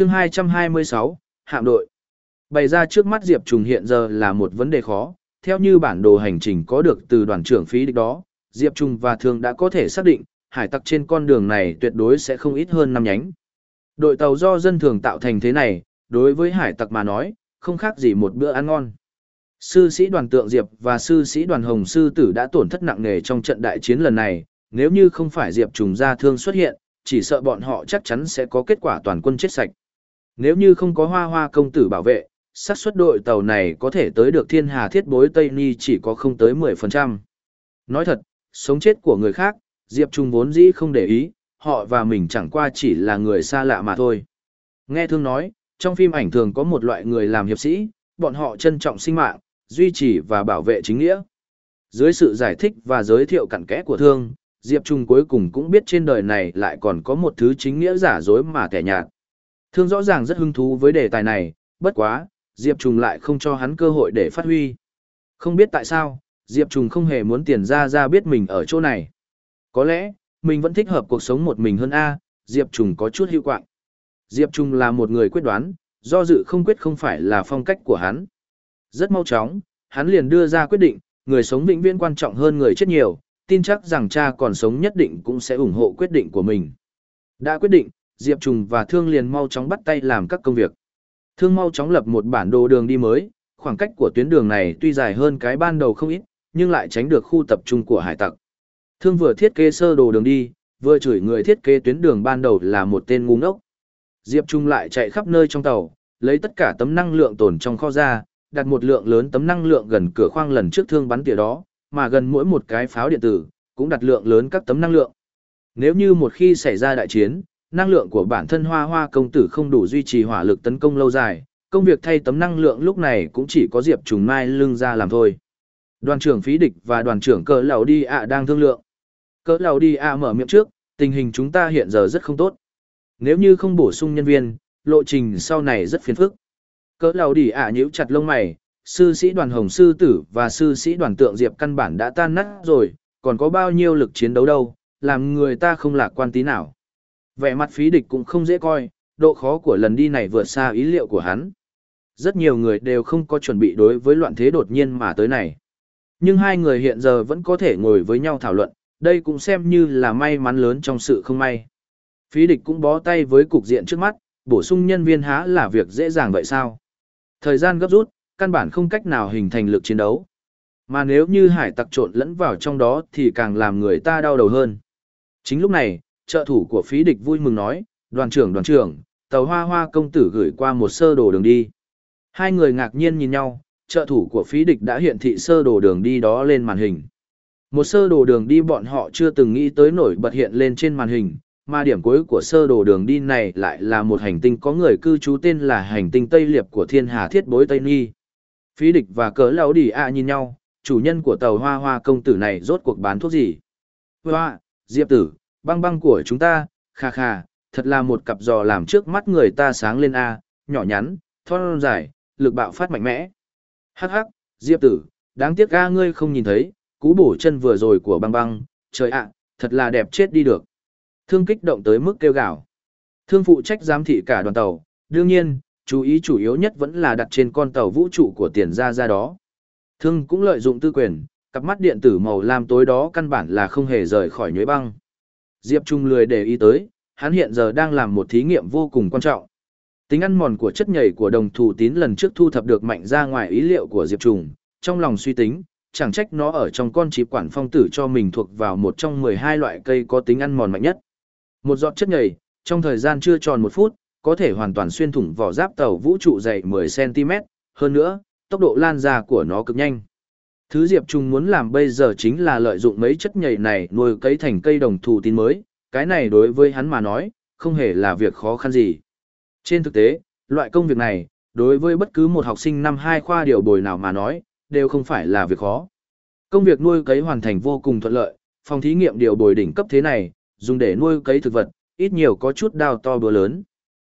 chương 226, hạm đội. Bày ra trước mắt Diệp Trùng hiện giờ là một vấn đề khó, theo như bản đồ hành trình có được từ đoàn trưởng phí địch đó, Diệp Trùng và Thương đã có thể xác định, hải tặc trên con đường này tuyệt đối sẽ không ít hơn năm nhánh. Đội tàu do dân thường tạo thành thế này, đối với hải tặc mà nói, không khác gì một bữa ăn ngon. Sư sĩ đoàn tượng Diệp và sư sĩ đoàn Hồng Sư Tử đã tổn thất nặng nề trong trận đại chiến lần này, nếu như không phải Diệp trùng ra thương xuất hiện, chỉ sợ bọn họ chắc chắn sẽ có kết quả toàn quân chết sạch. Nếu như không có hoa hoa công tử bảo vệ, xác suất đội tàu này có thể tới được thiên hà thiết bối Tây Ni chỉ có không tới 10%. Nói thật, sống chết của người khác, Diệp Trung vốn dĩ không để ý, họ và mình chẳng qua chỉ là người xa lạ mà thôi. Nghe thương nói, trong phim ảnh thường có một loại người làm hiệp sĩ, bọn họ trân trọng sinh mạng, duy trì và bảo vệ chính nghĩa. Dưới sự giải thích và giới thiệu cặn kẽ của thương, Diệp Trung cuối cùng cũng biết trên đời này lại còn có một thứ chính nghĩa giả dối mà kẻ nhạt. Thương rõ ràng rất hứng thú với đề tài này, bất quá, Diệp Trùng lại không cho hắn cơ hội để phát huy. Không biết tại sao, Diệp Trùng không hề muốn tiền ra ra biết mình ở chỗ này. Có lẽ, mình vẫn thích hợp cuộc sống một mình hơn A, Diệp Trùng có chút hiệu quạng. Diệp Trùng là một người quyết đoán, do dự không quyết không phải là phong cách của hắn. Rất mau chóng, hắn liền đưa ra quyết định, người sống vĩnh viễn quan trọng hơn người chết nhiều, tin chắc rằng cha còn sống nhất định cũng sẽ ủng hộ quyết định của mình. Đã quyết định, Diệp Trùng và Thương liền mau chóng bắt tay làm các công việc. Thương mau chóng lập một bản đồ đường đi mới, khoảng cách của tuyến đường này tuy dài hơn cái ban đầu không ít, nhưng lại tránh được khu tập trung của hải tặc. Thương vừa thiết kế sơ đồ đường đi, vừa chửi người thiết kế tuyến đường ban đầu là một tên ngu ngốc. Diệp Trung lại chạy khắp nơi trong tàu, lấy tất cả tấm năng lượng tồn trong kho ra, đặt một lượng lớn tấm năng lượng gần cửa khoang lần trước thương bắn tỉa đó, mà gần mỗi một cái pháo điện tử, cũng đặt lượng lớn các tấm năng lượng. Nếu như một khi xảy ra đại chiến, năng lượng của bản thân hoa hoa công tử không đủ duy trì hỏa lực tấn công lâu dài, công việc thay tấm năng lượng lúc này cũng chỉ có Diệp Trùng Mai lưng ra làm thôi. Đoàn trưởng phí địch và đoàn trưởng cỡ lầu đi ạ đang thương lượng. Cỡ lầu đi ạ mở miệng trước, tình hình chúng ta hiện giờ rất không tốt. Nếu như không bổ sung nhân viên, lộ trình sau này rất phiền phức. Cỡ lầu đi ạ nhíu chặt lông mày, sư sĩ đoàn hồng sư tử và sư sĩ đoàn tượng diệp căn bản đã tan nát rồi, còn có bao nhiêu lực chiến đấu đâu, làm người ta không lạc quan tí nào. Vẻ mặt phí địch cũng không dễ coi, độ khó của lần đi này vượt xa ý liệu của hắn. Rất nhiều người đều không có chuẩn bị đối với loạn thế đột nhiên mà tới này. Nhưng hai người hiện giờ vẫn có thể ngồi với nhau thảo luận, đây cũng xem như là may mắn lớn trong sự không may. Phí địch cũng bó tay với cục diện trước mắt, bổ sung nhân viên há là việc dễ dàng vậy sao? Thời gian gấp rút, căn bản không cách nào hình thành lực chiến đấu. Mà nếu như hải tặc trộn lẫn vào trong đó thì càng làm người ta đau đầu hơn. Chính lúc này, trợ thủ của phí địch vui mừng nói, đoàn trưởng đoàn trưởng, tàu hoa hoa công tử gửi qua một sơ đồ đường đi. Hai người ngạc nhiên nhìn nhau, trợ thủ của phí địch đã hiện thị sơ đồ đường đi đó lên màn hình. Một sơ đồ đường đi bọn họ chưa từng nghĩ tới nổi bật hiện lên trên màn hình, mà điểm cuối của sơ đồ đường đi này lại là một hành tinh có người cư trú tên là hành tinh Tây Liệp của thiên hà thiết bối Tây Nhi. Phí địch và cớ lão đi ạ nhìn nhau, chủ nhân của tàu hoa hoa công tử này rốt cuộc bán thuốc gì? Hoa, diệp tử, băng băng của chúng ta, kha kha, thật là một cặp giò làm trước mắt người ta sáng lên A, nhỏ nhắn, thon dài, lực bạo phát mạnh mẽ. Hắc hắc, diệp tử, đáng tiếc ga ngươi không nhìn thấy, cú bổ chân vừa rồi của băng băng, trời ạ, thật là đẹp chết đi được. Thương kích động tới mức kêu gào. Thương phụ trách giám thị cả đoàn tàu, đương nhiên, chú ý chủ yếu nhất vẫn là đặt trên con tàu vũ trụ của tiền ra ra đó. Thương cũng lợi dụng tư quyền, cặp mắt điện tử màu lam tối đó căn bản là không hề rời khỏi nhuế băng. Diệp Trung lười để ý tới, hắn hiện giờ đang làm một thí nghiệm vô cùng quan trọng. Tính ăn mòn của chất nhảy của đồng thủ tín lần trước thu thập được mạnh ra ngoài ý liệu của Diệp Trung, trong lòng suy tính, chẳng trách nó ở trong con chip quản phong tử cho mình thuộc vào một trong 12 loại cây có tính ăn mòn mạnh nhất. Một giọt chất nhảy, trong thời gian chưa tròn một phút, có thể hoàn toàn xuyên thủng vỏ giáp tàu vũ trụ dày 10cm, hơn nữa, tốc độ lan ra của nó cực nhanh. Thứ Diệp Trung muốn làm bây giờ chính là lợi dụng mấy chất nhảy này nuôi cấy thành cây đồng thù tín mới, cái này đối với hắn mà nói, không hề là việc khó khăn gì. Trên thực tế, loại công việc này, đối với bất cứ một học sinh năm hai khoa điều bồi nào mà nói, đều không phải là việc khó. Công việc nuôi cấy hoàn thành vô cùng thuận lợi, phòng thí nghiệm điều bồi đỉnh cấp thế này, dùng để nuôi cấy thực vật, ít nhiều có chút đào to bữa lớn.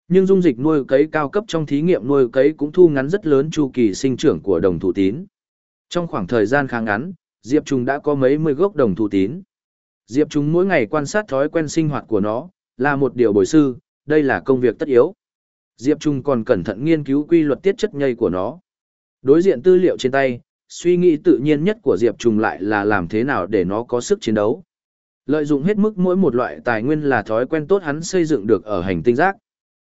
Nhưng dung dịch nuôi cấy cao cấp trong thí nghiệm nuôi cấy cũng thu ngắn rất lớn chu kỳ sinh trưởng của đồng thủ tín. Trong khoảng thời gian khá ngắn, Diệp Trung đã có mấy mươi gốc đồng thủ tín. Diệp Trung mỗi ngày quan sát thói quen sinh hoạt của nó, là một điều bồi sư, đây là công việc tất yếu. Diệp Trung còn cẩn thận nghiên cứu quy luật tiết chất nhây của nó. Đối diện tư liệu trên tay, suy nghĩ tự nhiên nhất của Diệp Trung lại là làm thế nào để nó có sức chiến đấu. Lợi dụng hết mức mỗi một loại tài nguyên là thói quen tốt hắn xây dựng được ở hành tinh giác.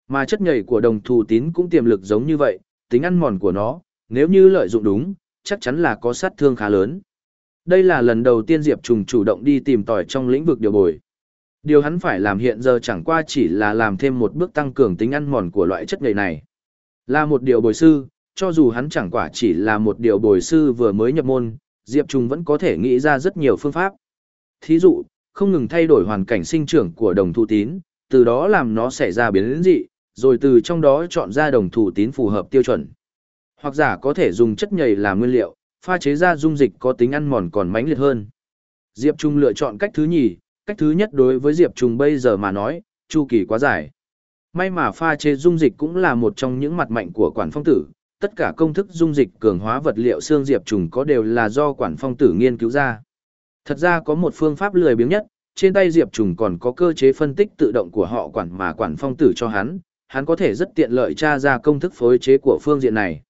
Mà chất nhảy của đồng thù tín cũng tiềm lực giống như vậy, tính ăn mòn của nó, nếu như lợi dụng đúng, chắc chắn là có sát thương khá lớn. Đây là lần đầu tiên Diệp Trùng chủ động đi tìm tòi trong lĩnh vực điều bồi. Điều hắn phải làm hiện giờ chẳng qua chỉ là làm thêm một bước tăng cường tính ăn mòn của loại chất nhảy này. Là một điều bồi sư, cho dù hắn chẳng quả chỉ là một điều bồi sư vừa mới nhập môn, Diệp Trùng vẫn có thể nghĩ ra rất nhiều phương pháp. Thí dụ, không ngừng thay đổi hoàn cảnh sinh trưởng của đồng thụ tín, từ đó làm nó xảy ra biến dị, rồi từ trong đó chọn ra đồng thụ tín phù hợp tiêu chuẩn. Hoặc giả có thể dùng chất nhầy làm nguyên liệu, pha chế ra dung dịch có tính ăn mòn còn mãnh liệt hơn. Diệp Trung lựa chọn cách thứ nhì, cách thứ nhất đối với Diệp Trung bây giờ mà nói, chu kỳ quá dài. May mà pha chế dung dịch cũng là một trong những mặt mạnh của quản phong tử, tất cả công thức dung dịch cường hóa vật liệu xương Diệp Trung có đều là do quản phong tử nghiên cứu ra. Thật ra có một phương pháp lười biếng nhất, trên tay Diệp Trùng còn có cơ chế phân tích tự động của họ quản mà quản phong tử cho hắn, hắn có thể rất tiện lợi tra ra công thức phối chế của phương diện này.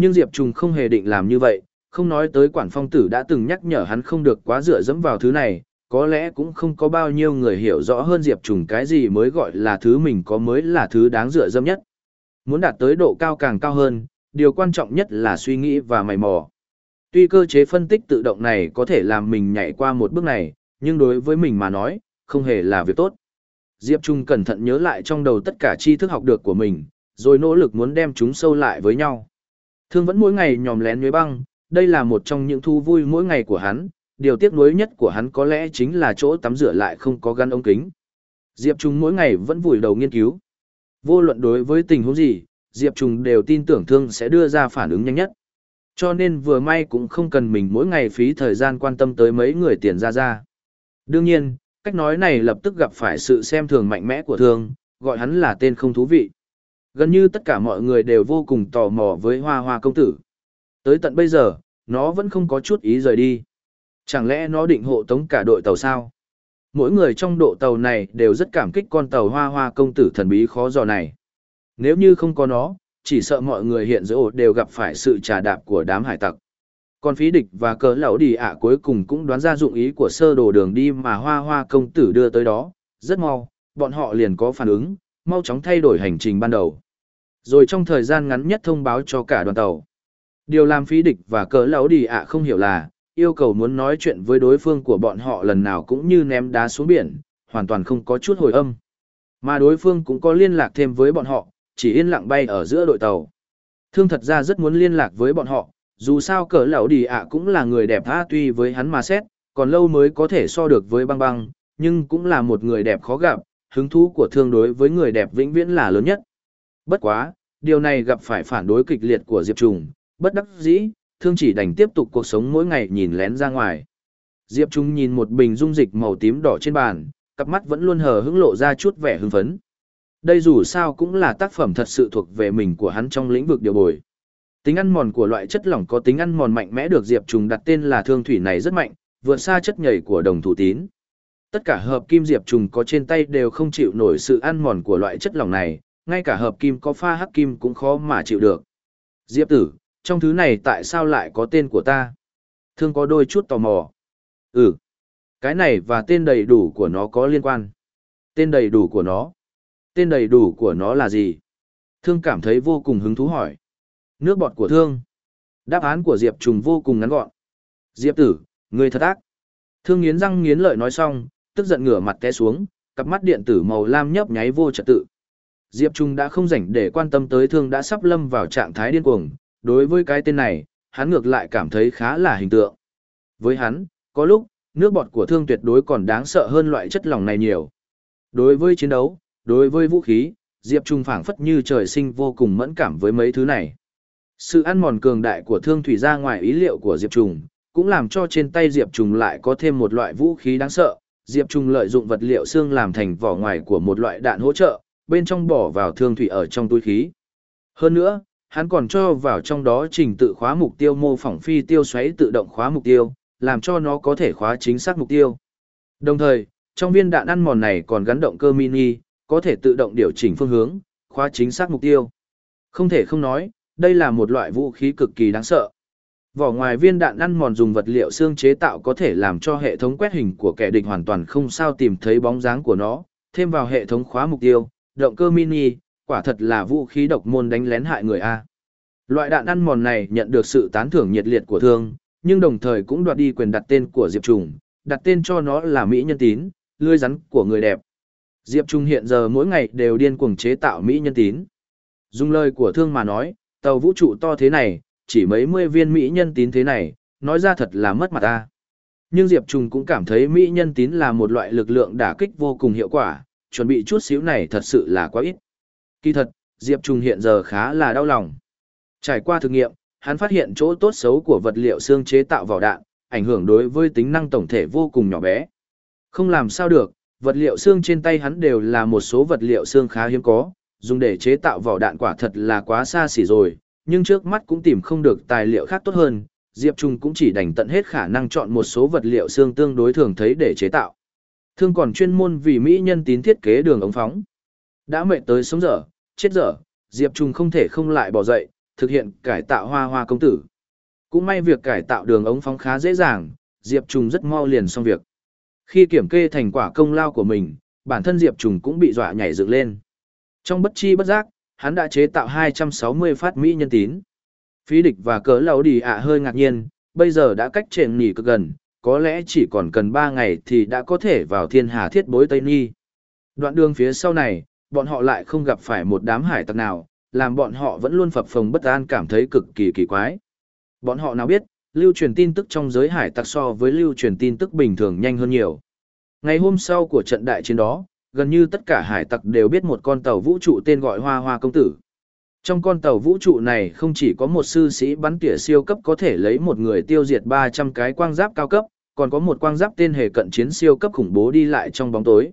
Nhưng Diệp Trùng không hề định làm như vậy, không nói tới quản phong tử đã từng nhắc nhở hắn không được quá dựa dẫm vào thứ này, có lẽ cũng không có bao nhiêu người hiểu rõ hơn Diệp Trùng cái gì mới gọi là thứ mình có mới là thứ đáng dựa dẫm nhất. Muốn đạt tới độ cao càng cao hơn, điều quan trọng nhất là suy nghĩ và mày mò. Tuy cơ chế phân tích tự động này có thể làm mình nhảy qua một bước này, nhưng đối với mình mà nói, không hề là việc tốt. Diệp Trung cẩn thận nhớ lại trong đầu tất cả tri thức học được của mình, rồi nỗ lực muốn đem chúng sâu lại với nhau. Thương vẫn mỗi ngày nhòm lén nhuế băng, đây là một trong những thu vui mỗi ngày của hắn, điều tiếc nuối nhất của hắn có lẽ chính là chỗ tắm rửa lại không có gắn ống kính. Diệp Trung mỗi ngày vẫn vùi đầu nghiên cứu. Vô luận đối với tình huống gì, Diệp Trung đều tin tưởng thương sẽ đưa ra phản ứng nhanh nhất. Cho nên vừa may cũng không cần mình mỗi ngày phí thời gian quan tâm tới mấy người tiền ra ra. Đương nhiên, cách nói này lập tức gặp phải sự xem thường mạnh mẽ của thương, gọi hắn là tên không thú vị. Gần như tất cả mọi người đều vô cùng tò mò với hoa hoa công tử. Tới tận bây giờ, nó vẫn không có chút ý rời đi. Chẳng lẽ nó định hộ tống cả đội tàu sao? Mỗi người trong đội tàu này đều rất cảm kích con tàu hoa hoa công tử thần bí khó dò này. Nếu như không có nó, chỉ sợ mọi người hiện giữa ổ đều gặp phải sự trà đạp của đám hải tặc. Còn phí địch và cớ lão đi ạ cuối cùng cũng đoán ra dụng ý của sơ đồ đường đi mà hoa hoa công tử đưa tới đó, rất mau, bọn họ liền có phản ứng, mau chóng thay đổi hành trình ban đầu. Rồi trong thời gian ngắn nhất thông báo cho cả đoàn tàu. Điều làm phí địch và cỡ lão đi ạ không hiểu là, yêu cầu muốn nói chuyện với đối phương của bọn họ lần nào cũng như ném đá xuống biển, hoàn toàn không có chút hồi âm. Mà đối phương cũng có liên lạc thêm với bọn họ, chỉ yên lặng bay ở giữa đội tàu. Thương thật ra rất muốn liên lạc với bọn họ, dù sao cỡ lão đi ạ cũng là người đẹp tha tuy với hắn mà xét, còn lâu mới có thể so được với băng băng, nhưng cũng là một người đẹp khó gặp, hứng thú của thương đối với người đẹp vĩnh viễn là lớn nhất. Bất quá, điều này gặp phải phản đối kịch liệt của Diệp Trùng, bất đắc dĩ, thương chỉ đành tiếp tục cuộc sống mỗi ngày nhìn lén ra ngoài. Diệp Trùng nhìn một bình dung dịch màu tím đỏ trên bàn, cặp mắt vẫn luôn hờ hững lộ ra chút vẻ hưng phấn. Đây dù sao cũng là tác phẩm thật sự thuộc về mình của hắn trong lĩnh vực điều bồi. Tính ăn mòn của loại chất lỏng có tính ăn mòn mạnh mẽ được Diệp Trùng đặt tên là thương thủy này rất mạnh, vượt xa chất nhảy của đồng thủ tín. Tất cả hợp kim Diệp Trùng có trên tay đều không chịu nổi sự ăn mòn của loại chất lỏng này, ngay cả hợp kim có pha hắc kim cũng khó mà chịu được. Diệp tử, trong thứ này tại sao lại có tên của ta? Thương có đôi chút tò mò. Ừ, cái này và tên đầy đủ của nó có liên quan. Tên đầy đủ của nó. Tên đầy đủ của nó là gì? Thương cảm thấy vô cùng hứng thú hỏi. Nước bọt của thương. Đáp án của Diệp Trùng vô cùng ngắn gọn. Diệp tử, người thật ác. Thương nghiến răng nghiến lợi nói xong, tức giận ngửa mặt té xuống, cặp mắt điện tử màu lam nhấp nháy vô trật tự. Diệp Trung đã không rảnh để quan tâm tới thương đã sắp lâm vào trạng thái điên cuồng, đối với cái tên này, hắn ngược lại cảm thấy khá là hình tượng. Với hắn, có lúc, nước bọt của thương tuyệt đối còn đáng sợ hơn loại chất lỏng này nhiều. Đối với chiến đấu, đối với vũ khí, Diệp Trung phảng phất như trời sinh vô cùng mẫn cảm với mấy thứ này. Sự ăn mòn cường đại của thương thủy ra ngoài ý liệu của Diệp Trung cũng làm cho trên tay Diệp Trung lại có thêm một loại vũ khí đáng sợ. Diệp Trung lợi dụng vật liệu xương làm thành vỏ ngoài của một loại đạn hỗ trợ, bên trong bỏ vào thương thủy ở trong túi khí. Hơn nữa, hắn còn cho vào trong đó trình tự khóa mục tiêu mô phỏng phi tiêu xoáy tự động khóa mục tiêu, làm cho nó có thể khóa chính xác mục tiêu. Đồng thời, trong viên đạn ăn mòn này còn gắn động cơ mini, có thể tự động điều chỉnh phương hướng, khóa chính xác mục tiêu. Không thể không nói, đây là một loại vũ khí cực kỳ đáng sợ. Vỏ ngoài viên đạn ăn mòn dùng vật liệu xương chế tạo có thể làm cho hệ thống quét hình của kẻ địch hoàn toàn không sao tìm thấy bóng dáng của nó, thêm vào hệ thống khóa mục tiêu, động cơ mini, quả thật là vũ khí độc môn đánh lén hại người A. Loại đạn ăn mòn này nhận được sự tán thưởng nhiệt liệt của thương, nhưng đồng thời cũng đoạt đi quyền đặt tên của Diệp Trùng, đặt tên cho nó là Mỹ Nhân Tín, lươi rắn của người đẹp. Diệp Trung hiện giờ mỗi ngày đều điên cuồng chế tạo Mỹ Nhân Tín. Dùng lời của thương mà nói, tàu vũ trụ to thế này, chỉ mấy mươi viên Mỹ Nhân Tín thế này, nói ra thật là mất mặt ta. Nhưng Diệp Trung cũng cảm thấy Mỹ Nhân Tín là một loại lực lượng đả kích vô cùng hiệu quả, chuẩn bị chút xíu này thật sự là quá ít. Kỳ thật, Diệp Trung hiện giờ khá là đau lòng. Trải qua thực nghiệm, hắn phát hiện chỗ tốt xấu của vật liệu xương chế tạo vỏ đạn, ảnh hưởng đối với tính năng tổng thể vô cùng nhỏ bé. Không làm sao được, vật liệu xương trên tay hắn đều là một số vật liệu xương khá hiếm có, dùng để chế tạo vỏ đạn quả thật là quá xa xỉ rồi, nhưng trước mắt cũng tìm không được tài liệu khác tốt hơn, Diệp Trung cũng chỉ đành tận hết khả năng chọn một số vật liệu xương tương đối thường thấy để chế tạo. Thương còn chuyên môn vì Mỹ nhân tín thiết kế đường ống phóng. Đã mệt tới sống dở, chết dở, Diệp Trung không thể không lại bỏ dậy, thực hiện cải tạo hoa hoa công tử. Cũng may việc cải tạo đường ống phóng khá dễ dàng, Diệp Trung rất mau liền xong việc. Khi kiểm kê thành quả công lao của mình, bản thân Diệp Trung cũng bị dọa nhảy dựng lên. Trong bất chi bất giác, hắn đã chế tạo 260 phát Mỹ nhân tín. Phí địch và cớ lão đi ạ hơi ngạc nhiên, bây giờ đã cách trền nỉ cực gần, có lẽ chỉ còn cần 3 ngày thì đã có thể vào thiên hà thiết bối Tây Ni. Đoạn đường phía sau này, bọn họ lại không gặp phải một đám hải tặc nào, làm bọn họ vẫn luôn phập phồng bất an cảm thấy cực kỳ kỳ quái. Bọn họ nào biết, lưu truyền tin tức trong giới hải tặc so với lưu truyền tin tức bình thường nhanh hơn nhiều. Ngày hôm sau của trận đại chiến đó, gần như tất cả hải tặc đều biết một con tàu vũ trụ tên gọi Hoa Hoa Công Tử. Trong con tàu vũ trụ này không chỉ có một sư sĩ bắn tỉa siêu cấp có thể lấy một người tiêu diệt 300 cái quang giáp cao cấp, còn có một quang giáp tên hề cận chiến siêu cấp khủng bố đi lại trong bóng tối.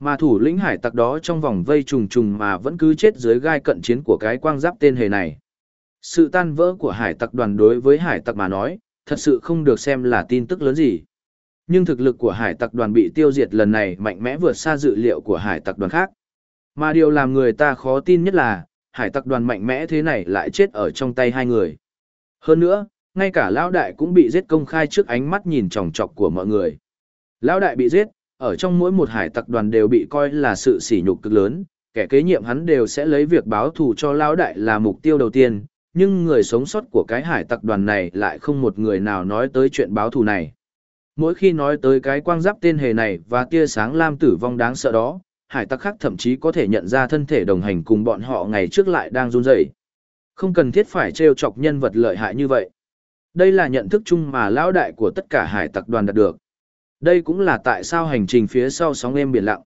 Mà thủ lĩnh hải tặc đó trong vòng vây trùng trùng mà vẫn cứ chết dưới gai cận chiến của cái quang giáp tên hề này. Sự tan vỡ của hải tặc đoàn đối với hải tặc mà nói, thật sự không được xem là tin tức lớn gì. Nhưng thực lực của hải tặc đoàn bị tiêu diệt lần này mạnh mẽ vượt xa dự liệu của hải tặc đoàn khác. Mà điều làm người ta khó tin nhất là, hải tặc đoàn mạnh mẽ thế này lại chết ở trong tay hai người. Hơn nữa, ngay cả lão đại cũng bị giết công khai trước ánh mắt nhìn chòng chọc của mọi người. Lão đại bị giết, ở trong mỗi một hải tặc đoàn đều bị coi là sự sỉ nhục cực lớn, kẻ kế nhiệm hắn đều sẽ lấy việc báo thù cho lão đại là mục tiêu đầu tiên, nhưng người sống sót của cái hải tặc đoàn này lại không một người nào nói tới chuyện báo thù này. Mỗi khi nói tới cái quang giáp tên hề này và tia sáng lam tử vong đáng sợ đó, hải tặc khác thậm chí có thể nhận ra thân thể đồng hành cùng bọn họ ngày trước lại đang run rẩy. Không cần thiết phải trêu chọc nhân vật lợi hại như vậy. Đây là nhận thức chung mà lão đại của tất cả hải tặc đoàn đạt được. Đây cũng là tại sao hành trình phía sau sóng êm biển lặng.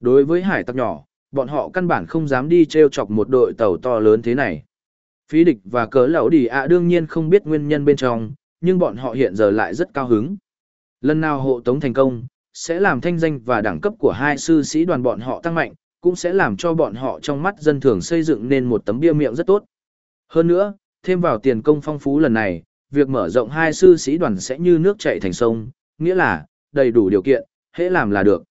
Đối với hải tặc nhỏ, bọn họ căn bản không dám đi treo chọc một đội tàu to lớn thế này. Phí địch và cớ lão đi ạ đương nhiên không biết nguyên nhân bên trong, nhưng bọn họ hiện giờ lại rất cao hứng. Lần nào hộ tống thành công, sẽ làm thanh danh và đẳng cấp của hai sư sĩ đoàn bọn họ tăng mạnh, cũng sẽ làm cho bọn họ trong mắt dân thường xây dựng nên một tấm bia miệng rất tốt. Hơn nữa, thêm vào tiền công phong phú lần này, việc mở rộng hai sư sĩ đoàn sẽ như nước chảy thành sông, nghĩa là, đầy đủ điều kiện, hễ làm là được.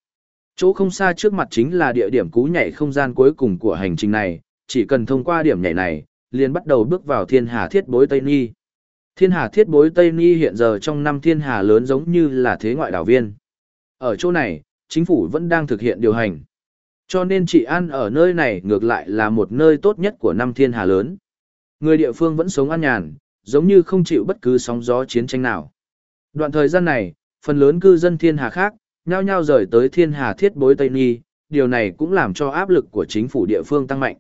Chỗ không xa trước mặt chính là địa điểm cú nhảy không gian cuối cùng của hành trình này, chỉ cần thông qua điểm nhảy này, liền bắt đầu bước vào thiên hà thiết bối Tây Ni. Thiên hà thiết bối Tây Ni hiện giờ trong năm thiên hà lớn giống như là thế ngoại đảo viên. Ở chỗ này, chính phủ vẫn đang thực hiện điều hành. Cho nên chị An ở nơi này ngược lại là một nơi tốt nhất của năm thiên hà lớn. Người địa phương vẫn sống an nhàn, giống như không chịu bất cứ sóng gió chiến tranh nào. Đoạn thời gian này, phần lớn cư dân thiên hà khác, nhao nhao rời tới thiên hà thiết bối Tây nhi, điều này cũng làm cho áp lực của chính phủ địa phương tăng mạnh.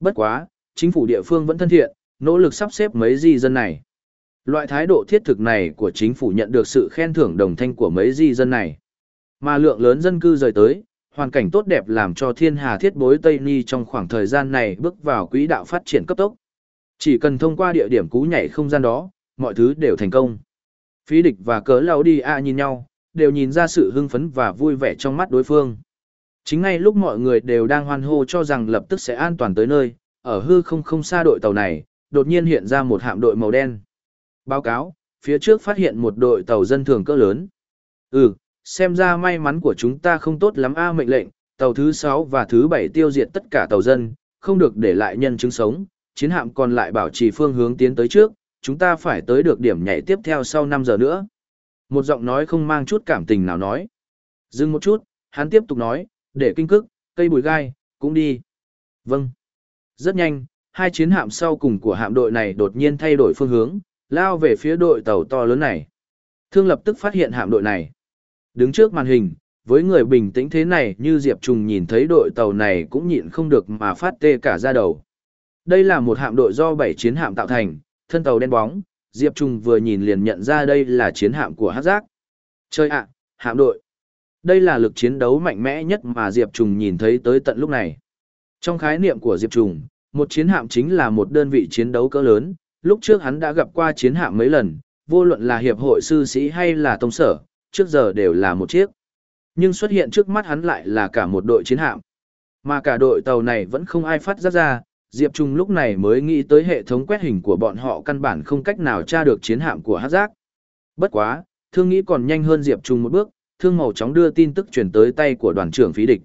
Bất quá, chính phủ địa phương vẫn thân thiện, nỗ lực sắp xếp mấy di dân này. Loại thái độ thiết thực này của chính phủ nhận được sự khen thưởng đồng thanh của mấy di dân này. Mà lượng lớn dân cư rời tới, hoàn cảnh tốt đẹp làm cho thiên hà thiết bối Tây Ni trong khoảng thời gian này bước vào quỹ đạo phát triển cấp tốc. Chỉ cần thông qua địa điểm cú nhảy không gian đó, mọi thứ đều thành công. Phí địch và cớ lao đi a nhìn nhau, đều nhìn ra sự hưng phấn và vui vẻ trong mắt đối phương. Chính ngay lúc mọi người đều đang hoan hô cho rằng lập tức sẽ an toàn tới nơi, ở hư không không xa đội tàu này, đột nhiên hiện ra một hạm đội màu đen. Báo cáo, phía trước phát hiện một đội tàu dân thường cỡ lớn. Ừ, xem ra may mắn của chúng ta không tốt lắm a mệnh lệnh, tàu thứ 6 và thứ 7 tiêu diệt tất cả tàu dân, không được để lại nhân chứng sống, chiến hạm còn lại bảo trì phương hướng tiến tới trước, chúng ta phải tới được điểm nhảy tiếp theo sau 5 giờ nữa. Một giọng nói không mang chút cảm tình nào nói. Dừng một chút, hắn tiếp tục nói, để kinh cức, cây bùi gai, cũng đi. Vâng. Rất nhanh, hai chiến hạm sau cùng của hạm đội này đột nhiên thay đổi phương hướng, lao về phía đội tàu to lớn này. Thương lập tức phát hiện hạm đội này. Đứng trước màn hình, với người bình tĩnh thế này như Diệp Trùng nhìn thấy đội tàu này cũng nhịn không được mà phát tê cả ra đầu. Đây là một hạm đội do 7 chiến hạm tạo thành, thân tàu đen bóng, Diệp Trung vừa nhìn liền nhận ra đây là chiến hạm của Hát Giác. Chơi ạ, hạm đội. Đây là lực chiến đấu mạnh mẽ nhất mà Diệp Trung nhìn thấy tới tận lúc này. Trong khái niệm của Diệp Trung, một chiến hạm chính là một đơn vị chiến đấu cỡ lớn, lúc trước hắn đã gặp qua chiến hạm mấy lần, vô luận là hiệp hội sư sĩ hay là tông sở, trước giờ đều là một chiếc. Nhưng xuất hiện trước mắt hắn lại là cả một đội chiến hạm. Mà cả đội tàu này vẫn không ai phát ra ra, Diệp Trung lúc này mới nghĩ tới hệ thống quét hình của bọn họ căn bản không cách nào tra được chiến hạm của hát giác. Bất quá, thương nghĩ còn nhanh hơn Diệp Trung một bước, thương màu chóng đưa tin tức chuyển tới tay của đoàn trưởng phí địch.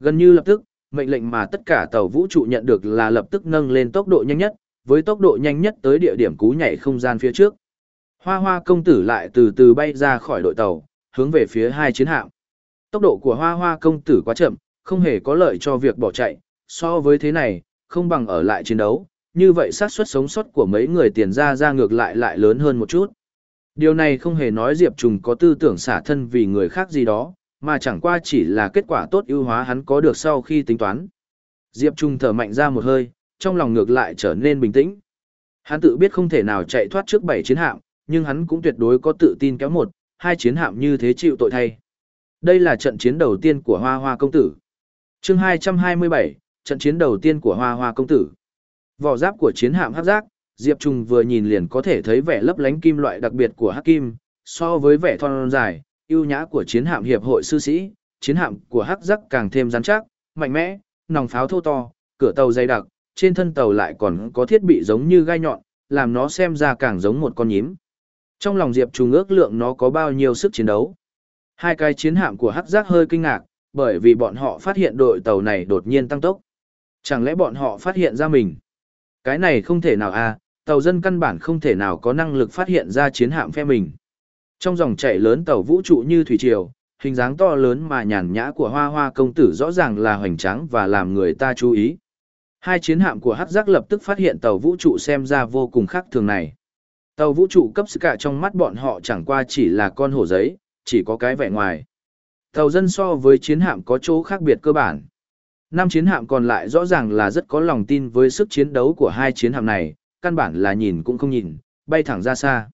Gần như lập tức, mệnh lệnh mà tất cả tàu vũ trụ nhận được là lập tức nâng lên tốc độ nhanh nhất, với tốc độ nhanh nhất tới địa điểm cú nhảy không gian phía trước. Hoa hoa công tử lại từ từ bay ra khỏi đội tàu, hướng về phía hai chiến hạm. Tốc độ của hoa hoa công tử quá chậm, không hề có lợi cho việc bỏ chạy, so với thế này, không bằng ở lại chiến đấu, như vậy xác suất sống sót của mấy người tiền ra ra ngược lại lại lớn hơn một chút. Điều này không hề nói Diệp Trùng có tư tưởng xả thân vì người khác gì đó, mà chẳng qua chỉ là kết quả tốt ưu hóa hắn có được sau khi tính toán. Diệp Trùng thở mạnh ra một hơi, trong lòng ngược lại trở nên bình tĩnh. Hắn tự biết không thể nào chạy thoát trước bảy chiến hạm, nhưng hắn cũng tuyệt đối có tự tin kéo một, hai chiến hạm như thế chịu tội thay. Đây là trận chiến đầu tiên của Hoa Hoa công tử. Chương 227, trận chiến đầu tiên của Hoa Hoa công tử. Vỏ giáp của chiến hạm hắc giác, Diệp Trung vừa nhìn liền có thể thấy vẻ lấp lánh kim loại đặc biệt của hắc kim, so với vẻ thon dài, ưu nhã của chiến hạm hiệp hội sư sĩ, chiến hạm của hắc giác càng thêm rắn chắc, mạnh mẽ, nòng pháo thô to, cửa tàu dày đặc, trên thân tàu lại còn có thiết bị giống như gai nhọn, làm nó xem ra càng giống một con nhím. Trong lòng Diệp Trung ước lượng nó có bao nhiêu sức chiến đấu. Hai cái chiến hạm của hắc giác hơi kinh ngạc, bởi vì bọn họ phát hiện đội tàu này đột nhiên tăng tốc. Chẳng lẽ bọn họ phát hiện ra mình? Cái này không thể nào à, tàu dân căn bản không thể nào có năng lực phát hiện ra chiến hạm phe mình. Trong dòng chảy lớn tàu vũ trụ như thủy triều, hình dáng to lớn mà nhàn nhã của hoa hoa công tử rõ ràng là hoành tráng và làm người ta chú ý. Hai chiến hạm của hắc giác lập tức phát hiện tàu vũ trụ xem ra vô cùng khác thường này. Tàu vũ trụ cấp sức cả trong mắt bọn họ chẳng qua chỉ là con hổ giấy, chỉ có cái vẻ ngoài. Tàu dân so với chiến hạm có chỗ khác biệt cơ bản. Năm chiến hạm còn lại rõ ràng là rất có lòng tin với sức chiến đấu của hai chiến hạm này, căn bản là nhìn cũng không nhìn, bay thẳng ra xa.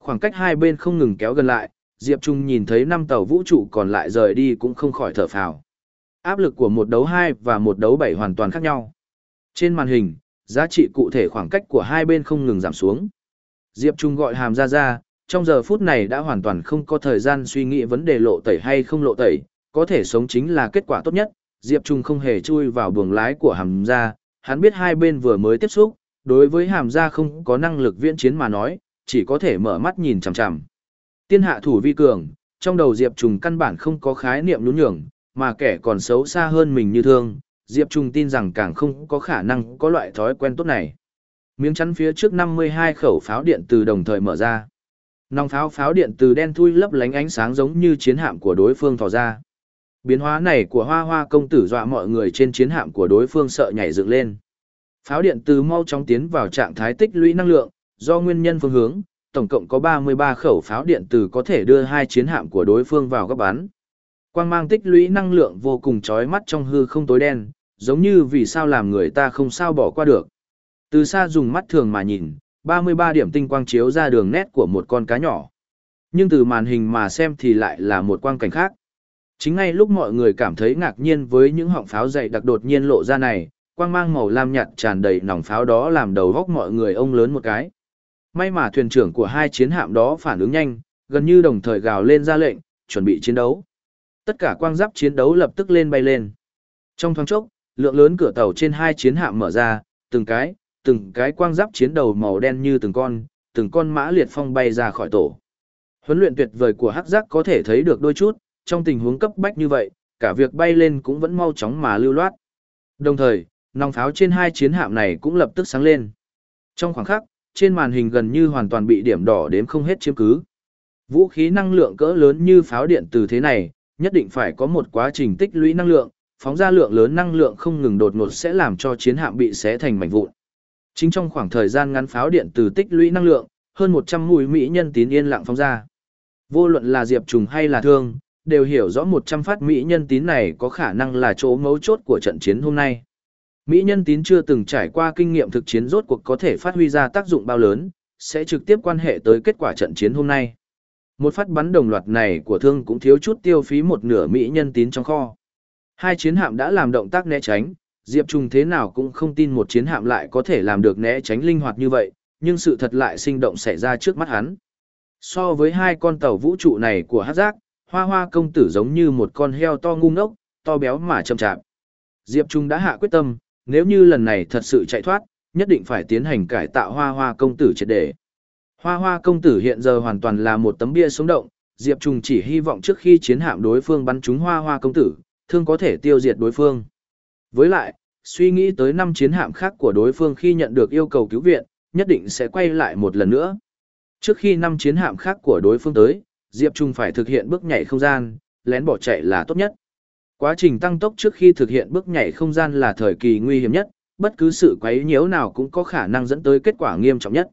Khoảng cách hai bên không ngừng kéo gần lại, Diệp Trung nhìn thấy năm tàu vũ trụ còn lại rời đi cũng không khỏi thở phào. Áp lực của một đấu hai và một đấu bảy hoàn toàn khác nhau. Trên màn hình, giá trị cụ thể khoảng cách của hai bên không ngừng giảm xuống. Diệp Trung gọi hàm ra ra, trong giờ phút này đã hoàn toàn không có thời gian suy nghĩ vấn đề lộ tẩy hay không lộ tẩy, có thể sống chính là kết quả tốt nhất. Diệp Trung không hề chui vào buồng lái của hàm Gia, hắn biết hai bên vừa mới tiếp xúc, đối với hàm Gia không có năng lực viễn chiến mà nói, chỉ có thể mở mắt nhìn chằm chằm. Tiên hạ thủ vi cường, trong đầu Diệp Trung căn bản không có khái niệm nhún nhường, mà kẻ còn xấu xa hơn mình như thương, Diệp Trung tin rằng càng không có khả năng có loại thói quen tốt này. Miếng chắn phía trước 52 khẩu pháo điện từ đồng thời mở ra. Nòng pháo pháo điện từ đen thui lấp lánh ánh sáng giống như chiến hạm của đối phương thò ra. Biến hóa này của hoa hoa công tử dọa mọi người trên chiến hạm của đối phương sợ nhảy dựng lên. Pháo điện từ mau chóng tiến vào trạng thái tích lũy năng lượng, do nguyên nhân phương hướng, tổng cộng có 33 khẩu pháo điện từ có thể đưa hai chiến hạm của đối phương vào góc bắn. Quang mang tích lũy năng lượng vô cùng chói mắt trong hư không tối đen, giống như vì sao làm người ta không sao bỏ qua được. Từ xa dùng mắt thường mà nhìn, 33 điểm tinh quang chiếu ra đường nét của một con cá nhỏ. Nhưng từ màn hình mà xem thì lại là một quang cảnh khác. Chính ngay lúc mọi người cảm thấy ngạc nhiên với những họng pháo dày đặc đột nhiên lộ ra này, quang mang màu lam nhạt tràn đầy nòng pháo đó làm đầu góc mọi người ông lớn một cái. May mà thuyền trưởng của hai chiến hạm đó phản ứng nhanh, gần như đồng thời gào lên ra lệnh, chuẩn bị chiến đấu. Tất cả quang giáp chiến đấu lập tức lên bay lên. Trong thoáng chốc, lượng lớn cửa tàu trên hai chiến hạm mở ra, từng cái, từng cái quang giáp chiến đầu màu đen như từng con, từng con mã liệt phong bay ra khỏi tổ. Huấn luyện tuyệt vời của hắc giác có thể thấy được đôi chút, trong tình huống cấp bách như vậy, cả việc bay lên cũng vẫn mau chóng mà lưu loát. Đồng thời, Nòng pháo trên hai chiến hạm này cũng lập tức sáng lên. Trong khoảng khắc, trên màn hình gần như hoàn toàn bị điểm đỏ đến không hết chiếm cứ. Vũ khí năng lượng cỡ lớn như pháo điện từ thế này, nhất định phải có một quá trình tích lũy năng lượng, phóng ra lượng lớn năng lượng không ngừng đột ngột sẽ làm cho chiến hạm bị xé thành mảnh vụn. Chính trong khoảng thời gian ngắn pháo điện từ tích lũy năng lượng, hơn 100 mũi mỹ nhân tín yên lặng phóng ra. Vô luận là Diệp Trùng hay là Thương, đều hiểu rõ 100 phát mỹ nhân tín này có khả năng là chỗ mấu chốt của trận chiến hôm nay. Mỹ nhân tín chưa từng trải qua kinh nghiệm thực chiến rốt cuộc có thể phát huy ra tác dụng bao lớn, sẽ trực tiếp quan hệ tới kết quả trận chiến hôm nay. Một phát bắn đồng loạt này của thương cũng thiếu chút tiêu phí một nửa Mỹ nhân tín trong kho. Hai chiến hạm đã làm động tác né tránh, Diệp Trung thế nào cũng không tin một chiến hạm lại có thể làm được né tránh linh hoạt như vậy, nhưng sự thật lại sinh động xảy ra trước mắt hắn. So với hai con tàu vũ trụ này của hát giác, hoa hoa công tử giống như một con heo to ngu ngốc, to béo mà chậm chạp. Diệp Trung đã hạ quyết tâm, nếu như lần này thật sự chạy thoát, nhất định phải tiến hành cải tạo hoa hoa công tử triệt để. Hoa hoa công tử hiện giờ hoàn toàn là một tấm bia sống động, Diệp Trung chỉ hy vọng trước khi chiến hạm đối phương bắn trúng hoa hoa công tử, thương có thể tiêu diệt đối phương. Với lại, suy nghĩ tới năm chiến hạm khác của đối phương khi nhận được yêu cầu cứu viện, nhất định sẽ quay lại một lần nữa. Trước khi năm chiến hạm khác của đối phương tới, Diệp Trung phải thực hiện bước nhảy không gian, lén bỏ chạy là tốt nhất. Quá trình tăng tốc trước khi thực hiện bước nhảy không gian là thời kỳ nguy hiểm nhất, bất cứ sự quấy nhiễu nào cũng có khả năng dẫn tới kết quả nghiêm trọng nhất.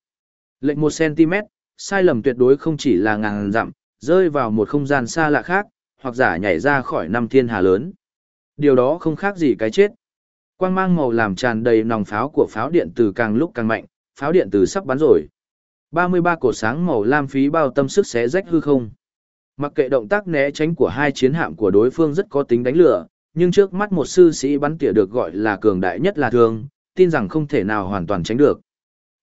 Lệnh 1cm, sai lầm tuyệt đối không chỉ là ngàn dặm, rơi vào một không gian xa lạ khác, hoặc giả nhảy ra khỏi năm thiên hà lớn. Điều đó không khác gì cái chết. Quang mang màu làm tràn đầy nòng pháo của pháo điện từ càng lúc càng mạnh, pháo điện từ sắp bắn rồi. 33 cột sáng màu lam phí bao tâm sức xé rách hư không. Mặc kệ động tác né tránh của hai chiến hạm của đối phương rất có tính đánh lửa, nhưng trước mắt một sư sĩ bắn tỉa được gọi là cường đại nhất là thường, tin rằng không thể nào hoàn toàn tránh được.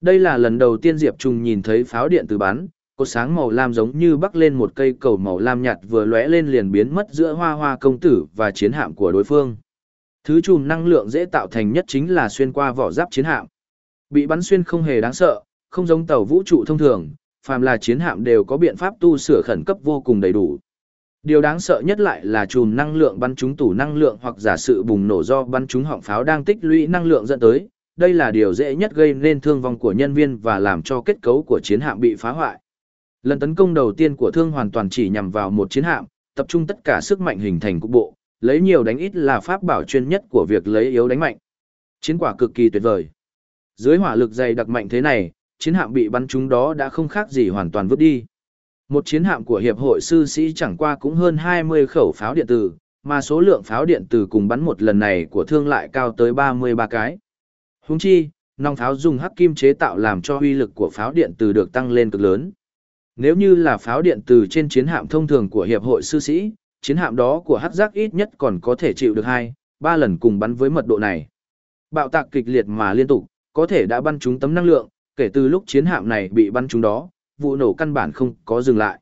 Đây là lần đầu tiên Diệp Trung nhìn thấy pháo điện từ bắn, cột sáng màu lam giống như bắc lên một cây cầu màu lam nhạt vừa lóe lên liền biến mất giữa hoa hoa công tử và chiến hạm của đối phương. Thứ chùm năng lượng dễ tạo thành nhất chính là xuyên qua vỏ giáp chiến hạm. Bị bắn xuyên không hề đáng sợ, không giống tàu vũ trụ thông thường, phàm là chiến hạm đều có biện pháp tu sửa khẩn cấp vô cùng đầy đủ. Điều đáng sợ nhất lại là chùm năng lượng bắn trúng tủ năng lượng hoặc giả sự bùng nổ do bắn trúng họng pháo đang tích lũy năng lượng dẫn tới. Đây là điều dễ nhất gây nên thương vong của nhân viên và làm cho kết cấu của chiến hạm bị phá hoại. Lần tấn công đầu tiên của thương hoàn toàn chỉ nhằm vào một chiến hạm, tập trung tất cả sức mạnh hình thành cục bộ, lấy nhiều đánh ít là pháp bảo chuyên nhất của việc lấy yếu đánh mạnh. Chiến quả cực kỳ tuyệt vời. Dưới hỏa lực dày đặc mạnh thế này, chiến hạm bị bắn chúng đó đã không khác gì hoàn toàn vứt đi. Một chiến hạm của Hiệp hội sư sĩ chẳng qua cũng hơn 20 khẩu pháo điện tử, mà số lượng pháo điện tử cùng bắn một lần này của thương lại cao tới 33 cái. Húng chi, nòng pháo dùng hắc kim chế tạo làm cho uy lực của pháo điện tử được tăng lên cực lớn. Nếu như là pháo điện tử trên chiến hạm thông thường của Hiệp hội sư sĩ, chiến hạm đó của hắc giác ít nhất còn có thể chịu được 2, 3 lần cùng bắn với mật độ này. Bạo tạc kịch liệt mà liên tục, có thể đã bắn trúng tấm năng lượng, kể từ lúc chiến hạm này bị bắn trúng đó, vụ nổ căn bản không có dừng lại.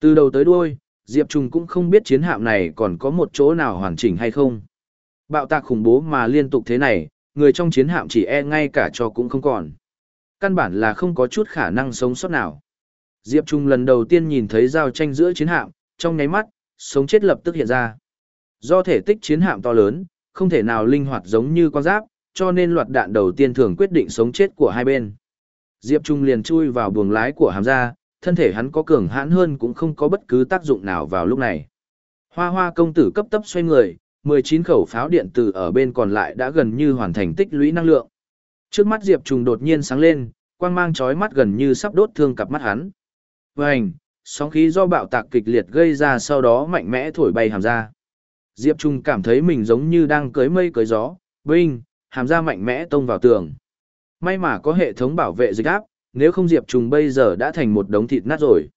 Từ đầu tới đuôi, Diệp Trung cũng không biết chiến hạm này còn có một chỗ nào hoàn chỉnh hay không. Bạo tạc khủng bố mà liên tục thế này, người trong chiến hạm chỉ e ngay cả cho cũng không còn. Căn bản là không có chút khả năng sống sót nào. Diệp Trung lần đầu tiên nhìn thấy giao tranh giữa chiến hạm, trong nháy mắt, sống chết lập tức hiện ra. Do thể tích chiến hạm to lớn, không thể nào linh hoạt giống như con giáp, cho nên loạt đạn đầu tiên thường quyết định sống chết của hai bên. Diệp Trung liền chui vào buồng lái của hàm ra, thân thể hắn có cường hãn hơn cũng không có bất cứ tác dụng nào vào lúc này. Hoa hoa công tử cấp tấp xoay người, 19 khẩu pháo điện tử ở bên còn lại đã gần như hoàn thành tích lũy năng lượng. Trước mắt Diệp Trung đột nhiên sáng lên, quang mang chói mắt gần như sắp đốt thương cặp mắt hắn. Vành, sóng khí do bạo tạc kịch liệt gây ra sau đó mạnh mẽ thổi bay hàm ra. Diệp Trung cảm thấy mình giống như đang cưới mây cưới gió, binh, hàm ra mạnh mẽ tông vào tường. May mà có hệ thống bảo vệ dịch áp, nếu không Diệp Trùng bây giờ đã thành một đống thịt nát rồi.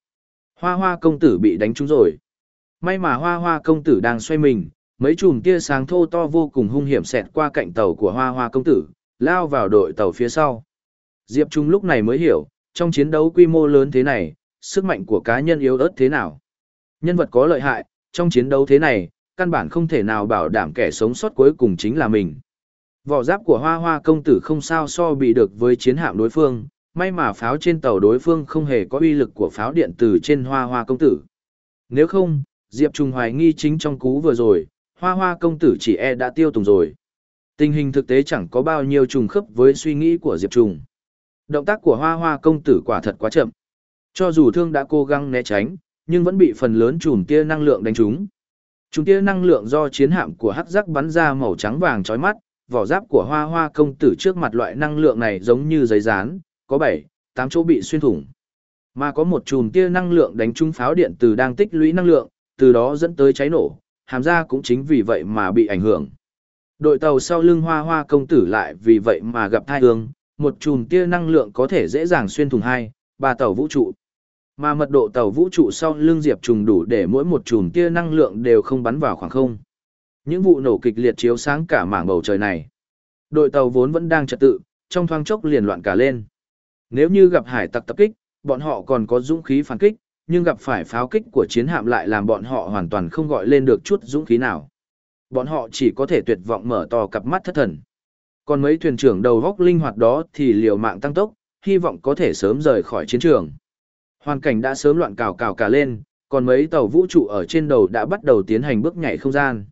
Hoa hoa công tử bị đánh trúng rồi. May mà hoa hoa công tử đang xoay mình, mấy chùm tia sáng thô to vô cùng hung hiểm xẹt qua cạnh tàu của hoa hoa công tử, lao vào đội tàu phía sau. Diệp Trung lúc này mới hiểu, trong chiến đấu quy mô lớn thế này, sức mạnh của cá nhân yếu ớt thế nào. Nhân vật có lợi hại, trong chiến đấu thế này, căn bản không thể nào bảo đảm kẻ sống sót cuối cùng chính là mình. Vỏ giáp của hoa hoa công tử không sao so bị được với chiến hạm đối phương, may mà pháo trên tàu đối phương không hề có uy lực của pháo điện từ trên hoa hoa công tử. Nếu không, Diệp Trung hoài nghi chính trong cú vừa rồi, hoa hoa công tử chỉ e đã tiêu tùng rồi. Tình hình thực tế chẳng có bao nhiêu trùng khớp với suy nghĩ của Diệp Trung. Động tác của hoa hoa công tử quả thật quá chậm. Cho dù thương đã cố gắng né tránh, nhưng vẫn bị phần lớn chùm tia năng lượng đánh trúng. Chùm tia năng lượng do chiến hạm của hắc giác bắn ra màu trắng vàng chói mắt, vỏ giáp của hoa hoa công tử trước mặt loại năng lượng này giống như giấy dán, có 7, 8 chỗ bị xuyên thủng. Mà có một chùm tia năng lượng đánh trúng pháo điện từ đang tích lũy năng lượng, từ đó dẫn tới cháy nổ, hàm ra cũng chính vì vậy mà bị ảnh hưởng. Đội tàu sau lưng hoa hoa công tử lại vì vậy mà gặp thai hương, một chùm tia năng lượng có thể dễ dàng xuyên thủng hai, ba tàu vũ trụ. Mà mật độ tàu vũ trụ sau lưng Diệp Trùng đủ để mỗi một chùm tia năng lượng đều không bắn vào khoảng không. Những vụ nổ kịch liệt chiếu sáng cả mảng bầu trời này. Đội tàu vốn vẫn đang trật tự, trong thoáng chốc liền loạn cả lên. Nếu như gặp hải tặc tập kích, bọn họ còn có dũng khí phản kích, nhưng gặp phải pháo kích của chiến hạm lại làm bọn họ hoàn toàn không gọi lên được chút dũng khí nào. Bọn họ chỉ có thể tuyệt vọng mở to cặp mắt thất thần. Còn mấy thuyền trưởng đầu góc linh hoạt đó thì liều mạng tăng tốc, hy vọng có thể sớm rời khỏi chiến trường. Hoàn cảnh đã sớm loạn cào cào cả lên, còn mấy tàu vũ trụ ở trên đầu đã bắt đầu tiến hành bước nhảy không gian.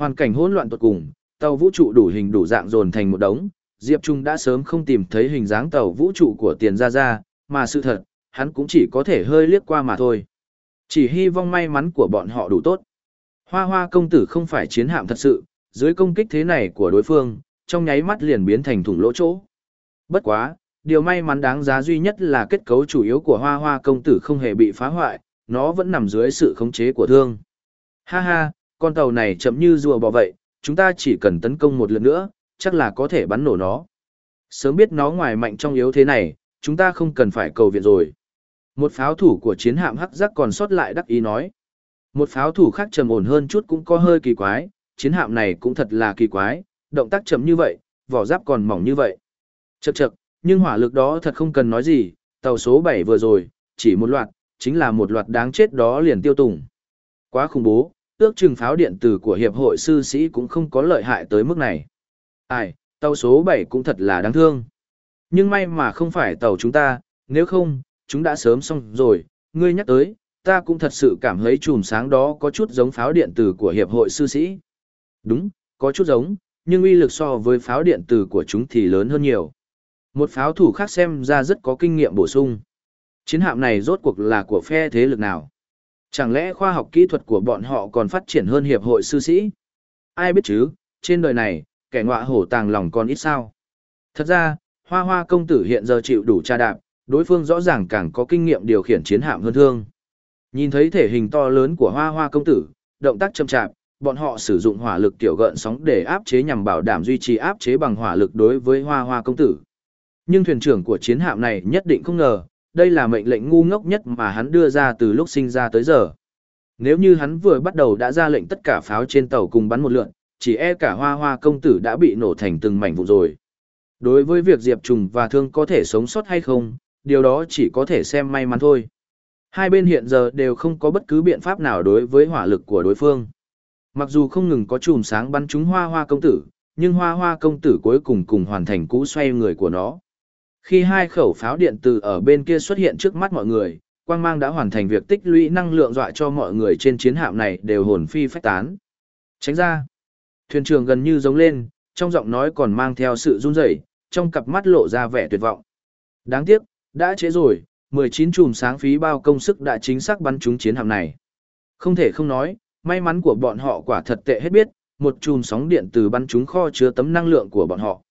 Hoàn cảnh hỗn loạn tột cùng, tàu vũ trụ đủ hình đủ dạng dồn thành một đống, Diệp Trung đã sớm không tìm thấy hình dáng tàu vũ trụ của tiền gia gia, mà sự thật, hắn cũng chỉ có thể hơi liếc qua mà thôi. Chỉ hy vọng may mắn của bọn họ đủ tốt. Hoa hoa công tử không phải chiến hạm thật sự, dưới công kích thế này của đối phương, trong nháy mắt liền biến thành thủng lỗ chỗ. Bất quá, điều may mắn đáng giá duy nhất là kết cấu chủ yếu của hoa hoa công tử không hề bị phá hoại, nó vẫn nằm dưới sự khống chế của thương. Ha ha, con tàu này chậm như rùa bò vậy, chúng ta chỉ cần tấn công một lần nữa, chắc là có thể bắn nổ nó. Sớm biết nó ngoài mạnh trong yếu thế này, chúng ta không cần phải cầu viện rồi. Một pháo thủ của chiến hạm hắc giác còn sót lại đắc ý nói. Một pháo thủ khác trầm ổn hơn chút cũng có hơi kỳ quái, chiến hạm này cũng thật là kỳ quái, động tác chậm như vậy, vỏ giáp còn mỏng như vậy. Chậc chậc, nhưng hỏa lực đó thật không cần nói gì, tàu số 7 vừa rồi, chỉ một loạt, chính là một loạt đáng chết đó liền tiêu tùng. Quá khủng bố, ước chừng pháo điện tử của hiệp hội sư sĩ cũng không có lợi hại tới mức này. Ai, tàu số 7 cũng thật là đáng thương. Nhưng may mà không phải tàu chúng ta, nếu không, chúng đã sớm xong rồi, ngươi nhắc tới, ta cũng thật sự cảm thấy chùm sáng đó có chút giống pháo điện tử của hiệp hội sư sĩ. Đúng, có chút giống, nhưng uy lực so với pháo điện tử của chúng thì lớn hơn nhiều. Một pháo thủ khác xem ra rất có kinh nghiệm bổ sung. Chiến hạm này rốt cuộc là của phe thế lực nào? Chẳng lẽ khoa học kỹ thuật của bọn họ còn phát triển hơn hiệp hội sư sĩ? Ai biết chứ, trên đời này, kẻ ngọa hổ tàng lòng còn ít sao. Thật ra, hoa hoa công tử hiện giờ chịu đủ tra đạp, đối phương rõ ràng càng có kinh nghiệm điều khiển chiến hạm hơn thương. Nhìn thấy thể hình to lớn của hoa hoa công tử, động tác chậm chạp, bọn họ sử dụng hỏa lực tiểu gợn sóng để áp chế nhằm bảo đảm duy trì áp chế bằng hỏa lực đối với hoa hoa công tử. Nhưng thuyền trưởng của chiến hạm này nhất định không ngờ, đây là mệnh lệnh ngu ngốc nhất mà hắn đưa ra từ lúc sinh ra tới giờ. Nếu như hắn vừa bắt đầu đã ra lệnh tất cả pháo trên tàu cùng bắn một lượn, chỉ e cả hoa hoa công tử đã bị nổ thành từng mảnh vụ rồi. Đối với việc Diệp Trùng và Thương có thể sống sót hay không, điều đó chỉ có thể xem may mắn thôi. Hai bên hiện giờ đều không có bất cứ biện pháp nào đối với hỏa lực của đối phương. Mặc dù không ngừng có chùm sáng bắn trúng hoa hoa công tử, nhưng hoa hoa công tử cuối cùng cùng hoàn thành cú xoay người của nó. Khi hai khẩu pháo điện từ ở bên kia xuất hiện trước mắt mọi người, quang mang đã hoàn thành việc tích lũy năng lượng dọa cho mọi người trên chiến hạm này đều hồn phi phách tán. Tránh ra. Thuyền trưởng gần như giống lên, trong giọng nói còn mang theo sự run rẩy, trong cặp mắt lộ ra vẻ tuyệt vọng. Đáng tiếc, đã trễ rồi, 19 chùm sáng phí bao công sức đã chính xác bắn trúng chiến hạm này. Không thể không nói, may mắn của bọn họ quả thật tệ hết biết, một chùm sóng điện từ bắn trúng kho chứa tấm năng lượng của bọn họ.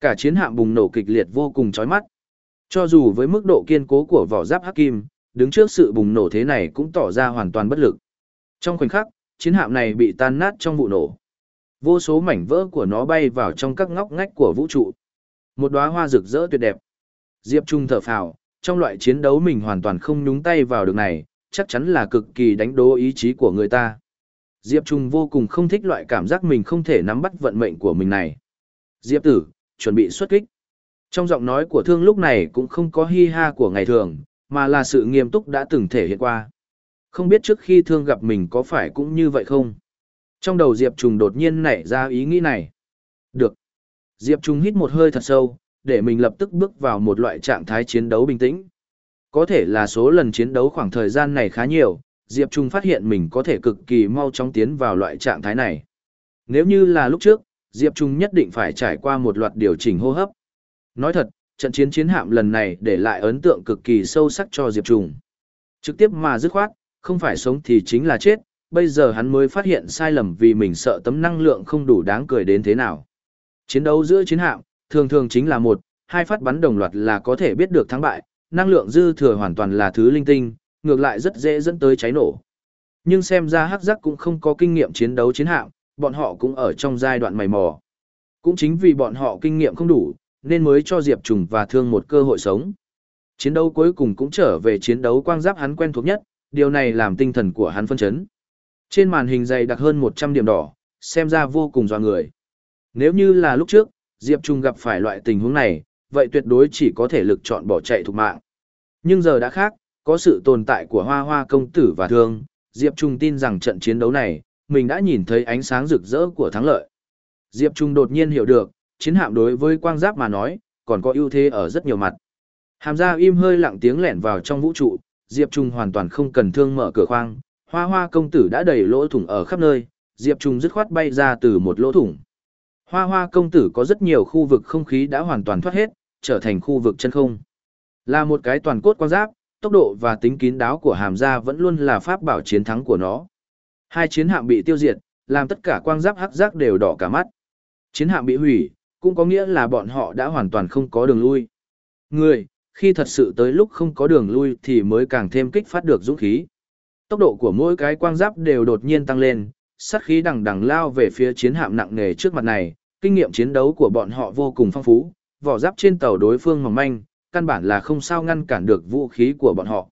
Cả chiến hạm bùng nổ kịch liệt vô cùng chói mắt. Cho dù với mức độ kiên cố của vỏ giáp hắc kim, đứng trước sự bùng nổ thế này cũng tỏ ra hoàn toàn bất lực. Trong khoảnh khắc, chiến hạm này bị tan nát trong vụ nổ. Vô số mảnh vỡ của nó bay vào trong các ngóc ngách của vũ trụ. Một đóa hoa rực rỡ tuyệt đẹp. Diệp Trung thở phào, trong loại chiến đấu mình hoàn toàn không nhúng tay vào được này, chắc chắn là cực kỳ đánh đố ý chí của người ta. Diệp Trung vô cùng không thích loại cảm giác mình không thể nắm bắt vận mệnh của mình này. Diệp tử, chuẩn bị xuất kích. Trong giọng nói của thương lúc này cũng không có hi ha của ngày thường, mà là sự nghiêm túc đã từng thể hiện qua. Không biết trước khi thương gặp mình có phải cũng như vậy không? Trong đầu Diệp Trùng đột nhiên nảy ra ý nghĩ này. Được. Diệp Trùng hít một hơi thật sâu, để mình lập tức bước vào một loại trạng thái chiến đấu bình tĩnh. Có thể là số lần chiến đấu khoảng thời gian này khá nhiều, Diệp Trung phát hiện mình có thể cực kỳ mau chóng tiến vào loại trạng thái này. Nếu như là lúc trước, Diệp Trung nhất định phải trải qua một loạt điều chỉnh hô hấp. Nói thật, trận chiến chiến hạm lần này để lại ấn tượng cực kỳ sâu sắc cho Diệp Trung. Trực tiếp mà dứt khoát, không phải sống thì chính là chết, bây giờ hắn mới phát hiện sai lầm vì mình sợ tấm năng lượng không đủ đáng cười đến thế nào. Chiến đấu giữa chiến hạm, thường thường chính là một, hai phát bắn đồng loạt là có thể biết được thắng bại, năng lượng dư thừa hoàn toàn là thứ linh tinh, ngược lại rất dễ dẫn tới cháy nổ. Nhưng xem ra hắc giác cũng không có kinh nghiệm chiến đấu chiến hạm, bọn họ cũng ở trong giai đoạn mày mò. Cũng chính vì bọn họ kinh nghiệm không đủ, nên mới cho Diệp Trùng và Thương một cơ hội sống. Chiến đấu cuối cùng cũng trở về chiến đấu quang giáp hắn quen thuộc nhất, điều này làm tinh thần của hắn phân chấn. Trên màn hình dày đặc hơn 100 điểm đỏ, xem ra vô cùng dọa người. Nếu như là lúc trước, Diệp Trung gặp phải loại tình huống này, vậy tuyệt đối chỉ có thể lực chọn bỏ chạy thục mạng. Nhưng giờ đã khác, có sự tồn tại của hoa hoa công tử và thương, Diệp Trung tin rằng trận chiến đấu này, mình đã nhìn thấy ánh sáng rực rỡ của thắng lợi. Diệp Trung đột nhiên hiểu được, chiến hạm đối với quang giáp mà nói, còn có ưu thế ở rất nhiều mặt. Hàm ra im hơi lặng tiếng lẻn vào trong vũ trụ, Diệp Trung hoàn toàn không cần thương mở cửa khoang, hoa hoa công tử đã đầy lỗ thủng ở khắp nơi, Diệp Trung dứt khoát bay ra từ một lỗ thủng. Hoa hoa công tử có rất nhiều khu vực không khí đã hoàn toàn thoát hết, trở thành khu vực chân không. Là một cái toàn cốt quang giáp, tốc độ và tính kín đáo của hàm gia vẫn luôn là pháp bảo chiến thắng của nó. Hai chiến hạm bị tiêu diệt, làm tất cả quang giáp hắc giác đều đỏ cả mắt. Chiến hạm bị hủy, cũng có nghĩa là bọn họ đã hoàn toàn không có đường lui. Người, khi thật sự tới lúc không có đường lui thì mới càng thêm kích phát được dũng khí. Tốc độ của mỗi cái quang giáp đều đột nhiên tăng lên, sát khí đằng đằng lao về phía chiến hạm nặng nề trước mặt này, kinh nghiệm chiến đấu của bọn họ vô cùng phong phú, vỏ giáp trên tàu đối phương mỏng manh, căn bản là không sao ngăn cản được vũ khí của bọn họ.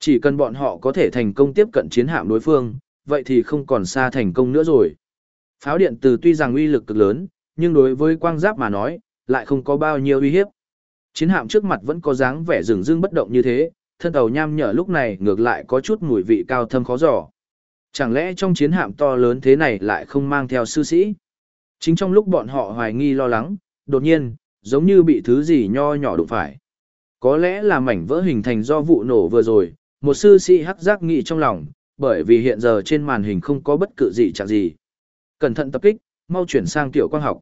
Chỉ cần bọn họ có thể thành công tiếp cận chiến hạm đối phương, vậy thì không còn xa thành công nữa rồi. Pháo điện từ tuy rằng uy lực cực lớn, nhưng đối với quang giáp mà nói, lại không có bao nhiêu uy hiếp. Chiến hạm trước mặt vẫn có dáng vẻ rừng rưng bất động như thế, thân tàu nham nhở lúc này ngược lại có chút mùi vị cao thâm khó dò. Chẳng lẽ trong chiến hạm to lớn thế này lại không mang theo sư sĩ? Chính trong lúc bọn họ hoài nghi lo lắng, đột nhiên, giống như bị thứ gì nho nhỏ đụng phải. Có lẽ là mảnh vỡ hình thành do vụ nổ vừa rồi, một sư sĩ hắc giác nghị trong lòng, bởi vì hiện giờ trên màn hình không có bất cứ gì chẳng gì. Cẩn thận tập kích, mau chuyển sang tiểu quang học.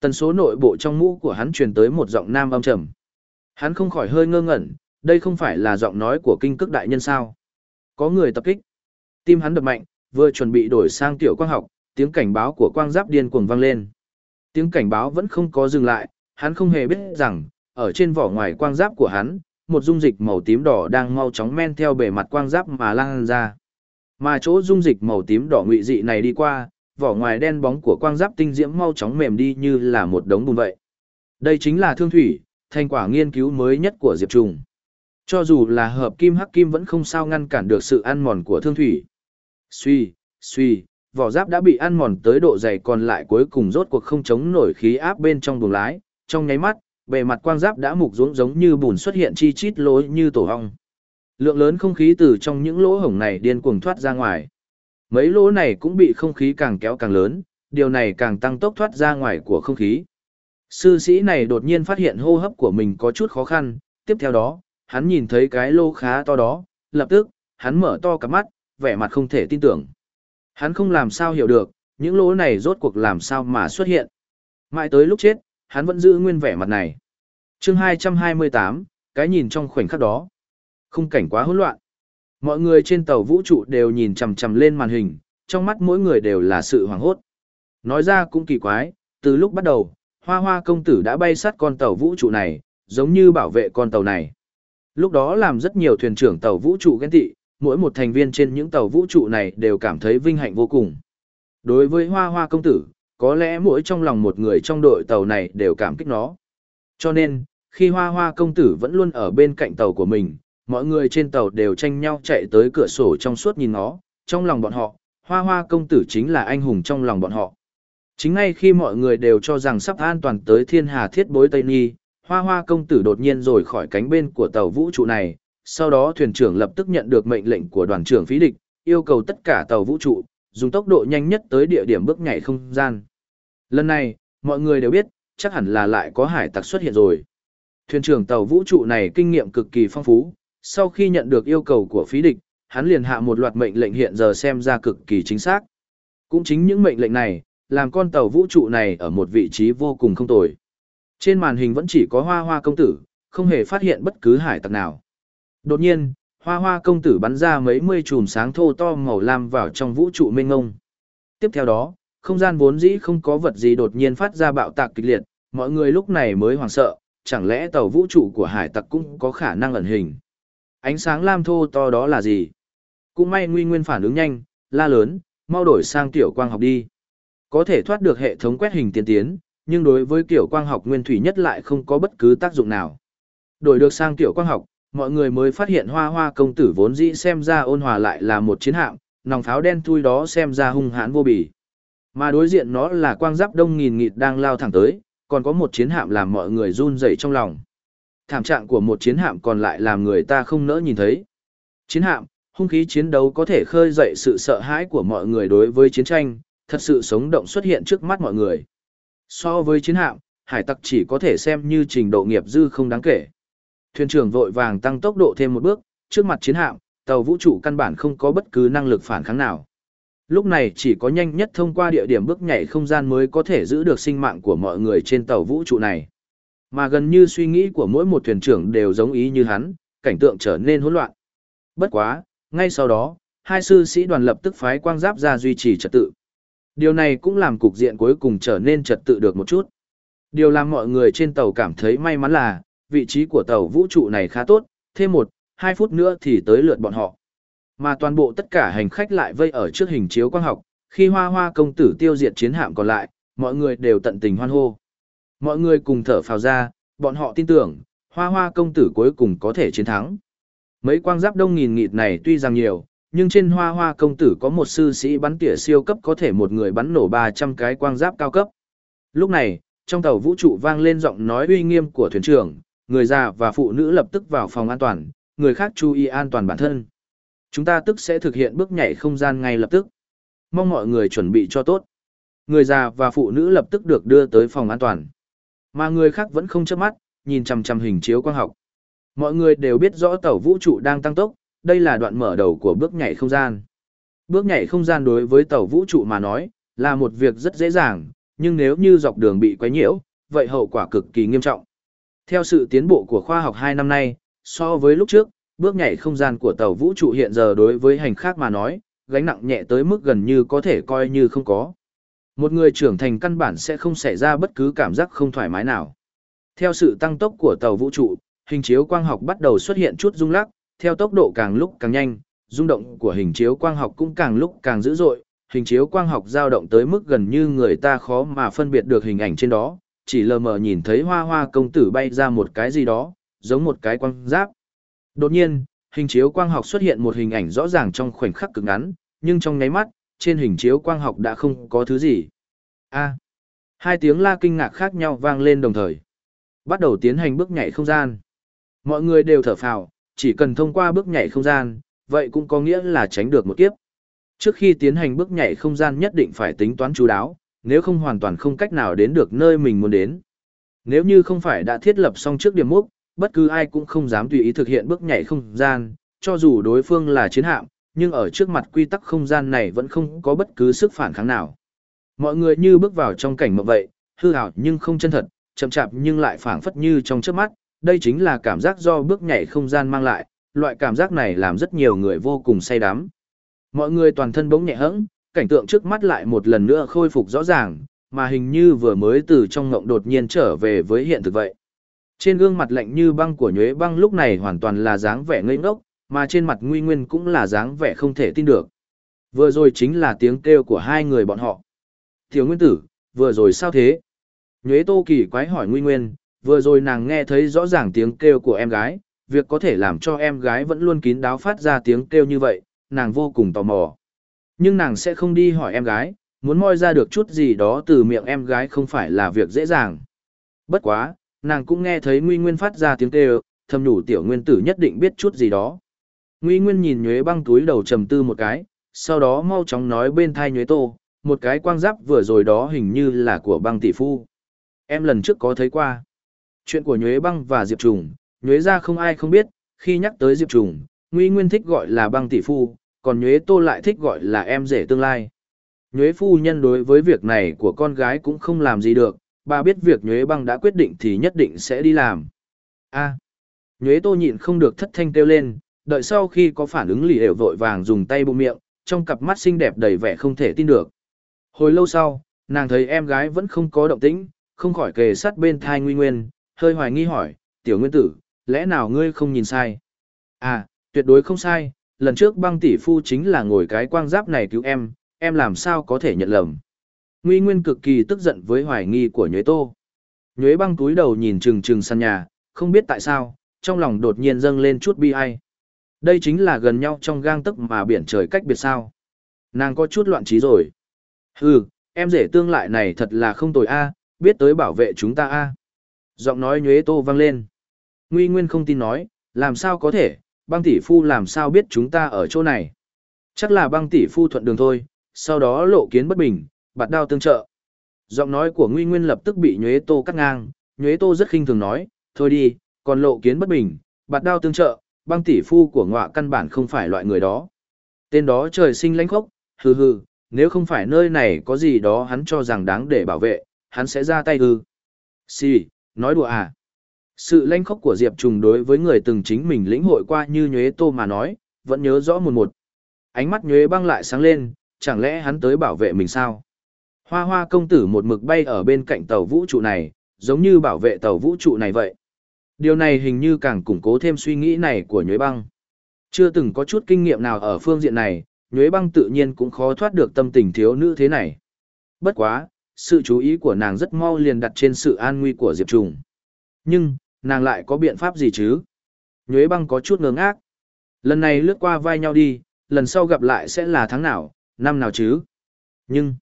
Tần số nội bộ trong mũ của hắn truyền tới một giọng nam âm trầm. Hắn không khỏi hơi ngơ ngẩn, đây không phải là giọng nói của kinh cước đại nhân sao. Có người tập kích. Tim hắn đập mạnh, vừa chuẩn bị đổi sang tiểu quang học, tiếng cảnh báo của quang giáp điên cuồng vang lên. Tiếng cảnh báo vẫn không có dừng lại, hắn không hề biết rằng, ở trên vỏ ngoài quang giáp của hắn, một dung dịch màu tím đỏ đang mau chóng men theo bề mặt quang giáp mà lan ra. Mà chỗ dung dịch màu tím đỏ ngụy dị này đi qua, vỏ ngoài đen bóng của quang giáp tinh diễm mau chóng mềm đi như là một đống bùn vậy. Đây chính là thương thủy, thành quả nghiên cứu mới nhất của Diệp Trùng. Cho dù là hợp kim hắc kim vẫn không sao ngăn cản được sự ăn mòn của thương thủy. Suy, suy, vỏ giáp đã bị ăn mòn tới độ dày còn lại cuối cùng rốt cuộc không chống nổi khí áp bên trong buồng lái, trong nháy mắt, bề mặt quang giáp đã mục ruỗng giống như bùn xuất hiện chi chít lối như tổ hong. Lượng lớn không khí từ trong những lỗ hổng này điên cuồng thoát ra ngoài. Mấy lỗ này cũng bị không khí càng kéo càng lớn, điều này càng tăng tốc thoát ra ngoài của không khí. Sư sĩ này đột nhiên phát hiện hô hấp của mình có chút khó khăn, tiếp theo đó, hắn nhìn thấy cái lô khá to đó, lập tức, hắn mở to cả mắt, vẻ mặt không thể tin tưởng. Hắn không làm sao hiểu được, những lỗ này rốt cuộc làm sao mà xuất hiện. Mãi tới lúc chết, hắn vẫn giữ nguyên vẻ mặt này. chương 228, cái nhìn trong khoảnh khắc đó. Khung cảnh quá hỗn loạn. Mọi người trên tàu vũ trụ đều nhìn chằm chằm lên màn hình, trong mắt mỗi người đều là sự hoảng hốt. Nói ra cũng kỳ quái, từ lúc bắt đầu, hoa hoa công tử đã bay sát con tàu vũ trụ này, giống như bảo vệ con tàu này. Lúc đó làm rất nhiều thuyền trưởng tàu vũ trụ ghen tị, mỗi một thành viên trên những tàu vũ trụ này đều cảm thấy vinh hạnh vô cùng. Đối với hoa hoa công tử, có lẽ mỗi trong lòng một người trong đội tàu này đều cảm kích nó. Cho nên, khi hoa hoa công tử vẫn luôn ở bên cạnh tàu của mình, mọi người trên tàu đều tranh nhau chạy tới cửa sổ trong suốt nhìn nó, trong lòng bọn họ, hoa hoa công tử chính là anh hùng trong lòng bọn họ. Chính ngay khi mọi người đều cho rằng sắp an toàn tới thiên hà thiết bối Tây Nhi, hoa hoa công tử đột nhiên rồi khỏi cánh bên của tàu vũ trụ này, sau đó thuyền trưởng lập tức nhận được mệnh lệnh của đoàn trưởng phí địch, yêu cầu tất cả tàu vũ trụ, dùng tốc độ nhanh nhất tới địa điểm bước nhảy không gian. Lần này, mọi người đều biết, chắc hẳn là lại có hải tặc xuất hiện rồi. Thuyền trưởng tàu vũ trụ này kinh nghiệm cực kỳ phong phú, sau khi nhận được yêu cầu của phí địch, hắn liền hạ một loạt mệnh lệnh hiện giờ xem ra cực kỳ chính xác. Cũng chính những mệnh lệnh này, làm con tàu vũ trụ này ở một vị trí vô cùng không tồi. Trên màn hình vẫn chỉ có hoa hoa công tử, không hề phát hiện bất cứ hải tặc nào. Đột nhiên, hoa hoa công tử bắn ra mấy mươi chùm sáng thô to màu lam vào trong vũ trụ mênh ngông. Tiếp theo đó, không gian vốn dĩ không có vật gì đột nhiên phát ra bạo tạc kịch liệt, mọi người lúc này mới hoảng sợ, chẳng lẽ tàu vũ trụ của hải tặc cũng có khả năng ẩn hình. Ánh sáng lam thô to đó là gì? Cũng may nguy nguyên phản ứng nhanh, la lớn, mau đổi sang tiểu quang học đi. Có thể thoát được hệ thống quét hình tiên tiến, nhưng đối với kiểu quang học nguyên thủy nhất lại không có bất cứ tác dụng nào. Đổi được sang tiểu quang học, mọi người mới phát hiện hoa hoa công tử vốn dĩ xem ra ôn hòa lại là một chiến hạm, nòng pháo đen thui đó xem ra hung hãn vô bì. Mà đối diện nó là quang giáp đông nghìn nghịt đang lao thẳng tới, còn có một chiến hạm làm mọi người run rẩy trong lòng. Thảm trạng của một chiến hạm còn lại làm người ta không nỡ nhìn thấy. Chiến hạm, hung khí chiến đấu có thể khơi dậy sự sợ hãi của mọi người đối với chiến tranh, thật sự sống động xuất hiện trước mắt mọi người. So với chiến hạm, hải tặc chỉ có thể xem như trình độ nghiệp dư không đáng kể. Thuyền trưởng vội vàng tăng tốc độ thêm một bước, trước mặt chiến hạm, tàu vũ trụ căn bản không có bất cứ năng lực phản kháng nào. Lúc này chỉ có nhanh nhất thông qua địa điểm bước nhảy không gian mới có thể giữ được sinh mạng của mọi người trên tàu vũ trụ này. Mà gần như suy nghĩ của mỗi một thuyền trưởng đều giống ý như hắn, cảnh tượng trở nên hỗn loạn. Bất quá, ngay sau đó, hai sư sĩ đoàn lập tức phái quang giáp ra duy trì trật tự. Điều này cũng làm cục diện cuối cùng trở nên trật tự được một chút. Điều làm mọi người trên tàu cảm thấy may mắn là, vị trí của tàu vũ trụ này khá tốt, thêm một, hai phút nữa thì tới lượt bọn họ. Mà toàn bộ tất cả hành khách lại vây ở trước hình chiếu quang học, khi hoa hoa công tử tiêu diệt chiến hạm còn lại, mọi người đều tận tình hoan hô. Mọi người cùng thở phào ra, bọn họ tin tưởng, hoa hoa công tử cuối cùng có thể chiến thắng. Mấy quang giáp đông nghìn nghịt này tuy rằng nhiều, nhưng trên hoa hoa công tử có một sư sĩ bắn tỉa siêu cấp có thể một người bắn nổ 300 cái quang giáp cao cấp. Lúc này, trong tàu vũ trụ vang lên giọng nói uy nghiêm của thuyền trưởng, người già và phụ nữ lập tức vào phòng an toàn, người khác chú ý an toàn bản thân. Chúng ta tức sẽ thực hiện bước nhảy không gian ngay lập tức. Mong mọi người chuẩn bị cho tốt. Người già và phụ nữ lập tức được đưa tới phòng an toàn. Mà người khác vẫn không chớp mắt, nhìn chằm chằm hình chiếu quang học. Mọi người đều biết rõ tàu vũ trụ đang tăng tốc, đây là đoạn mở đầu của bước nhảy không gian. Bước nhảy không gian đối với tàu vũ trụ mà nói, là một việc rất dễ dàng, nhưng nếu như dọc đường bị quấy nhiễu, vậy hậu quả cực kỳ nghiêm trọng. Theo sự tiến bộ của khoa học 2 năm nay, so với lúc trước, bước nhảy không gian của tàu vũ trụ hiện giờ đối với hành khách mà nói, gánh nặng nhẹ tới mức gần như có thể coi như không có. Một người trưởng thành căn bản sẽ không xảy ra bất cứ cảm giác không thoải mái nào. Theo sự tăng tốc của tàu vũ trụ, hình chiếu quang học bắt đầu xuất hiện chút rung lắc, theo tốc độ càng lúc càng nhanh, rung động của hình chiếu quang học cũng càng lúc càng dữ dội, hình chiếu quang học dao động tới mức gần như người ta khó mà phân biệt được hình ảnh trên đó, chỉ lờ mờ nhìn thấy hoa hoa công tử bay ra một cái gì đó, giống một cái quang giáp. Đột nhiên, hình chiếu quang học xuất hiện một hình ảnh rõ ràng trong khoảnh khắc cực ngắn, nhưng trong nháy mắt, trên hình chiếu quang học đã không có thứ gì. A. hai tiếng la kinh ngạc khác nhau vang lên đồng thời. Bắt đầu tiến hành bước nhảy không gian. Mọi người đều thở phào, chỉ cần thông qua bước nhảy không gian, vậy cũng có nghĩa là tránh được một kiếp. Trước khi tiến hành bước nhảy không gian nhất định phải tính toán chú đáo, nếu không hoàn toàn không cách nào đến được nơi mình muốn đến. Nếu như không phải đã thiết lập xong trước điểm mốc, bất cứ ai cũng không dám tùy ý thực hiện bước nhảy không gian, cho dù đối phương là chiến hạm, nhưng ở trước mặt quy tắc không gian này vẫn không có bất cứ sức phản kháng nào. Mọi người như bước vào trong cảnh mộng vậy, hư ảo nhưng không chân thật, chậm chạp nhưng lại phảng phất như trong trước mắt, đây chính là cảm giác do bước nhảy không gian mang lại, loại cảm giác này làm rất nhiều người vô cùng say đắm. Mọi người toàn thân bỗng nhẹ hẫng, cảnh tượng trước mắt lại một lần nữa khôi phục rõ ràng, mà hình như vừa mới từ trong ngộng đột nhiên trở về với hiện thực vậy. Trên gương mặt lạnh như băng của nhuế băng lúc này hoàn toàn là dáng vẻ ngây ngốc, mà trên mặt nguy nguyên cũng là dáng vẻ không thể tin được. Vừa rồi chính là tiếng kêu của hai người bọn họ. Tiểu nguyên tử, vừa rồi sao thế? Nhuế tô kỳ quái hỏi nguy nguyên, vừa rồi nàng nghe thấy rõ ràng tiếng kêu của em gái, việc có thể làm cho em gái vẫn luôn kín đáo phát ra tiếng kêu như vậy, nàng vô cùng tò mò. Nhưng nàng sẽ không đi hỏi em gái, muốn moi ra được chút gì đó từ miệng em gái không phải là việc dễ dàng. Bất quá, nàng cũng nghe thấy Nguy Nguyên phát ra tiếng kêu, thầm nhủ tiểu nguyên tử nhất định biết chút gì đó. Nguy Nguyên nhìn Nhuế băng túi đầu trầm tư một cái, sau đó mau chóng nói bên thai Nhuế Tô, một cái quang giáp vừa rồi đó hình như là của băng tỷ phu. Em lần trước có thấy qua. Chuyện của Nhuế băng và Diệp Trùng, Nhuế ra không ai không biết, khi nhắc tới Diệp Trùng, Nguy Nguyên thích gọi là băng tỷ phu, còn Nhuế Tô lại thích gọi là em rể tương lai. Nhuế phu nhân đối với việc này của con gái cũng không làm gì được, bà biết việc Nhuế băng đã quyết định thì nhất định sẽ đi làm. a à, Nhuế tô nhịn không được thất thanh kêu lên, đợi sau khi có phản ứng lì đều vội vàng dùng tay bụng miệng, trong cặp mắt xinh đẹp đầy vẻ không thể tin được. Hồi lâu sau, nàng thấy em gái vẫn không có động tĩnh, không khỏi kề sát bên thai nguy nguyên, hơi hoài nghi hỏi, tiểu nguyên tử, lẽ nào ngươi không nhìn sai? À, tuyệt đối không sai, lần trước băng tỷ phu chính là ngồi cái quang giáp này cứu em, em làm sao có thể nhận lầm. Nguy Nguyên cực kỳ tức giận với hoài nghi của Nhuế Tô. Nhuế băng túi đầu nhìn trừng trừng sàn nhà, không biết tại sao, trong lòng đột nhiên dâng lên chút bi ai. Đây chính là gần nhau trong gang tức mà biển trời cách biệt sao. Nàng có chút loạn trí rồi. Hừ, em rể tương lại này thật là không tồi a, biết tới bảo vệ chúng ta a. Giọng nói Nhuế Tô vang lên. Nguy Nguyên không tin nói, làm sao có thể, băng tỷ phu làm sao biết chúng ta ở chỗ này. Chắc là băng tỷ phu thuận đường thôi, sau đó lộ kiến bất bình, bạt đao tương trợ. Giọng nói của Nguy Nguyên lập tức bị Nhuế Tô cắt ngang, Nhuế Tô rất khinh thường nói, thôi đi, còn lộ kiến bất bình, bạt đao tương trợ, băng tỷ phu của ngọa căn bản không phải loại người đó. Tên đó trời sinh lãnh khốc, hừ hừ, nếu không phải nơi này có gì đó hắn cho rằng đáng để bảo vệ, hắn sẽ ra tay hư. Xì, nói đùa à. Sự lãnh khốc của Diệp Trùng đối với người từng chính mình lĩnh hội qua như Nhuế Tô mà nói, vẫn nhớ rõ một một. Ánh mắt Nhuế băng lại sáng lên, chẳng lẽ hắn tới bảo vệ mình sao? Hoa hoa công tử một mực bay ở bên cạnh tàu vũ trụ này, giống như bảo vệ tàu vũ trụ này vậy. Điều này hình như càng củng cố thêm suy nghĩ này của Nhuế băng. Chưa từng có chút kinh nghiệm nào ở phương diện này, Nhuế băng tự nhiên cũng khó thoát được tâm tình thiếu nữ thế này. Bất quá, sự chú ý của nàng rất mau liền đặt trên sự an nguy của Diệp Trùng. Nhưng, nàng lại có biện pháp gì chứ? Nhuế băng có chút ngớ ngác. Lần này lướt qua vai nhau đi, lần sau gặp lại sẽ là tháng nào, năm nào chứ? Nhưng,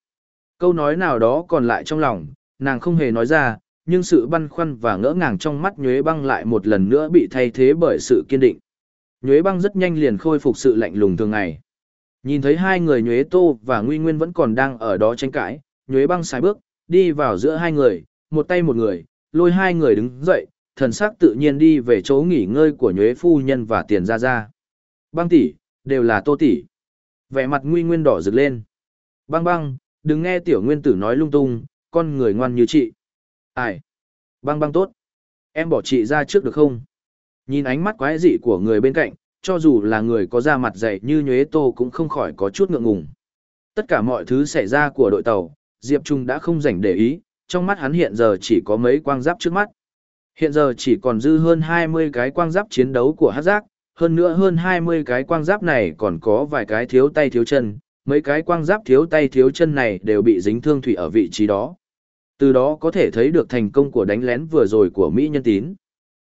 câu nói nào đó còn lại trong lòng, nàng không hề nói ra, nhưng sự băn khoăn và ngỡ ngàng trong mắt Nhuế băng lại một lần nữa bị thay thế bởi sự kiên định. Nhuế băng rất nhanh liền khôi phục sự lạnh lùng thường ngày. Nhìn thấy hai người Nhuế Tô và Nguy Nguyên vẫn còn đang ở đó tranh cãi, Nhuế băng xài bước, đi vào giữa hai người, một tay một người, lôi hai người đứng dậy, thần sắc tự nhiên đi về chỗ nghỉ ngơi của nhuế phu nhân và tiền ra ra. Băng tỷ, đều là tô tỷ. Vẻ mặt nguy nguyên đỏ rực lên. Băng băng, đừng nghe tiểu nguyên tử nói lung tung, con người ngoan như chị. Ai? Băng băng tốt. Em bỏ chị ra trước được không? Nhìn ánh mắt quái dị của người bên cạnh, cho dù là người có da mặt dày như nhuế tô cũng không khỏi có chút ngượng ngùng. Tất cả mọi thứ xảy ra của đội tàu, Diệp Trung đã không rảnh để ý, trong mắt hắn hiện giờ chỉ có mấy quang giáp trước mắt. Hiện giờ chỉ còn dư hơn 20 cái quang giáp chiến đấu của hát giác, hơn nữa hơn 20 cái quang giáp này còn có vài cái thiếu tay thiếu chân, mấy cái quang giáp thiếu tay thiếu chân này đều bị dính thương thủy ở vị trí đó. Từ đó có thể thấy được thành công của đánh lén vừa rồi của Mỹ nhân tín.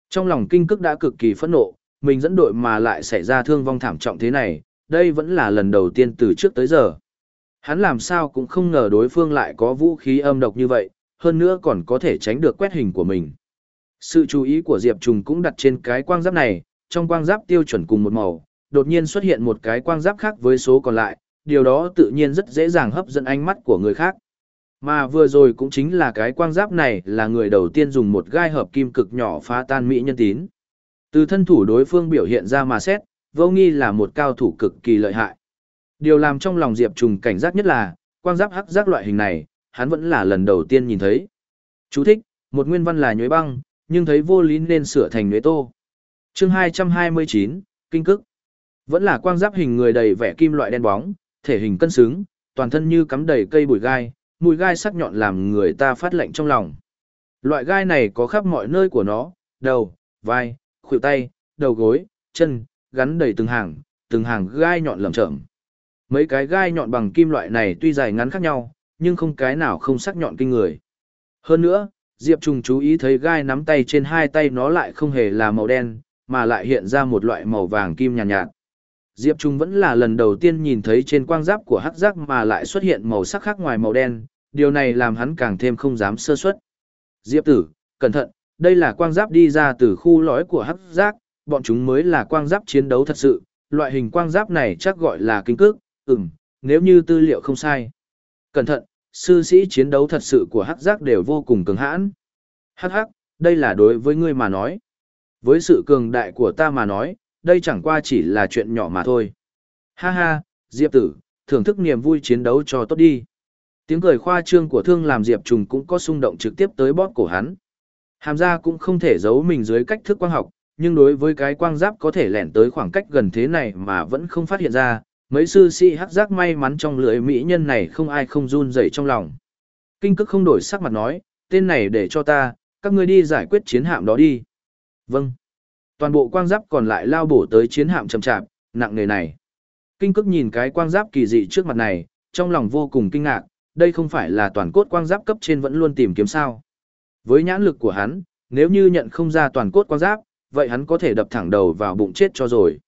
Trong lòng kinh cức đã cực kỳ phẫn nộ, mình dẫn đội mà lại xảy ra thương vong thảm trọng thế này, đây vẫn là lần đầu tiên từ trước tới giờ. Hắn làm sao cũng không ngờ đối phương lại có vũ khí âm độc như vậy, hơn nữa còn có thể tránh được quét hình của mình. Sự chú ý của Diệp Trùng cũng đặt trên cái quang giáp này, trong quang giáp tiêu chuẩn cùng một màu, đột nhiên xuất hiện một cái quang giáp khác với số còn lại, điều đó tự nhiên rất dễ dàng hấp dẫn ánh mắt của người khác. Mà vừa rồi cũng chính là cái quang giáp này là người đầu tiên dùng một gai hợp kim cực nhỏ phá tan mỹ nhân tín. Từ thân thủ đối phương biểu hiện ra mà xét, vô nghi là một cao thủ cực kỳ lợi hại. Điều làm trong lòng Diệp Trùng cảnh giác nhất là, quang giáp hắc giác loại hình này, hắn vẫn là lần đầu tiên nhìn thấy. Chú thích, một nguyên văn là nhuế băng, nhưng thấy vô lý nên sửa thành nhuế tô. chương 229, Kinh cức. Vẫn là quang giáp hình người đầy vẻ kim loại đen bóng, thể hình cân xứng, toàn thân như cắm đầy cây bụi gai, mùi gai sắc nhọn làm người ta phát lạnh trong lòng. Loại gai này có khắp mọi nơi của nó, đầu, vai, khuỷu tay, đầu gối, chân, gắn đầy từng hàng, từng hàng gai nhọn lởm chởm. Mấy cái gai nhọn bằng kim loại này tuy dài ngắn khác nhau, nhưng không cái nào không sắc nhọn kinh người. Hơn nữa, Diệp Trùng chú ý thấy gai nắm tay trên hai tay nó lại không hề là màu đen, mà lại hiện ra một loại màu vàng kim nhàn nhạt, nhạt. Diệp Trung vẫn là lần đầu tiên nhìn thấy trên quang giáp của hắc giác mà lại xuất hiện màu sắc khác ngoài màu đen, điều này làm hắn càng thêm không dám sơ suất. Diệp tử, cẩn thận, đây là quang giáp đi ra từ khu lõi của hắc giác, bọn chúng mới là quang giáp chiến đấu thật sự, loại hình quang giáp này chắc gọi là kinh cước, ừm, nếu như tư liệu không sai. Cẩn thận, sư sĩ chiến đấu thật sự của hắc giác đều vô cùng cứng hãn. Hắc hắc, đây là đối với ngươi mà nói. Với sự cường đại của ta mà nói, đây chẳng qua chỉ là chuyện nhỏ mà thôi. Ha ha, Diệp tử, thưởng thức niềm vui chiến đấu cho tốt đi. Tiếng cười khoa trương của thương làm Diệp Trùng cũng có xung động trực tiếp tới bóp cổ hắn. Hàm ra cũng không thể giấu mình dưới cách thức quang học, nhưng đối với cái quang giáp có thể lẻn tới khoảng cách gần thế này mà vẫn không phát hiện ra, mấy sư sĩ hắc giác may mắn trong lưỡi mỹ nhân này không ai không run rẩy trong lòng. Kinh cức không đổi sắc mặt nói, tên này để cho ta, các ngươi đi giải quyết chiến hạm đó đi. Vâng. Toàn bộ quang giáp còn lại lao bổ tới chiến hạm chậm chạp, nặng nề này. Kinh cức nhìn cái quang giáp kỳ dị trước mặt này, trong lòng vô cùng kinh ngạc, đây không phải là toàn cốt quang giáp cấp trên vẫn luôn tìm kiếm sao. Với nhãn lực của hắn, nếu như nhận không ra toàn cốt quang giáp, vậy hắn có thể đập thẳng đầu vào bụng chết cho rồi.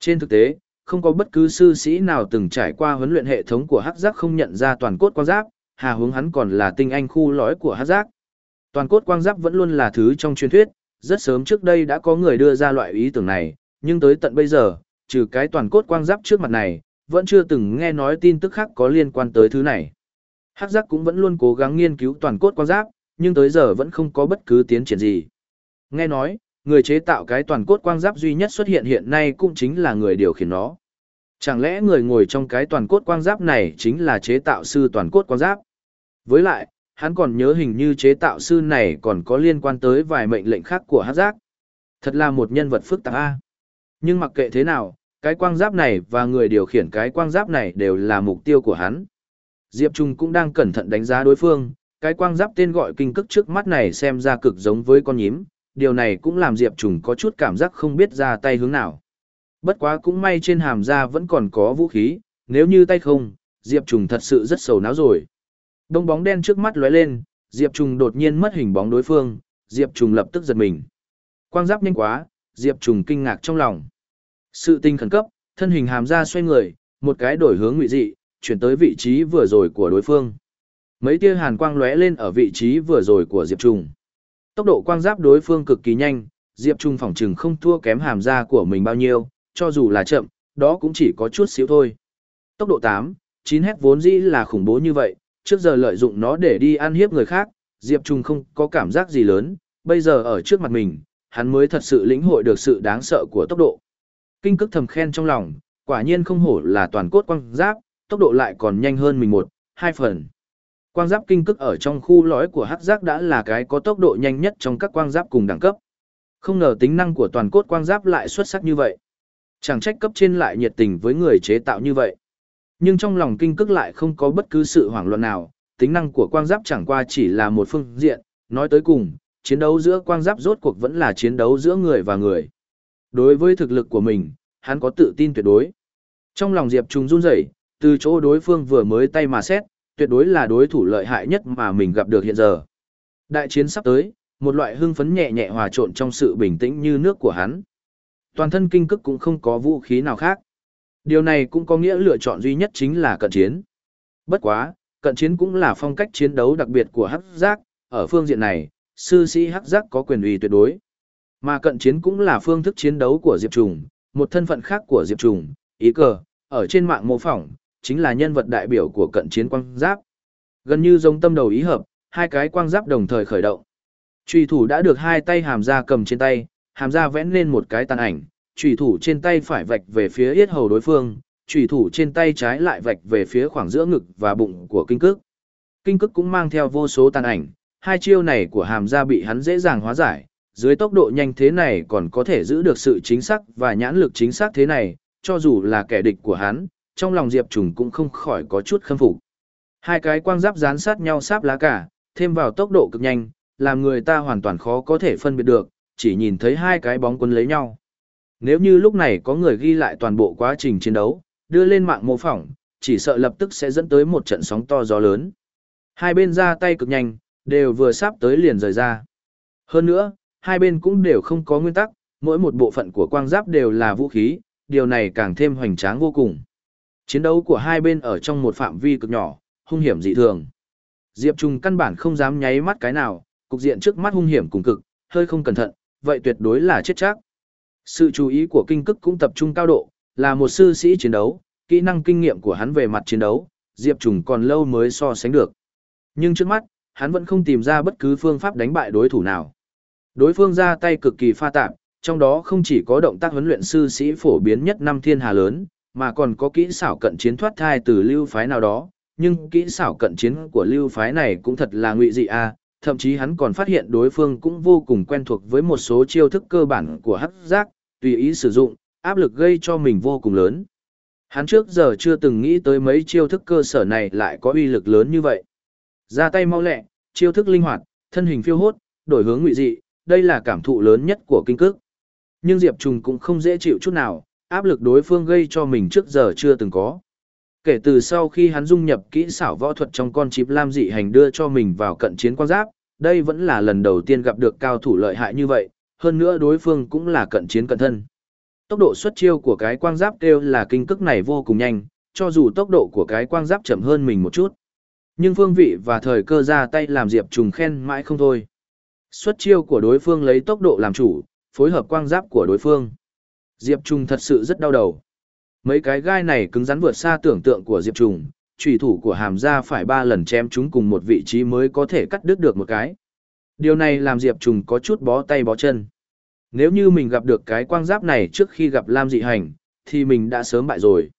Trên thực tế, không có bất cứ sư sĩ nào từng trải qua huấn luyện hệ thống của hắc giác không nhận ra toàn cốt quang giáp, hà hướng hắn còn là tinh anh khu lõi của hắc giác. Toàn cốt quang giáp vẫn luôn là thứ trong truyền thuyết, rất sớm trước đây đã có người đưa ra loại ý tưởng này, nhưng tới tận bây giờ, trừ cái toàn cốt quang giáp trước mặt này, vẫn chưa từng nghe nói tin tức khác có liên quan tới thứ này. Hắc giác cũng vẫn luôn cố gắng nghiên cứu toàn cốt quang giáp, nhưng tới giờ vẫn không có bất cứ tiến triển gì. Nghe nói, người chế tạo cái toàn cốt quang giáp duy nhất xuất hiện hiện nay cũng chính là người điều khiển nó. Chẳng lẽ người ngồi trong cái toàn cốt quang giáp này chính là chế tạo sư toàn cốt quang giáp? Với lại, hắn còn nhớ hình như chế tạo sư này còn có liên quan tới vài mệnh lệnh khác của hát giác. Thật là một nhân vật phức tạp A. Nhưng mặc kệ thế nào, cái quang giáp này và người điều khiển cái quang giáp này đều là mục tiêu của hắn. Diệp Trung cũng đang cẩn thận đánh giá đối phương, cái quang giáp tên gọi kinh cức trước mắt này xem ra cực giống với con nhím, điều này cũng làm Diệp Trung có chút cảm giác không biết ra tay hướng nào. Bất quá cũng may trên hàm da vẫn còn có vũ khí, nếu như tay không, Diệp Trung thật sự rất sầu não rồi. Đông bóng đen trước mắt lóe lên, Diệp Trung đột nhiên mất hình bóng đối phương, Diệp Trung lập tức giật mình. Quang giáp nhanh quá, Diệp Trung kinh ngạc trong lòng. Sự tinh khẩn cấp, thân hình hàm ra xoay người, một cái đổi hướng ngụy dị, chuyển tới vị trí vừa rồi của đối phương. Mấy tia hàn quang lóe lên ở vị trí vừa rồi của Diệp Trùng. Tốc độ quang giáp đối phương cực kỳ nhanh, Diệp Trung phỏng chừng không thua kém hàm da của mình bao nhiêu, cho dù là chậm, đó cũng chỉ có chút xíu thôi. Tốc độ 8, 9 hét vốn dĩ là khủng bố như vậy, trước giờ lợi dụng nó để đi ăn hiếp người khác, Diệp Trung không có cảm giác gì lớn, bây giờ ở trước mặt mình, hắn mới thật sự lĩnh hội được sự đáng sợ của tốc độ. Kinh cức thầm khen trong lòng, quả nhiên không hổ là toàn cốt quang giáp, tốc độ lại còn nhanh hơn mình một, hai phần. Quang giáp kinh cức ở trong khu lõi của hắc giác đã là cái có tốc độ nhanh nhất trong các quang giáp cùng đẳng cấp. Không ngờ tính năng của toàn cốt quang giáp lại xuất sắc như vậy. Chẳng trách cấp trên lại nhiệt tình với người chế tạo như vậy. Nhưng trong lòng kinh cức lại không có bất cứ sự hoảng loạn nào, tính năng của quang giáp chẳng qua chỉ là một phương diện, nói tới cùng, chiến đấu giữa quang giáp rốt cuộc vẫn là chiến đấu giữa người và người. Đối với thực lực của mình, hắn có tự tin tuyệt đối. Trong lòng Diệp Trung run rẩy, từ chỗ đối phương vừa mới tay mà xét, tuyệt đối là đối thủ lợi hại nhất mà mình gặp được hiện giờ. Đại chiến sắp tới, một loại hưng phấn nhẹ nhẹ hòa trộn trong sự bình tĩnh như nước của hắn. Toàn thân kinh cức cũng không có vũ khí nào khác. Điều này cũng có nghĩa lựa chọn duy nhất chính là cận chiến. Bất quá, cận chiến cũng là phong cách chiến đấu đặc biệt của hắc giác, ở phương diện này, sư sĩ hắc giác có quyền uy tuyệt đối. Mà cận chiến cũng là phương thức chiến đấu của Diệp Trùng, một thân phận khác của Diệp Trùng, ý cờ, ở trên mạng mô phỏng, chính là nhân vật đại biểu của cận chiến quang giáp. Gần như giống tâm đầu ý hợp, hai cái quang giáp đồng thời khởi động. Trùy thủ đã được hai tay hàm ra cầm trên tay, hàm ra vẽ lên một cái tàn ảnh, trùy thủ trên tay phải vạch về phía yết hầu đối phương, trùy thủ trên tay trái lại vạch về phía khoảng giữa ngực và bụng của kinh cức. Kinh cức cũng mang theo vô số tàn ảnh, hai chiêu này của hàm ra bị hắn dễ dàng hóa giải, dưới tốc độ nhanh thế này còn có thể giữ được sự chính xác và nhãn lực chính xác thế này, cho dù là kẻ địch của hắn, trong lòng Diệp Trùng cũng không khỏi có chút khâm phục. Hai cái quang giáp dán sát nhau sáp lá cả, thêm vào tốc độ cực nhanh, làm người ta hoàn toàn khó có thể phân biệt được, chỉ nhìn thấy hai cái bóng quân lấy nhau. Nếu như lúc này có người ghi lại toàn bộ quá trình chiến đấu, đưa lên mạng mô phỏng, chỉ sợ lập tức sẽ dẫn tới một trận sóng to gió lớn. Hai bên ra tay cực nhanh, đều vừa sắp tới liền rời ra. Hơn nữa, hai bên cũng đều không có nguyên tắc, mỗi một bộ phận của quang giáp đều là vũ khí, điều này càng thêm hoành tráng vô cùng. Chiến đấu của hai bên ở trong một phạm vi cực nhỏ, hung hiểm dị thường. Diệp Trung căn bản không dám nháy mắt cái nào, cục diện trước mắt hung hiểm cùng cực, hơi không cẩn thận, vậy tuyệt đối là chết chắc. Sự chú ý của kinh cức cũng tập trung cao độ, là một sư sĩ chiến đấu, kỹ năng kinh nghiệm của hắn về mặt chiến đấu, Diệp Trung còn lâu mới so sánh được. Nhưng trước mắt, hắn vẫn không tìm ra bất cứ phương pháp đánh bại đối thủ nào. Đối phương ra tay cực kỳ pha tạp, trong đó không chỉ có động tác huấn luyện sư sĩ phổ biến nhất năm thiên hà lớn, mà còn có kỹ xảo cận chiến thoát thai từ lưu phái nào đó, nhưng kỹ xảo cận chiến của lưu phái này cũng thật là ngụy dị a, thậm chí hắn còn phát hiện đối phương cũng vô cùng quen thuộc với một số chiêu thức cơ bản của hắc giác, tùy ý sử dụng, áp lực gây cho mình vô cùng lớn. Hắn trước giờ chưa từng nghĩ tới mấy chiêu thức cơ sở này lại có uy lực lớn như vậy. Ra tay mau lẹ, chiêu thức linh hoạt, thân hình phiêu hốt, đổi hướng ngụy dị, đây là cảm thụ lớn nhất của kinh cước. Nhưng Diệp Trùng cũng không dễ chịu chút nào, áp lực đối phương gây cho mình trước giờ chưa từng có. Kể từ sau khi hắn dung nhập kỹ xảo võ thuật trong con chip lam dị hành đưa cho mình vào cận chiến quan giáp, đây vẫn là lần đầu tiên gặp được cao thủ lợi hại như vậy, hơn nữa đối phương cũng là cận chiến cận thân. Tốc độ xuất chiêu của cái quang giáp kêu là kinh cức này vô cùng nhanh, cho dù tốc độ của cái quang giáp chậm hơn mình một chút. Nhưng phương vị và thời cơ ra tay làm Diệp Trùng khen mãi không thôi. Xuất chiêu của đối phương lấy tốc độ làm chủ, phối hợp quang giáp của đối phương. Diệp Trùng thật sự rất đau đầu. Mấy cái gai này cứng rắn vượt xa tưởng tượng của Diệp Trùng, trùy thủ của hàm ra phải ba lần chém chúng cùng một vị trí mới có thể cắt đứt được một cái. Điều này làm Diệp Trùng có chút bó tay bó chân. Nếu như mình gặp được cái quang giáp này trước khi gặp Lam dị hành, thì mình đã sớm bại rồi.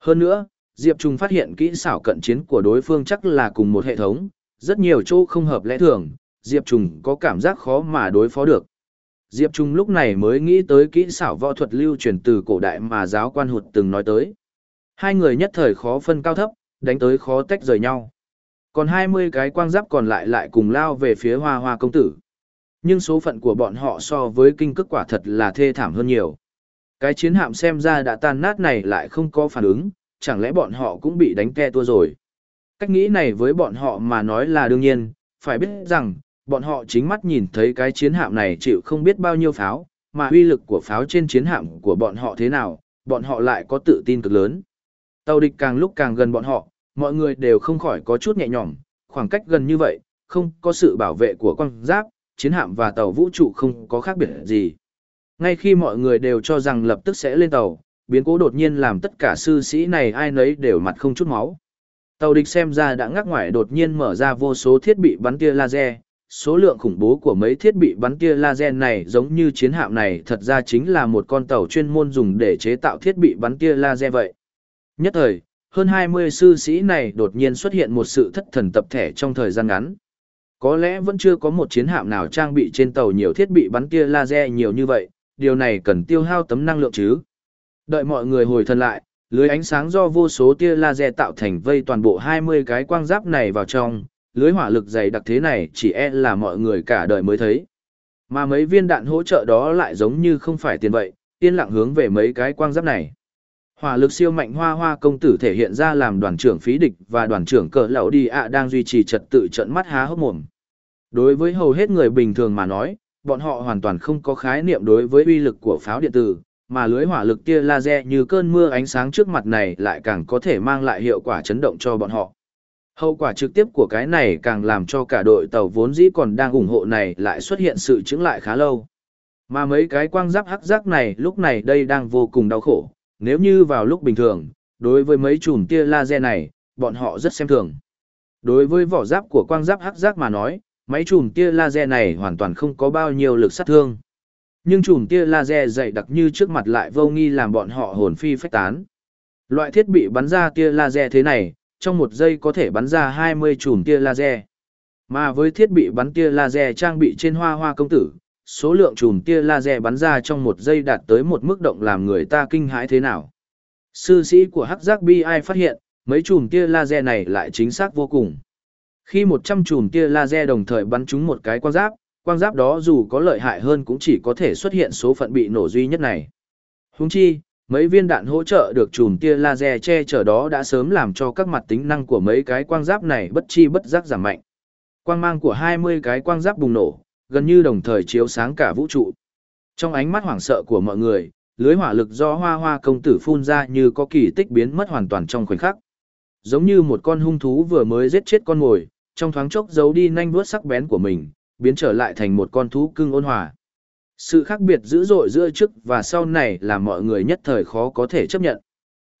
Hơn nữa, Diệp Trùng phát hiện kỹ xảo cận chiến của đối phương chắc là cùng một hệ thống, rất nhiều chỗ không hợp lẽ thường, Diệp Trùng có cảm giác khó mà đối phó được. Diệp Trung lúc này mới nghĩ tới kỹ xảo võ thuật lưu truyền từ cổ đại mà giáo quan hụt từng nói tới. Hai người nhất thời khó phân cao thấp, đánh tới khó tách rời nhau. Còn 20 cái quang giáp còn lại lại cùng lao về phía hoa hoa công tử. Nhưng số phận của bọn họ so với kinh cước quả thật là thê thảm hơn nhiều. Cái chiến hạm xem ra đã tan nát này lại không có phản ứng, chẳng lẽ bọn họ cũng bị đánh te tua rồi. Cách nghĩ này với bọn họ mà nói là đương nhiên, phải biết rằng, bọn họ chính mắt nhìn thấy cái chiến hạm này chịu không biết bao nhiêu pháo, mà uy lực của pháo trên chiến hạm của bọn họ thế nào, bọn họ lại có tự tin cực lớn. Tàu địch càng lúc càng gần bọn họ, mọi người đều không khỏi có chút nhẹ nhõm, khoảng cách gần như vậy, không có sự bảo vệ của quang giáp, chiến hạm và tàu vũ trụ không có khác biệt gì. Ngay khi mọi người đều cho rằng lập tức sẽ lên tàu, biến cố đột nhiên làm tất cả sư sĩ này ai nấy đều mặt không chút máu. Tàu địch xem ra đã ngắc ngoại đột nhiên mở ra vô số thiết bị bắn tia laser, số lượng khủng bố của mấy thiết bị bắn tia laser này giống như chiến hạm này thật ra chính là một con tàu chuyên môn dùng để chế tạo thiết bị bắn tia laser vậy. Nhất thời, hơn 20 sư sĩ này đột nhiên xuất hiện một sự thất thần tập thể trong thời gian ngắn. Có lẽ vẫn chưa có một chiến hạm nào trang bị trên tàu nhiều thiết bị bắn tia laser nhiều như vậy, điều này cần tiêu hao tấm năng lượng chứ. Đợi mọi người hồi thân lại, lưới ánh sáng do vô số tia laser tạo thành vây toàn bộ 20 cái quang giáp này vào trong, lưới hỏa lực dày đặc thế này chỉ e là mọi người cả đời mới thấy. Mà mấy viên đạn hỗ trợ đó lại giống như không phải tiền vậy, yên lặng hướng về mấy cái quang giáp này. Hỏa lực siêu mạnh hoa hoa công tử thể hiện ra làm đoàn trưởng phí địch và đoàn trưởng cờ lậu đi ạ đang duy trì trật tự trận mắt há hốc mồm. Đối với hầu hết người bình thường mà nói, bọn họ hoàn toàn không có khái niệm đối với uy lực của pháo điện tử, mà lưới hỏa lực tia laser như cơn mưa ánh sáng trước mặt này lại càng có thể mang lại hiệu quả chấn động cho bọn họ. Hậu quả trực tiếp của cái này càng làm cho cả đội tàu vốn dĩ còn đang ủng hộ này lại xuất hiện sự chứng lại khá lâu. Mà mấy cái quang giáp hắc giác này lúc này đây đang vô cùng đau khổ, nếu như vào lúc bình thường, đối với mấy chùm tia laser này, bọn họ rất xem thường. Đối với vỏ giáp của quang giáp hắc giác mà nói, mấy chùm tia laser này hoàn toàn không có bao nhiêu lực sát thương. Nhưng chùm tia laser dày đặc như trước mặt lại vô nghi làm bọn họ hồn phi phách tán. Loại thiết bị bắn ra tia laser thế này, trong một giây có thể bắn ra 20 chùm tia laser. Mà với thiết bị bắn tia laser trang bị trên hoa hoa công tử, số lượng chùm tia laser bắn ra trong một giây đạt tới một mức động làm người ta kinh hãi thế nào. Sư sĩ của Hắc Giác Bi ai phát hiện, mấy chùm tia laser này lại chính xác vô cùng. Khi 100 chùm tia laser đồng thời bắn trúng một cái quang giáp, quang giáp đó dù có lợi hại hơn cũng chỉ có thể xuất hiện số phận bị nổ duy nhất này. Húng chi, Mấy viên đạn hỗ trợ được chùm tia laser che chở đó đã sớm làm cho các mặt tính năng của mấy cái quang giáp này bất chi bất giác giảm mạnh. Quang mang của 20 cái quang giáp bùng nổ, gần như đồng thời chiếu sáng cả vũ trụ. Trong ánh mắt hoảng sợ của mọi người, lưới hỏa lực do hoa hoa công tử phun ra như có kỳ tích biến mất hoàn toàn trong khoảnh khắc. Giống như một con hung thú vừa mới giết chết con mồi, trong thoáng chốc giấu đi nhanh vuốt sắc bén của mình, biến trở lại thành một con thú cưng ôn hòa. Sự khác biệt dữ dội giữa trước và sau này là mọi người nhất thời khó có thể chấp nhận.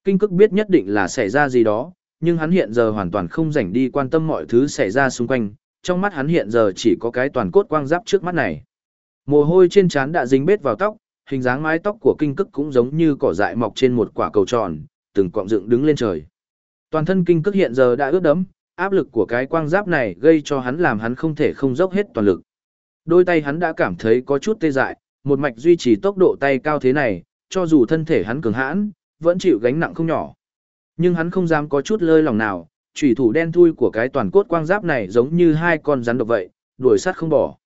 Kinh cức biết nhất định là xảy ra gì đó, nhưng hắn hiện giờ hoàn toàn không rảnh đi quan tâm mọi thứ xảy ra xung quanh, trong mắt hắn hiện giờ chỉ có cái toàn cốt quang giáp trước mắt này. Mồ hôi trên trán đã dính bết vào tóc, hình dáng mái tóc của kinh cức cũng giống như cỏ dại mọc trên một quả cầu tròn, từng cọng dựng đứng lên trời. Toàn thân kinh cức hiện giờ đã ướt đẫm, áp lực của cái quang giáp này gây cho hắn làm hắn không thể không dốc hết toàn lực. Đôi tay hắn đã cảm thấy có chút tê dại, một mạch duy trì tốc độ tay cao thế này, cho dù thân thể hắn cường hãn, vẫn chịu gánh nặng không nhỏ. Nhưng hắn không dám có chút lơi lòng nào, chủy thủ đen thui của cái toàn cốt quang giáp này giống như hai con rắn độc vậy, đuổi sát không bỏ.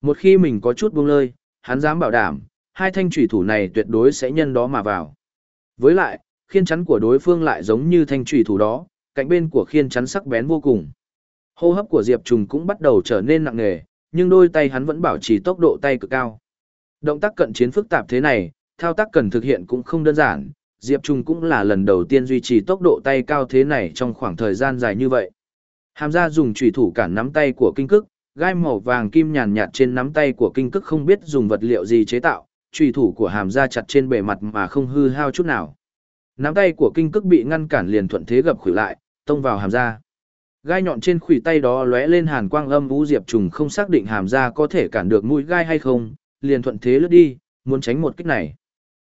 Một khi mình có chút buông lơi, hắn dám bảo đảm, hai thanh chủy thủ này tuyệt đối sẽ nhân đó mà vào. Với lại, khiên chắn của đối phương lại giống như thanh chủy thủ đó, cạnh bên của khiên chắn sắc bén vô cùng. Hô hấp của Diệp Trùng cũng bắt đầu trở nên nặng nề, nhưng đôi tay hắn vẫn bảo trì tốc độ tay cực cao. Động tác cận chiến phức tạp thế này, thao tác cần thực hiện cũng không đơn giản, Diệp Trung cũng là lần đầu tiên duy trì tốc độ tay cao thế này trong khoảng thời gian dài như vậy. Hàm gia dùng chủy thủ cản nắm tay của kinh cức, gai màu vàng kim nhàn nhạt trên nắm tay của kinh cức không biết dùng vật liệu gì chế tạo, chủy thủ của hàm gia chặt trên bề mặt mà không hư hao chút nào. Nắm tay của kinh cức bị ngăn cản liền thuận thế gập khuỷu lại, tông vào hàm gia. Gai nhọn trên khuỷu tay đó lóe lên hàn quang âm u Diệp Trùng không xác định hàm ra có thể cản được mũi gai hay không, liền thuận thế lướt đi, muốn tránh một kích này.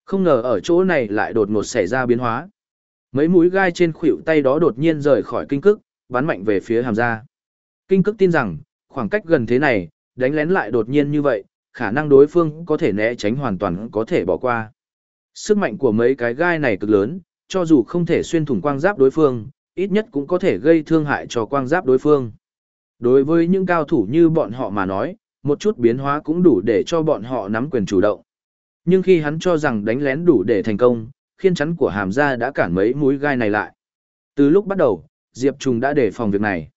Không ngờ ở chỗ này lại đột ngột xảy ra biến hóa. Mấy mũi gai trên khuỷu tay đó đột nhiên rời khỏi kinh cức, bắn mạnh về phía hàm ra. Kinh cức tin rằng, khoảng cách gần thế này, đánh lén lại đột nhiên như vậy, khả năng đối phương có thể né tránh hoàn toàn có thể bỏ qua. Sức mạnh của mấy cái gai này cực lớn, cho dù không thể xuyên thủng quang giáp đối phương, ít nhất cũng có thể gây thương hại cho quang giáp đối phương. Đối với những cao thủ như bọn họ mà nói, một chút biến hóa cũng đủ để cho bọn họ nắm quyền chủ động. Nhưng khi hắn cho rằng đánh lén đủ để thành công, khiên chắn của hàm gia đã cản mấy mũi gai này lại. Từ lúc bắt đầu, Diệp Trùng đã đề phòng việc này.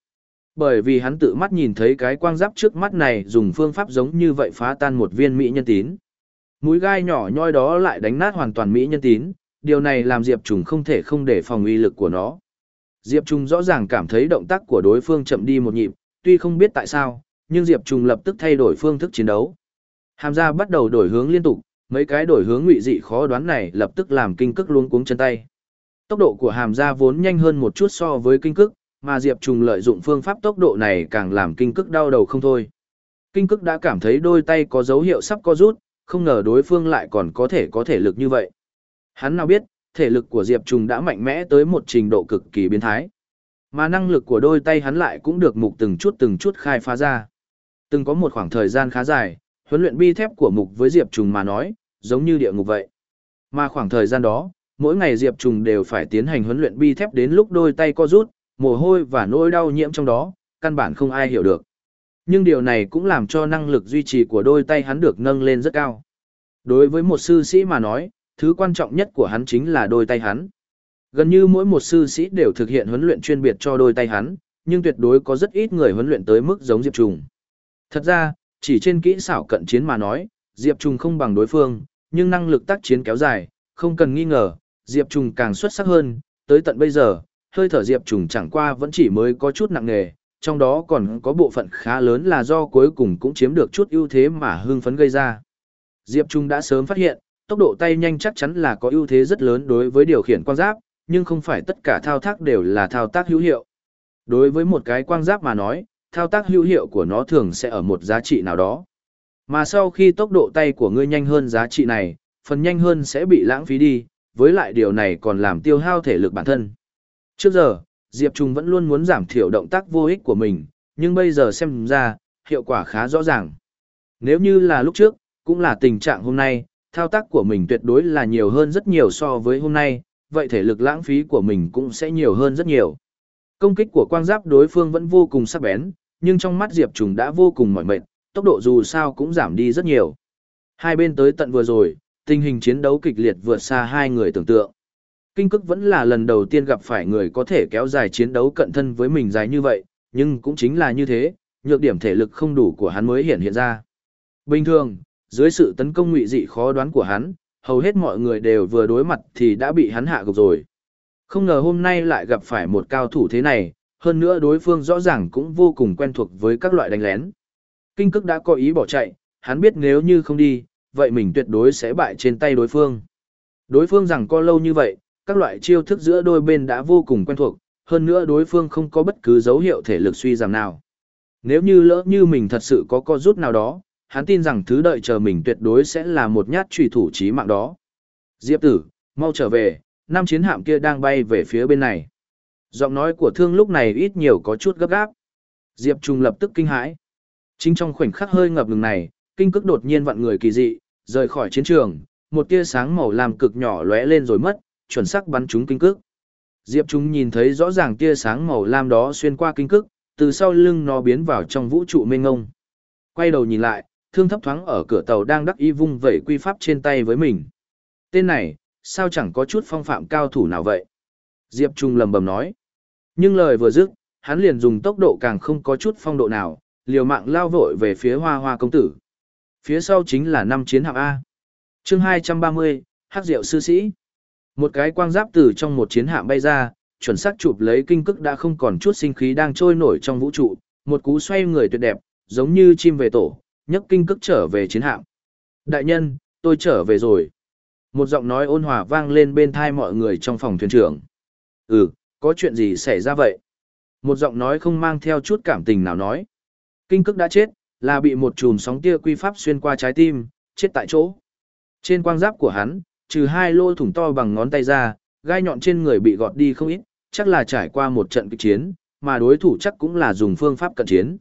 Bởi vì hắn tự mắt nhìn thấy cái quang giáp trước mắt này dùng phương pháp giống như vậy phá tan một viên mỹ nhân tín. Mũi gai nhỏ nhoi đó lại đánh nát hoàn toàn mỹ nhân tín, điều này làm Diệp Trùng không thể không đề phòng uy lực của nó. Diệp Trung rõ ràng cảm thấy động tác của đối phương chậm đi một nhịp, tuy không biết tại sao, nhưng Diệp Trung lập tức thay đổi phương thức chiến đấu. Hàm gia bắt đầu đổi hướng liên tục, mấy cái đổi hướng ngụy dị khó đoán này lập tức làm kinh cức luống cuống chân tay. Tốc độ của hàm gia vốn nhanh hơn một chút so với kinh cức, mà Diệp Trung lợi dụng phương pháp tốc độ này càng làm kinh cức đau đầu không thôi. Kinh cức đã cảm thấy đôi tay có dấu hiệu sắp co rút, không ngờ đối phương lại còn có thể có thể lực như vậy. Hắn nào biết, thể lực của Diệp Trùng đã mạnh mẽ tới một trình độ cực kỳ biến thái. Mà năng lực của đôi tay hắn lại cũng được mục từng chút từng chút khai phá ra. Từng có một khoảng thời gian khá dài, huấn luyện bi thép của mục với Diệp Trùng mà nói, giống như địa ngục vậy. Mà khoảng thời gian đó, mỗi ngày Diệp Trùng đều phải tiến hành huấn luyện bi thép đến lúc đôi tay co rút, mồ hôi và nỗi đau nhiễm trong đó, căn bản không ai hiểu được. Nhưng điều này cũng làm cho năng lực duy trì của đôi tay hắn được nâng lên rất cao. Đối với một sư sĩ mà nói, thứ quan trọng nhất của hắn chính là đôi tay hắn. Gần như mỗi một sư sĩ đều thực hiện huấn luyện chuyên biệt cho đôi tay hắn, nhưng tuyệt đối có rất ít người huấn luyện tới mức giống Diệp Trùng. Thật ra, chỉ trên kỹ xảo cận chiến mà nói, Diệp Trùng không bằng đối phương, nhưng năng lực tác chiến kéo dài, không cần nghi ngờ, Diệp Trùng càng xuất sắc hơn, tới tận bây giờ, hơi thở Diệp Trùng chẳng qua vẫn chỉ mới có chút nặng nề, trong đó còn có bộ phận khá lớn là do cuối cùng cũng chiếm được chút ưu thế mà hưng phấn gây ra. Diệp Trung đã sớm phát hiện, tốc độ tay nhanh chắc chắn là có ưu thế rất lớn đối với điều khiển quang giáp, nhưng không phải tất cả thao tác đều là thao tác hữu hiệu. Đối với một cái quang giáp mà nói, thao tác hữu hiệu của nó thường sẽ ở một giá trị nào đó. Mà sau khi tốc độ tay của ngươi nhanh hơn giá trị này, phần nhanh hơn sẽ bị lãng phí đi, với lại điều này còn làm tiêu hao thể lực bản thân. Trước giờ, Diệp Trung vẫn luôn muốn giảm thiểu động tác vô ích của mình, nhưng bây giờ xem ra, hiệu quả khá rõ ràng. Nếu như là lúc trước, cũng là tình trạng hôm nay, thao tác của mình tuyệt đối là nhiều hơn rất nhiều so với hôm nay, vậy thể lực lãng phí của mình cũng sẽ nhiều hơn rất nhiều. Công kích của quang giáp đối phương vẫn vô cùng sắc bén, nhưng trong mắt Diệp Trùng đã vô cùng mỏi mệt, tốc độ dù sao cũng giảm đi rất nhiều. Hai bên tới tận vừa rồi, tình hình chiến đấu kịch liệt vượt xa hai người tưởng tượng. Kinh cức vẫn là lần đầu tiên gặp phải người có thể kéo dài chiến đấu cận thân với mình dài như vậy, nhưng cũng chính là như thế, nhược điểm thể lực không đủ của hắn mới hiện hiện ra. Bình thường, dưới sự tấn công ngụy dị khó đoán của hắn, hầu hết mọi người đều vừa đối mặt thì đã bị hắn hạ gục rồi. Không ngờ hôm nay lại gặp phải một cao thủ thế này, hơn nữa đối phương rõ ràng cũng vô cùng quen thuộc với các loại đánh lén. Kinh cức đã có ý bỏ chạy, hắn biết nếu như không đi, vậy mình tuyệt đối sẽ bại trên tay đối phương. Đối phương rằng có lâu như vậy, các loại chiêu thức giữa đôi bên đã vô cùng quen thuộc, hơn nữa đối phương không có bất cứ dấu hiệu thể lực suy giảm nào. Nếu như lỡ như mình thật sự có co rút nào đó, hắn tin rằng thứ đợi chờ mình tuyệt đối sẽ là một nhát truy thủ chí mạng đó. Diệp tử, mau trở về, năm chiến hạm kia đang bay về phía bên này. Giọng nói của thương lúc này ít nhiều có chút gấp gáp. Diệp Trung lập tức kinh hãi. Chính trong khoảnh khắc hơi ngập ngừng này, kinh cức đột nhiên vặn người kỳ dị, rời khỏi chiến trường, một tia sáng màu làm cực nhỏ lóe lên rồi mất, chuẩn xác bắn trúng kinh cức. Diệp Trung nhìn thấy rõ ràng tia sáng màu lam đó xuyên qua kinh cức, từ sau lưng nó biến vào trong vũ trụ mênh ngông. Quay đầu nhìn lại, thương thấp thoáng ở cửa tàu đang đắc y vung vẩy quy pháp trên tay với mình. Tên này, sao chẳng có chút phong phạm cao thủ nào vậy? Diệp Trung lầm bầm nói. Nhưng lời vừa dứt, hắn liền dùng tốc độ càng không có chút phong độ nào, liều mạng lao vội về phía hoa hoa công tử. Phía sau chính là năm chiến hạm A. chương 230, Hắc Diệu Sư Sĩ. Một cái quang giáp từ trong một chiến hạm bay ra, chuẩn xác chụp lấy kinh cức đã không còn chút sinh khí đang trôi nổi trong vũ trụ, một cú xoay người tuyệt đẹp, giống như chim về tổ, nhấc kinh cước trở về chiến hạm. Đại nhân, tôi trở về rồi. Một giọng nói ôn hòa vang lên bên thai mọi người trong phòng thuyền trưởng. Ừ, có chuyện gì xảy ra vậy? Một giọng nói không mang theo chút cảm tình nào nói. Kinh cước đã chết, là bị một chùm sóng tia quy pháp xuyên qua trái tim, chết tại chỗ. Trên quang giáp của hắn, trừ hai lô thủng to bằng ngón tay ra, gai nhọn trên người bị gọt đi không ít, chắc là trải qua một trận kịch chiến, mà đối thủ chắc cũng là dùng phương pháp cận chiến.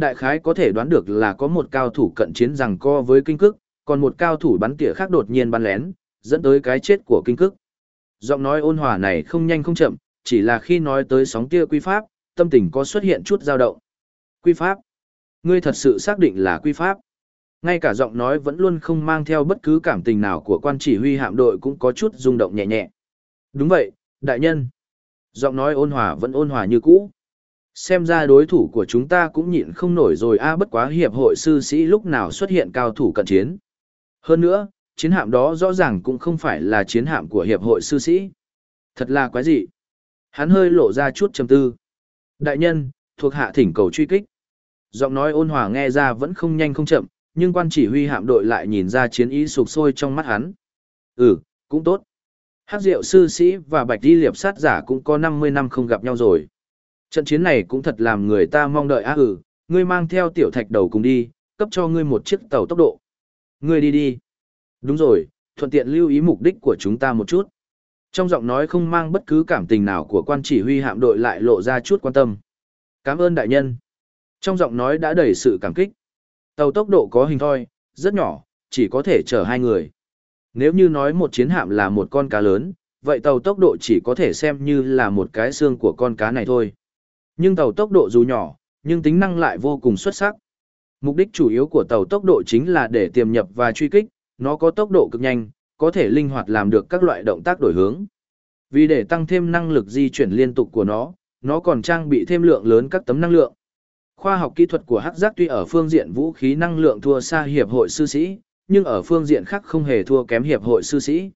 Đại khái có thể đoán được là có một cao thủ cận chiến rằng co với kinh cức, còn một cao thủ bắn tỉa khác đột nhiên bắn lén, dẫn tới cái chết của kinh cức. Giọng nói ôn hòa này không nhanh không chậm, chỉ là khi nói tới sóng tia quy pháp, tâm tình có xuất hiện chút dao động. Quy pháp? Ngươi thật sự xác định là quy pháp? Ngay cả giọng nói vẫn luôn không mang theo bất cứ cảm tình nào của quan chỉ huy hạm đội cũng có chút rung động nhẹ nhẹ. Đúng vậy, đại nhân. Giọng nói ôn hòa vẫn ôn hòa như cũ. Xem ra đối thủ của chúng ta cũng nhịn không nổi rồi a bất quá hiệp hội sư sĩ lúc nào xuất hiện cao thủ cận chiến. Hơn nữa, chiến hạm đó rõ ràng cũng không phải là chiến hạm của hiệp hội sư sĩ. Thật là quái dị. Hắn hơi lộ ra chút trầm tư. Đại nhân, thuộc hạ thỉnh cầu truy kích. Giọng nói ôn hòa nghe ra vẫn không nhanh không chậm, nhưng quan chỉ huy hạm đội lại nhìn ra chiến ý sụp sôi trong mắt hắn. Ừ, cũng tốt. hát Diệu sư sĩ và Bạch đi Liệp sát giả cũng có 50 năm không gặp nhau rồi. Trận chiến này cũng thật làm người ta mong đợi á ừ, ngươi mang theo tiểu thạch đầu cùng đi, cấp cho ngươi một chiếc tàu tốc độ. Ngươi đi đi. Đúng rồi, thuận tiện lưu ý mục đích của chúng ta một chút. Trong giọng nói không mang bất cứ cảm tình nào của quan chỉ huy hạm đội lại lộ ra chút quan tâm. Cảm ơn đại nhân. Trong giọng nói đã đầy sự cảm kích. Tàu tốc độ có hình thoi, rất nhỏ, chỉ có thể chở hai người. Nếu như nói một chiến hạm là một con cá lớn, vậy tàu tốc độ chỉ có thể xem như là một cái xương của con cá này thôi. Nhưng tàu tốc độ dù nhỏ, nhưng tính năng lại vô cùng xuất sắc. Mục đích chủ yếu của tàu tốc độ chính là để tiềm nhập và truy kích, nó có tốc độ cực nhanh, có thể linh hoạt làm được các loại động tác đổi hướng. Vì để tăng thêm năng lực di chuyển liên tục của nó, nó còn trang bị thêm lượng lớn các tấm năng lượng. Khoa học kỹ thuật của Hắc Giác tuy ở phương diện vũ khí năng lượng thua xa hiệp hội sư sĩ, nhưng ở phương diện khác không hề thua kém hiệp hội sư sĩ.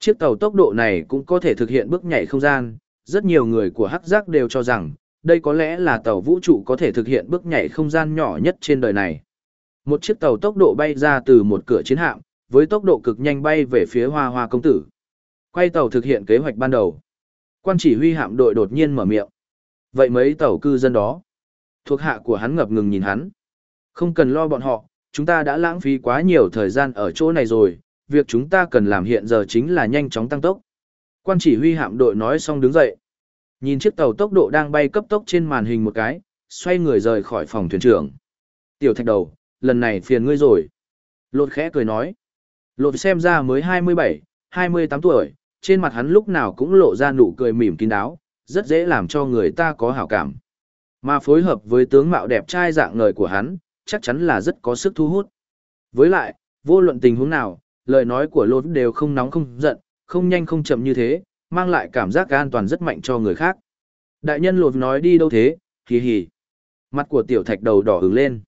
Chiếc tàu tốc độ này cũng có thể thực hiện bước nhảy không gian, rất nhiều người của Hắc Giác đều cho rằng, đây có lẽ là tàu vũ trụ có thể thực hiện bước nhảy không gian nhỏ nhất trên đời này. Một chiếc tàu tốc độ bay ra từ một cửa chiến hạm, với tốc độ cực nhanh bay về phía Hoa Hoa công tử. Quay tàu thực hiện kế hoạch ban đầu. Quan chỉ huy hạm đội đột nhiên mở miệng. Vậy mấy tàu cư dân đó? Thuộc hạ của hắn ngập ngừng nhìn hắn. Không cần lo bọn họ, chúng ta đã lãng phí quá nhiều thời gian ở chỗ này rồi, việc chúng ta cần làm hiện giờ chính là nhanh chóng tăng tốc. Quan chỉ huy hạm đội nói xong đứng dậy. Nhìn chiếc tàu tốc độ đang bay cấp tốc trên màn hình một cái, xoay người rời khỏi phòng thuyền trưởng. Tiểu thạch đầu, lần này phiền ngươi rồi. Lột khẽ cười nói. Lột xem ra mới 27, 28 tuổi, trên mặt hắn lúc nào cũng lộ ra nụ cười mỉm kín đáo, rất dễ làm cho người ta có hảo cảm. Mà phối hợp với tướng mạo đẹp trai dạng ngời của hắn, chắc chắn là rất có sức thu hút. Với lại, vô luận tình huống nào, lời nói của lột đều không nóng không giận, không nhanh không chậm như thế, mang lại cảm giác an toàn rất mạnh cho người khác. Đại nhân lột nói đi đâu thế, hì hì. Mặt của tiểu thạch đầu đỏ ứng lên.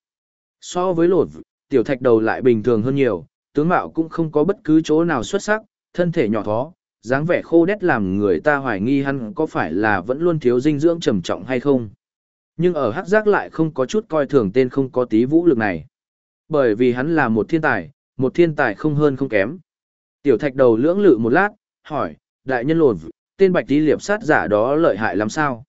So với lột, tiểu thạch đầu lại bình thường hơn nhiều, tướng mạo cũng không có bất cứ chỗ nào xuất sắc, thân thể nhỏ thó, dáng vẻ khô đét làm người ta hoài nghi hắn có phải là vẫn luôn thiếu dinh dưỡng trầm trọng hay không. Nhưng ở hắc giác lại không có chút coi thường tên không có tí vũ lực này. Bởi vì hắn là một thiên tài, một thiên tài không hơn không kém. Tiểu thạch đầu lưỡng lự một lát, hỏi, đại nhân lột, tên bạch đi liệp sát giả đó lợi hại lắm sao?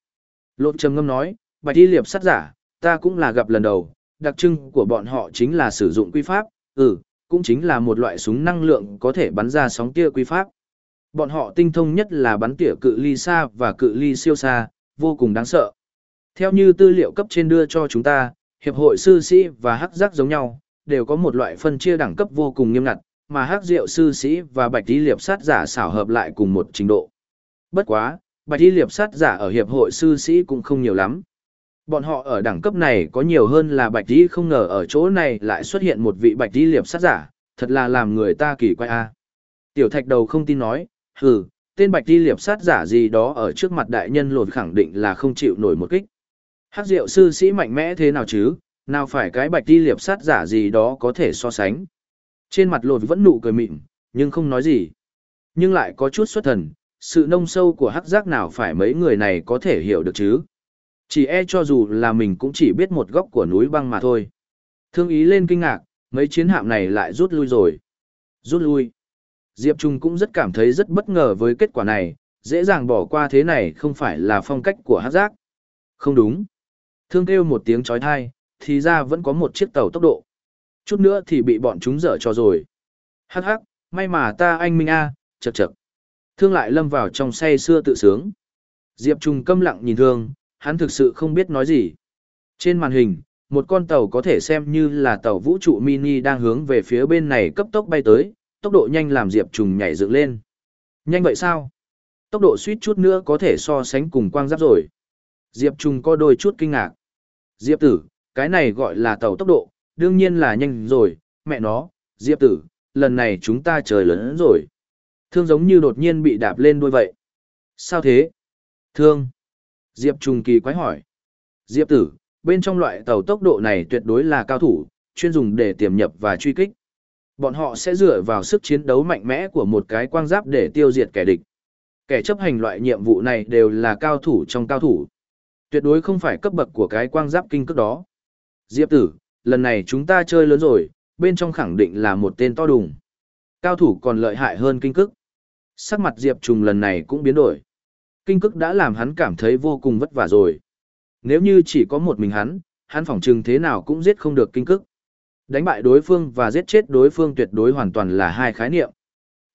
Lột trầm ngâm nói, bạch đi liệp sát giả, ta cũng là gặp lần đầu, đặc trưng của bọn họ chính là sử dụng quy pháp, ừ, cũng chính là một loại súng năng lượng có thể bắn ra sóng tia quy pháp. Bọn họ tinh thông nhất là bắn tỉa cự ly xa và cự ly siêu xa, vô cùng đáng sợ. Theo như tư liệu cấp trên đưa cho chúng ta, hiệp hội sư sĩ và hắc giác giống nhau, đều có một loại phân chia đẳng cấp vô cùng nghiêm ngặt, mà hắc diệu sư sĩ và bạch y liệp sát giả xảo hợp lại cùng một trình độ. Bất quá, bạch y liệp sát giả ở hiệp hội sư sĩ cũng không nhiều lắm. Bọn họ ở đẳng cấp này có nhiều hơn là bạch y không ngờ ở chỗ này lại xuất hiện một vị bạch y liệp sát giả, thật là làm người ta kỳ quái a. Tiểu thạch đầu không tin nói, hừ, tên bạch y liệp sát giả gì đó ở trước mặt đại nhân lột khẳng định là không chịu nổi một kích. Hắc diệu sư sĩ mạnh mẽ thế nào chứ, nào phải cái bạch y liệp sát giả gì đó có thể so sánh. Trên mặt lột vẫn nụ cười mịn, nhưng không nói gì. Nhưng lại có chút xuất thần, sự nông sâu của hắc giác nào phải mấy người này có thể hiểu được chứ. Chỉ e cho dù là mình cũng chỉ biết một góc của núi băng mà thôi. Thương ý lên kinh ngạc, mấy chiến hạm này lại rút lui rồi. Rút lui. Diệp Trung cũng rất cảm thấy rất bất ngờ với kết quả này, dễ dàng bỏ qua thế này không phải là phong cách của hắc giác. Không đúng. Thương kêu một tiếng chói tai, thì ra vẫn có một chiếc tàu tốc độ. Chút nữa thì bị bọn chúng dở cho rồi. Hắc hắc, may mà ta anh Minh A, chật chật. Thương lại lâm vào trong say xưa tự sướng. Diệp Trung câm lặng nhìn thương, hắn thực sự không biết nói gì. Trên màn hình, một con tàu có thể xem như là tàu vũ trụ mini đang hướng về phía bên này cấp tốc bay tới, tốc độ nhanh làm Diệp Trùng nhảy dựng lên. Nhanh vậy sao? Tốc độ suýt chút nữa có thể so sánh cùng quang giáp rồi. Diệp Trùng có đôi chút kinh ngạc. Diệp tử, cái này gọi là tàu tốc độ, đương nhiên là nhanh rồi, mẹ nó, Diệp tử, lần này chúng ta trời lớn rồi. Thương giống như đột nhiên bị đạp lên đuôi vậy. Sao thế? Thương. Diệp Trung kỳ quái hỏi. Diệp tử, bên trong loại tàu tốc độ này tuyệt đối là cao thủ, chuyên dùng để tiềm nhập và truy kích. Bọn họ sẽ dựa vào sức chiến đấu mạnh mẽ của một cái quang giáp để tiêu diệt kẻ địch. Kẻ chấp hành loại nhiệm vụ này đều là cao thủ trong cao thủ. Tuyệt đối không phải cấp bậc của cái quang giáp kinh cước đó. Diệp tử, lần này chúng ta chơi lớn rồi, bên trong khẳng định là một tên to đùng. Cao thủ còn lợi hại hơn kinh cức. Sắc mặt Diệp Trùng lần này cũng biến đổi. Kinh cức đã làm hắn cảm thấy vô cùng vất vả rồi. Nếu như chỉ có một mình hắn, hắn phỏng chừng thế nào cũng giết không được kinh cức. Đánh bại đối phương và giết chết đối phương tuyệt đối hoàn toàn là hai khái niệm.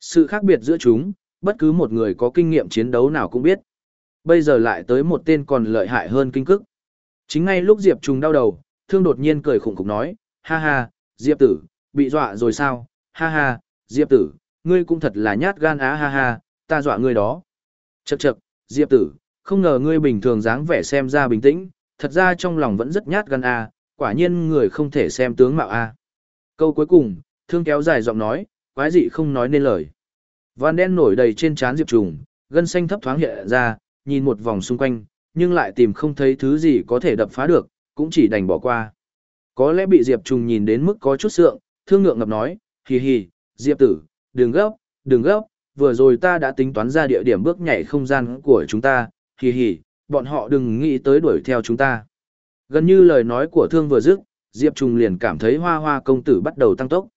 Sự khác biệt giữa chúng, bất cứ một người có kinh nghiệm chiến đấu nào cũng biết. Bây giờ lại tới một tên còn lợi hại hơn kinh cức. Chính ngay lúc Diệp Trùng đau đầu, thương đột nhiên cười khủng khủng nói, ha ha, Diệp tử, bị dọa rồi sao, ha ha, Diệp tử, ngươi cũng thật là nhát gan á ha ha, ta dọa ngươi đó. Chậc chậc, Diệp tử, không ngờ ngươi bình thường dáng vẻ xem ra bình tĩnh, thật ra trong lòng vẫn rất nhát gan a, quả nhiên người không thể xem tướng mạo a. Câu cuối cùng, thương kéo dài giọng nói, quái dị không nói nên lời. Van đen nổi đầy trên trán Diệp Trùng, gân xanh thấp thoáng hiện ra, nhìn một vòng xung quanh, nhưng lại tìm không thấy thứ gì có thể đập phá được, cũng chỉ đành bỏ qua. Có lẽ bị Diệp Trùng nhìn đến mức có chút sượng, thương ngượng ngập nói, hì hì, Diệp tử, đừng gấp, đừng gấp, vừa rồi ta đã tính toán ra địa điểm bước nhảy không gian của chúng ta, hì hì, bọn họ đừng nghĩ tới đuổi theo chúng ta. Gần như lời nói của thương vừa dứt, Diệp Trung liền cảm thấy hoa hoa công tử bắt đầu tăng tốc.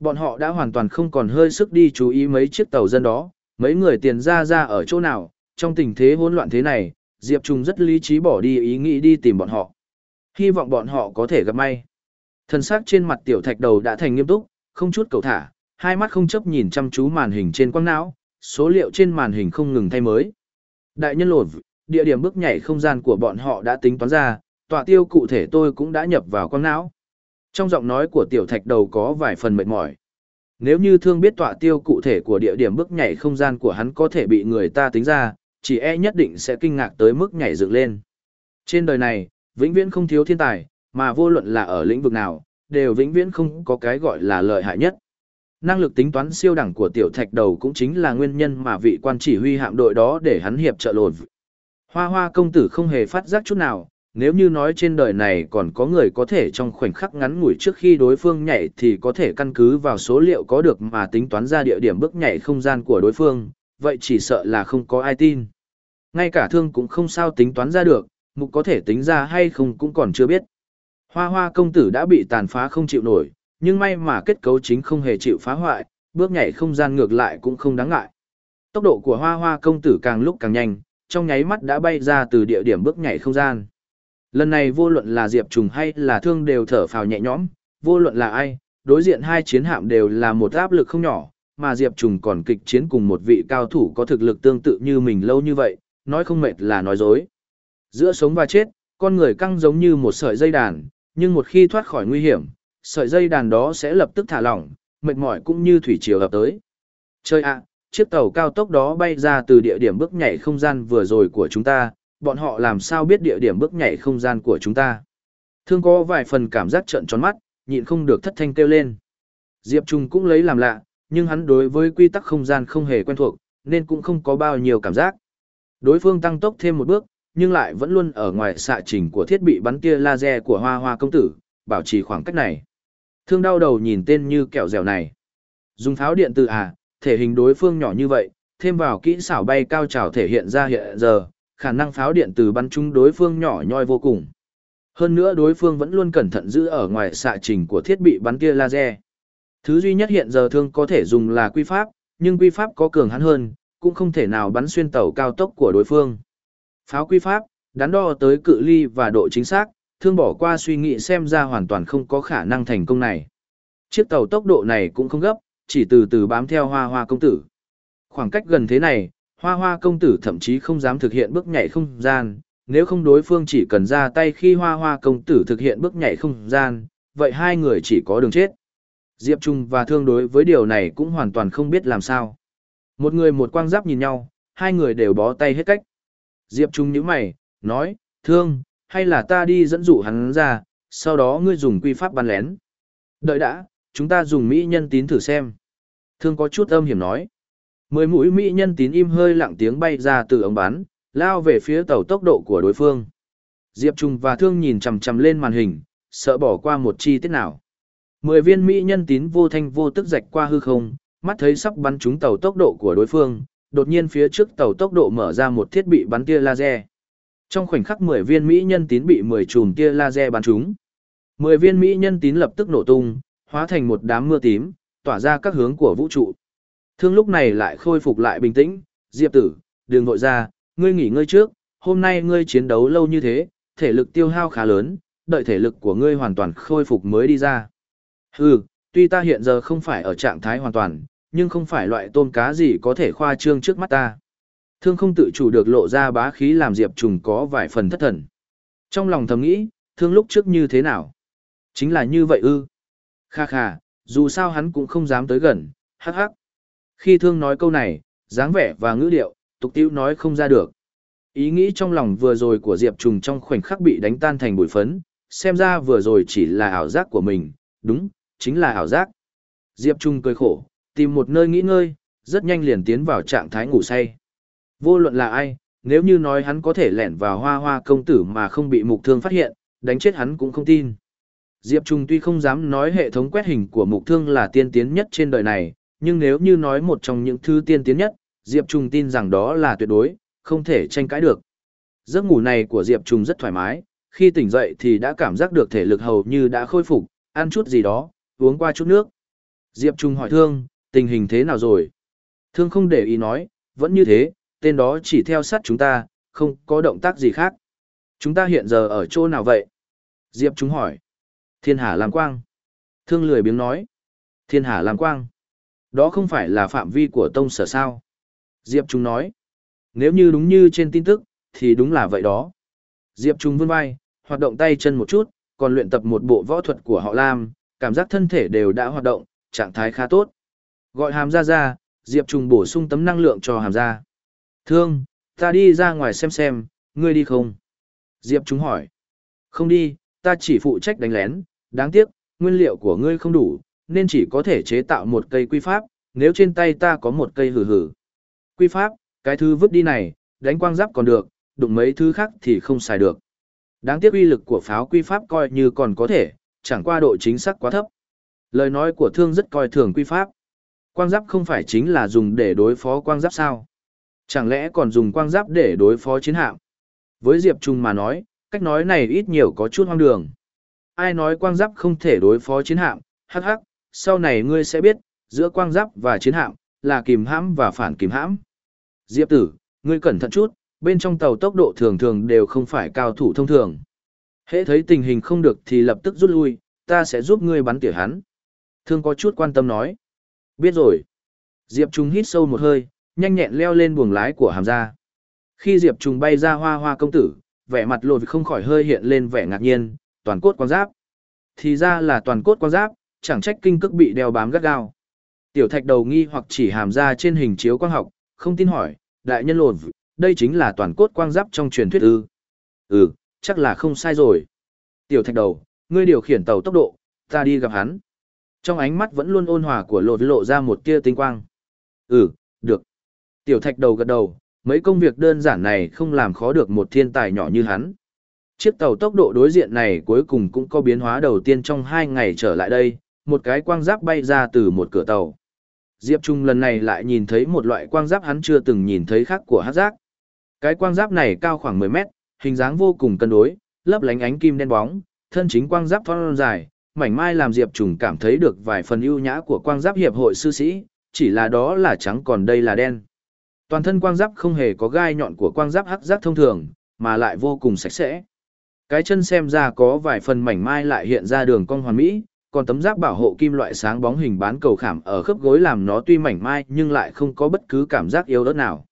Bọn họ đã hoàn toàn không còn hơi sức đi chú ý mấy chiếc tàu dân đó, mấy người tiền ra ra ở chỗ nào, trong tình thế hỗn loạn thế này, Diệp Trung rất lý trí bỏ đi ý nghĩ đi tìm bọn họ. Hy vọng bọn họ có thể gặp may. Thân xác trên mặt tiểu thạch đầu đã thành nghiêm túc, không chút cầu thả, hai mắt không chấp nhìn chăm chú màn hình trên quang não, số liệu trên màn hình không ngừng thay mới. Đại nhân lột, địa điểm bước nhảy không gian của bọn họ đã tính toán ra, tọa tiêu cụ thể tôi cũng đã nhập vào quang não. Trong giọng nói của tiểu thạch đầu có vài phần mệt mỏi. Nếu như thương biết tọa tiêu cụ thể của địa điểm bước nhảy không gian của hắn có thể bị người ta tính ra, chỉ e nhất định sẽ kinh ngạc tới mức nhảy dựng lên. Trên đời này, vĩnh viễn không thiếu thiên tài, mà vô luận là ở lĩnh vực nào, đều vĩnh viễn không có cái gọi là lợi hại nhất. Năng lực tính toán siêu đẳng của tiểu thạch đầu cũng chính là nguyên nhân mà vị quan chỉ huy hạm đội đó để hắn hiệp trợ lột. Hoa hoa công tử không hề phát giác chút nào, nếu như nói trên đời này còn có người có thể trong khoảnh khắc ngắn ngủi trước khi đối phương nhảy thì có thể căn cứ vào số liệu có được mà tính toán ra địa điểm bước nhảy không gian của đối phương, vậy chỉ sợ là không có ai tin. Ngay cả thương cũng không sao tính toán ra được, mục có thể tính ra hay không cũng còn chưa biết. Hoa hoa công tử đã bị tàn phá không chịu nổi, nhưng may mà kết cấu chính không hề chịu phá hoại, bước nhảy không gian ngược lại cũng không đáng ngại. Tốc độ của hoa hoa công tử càng lúc càng nhanh, trong nháy mắt đã bay ra từ địa điểm bước nhảy không gian. Lần này vô luận là Diệp Trùng hay là Thương đều thở phào nhẹ nhõm, vô luận là ai, đối diện hai chiến hạm đều là một áp lực không nhỏ, mà Diệp Trùng còn kịch chiến cùng một vị cao thủ có thực lực tương tự như mình lâu như vậy, nói không mệt là nói dối. Giữa sống và chết, con người căng giống như một sợi dây đàn, nhưng một khi thoát khỏi nguy hiểm, sợi dây đàn đó sẽ lập tức thả lỏng, mệt mỏi cũng như thủy triều ập tới. Chơi ạ, chiếc tàu cao tốc đó bay ra từ địa điểm bước nhảy không gian vừa rồi của chúng ta, bọn họ làm sao biết địa điểm bước nhảy không gian của chúng ta. Thương có vài phần cảm giác trợn tròn mắt, nhịn không được thất thanh kêu lên. Diệp Trung cũng lấy làm lạ, nhưng hắn đối với quy tắc không gian không hề quen thuộc, nên cũng không có bao nhiêu cảm giác. Đối phương tăng tốc thêm một bước, nhưng lại vẫn luôn ở ngoài xạ trình của thiết bị bắn tia laser của hoa hoa công tử, bảo trì khoảng cách này. Thương đau đầu nhìn tên như kẹo dẻo này. Dùng pháo điện từ à, thể hình đối phương nhỏ như vậy, thêm vào kỹ xảo bay cao trào thể hiện ra hiện giờ, khả năng pháo điện từ bắn trúng đối phương nhỏ nhoi vô cùng. Hơn nữa đối phương vẫn luôn cẩn thận giữ ở ngoài xạ trình của thiết bị bắn tia laser. Thứ duy nhất hiện giờ thương có thể dùng là quy pháp, nhưng quy pháp có cường hắn hơn, cũng không thể nào bắn xuyên tàu cao tốc của đối phương. Pháo quy pháp, đắn đo tới cự ly và độ chính xác, thương bỏ qua suy nghĩ xem ra hoàn toàn không có khả năng thành công này. Chiếc tàu tốc độ này cũng không gấp, chỉ từ từ bám theo hoa hoa công tử. Khoảng cách gần thế này, hoa hoa công tử thậm chí không dám thực hiện bước nhảy không gian, nếu không đối phương chỉ cần ra tay khi hoa hoa công tử thực hiện bước nhảy không gian, vậy hai người chỉ có đường chết. Diệp Trung và Thương đối với điều này cũng hoàn toàn không biết làm sao. Một người một quang giáp nhìn nhau, hai người đều bó tay hết cách. Diệp Trung nhíu mày, nói, Thương, hay là ta đi dẫn dụ hắn ra, sau đó ngươi dùng quy pháp bắn lén. Đợi đã, chúng ta dùng Mỹ nhân tín thử xem. Thương có chút âm hiểm nói. Mười mũi Mỹ nhân tín im hơi lặng tiếng bay ra từ ống bắn, lao về phía tàu tốc độ của đối phương. Diệp Trung và Thương nhìn chằm chằm lên màn hình, sợ bỏ qua một chi tiết nào. Mười viên Mỹ nhân tín vô thanh vô tức rạch qua hư không, mắt thấy sắp bắn trúng tàu tốc độ của đối phương, đột nhiên phía trước tàu tốc độ mở ra một thiết bị bắn tia laser. Trong khoảnh khắc 10 viên Mỹ nhân tín bị 10 chùm tia laser bắn trúng. 10 viên Mỹ nhân tín lập tức nổ tung, hóa thành một đám mưa tím, tỏa ra các hướng của vũ trụ. Thương lúc này lại khôi phục lại bình tĩnh, Diệp tử, đừng vội ra, ngươi nghỉ ngơi trước, hôm nay ngươi chiến đấu lâu như thế, thể lực tiêu hao khá lớn, đợi thể lực của ngươi hoàn toàn khôi phục mới đi ra. Hừ, tuy ta hiện giờ không phải ở trạng thái hoàn toàn, nhưng không phải loại tôm cá gì có thể khoa trương trước mắt ta. Thương không tự chủ được lộ ra bá khí làm Diệp Trùng có vài phần thất thần. Trong lòng thầm nghĩ, thương lúc trước như thế nào? Chính là như vậy ư. Kha kha, dù sao hắn cũng không dám tới gần, hắc hắc. Khi thương nói câu này, dáng vẻ và ngữ điệu, tục tiêu nói không ra được. Ý nghĩ trong lòng vừa rồi của Diệp Trùng trong khoảnh khắc bị đánh tan thành bụi phấn, xem ra vừa rồi chỉ là ảo giác của mình, đúng, chính là ảo giác. Diệp Trung cười khổ, tìm một nơi nghỉ ngơi, rất nhanh liền tiến vào trạng thái ngủ say. Vô luận là ai, nếu như nói hắn có thể lẻn vào hoa hoa công tử mà không bị mục thương phát hiện, đánh chết hắn cũng không tin. Diệp Trung tuy không dám nói hệ thống quét hình của mục thương là tiên tiến nhất trên đời này, nhưng nếu như nói một trong những thứ tiên tiến nhất, Diệp Trung tin rằng đó là tuyệt đối, không thể tranh cãi được. Giấc ngủ này của Diệp Trung rất thoải mái, khi tỉnh dậy thì đã cảm giác được thể lực hầu như đã khôi phục, ăn chút gì đó, uống qua chút nước. Diệp Trung hỏi Thương, tình hình thế nào rồi? Thương không để ý nói, vẫn như thế, tên đó chỉ theo sát chúng ta, không có động tác gì khác. Chúng ta hiện giờ ở chỗ nào vậy? Diệp chúng hỏi. Thiên Hà Lam Quang. Thương lười biếng nói. Thiên Hà Lam Quang. Đó không phải là phạm vi của tông sở sao? Diệp chúng nói. Nếu như đúng như trên tin tức, thì đúng là vậy đó. Diệp chúng vươn vai, hoạt động tay chân một chút, còn luyện tập một bộ võ thuật của họ Lam, cảm giác thân thể đều đã hoạt động, trạng thái khá tốt. Gọi hàm ra ra, Diệp Trùng bổ sung tấm năng lượng cho hàm ra. Thương, ta đi ra ngoài xem xem, ngươi đi không? Diệp Trùng hỏi. Không đi, ta chỉ phụ trách đánh lén, đáng tiếc, nguyên liệu của ngươi không đủ, nên chỉ có thể chế tạo một cây quy pháp, nếu trên tay ta có một cây hử hử. Quy pháp, cái thứ vứt đi này, đánh quang giáp còn được, đụng mấy thứ khác thì không xài được. Đáng tiếc uy lực của pháo quy pháp coi như còn có thể, chẳng qua độ chính xác quá thấp. Lời nói của thương rất coi thường quy pháp. Quang giáp không phải chính là dùng để đối phó quang giáp sao? Chẳng lẽ còn dùng quang giáp để đối phó chiến hạm? Với Diệp Trung mà nói, cách nói này ít nhiều có chút hoang đường. Ai nói quang giáp không thể đối phó chiến hạm? Hắc hắc, sau này ngươi sẽ biết, giữa quang giáp và chiến hạm, là kìm hãm và phản kìm hãm. Diệp tử, ngươi cẩn thận chút, bên trong tàu tốc độ thường thường đều không phải cao thủ thông thường. Hễ thấy tình hình không được thì lập tức rút lui, ta sẽ giúp ngươi bắn tỉa hắn. Thương có chút quan tâm nói. Biết rồi. Diệp Trung hít sâu một hơi, nhanh nhẹn leo lên buồng lái của hàm ra. Khi Diệp Trung bay ra hoa hoa công tử, vẻ mặt lột không khỏi hơi hiện lên vẻ ngạc nhiên, toàn cốt quang giáp. Thì ra là toàn cốt quang giáp, chẳng trách kinh cức bị đeo bám gắt gao. Tiểu thạch đầu nghi hoặc chỉ hàm ra trên hình chiếu quang học, không tin hỏi, đại nhân lột, đây chính là toàn cốt quang giáp trong truyền thuyết ư. Ừ, chắc là không sai rồi. Tiểu thạch đầu, ngươi điều khiển tàu tốc độ, ta đi gặp hắn. Trong ánh mắt vẫn luôn ôn hòa của lột lộ ra một tia tinh quang. Ừ, được. Tiểu thạch đầu gật đầu, mấy công việc đơn giản này không làm khó được một thiên tài nhỏ như hắn. Chiếc tàu tốc độ đối diện này cuối cùng cũng có biến hóa đầu tiên trong hai ngày trở lại đây, một cái quang giáp bay ra từ một cửa tàu. Diệp Trung lần này lại nhìn thấy một loại quang giáp hắn chưa từng nhìn thấy khác của hát giác. Cái quang giáp này cao khoảng 10 mét, hình dáng vô cùng cân đối, lấp lánh ánh kim đen bóng, thân chính quang giáp thon dài, mảnh mai làm Diệp Trùng cảm thấy được vài phần ưu nhã của quang giáp hiệp hội sư sĩ, chỉ là đó là trắng còn đây là đen. Toàn thân quang giáp không hề có gai nhọn của quang giáp hắc giáp thông thường, mà lại vô cùng sạch sẽ. Cái chân xem ra có vài phần mảnh mai lại hiện ra đường cong hoàn mỹ, còn tấm giáp bảo hộ kim loại sáng bóng hình bán cầu khảm ở khớp gối làm nó tuy mảnh mai nhưng lại không có bất cứ cảm giác yếu đớt nào.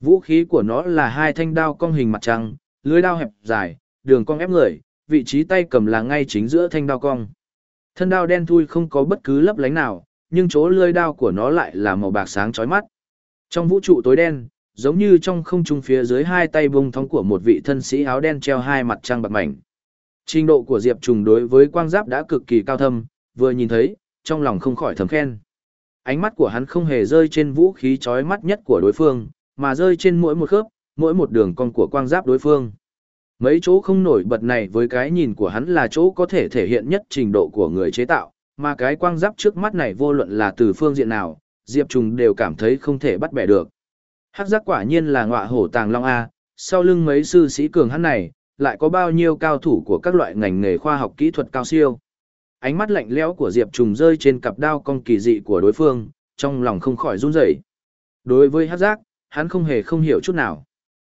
Vũ khí của nó là hai thanh đao cong hình mặt trăng, lưới đao hẹp dài, đường cong ép người, vị trí tay cầm là ngay chính giữa thanh đao cong. Thân đao đen thui không có bất cứ lấp lánh nào, nhưng chỗ lưỡi đao của nó lại là màu bạc sáng chói mắt. Trong vũ trụ tối đen, giống như trong không trung phía dưới hai tay bông thóng của một vị thân sĩ áo đen treo hai mặt trăng bạc mảnh. Trình độ của Diệp Trùng đối với quang giáp đã cực kỳ cao thâm, vừa nhìn thấy, trong lòng không khỏi thầm khen. Ánh mắt của hắn không hề rơi trên vũ khí chói mắt nhất của đối phương, mà rơi trên mỗi một khớp, mỗi một đường cong của quang giáp đối phương. Mấy chỗ không nổi bật này với cái nhìn của hắn là chỗ có thể thể hiện nhất trình độ của người chế tạo, mà cái quang giáp trước mắt này vô luận là từ phương diện nào, Diệp Trùng đều cảm thấy không thể bắt bẻ được. Hắc giác quả nhiên là ngọa hổ tàng long A, sau lưng mấy sư sĩ cường hắn này, lại có bao nhiêu cao thủ của các loại ngành nghề khoa học kỹ thuật cao siêu. Ánh mắt lạnh lẽo của Diệp Trùng rơi trên cặp đao cong kỳ dị của đối phương, trong lòng không khỏi run rẩy. Đối với hắc giác, hắn không hề không hiểu chút nào.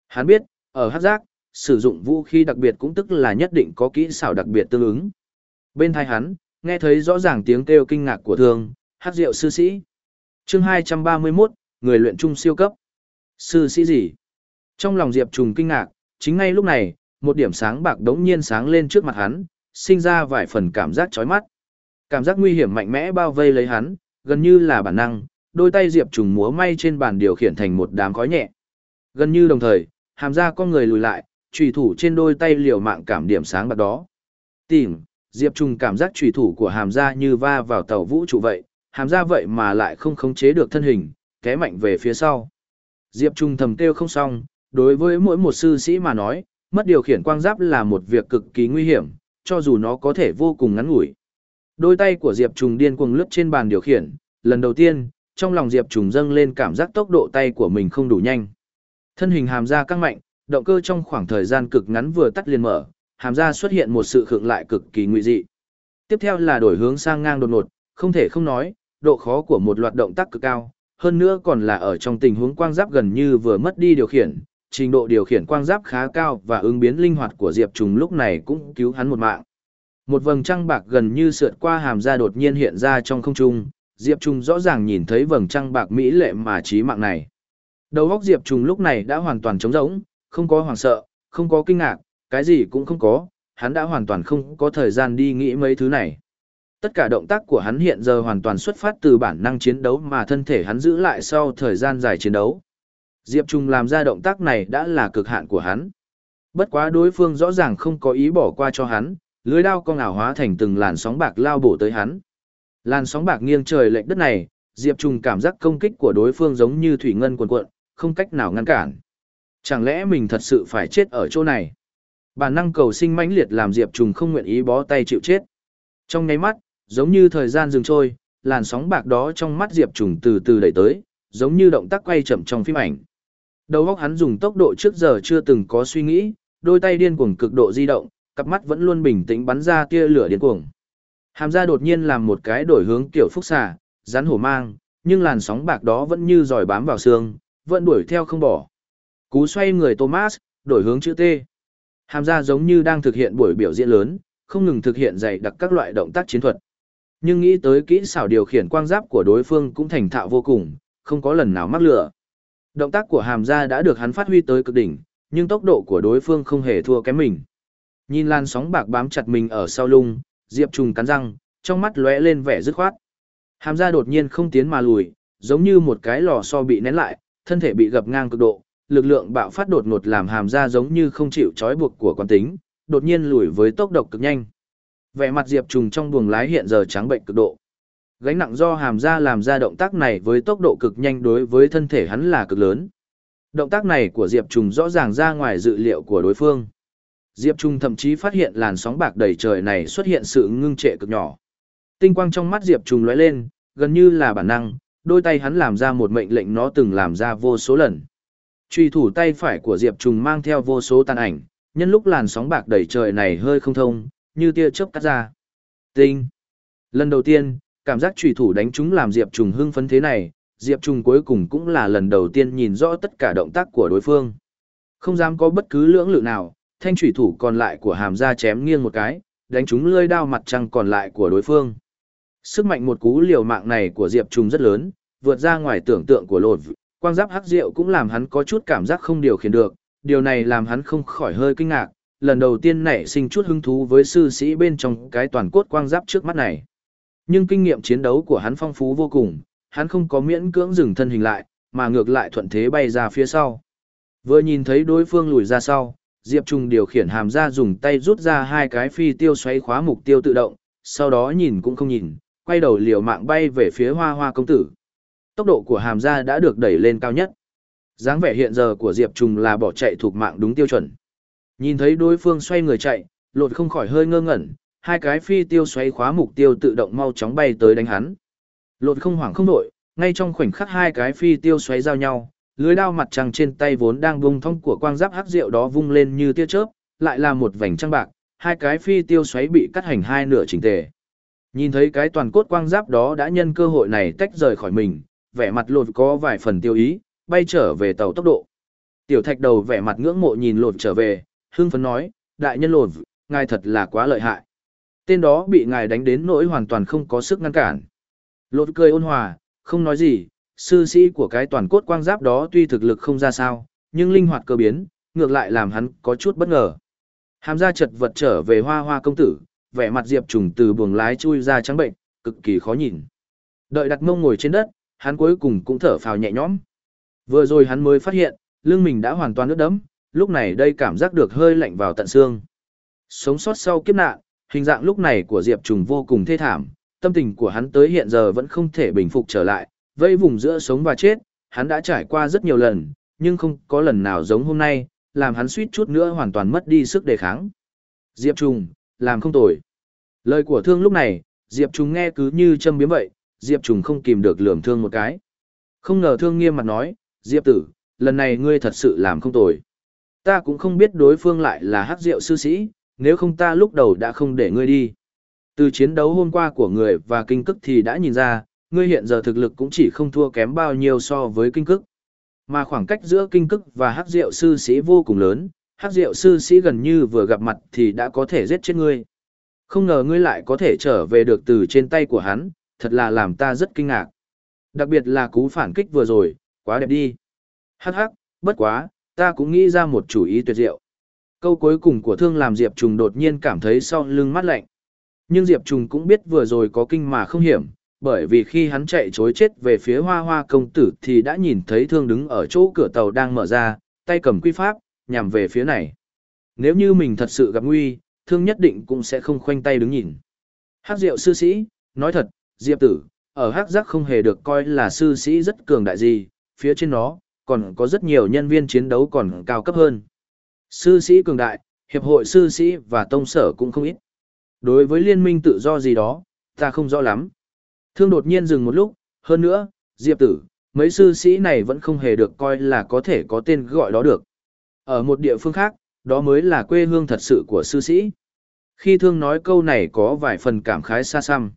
Hắn biết, ở hắc giác, sử dụng vũ khí đặc biệt cũng tức là nhất định có kỹ xảo đặc biệt tương ứng. Bên thai hắn, nghe thấy rõ ràng tiếng kêu kinh ngạc của thương, hát diệu sư sĩ. chương 231, người luyện trung siêu cấp. Sư sĩ gì? Trong lòng Diệp Trùng kinh ngạc, chính ngay lúc này, một điểm sáng bạc đống nhiên sáng lên trước mặt hắn, sinh ra vài phần cảm giác chói mắt. Cảm giác nguy hiểm mạnh mẽ bao vây lấy hắn, gần như là bản năng, đôi tay Diệp Trùng múa may trên bàn điều khiển thành một đám khói nhẹ. Gần như đồng thời, hàm ra con người lùi lại, trùy thủ trên đôi tay liều mạng cảm điểm sáng bạc đó. Tìm, Diệp Trùng cảm giác trùy thủ của hàm ra như va vào tàu vũ trụ vậy, hàm ra vậy mà lại không khống chế được thân hình, té mạnh về phía sau. Diệp Trung thầm kêu không xong, đối với mỗi một sư sĩ mà nói, mất điều khiển quang giáp là một việc cực kỳ nguy hiểm, cho dù nó có thể vô cùng ngắn ngủi. Đôi tay của Diệp Trung điên cuồng lướt trên bàn điều khiển, lần đầu tiên, trong lòng Diệp Trung dâng lên cảm giác tốc độ tay của mình không đủ nhanh. Thân hình hàm ra căng mạnh, động cơ trong khoảng thời gian cực ngắn vừa tắt liền mở, hàm ra xuất hiện một sự khựng lại cực kỳ nguy dị. Tiếp theo là đổi hướng sang ngang đột ngột, không thể không nói, độ khó của một loạt động tác cực cao, hơn nữa còn là ở trong tình huống quang giáp gần như vừa mất đi điều khiển, trình độ điều khiển quang giáp khá cao và ứng biến linh hoạt của Diệp Trùng lúc này cũng cứu hắn một mạng. Một vầng trăng bạc gần như sượt qua hàm ra đột nhiên hiện ra trong không trung, Diệp Trùng rõ ràng nhìn thấy vầng trăng bạc mỹ lệ mà chí mạng này. Đầu óc Diệp Trùng lúc này đã hoàn toàn trống rỗng, không có hoảng sợ, không có kinh ngạc, cái gì cũng không có, hắn đã hoàn toàn không có thời gian đi nghĩ mấy thứ này. Tất cả động tác của hắn hiện giờ hoàn toàn xuất phát từ bản năng chiến đấu mà thân thể hắn giữ lại sau thời gian dài chiến đấu. Diệp Trung làm ra động tác này đã là cực hạn của hắn. Bất quá đối phương rõ ràng không có ý bỏ qua cho hắn, lưới đao cong ảo hóa thành từng làn sóng bạc lao bổ tới hắn. Làn sóng bạc nghiêng trời lệch đất này, Diệp Trung cảm giác công kích của đối phương giống như thủy ngân cuồn cuộn, không cách nào ngăn cản. Chẳng lẽ mình thật sự phải chết ở chỗ này? Bản năng cầu sinh mãnh liệt làm Diệp Trùng không nguyện ý bó tay chịu chết. Trong nháy mắt, giống như thời gian dừng trôi, làn sóng bạc đó trong mắt Diệp Trùng từ từ đẩy tới, giống như động tác quay chậm trong phim ảnh. Đầu óc hắn dùng tốc độ trước giờ chưa từng có suy nghĩ, đôi tay điên cuồng cực độ di động, cặp mắt vẫn luôn bình tĩnh bắn ra tia lửa điên cuồng. Hàm ra đột nhiên làm một cái đổi hướng kiểu phúc xà, rắn hổ mang, nhưng làn sóng bạc đó vẫn như giỏi bám vào xương, vẫn đuổi theo không bỏ. Cú xoay người Thomas, đổi hướng chữ T. Hàm ra giống như đang thực hiện buổi biểu diễn lớn, không ngừng thực hiện dày đặc các loại động tác chiến thuật. Nhưng nghĩ tới kỹ xảo điều khiển quang giáp của đối phương cũng thành thạo vô cùng, không có lần nào mắc lửa. Động tác của hàm ra đã được hắn phát huy tới cực đỉnh, nhưng tốc độ của đối phương không hề thua kém mình. Nhìn lan sóng bạc bám chặt mình ở sau lưng, Diệp Trùng cắn răng, trong mắt lóe lên vẻ dứt khoát. Hàm ra đột nhiên không tiến mà lùi, giống như một cái lò xo bị nén lại, thân thể bị gập ngang cực độ, lực lượng bạo phát đột ngột làm hàm ra giống như không chịu trói buộc của quán tính, đột nhiên lùi với tốc độ cực nhanh. Vẻ mặt Diệp Trùng trong buồng lái hiện giờ trắng bệnh cực độ. Gánh nặng do hàm ra làm ra động tác này với tốc độ cực nhanh đối với thân thể hắn là cực lớn. Động tác này của Diệp Trùng rõ ràng ra ngoài dự liệu của đối phương. Diệp Trung thậm chí phát hiện làn sóng bạc đầy trời này xuất hiện sự ngưng trệ cực nhỏ. Tinh quang trong mắt Diệp Trung lóe lên, gần như là bản năng, đôi tay hắn làm ra một mệnh lệnh nó từng làm ra vô số lần. Truy thủ tay phải của Diệp Trùng mang theo vô số tàn ảnh, nhân lúc làn sóng bạc đầy trời này hơi không thông, như tia chớp cắt ra. Tinh. Lần đầu tiên, cảm giác truy thủ đánh chúng làm Diệp Trùng hưng phấn thế này, Diệp Trùng cuối cùng cũng là lần đầu tiên nhìn rõ tất cả động tác của đối phương. Không dám có bất cứ lưỡng lự nào, thanh truy thủ còn lại của hàm ra chém nghiêng một cái, đánh trúng lưỡi đao mặt trăng còn lại của đối phương. Sức mạnh một cú liều mạng này của Diệp Trùng rất lớn, vượt ra ngoài tưởng tượng của lột. Quang giáp hắc rượu cũng làm hắn có chút cảm giác không điều khiển được, điều này làm hắn không khỏi hơi kinh ngạc, lần đầu tiên nảy sinh chút hứng thú với sư sĩ bên trong cái toàn cốt quang giáp trước mắt này. Nhưng kinh nghiệm chiến đấu của hắn phong phú vô cùng, hắn không có miễn cưỡng dừng thân hình lại, mà ngược lại thuận thế bay ra phía sau. Vừa nhìn thấy đối phương lùi ra sau, Diệp Trung điều khiển hàm ra dùng tay rút ra hai cái phi tiêu xoáy khóa mục tiêu tự động, sau đó nhìn cũng không nhìn, quay đầu liều mạng bay về phía hoa hoa công tử. Tốc độ của hàm ra đã được đẩy lên cao nhất. dáng vẻ hiện giờ của Diệp Trùng là bỏ chạy thuộc mạng đúng tiêu chuẩn. Nhìn thấy đối phương xoay người chạy, lột không khỏi hơi ngơ ngẩn, hai cái phi tiêu xoáy khóa mục tiêu tự động mau chóng bay tới đánh hắn. Lột không hoảng không nổi, ngay trong khoảnh khắc hai cái phi tiêu xoáy giao nhau, lưới đao mặt trăng trên tay vốn đang bung thông của quang giáp hắc rượu đó vung lên như tia chớp, lại là một vành trăng bạc, hai cái phi tiêu xoáy bị cắt hành hai nửa chỉnh tề. Nhìn thấy cái toàn cốt quang giáp đó đã nhân cơ hội này tách rời khỏi mình, vẻ mặt lột có vài phần tiêu ý, bay trở về tàu tốc độ. Tiểu thạch đầu vẻ mặt ngưỡng mộ nhìn lột trở về, hưng phấn nói, đại nhân lột, ngài thật là quá lợi hại. Tên đó bị ngài đánh đến nỗi hoàn toàn không có sức ngăn cản. Lột cười ôn hòa, không nói gì, sư sĩ của cái toàn cốt quang giáp đó tuy thực lực không ra sao, nhưng linh hoạt cơ biến, ngược lại làm hắn có chút bất ngờ. Hàm ra chật vật trở về hoa hoa công tử, vẻ mặt diệp trùng từ buồng lái chui ra trắng bệnh, cực kỳ khó nhìn. Đợi đặt mông ngồi trên đất, hắn cuối cùng cũng thở phào nhẹ nhõm. Vừa rồi hắn mới phát hiện, lưng mình đã hoàn toàn ướt đẫm, lúc này đây cảm giác được hơi lạnh vào tận xương. Sống sót sau kiếp nạn, hình dạng lúc này của Diệp Trùng vô cùng thê thảm, tâm tình của hắn tới hiện giờ vẫn không thể bình phục trở lại, vây vùng giữa sống và chết, hắn đã trải qua rất nhiều lần, nhưng không có lần nào giống hôm nay, làm hắn suýt chút nữa hoàn toàn mất đi sức đề kháng. Diệp Trùng, làm không tồi. Lời của thương lúc này, Diệp Trùng nghe cứ như châm biếm vậy, Diệp Trùng không kìm được lườm thương một cái. Không ngờ thương nghiêm mặt nói, Diệp tử, lần này ngươi thật sự làm không tồi. Ta cũng không biết đối phương lại là hắc diệu sư sĩ, nếu không ta lúc đầu đã không để ngươi đi. Từ chiến đấu hôm qua của người và kinh cức thì đã nhìn ra, ngươi hiện giờ thực lực cũng chỉ không thua kém bao nhiêu so với kinh cức. Mà khoảng cách giữa kinh cức và hắc diệu sư sĩ vô cùng lớn, hắc diệu sư sĩ gần như vừa gặp mặt thì đã có thể giết chết ngươi. Không ngờ ngươi lại có thể trở về được từ trên tay của hắn, thật là làm ta rất kinh ngạc. Đặc biệt là cú phản kích vừa rồi, quá đẹp đi. Hắc hắc, bất quá, ta cũng nghĩ ra một chủ ý tuyệt diệu. Câu cuối cùng của thương làm Diệp Trùng đột nhiên cảm thấy sau lưng mát lạnh. Nhưng Diệp Trùng cũng biết vừa rồi có kinh mà không hiểm, bởi vì khi hắn chạy chối chết về phía hoa hoa công tử thì đã nhìn thấy thương đứng ở chỗ cửa tàu đang mở ra, tay cầm quy pháp, nhằm về phía này. Nếu như mình thật sự gặp nguy, thương nhất định cũng sẽ không khoanh tay đứng nhìn. Hắc diệu sư sĩ, nói thật, diệp tử, ở hắc giác không hề được coi là sư sĩ rất cường đại gì, phía trên nó, còn có rất nhiều nhân viên chiến đấu còn cao cấp hơn. Sư sĩ cường đại, hiệp hội sư sĩ và tông sở cũng không ít. Đối với liên minh tự do gì đó, ta không rõ lắm. Thương đột nhiên dừng một lúc, hơn nữa, Diệp tử, mấy sư sĩ này vẫn không hề được coi là có thể có tên gọi đó được. Ở một địa phương khác, đó mới là quê hương thật sự của sư sĩ. Khi thương nói câu này có vài phần cảm khái xa xăm.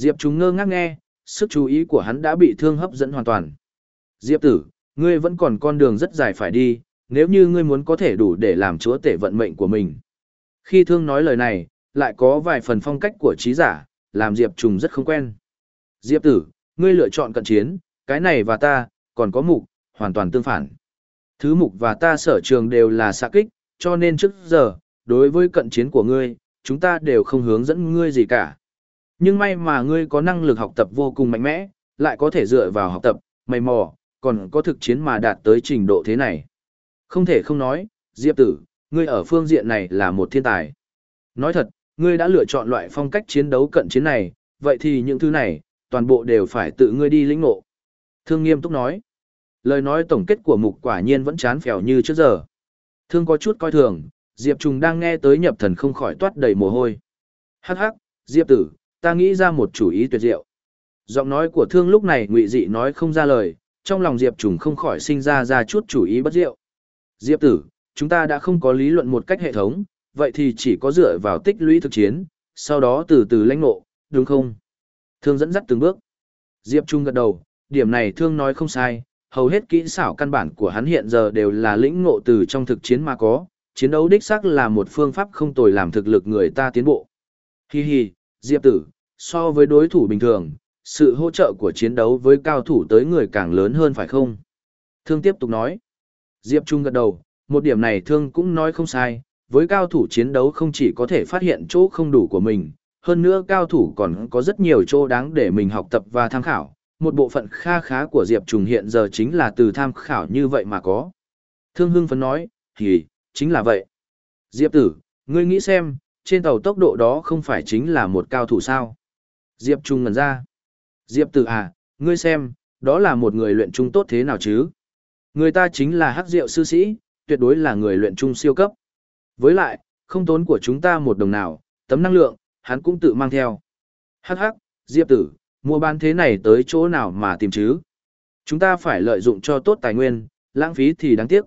Diệp Trung ngơ ngác nghe, sức chú ý của hắn đã bị thương hấp dẫn hoàn toàn. Diệp tử, ngươi vẫn còn con đường rất dài phải đi, nếu như ngươi muốn có thể đủ để làm chúa tể vận mệnh của mình. Khi thương nói lời này, lại có vài phần phong cách của trí giả, làm Diệp Trùng rất không quen. Diệp tử, ngươi lựa chọn cận chiến, Cái này và ta, còn có mục, hoàn toàn tương phản. Thứ mục và ta sở trường đều là xạ kích, cho nên trước giờ, đối với cận chiến của ngươi, chúng ta đều không hướng dẫn ngươi gì cả. Nhưng may mà ngươi có năng lực học tập vô cùng mạnh mẽ, lại có thể dựa vào học tập, mày mò, còn có thực chiến mà đạt tới trình độ thế này. Không thể không nói, Diệp tử, ngươi ở phương diện này là một thiên tài. Nói thật, ngươi đã lựa chọn loại phong cách chiến đấu cận chiến này, vậy thì những thứ này, toàn bộ đều phải tự ngươi đi lĩnh ngộ. Thương nghiêm túc nói. Lời nói tổng kết của mục quả nhiên vẫn chán phèo như trước giờ. Thương có chút coi thường, Diệp Trùng đang nghe tới nhập thần không khỏi toát đầy mồ hôi. Hắc hắc, Diệp tử, ta nghĩ ra một chủ ý tuyệt diệu. Giọng nói của thương lúc này ngụy dị nói không ra lời, trong lòng Diệp Trùng không khỏi sinh ra ra chút chủ ý bất diệu. Diệp tử, chúng ta đã không có lý luận một cách hệ thống, vậy thì chỉ có dựa vào tích lũy thực chiến, sau đó từ từ lãnh ngộ, đúng không? Thương dẫn dắt từng bước. Diệp Trung gật đầu, điểm này thương nói không sai, hầu hết kỹ xảo căn bản của hắn hiện giờ đều là lĩnh ngộ từ trong thực chiến mà có, chiến đấu đích xác là một phương pháp không tồi làm thực lực người ta tiến bộ. Hi hi, Diệp tử, so với đối thủ bình thường, sự hỗ trợ của chiến đấu với cao thủ tới người càng lớn hơn phải không? Thương tiếp tục nói. Diệp Trung gật đầu, một điểm này thương cũng nói không sai, với cao thủ chiến đấu không chỉ có thể phát hiện chỗ không đủ của mình, hơn nữa cao thủ còn có rất nhiều chỗ đáng để mình học tập và tham khảo. Một bộ phận kha khá của Diệp Trùng hiện giờ chính là từ tham khảo như vậy mà có. Thương Hưng phấn nói, thì, chính là vậy. Diệp tử, ngươi nghĩ xem, trên tàu tốc độ đó không phải chính là một cao thủ sao? Diệp Trung ngần ra. Diệp tử à, ngươi xem, đó là một người luyện trung tốt thế nào chứ? Người ta chính là hắc diệu sư sĩ, tuyệt đối là người luyện trung siêu cấp. Với lại, không tốn của chúng ta một đồng nào, tấm năng lượng, hắn cũng tự mang theo. Hắc hắc, Diệp tử, mua bán thế này tới chỗ nào mà tìm chứ? Chúng ta phải lợi dụng cho tốt tài nguyên, lãng phí thì đáng tiếc.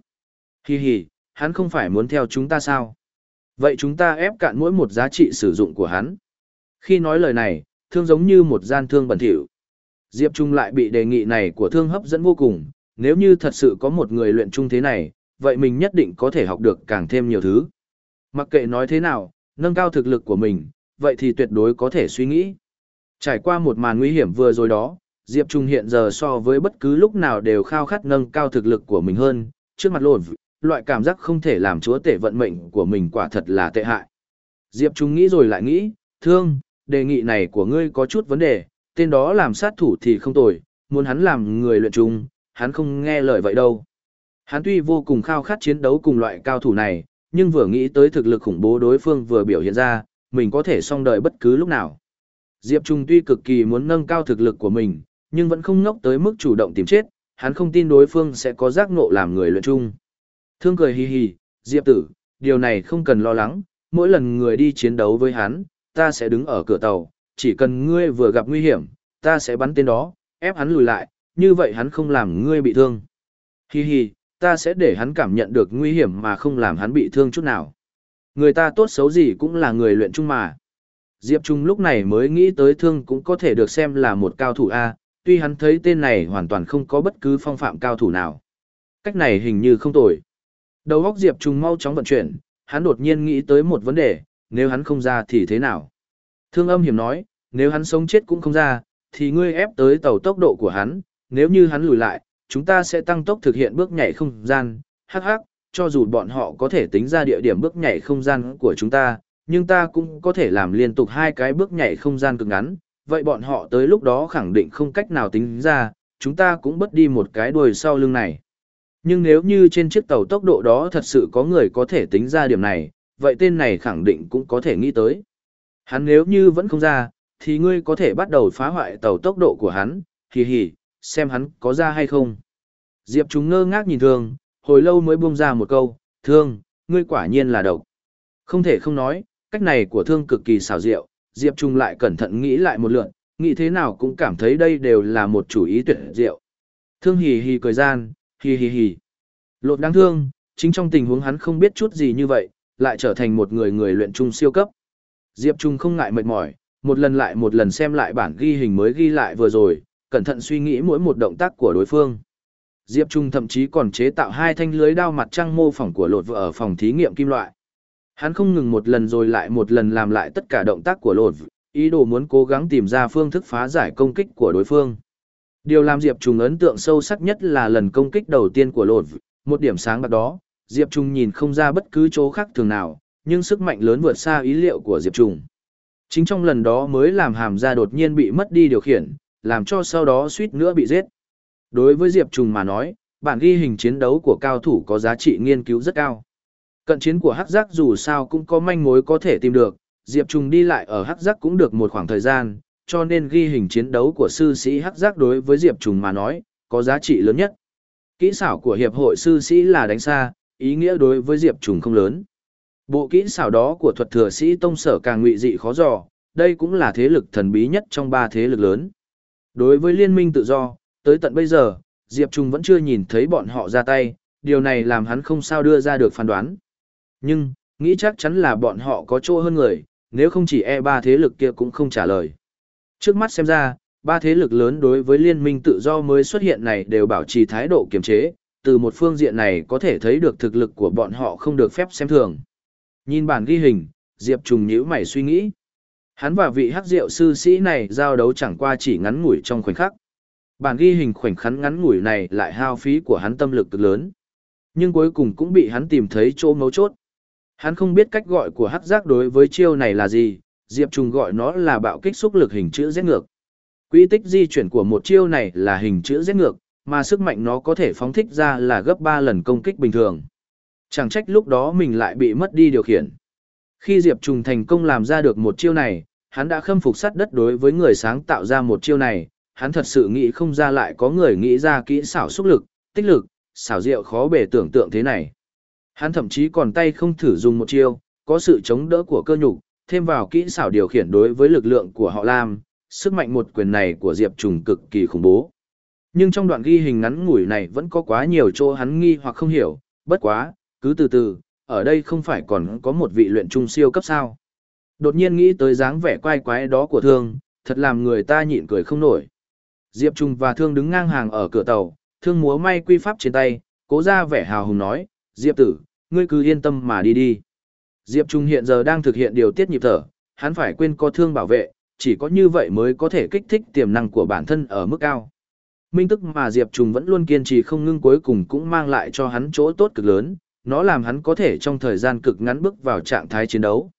Hi hi, hắn không phải muốn theo chúng ta sao? Vậy chúng ta ép cạn mỗi một giá trị sử dụng của hắn. Khi nói lời này, thương giống như một gian thương bẩn thỉu. Diệp Trung lại bị đề nghị này của thương hấp dẫn vô cùng, nếu như thật sự có một người luyện trung thế này, vậy mình nhất định có thể học được càng thêm nhiều thứ. Mặc kệ nói thế nào, nâng cao thực lực của mình, vậy thì tuyệt đối có thể suy nghĩ. Trải qua một màn nguy hiểm vừa rồi đó, Diệp Trung hiện giờ so với bất cứ lúc nào đều khao khát nâng cao thực lực của mình hơn, trước mặt lộn loại cảm giác không thể làm chúa tể vận mệnh của mình quả thật là tệ hại. Diệp Trung nghĩ rồi lại nghĩ, thương, đề nghị này của ngươi có chút vấn đề, tên đó làm sát thủ thì không tồi, muốn hắn làm người luyện trung, hắn không nghe lời vậy đâu. Hắn tuy vô cùng khao khát chiến đấu cùng loại cao thủ này, nhưng vừa nghĩ tới thực lực khủng bố đối phương vừa biểu hiện ra, mình có thể song đợi bất cứ lúc nào. Diệp Trung tuy cực kỳ muốn nâng cao thực lực của mình, nhưng vẫn không ngốc tới mức chủ động tìm chết, hắn không tin đối phương sẽ có giác ngộ làm người luyện trung. Thương cười hì hì, Diệp tử, điều này không cần lo lắng, mỗi lần người đi chiến đấu với hắn, ta sẽ đứng ở cửa tàu, chỉ cần ngươi vừa gặp nguy hiểm, ta sẽ bắn tên đó, ép hắn lùi lại, như vậy hắn không làm ngươi bị thương. Hi hi, ta sẽ để hắn cảm nhận được nguy hiểm mà không làm hắn bị thương chút nào. Người ta tốt xấu gì cũng là người luyện chung mà. Diệp Trung lúc này mới nghĩ tới thương cũng có thể được xem là một cao thủ A, tuy hắn thấy tên này hoàn toàn không có bất cứ phong phạm cao thủ nào. Cách này hình như không tồi. Đầu óc Diệp Trung mau chóng vận chuyển, hắn đột nhiên nghĩ tới một vấn đề, nếu hắn không ra thì thế nào? Thương âm hiểm nói, nếu hắn sống chết cũng không ra, thì ngươi ép tới tàu tốc độ của hắn, nếu như hắn lùi lại, chúng ta sẽ tăng tốc thực hiện bước nhảy không gian, hắc hắc, cho dù bọn họ có thể tính ra địa điểm bước nhảy không gian của chúng ta, nhưng ta cũng có thể làm liên tục hai cái bước nhảy không gian cực ngắn, vậy bọn họ tới lúc đó khẳng định không cách nào tính ra, chúng ta cũng bất đi một cái đuôi sau lưng này. Nhưng nếu như trên chiếc tàu tốc độ đó thật sự có người có thể tính ra điểm này, vậy tên này khẳng định cũng có thể nghĩ tới. Hắn nếu như vẫn không ra, thì ngươi có thể bắt đầu phá hoại tàu tốc độ của hắn, hì hì, xem hắn có ra hay không. Diệp chúng ngơ ngác nhìn thương, hồi lâu mới buông ra một câu, thương, ngươi quả nhiên là độc. Không thể không nói, cách này của thương cực kỳ xảo diệu, Diệp Trung lại cẩn thận nghĩ lại một lượt, nghĩ thế nào cũng cảm thấy đây đều là một chủ ý tuyệt diệu. Thương hì hì cười gian, Hi hi hi. Lột đáng thương, chính trong tình huống hắn không biết chút gì như vậy, lại trở thành một người người luyện trung siêu cấp. Diệp Trung không ngại mệt mỏi, một lần lại một lần xem lại bản ghi hình mới ghi lại vừa rồi, cẩn thận suy nghĩ mỗi một động tác của đối phương. Diệp Trung thậm chí còn chế tạo hai thanh lưới đao mặt trăng mô phỏng của lột vợ ở phòng thí nghiệm kim loại. Hắn không ngừng một lần rồi lại một lần làm lại tất cả động tác của lột, ý đồ muốn cố gắng tìm ra phương thức phá giải công kích của đối phương. Điều làm Diệp Trùng ấn tượng sâu sắc nhất là lần công kích đầu tiên của lột, một điểm sáng bạc đó, Diệp Trùng nhìn không ra bất cứ chỗ khác thường nào, nhưng sức mạnh lớn vượt xa ý liệu của Diệp Trùng. Chính trong lần đó mới làm hàm ra đột nhiên bị mất đi điều khiển, làm cho sau đó suýt nữa bị giết. Đối với Diệp Trùng mà nói, bản ghi hình chiến đấu của cao thủ có giá trị nghiên cứu rất cao. Cận chiến của Hắc Giác dù sao cũng có manh mối có thể tìm được, Diệp Trùng đi lại ở Hắc Giác cũng được một khoảng thời gian, cho nên ghi hình chiến đấu của sư sĩ Hắc Giác đối với Diệp Trùng mà nói, có giá trị lớn nhất. Kỹ xảo của hiệp hội sư sĩ là đánh xa, ý nghĩa đối với Diệp Trùng không lớn. Bộ kỹ xảo đó của thuật thừa sĩ tông sở càng ngụy dị khó dò, đây cũng là thế lực thần bí nhất trong ba thế lực lớn. Đối với liên minh tự do, tới tận bây giờ, Diệp trùng vẫn chưa nhìn thấy bọn họ ra tay, điều này làm hắn không sao đưa ra được phán đoán. Nhưng, nghĩ chắc chắn là bọn họ có chỗ hơn người, nếu không chỉ e ba thế lực kia cũng không trả lời. Trước mắt xem ra, ba thế lực lớn đối với liên minh tự do mới xuất hiện này đều bảo trì thái độ kiềm chế, từ một phương diện này có thể thấy được thực lực của bọn họ không được phép xem thường. Nhìn bản ghi hình, Diệp Trùng nhíu mày suy nghĩ. Hắn và vị hắc diệu sư sĩ này giao đấu chẳng qua chỉ ngắn ngủi trong khoảnh khắc. Bản ghi hình khoảnh khắc ngắn ngủi này lại hao phí của hắn tâm lực cực lớn. Nhưng cuối cùng cũng bị hắn tìm thấy chỗ mấu chốt. Hắn không biết cách gọi của hắc giác đối với chiêu này là gì, Diệp Trùng gọi nó là bạo kích xúc lực hình chữ Z ngược. Quy tích di chuyển của một chiêu này là hình chữ Z ngược, mà sức mạnh nó có thể phóng thích ra là gấp 3 lần công kích bình thường. Chẳng trách lúc đó mình lại bị mất đi điều khiển. Khi Diệp Trùng thành công làm ra được một chiêu này, hắn đã khâm phục sát đất đối với người sáng tạo ra một chiêu này, hắn thật sự nghĩ không ra lại có người nghĩ ra kỹ xảo xúc lực, tích lực, xảo diệu khó bề tưởng tượng thế này. Hắn thậm chí còn tay không thử dùng một chiêu, có sự chống đỡ của cơ nhục, thêm vào kỹ xảo điều khiển đối với lực lượng của họ Lam, sức mạnh một quyền này của Diệp Trùng cực kỳ khủng bố. Nhưng trong đoạn ghi hình ngắn ngủi này vẫn có quá nhiều chỗ hắn nghi hoặc không hiểu, bất quá, cứ từ từ, ở đây không phải còn có một vị luyện trung siêu cấp sao. Đột nhiên nghĩ tới dáng vẻ quay quái đó của thương, thật làm người ta nhịn cười không nổi. Diệp Trung và thương đứng ngang hàng ở cửa tàu, thương múa may quy pháp trên tay, cố ra vẻ hào hùng nói, Diệp tử, ngươi cứ yên tâm mà đi đi. Diệp Trung hiện giờ đang thực hiện điều tiết nhịp thở, hắn phải quên có thương bảo vệ, chỉ có như vậy mới có thể kích thích tiềm năng của bản thân ở mức cao. Minh tức mà Diệp Trung vẫn luôn kiên trì không ngưng cuối cùng cũng mang lại cho hắn chỗ tốt cực lớn, nó làm hắn có thể trong thời gian cực ngắn bước vào trạng thái chiến đấu.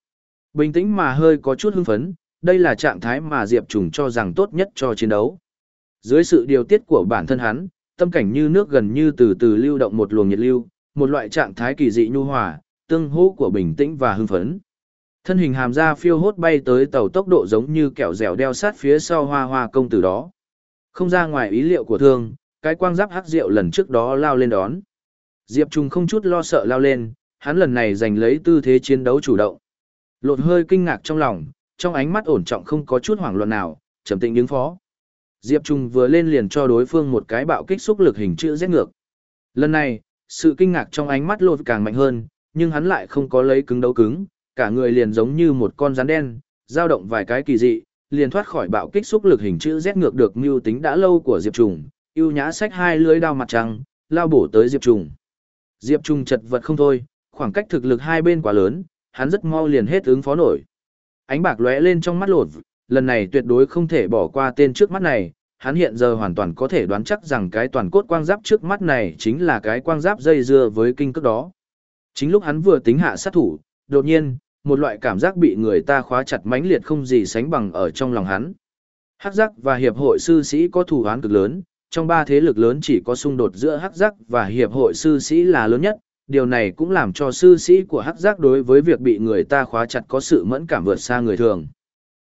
Bình tĩnh mà hơi có chút hưng phấn, đây là trạng thái mà Diệp Trung cho rằng tốt nhất cho chiến đấu. Dưới sự điều tiết của bản thân hắn, tâm cảnh như nước gần như từ từ lưu động một luồng nhiệt lưu, một loại trạng thái kỳ dị nhu hòa, tương hỗ của bình tĩnh và hưng phấn. Thân hình hàm ra phiêu hốt bay tới tàu tốc độ giống như kẹo dẻo đeo sát phía sau hoa hoa công tử đó. Không ra ngoài ý liệu của thương, cái quang giáp hắc rượu lần trước đó lao lên đón. Diệp Trung không chút lo sợ lao lên, hắn lần này giành lấy tư thế chiến đấu chủ động. Lột hơi kinh ngạc trong lòng, trong ánh mắt ổn trọng không có chút hoảng loạn nào, trầm tĩnh ứng phó. Diệp Trung vừa lên liền cho đối phương một cái bạo kích xúc lực hình chữ Z ngược. Lần này, sự kinh ngạc trong ánh mắt lột càng mạnh hơn, nhưng hắn lại không có lấy cứng đấu cứng, cả người liền giống như một con rắn đen, dao động vài cái kỳ dị, liền thoát khỏi bạo kích xúc lực hình chữ Z ngược được mưu tính đã lâu của Diệp Trùng ưu nhã sách hai lưỡi đao mặt trăng, lao bổ tới Diệp Trùng Diệp Trùng chật vật không thôi, khoảng cách thực lực hai bên quá lớn, hắn rất mau liền hết ứng phó nổi. Ánh bạc lóe lên trong mắt lột, lần này tuyệt đối không thể bỏ qua tên trước mắt này, hắn hiện giờ hoàn toàn có thể đoán chắc rằng cái toàn cốt quang giáp trước mắt này chính là cái quang giáp dây dưa với kinh cước đó. Chính lúc hắn vừa tính hạ sát thủ, đột nhiên, một loại cảm giác bị người ta khóa chặt mãnh liệt không gì sánh bằng ở trong lòng hắn. Hắc giác và hiệp hội sư sĩ có thù oán cực lớn, trong ba thế lực lớn chỉ có xung đột giữa hắc giác và hiệp hội sư sĩ là lớn nhất, điều này cũng làm cho sư sĩ của hắc giác đối với việc bị người ta khóa chặt có sự mẫn cảm vượt xa người thường.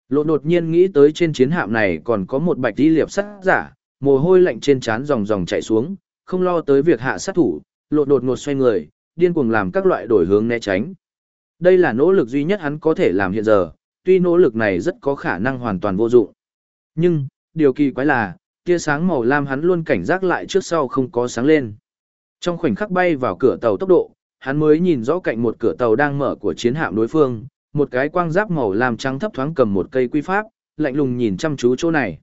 Lộ đột nhiên nghĩ tới trên chiến hạm này còn có một bạch đi liệp sắt giả, mồ hôi lạnh trên trán dòng dòng chảy xuống, không lo tới việc hạ sát thủ, lộ đột ngột xoay người, điên cuồng làm các loại đổi hướng né tránh. Đây là nỗ lực duy nhất hắn có thể làm hiện giờ, tuy nỗ lực này rất có khả năng hoàn toàn vô dụng. Nhưng, điều kỳ quái là, tia sáng màu lam hắn luôn cảnh giác lại trước sau không có sáng lên. Trong khoảnh khắc bay vào cửa tàu tốc độ, hắn mới nhìn rõ cạnh một cửa tàu đang mở của chiến hạm đối phương, một cái quang giáp màu lam trắng thấp thoáng cầm một cây quy pháp, lạnh lùng nhìn chăm chú chỗ này.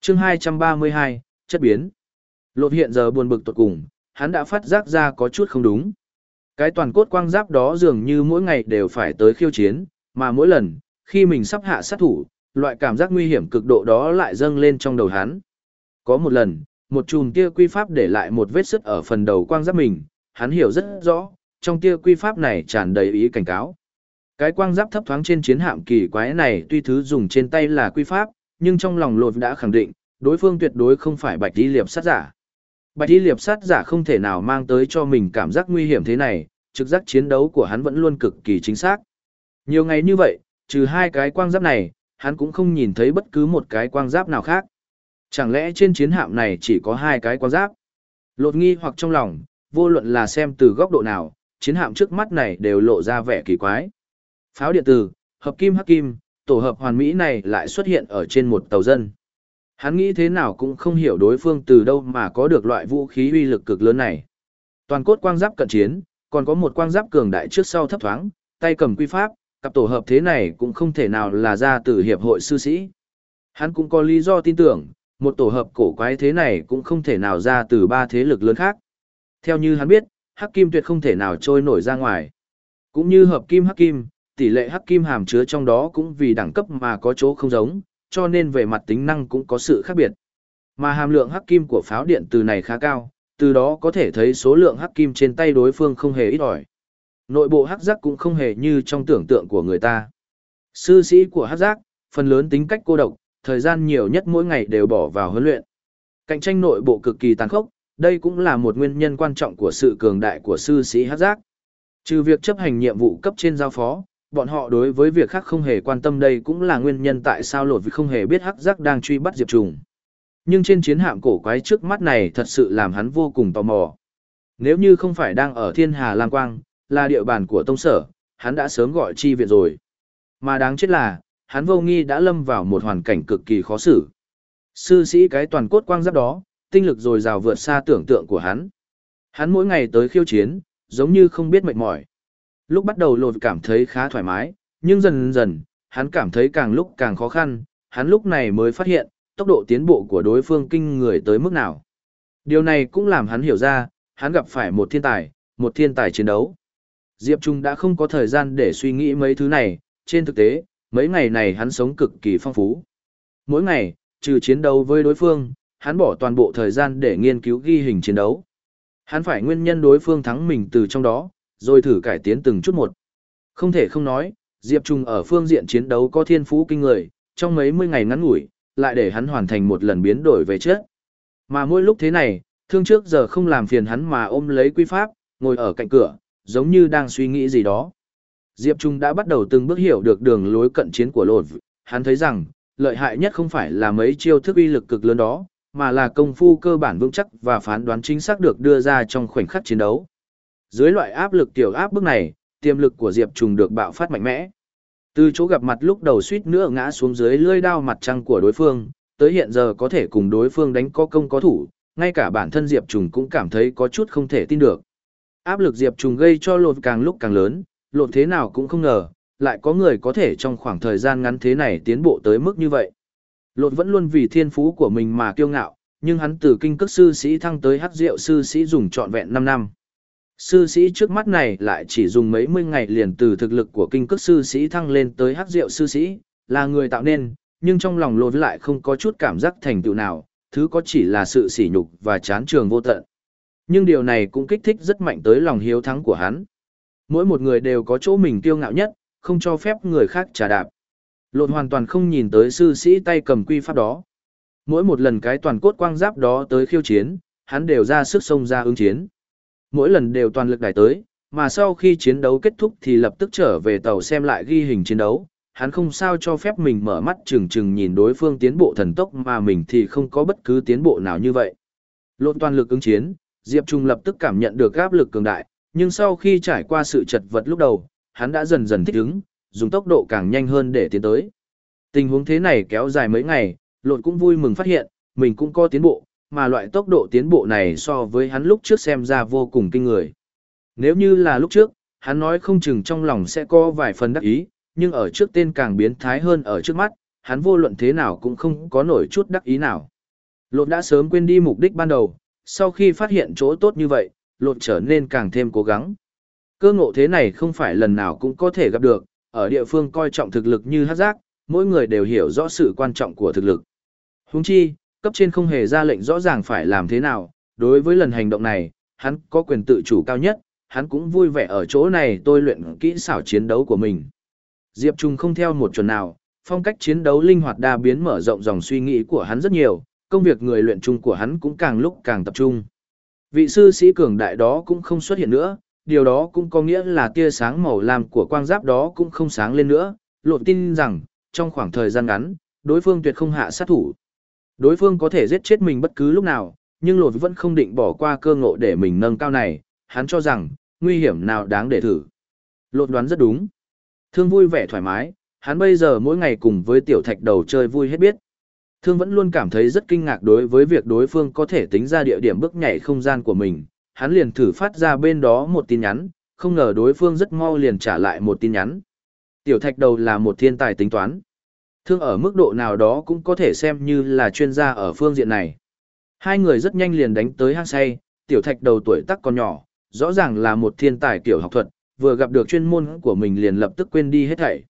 Chương 232, chất biến. Lột hiện giờ buồn bực tột cùng, hắn đã phát giác ra có chút không đúng. Cái toàn cốt quang giáp đó dường như mỗi ngày đều phải tới khiêu chiến, mà mỗi lần, khi mình sắp hạ sát thủ, loại cảm giác nguy hiểm cực độ đó lại dâng lên trong đầu hắn. Có một lần, một chùm tia quy pháp để lại một vết sứt ở phần đầu quang giáp mình, hắn hiểu rất rõ, trong tia quy pháp này tràn đầy ý cảnh cáo. Cái quang giáp thấp thoáng trên chiến hạm kỳ quái này tuy thứ dùng trên tay là quy pháp, nhưng trong lòng lột đã khẳng định, đối phương tuyệt đối không phải bạch đi liệp sát giả. Bạch Y liệp sát giả không thể nào mang tới cho mình cảm giác nguy hiểm thế này, trực giác chiến đấu của hắn vẫn luôn cực kỳ chính xác. Nhiều ngày như vậy, trừ hai cái quang giáp này, hắn cũng không nhìn thấy bất cứ một cái quang giáp nào khác. Chẳng lẽ trên chiến hạm này chỉ có hai cái quang giáp? Lột nghi hoặc trong lòng, vô luận là xem từ góc độ nào, chiến hạm trước mắt này đều lộ ra vẻ kỳ quái. Pháo điện tử, hợp kim hắc kim, tổ hợp hoàn mỹ này lại xuất hiện ở trên một tàu dân. Hắn nghĩ thế nào cũng không hiểu đối phương từ đâu mà có được loại vũ khí uy lực cực lớn này. Toàn cốt quang giáp cận chiến, còn có một quang giáp cường đại trước sau thấp thoáng, tay cầm quy pháp, cặp tổ hợp thế này cũng không thể nào là ra từ hiệp hội sư sĩ. Hắn cũng có lý do tin tưởng, một tổ hợp cổ quái thế này cũng không thể nào ra từ ba thế lực lớn khác. Theo như hắn biết, hắc kim tuyệt không thể nào trôi nổi ra ngoài. Cũng như hợp kim hắc kim, tỷ lệ hắc kim hàm chứa trong đó cũng vì đẳng cấp mà có chỗ không giống, cho nên về mặt tính năng cũng có sự khác biệt. Mà hàm lượng hắc kim của pháo điện từ này khá cao, từ đó có thể thấy số lượng hắc kim trên tay đối phương không hề ít ỏi. Nội bộ hắc giác cũng không hề như trong tưởng tượng của người ta. Sư sĩ của hắc giác, phần lớn tính cách cô độc, thời gian nhiều nhất mỗi ngày đều bỏ vào huấn luyện. Cạnh tranh nội bộ cực kỳ tàn khốc, đây cũng là một nguyên nhân quan trọng của sự cường đại của sư sĩ hắc giác. Trừ việc chấp hành nhiệm vụ cấp trên giao phó, bọn họ đối với việc khác không hề quan tâm đây cũng là nguyên nhân tại sao lột vì không hề biết hắc giác đang truy bắt diệp trùng. Nhưng trên chiến hạm cổ quái trước mắt này thật sự làm hắn vô cùng tò mò. Nếu như không phải đang ở thiên hà Lang quang, là địa bàn của tông sở, hắn đã sớm gọi chi viện rồi. Mà đáng chết là, hắn vô nghi đã lâm vào một hoàn cảnh cực kỳ khó xử. Sư sĩ cái toàn cốt quang giáp đó, tinh lực dồi dào vượt xa tưởng tượng của hắn. Hắn mỗi ngày tới khiêu chiến, giống như không biết mệt mỏi. Lúc bắt đầu lột cảm thấy khá thoải mái, nhưng dần dần, hắn cảm thấy càng lúc càng khó khăn, hắn lúc này mới phát hiện, tốc độ tiến bộ của đối phương kinh người tới mức nào. Điều này cũng làm hắn hiểu ra, hắn gặp phải một thiên tài, một thiên tài chiến đấu. Diệp Trung đã không có thời gian để suy nghĩ mấy thứ này, trên thực tế, mấy ngày này hắn sống cực kỳ phong phú. Mỗi ngày, trừ chiến đấu với đối phương, hắn bỏ toàn bộ thời gian để nghiên cứu ghi hình chiến đấu. Hắn phải nguyên nhân đối phương thắng mình từ trong đó, rồi thử cải tiến từng chút một. Không thể không nói, Diệp Trung ở phương diện chiến đấu có thiên phú kinh người, trong mấy mươi ngày ngắn ngủi, lại để hắn hoàn thành một lần biến đổi về chết. Mà mỗi lúc thế này, thương trước giờ không làm phiền hắn mà ôm lấy quy pháp, ngồi ở cạnh cửa, giống như đang suy nghĩ gì đó. Diệp Trung đã bắt đầu từng bước hiểu được đường lối cận chiến của lột, hắn thấy rằng, lợi hại nhất không phải là mấy chiêu thức uy lực cực lớn đó, mà là công phu cơ bản vững chắc và phán đoán chính xác được đưa ra trong khoảnh khắc chiến đấu. Dưới loại áp lực tiểu áp bức này, tiềm lực của Diệp Trùng được bạo phát mạnh mẽ. Từ chỗ gặp mặt lúc đầu suýt nữa ngã xuống dưới lưỡi đao mặt trăng của đối phương, tới hiện giờ có thể cùng đối phương đánh có công có thủ, ngay cả bản thân Diệp Trùng cũng cảm thấy có chút không thể tin được. Áp lực Diệp Trùng gây cho lột càng lúc càng lớn, lột thế nào cũng không ngờ, lại có người có thể trong khoảng thời gian ngắn thế này tiến bộ tới mức như vậy. Lột vẫn luôn vì thiên phú của mình mà kiêu ngạo, nhưng hắn từ kinh cước sư sĩ thăng tới hắc diệu sư sĩ dùng trọn vẹn 5 năm. Sư sĩ trước mắt này lại chỉ dùng mấy mươi ngày liền từ thực lực của kinh cước sư sĩ thăng lên tới hắc diệu sư sĩ, là người tạo nên, nhưng trong lòng lột lại không có chút cảm giác thành tựu nào, thứ có chỉ là sự sỉ nhục và chán trường vô tận. Nhưng điều này cũng kích thích rất mạnh tới lòng hiếu thắng của hắn. Mỗi một người đều có chỗ mình kiêu ngạo nhất, không cho phép người khác trả đạp. Lột hoàn toàn không nhìn tới sư sĩ tay cầm quy pháp đó. Mỗi một lần cái toàn cốt quang giáp đó tới khiêu chiến, hắn đều ra sức xông ra ứng chiến mỗi lần đều toàn lực đài tới, mà sau khi chiến đấu kết thúc thì lập tức trở về tàu xem lại ghi hình chiến đấu. Hắn không sao cho phép mình mở mắt chừng chừng nhìn đối phương tiến bộ thần tốc mà mình thì không có bất cứ tiến bộ nào như vậy. Lộn toàn lực ứng chiến, Diệp Trung lập tức cảm nhận được áp lực cường đại, nhưng sau khi trải qua sự chật vật lúc đầu, hắn đã dần dần thích ứng, dùng tốc độ càng nhanh hơn để tiến tới. Tình huống thế này kéo dài mấy ngày, lộn cũng vui mừng phát hiện, mình cũng có tiến bộ, mà loại tốc độ tiến bộ này so với hắn lúc trước xem ra vô cùng kinh người. Nếu như là lúc trước, hắn nói không chừng trong lòng sẽ có vài phần đắc ý, nhưng ở trước tên càng biến thái hơn ở trước mắt, hắn vô luận thế nào cũng không có nổi chút đắc ý nào. Lột đã sớm quên đi mục đích ban đầu, sau khi phát hiện chỗ tốt như vậy, lột trở nên càng thêm cố gắng. Cơ ngộ thế này không phải lần nào cũng có thể gặp được, ở địa phương coi trọng thực lực như hát giác, mỗi người đều hiểu rõ sự quan trọng của thực lực. Húng chi, Cấp trên không hề ra lệnh rõ ràng phải làm thế nào, đối với lần hành động này, hắn có quyền tự chủ cao nhất, hắn cũng vui vẻ ở chỗ này tôi luyện kỹ xảo chiến đấu của mình. Diệp Trung không theo một chuẩn nào, phong cách chiến đấu linh hoạt đa biến mở rộng dòng suy nghĩ của hắn rất nhiều, công việc người luyện chung của hắn cũng càng lúc càng tập trung. Vị sư sĩ cường đại đó cũng không xuất hiện nữa, điều đó cũng có nghĩa là tia sáng màu lam của quang giáp đó cũng không sáng lên nữa, lộ tin rằng, trong khoảng thời gian ngắn, đối phương tuyệt không hạ sát thủ. Đối phương có thể giết chết mình bất cứ lúc nào, nhưng lột vẫn không định bỏ qua cơ ngộ để mình nâng cao này, hắn cho rằng, nguy hiểm nào đáng để thử. Lột đoán rất đúng. Thương vui vẻ thoải mái, hắn bây giờ mỗi ngày cùng với tiểu thạch đầu chơi vui hết biết. Thương vẫn luôn cảm thấy rất kinh ngạc đối với việc đối phương có thể tính ra địa điểm bước nhảy không gian của mình, hắn liền thử phát ra bên đó một tin nhắn, không ngờ đối phương rất mau liền trả lại một tin nhắn. Tiểu thạch đầu là một thiên tài tính toán. Thương ở mức độ nào đó cũng có thể xem như là chuyên gia ở phương diện này. Hai người rất nhanh liền đánh tới hang say, tiểu thạch đầu tuổi tác còn nhỏ, rõ ràng là một thiên tài kiểu học thuật, vừa gặp được chuyên môn của mình liền lập tức quên đi hết thảy.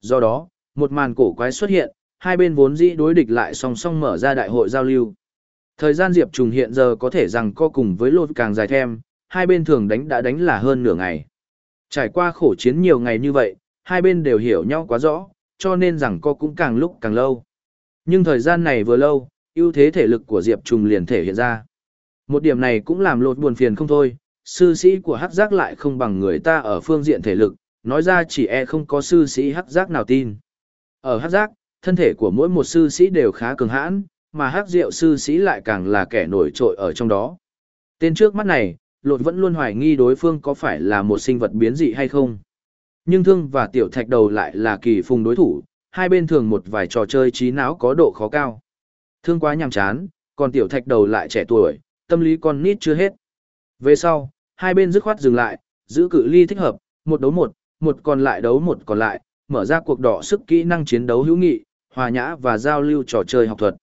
Do đó, một màn cổ quái xuất hiện, hai bên vốn dĩ đối địch lại song song mở ra đại hội giao lưu. Thời gian Diệp Trùng hiện giờ có thể rằng co cùng với lột càng dài thêm, hai bên thường đánh đã đánh là hơn nửa ngày. Trải qua khổ chiến nhiều ngày như vậy, hai bên đều hiểu nhau quá rõ, cho nên rằng co cũng càng lúc càng lâu. Nhưng thời gian này vừa lâu, ưu thế thể lực của Diệp Trùng liền thể hiện ra. Một điểm này cũng làm lột buồn phiền không thôi, sư sĩ của hắc giác lại không bằng người ta ở phương diện thể lực, nói ra chỉ e không có sư sĩ hắc giác nào tin. Ở hắc giác, thân thể của mỗi một sư sĩ đều khá cường hãn, mà hắc diệu sư sĩ lại càng là kẻ nổi trội ở trong đó. Tên trước mắt này, lột vẫn luôn hoài nghi đối phương có phải là một sinh vật biến dị hay không. Nhưng thương và tiểu thạch đầu lại là kỳ phùng đối thủ, hai bên thường một vài trò chơi trí não có độ khó cao. Thương quá nhàm chán, còn tiểu thạch đầu lại trẻ tuổi, tâm lý con nít chưa hết. Về sau, hai bên dứt khoát dừng lại, giữ cự ly thích hợp, một đấu một, một còn lại đấu một còn lại, mở ra cuộc đỏ sức kỹ năng chiến đấu hữu nghị, hòa nhã và giao lưu trò chơi học thuật.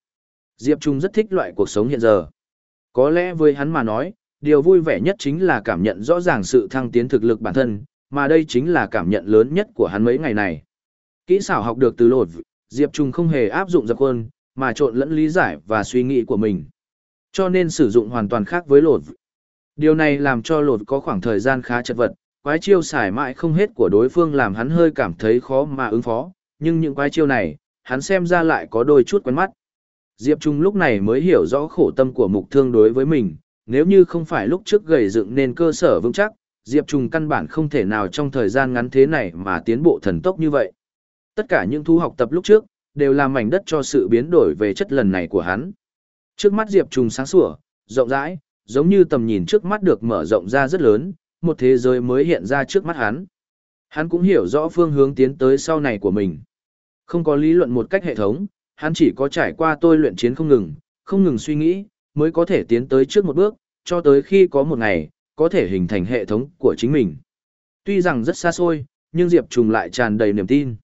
Diệp Trung rất thích loại cuộc sống hiện giờ. Có lẽ với hắn mà nói, điều vui vẻ nhất chính là cảm nhận rõ ràng sự thăng tiến thực lực bản thân, mà đây chính là cảm nhận lớn nhất của hắn mấy ngày này. Kỹ xảo học được từ lột, Diệp Trung không hề áp dụng dập quân, mà trộn lẫn lý giải và suy nghĩ của mình. Cho nên sử dụng hoàn toàn khác với lột. Điều này làm cho lột có khoảng thời gian khá chật vật, quái chiêu xài mãi không hết của đối phương làm hắn hơi cảm thấy khó mà ứng phó, nhưng những quái chiêu này, hắn xem ra lại có đôi chút quen mắt. Diệp Trung lúc này mới hiểu rõ khổ tâm của mục thương đối với mình, nếu như không phải lúc trước gầy dựng nên cơ sở vững chắc, Diệp Trung căn bản không thể nào trong thời gian ngắn thế này mà tiến bộ thần tốc như vậy. Tất cả những thu học tập lúc trước, đều là mảnh đất cho sự biến đổi về chất lần này của hắn. Trước mắt Diệp Trung sáng sủa, rộng rãi, giống như tầm nhìn trước mắt được mở rộng ra rất lớn, một thế giới mới hiện ra trước mắt hắn. Hắn cũng hiểu rõ phương hướng tiến tới sau này của mình. Không có lý luận một cách hệ thống, hắn chỉ có trải qua tôi luyện chiến không ngừng, không ngừng suy nghĩ, mới có thể tiến tới trước một bước, cho tới khi có một ngày, có thể hình thành hệ thống của chính mình. Tuy rằng rất xa xôi, nhưng Diệp Trùng lại tràn đầy niềm tin.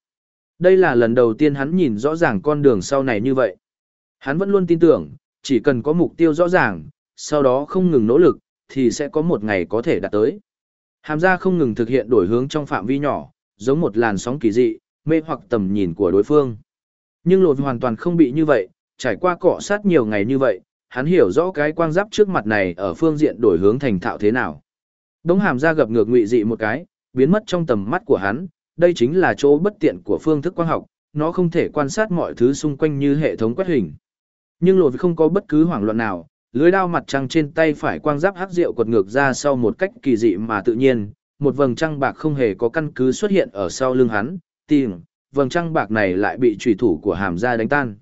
Đây là lần đầu tiên hắn nhìn rõ ràng con đường sau này như vậy. Hắn vẫn luôn tin tưởng, chỉ cần có mục tiêu rõ ràng, sau đó không ngừng nỗ lực, thì sẽ có một ngày có thể đạt tới. Hàm gia không ngừng thực hiện đổi hướng trong phạm vi nhỏ, giống một làn sóng kỳ dị, mê hoặc tầm nhìn của đối phương. Nhưng lột hoàn toàn không bị như vậy, trải qua cọ sát nhiều ngày như vậy, hắn hiểu rõ cái quang giáp trước mặt này ở phương diện đổi hướng thành thạo thế nào. Đống hàm ra gập ngược ngụy dị một cái, biến mất trong tầm mắt của hắn, đây chính là chỗ bất tiện của phương thức quang học, nó không thể quan sát mọi thứ xung quanh như hệ thống quét hình. Nhưng lột không có bất cứ hoảng loạn nào, lưới đao mặt trăng trên tay phải quang giáp hắc rượu quật ngược ra sau một cách kỳ dị mà tự nhiên, một vầng trăng bạc không hề có căn cứ xuất hiện ở sau lưng hắn, tìm, vầng trăng bạc này lại bị trùy thủ của hàm ra đánh tan.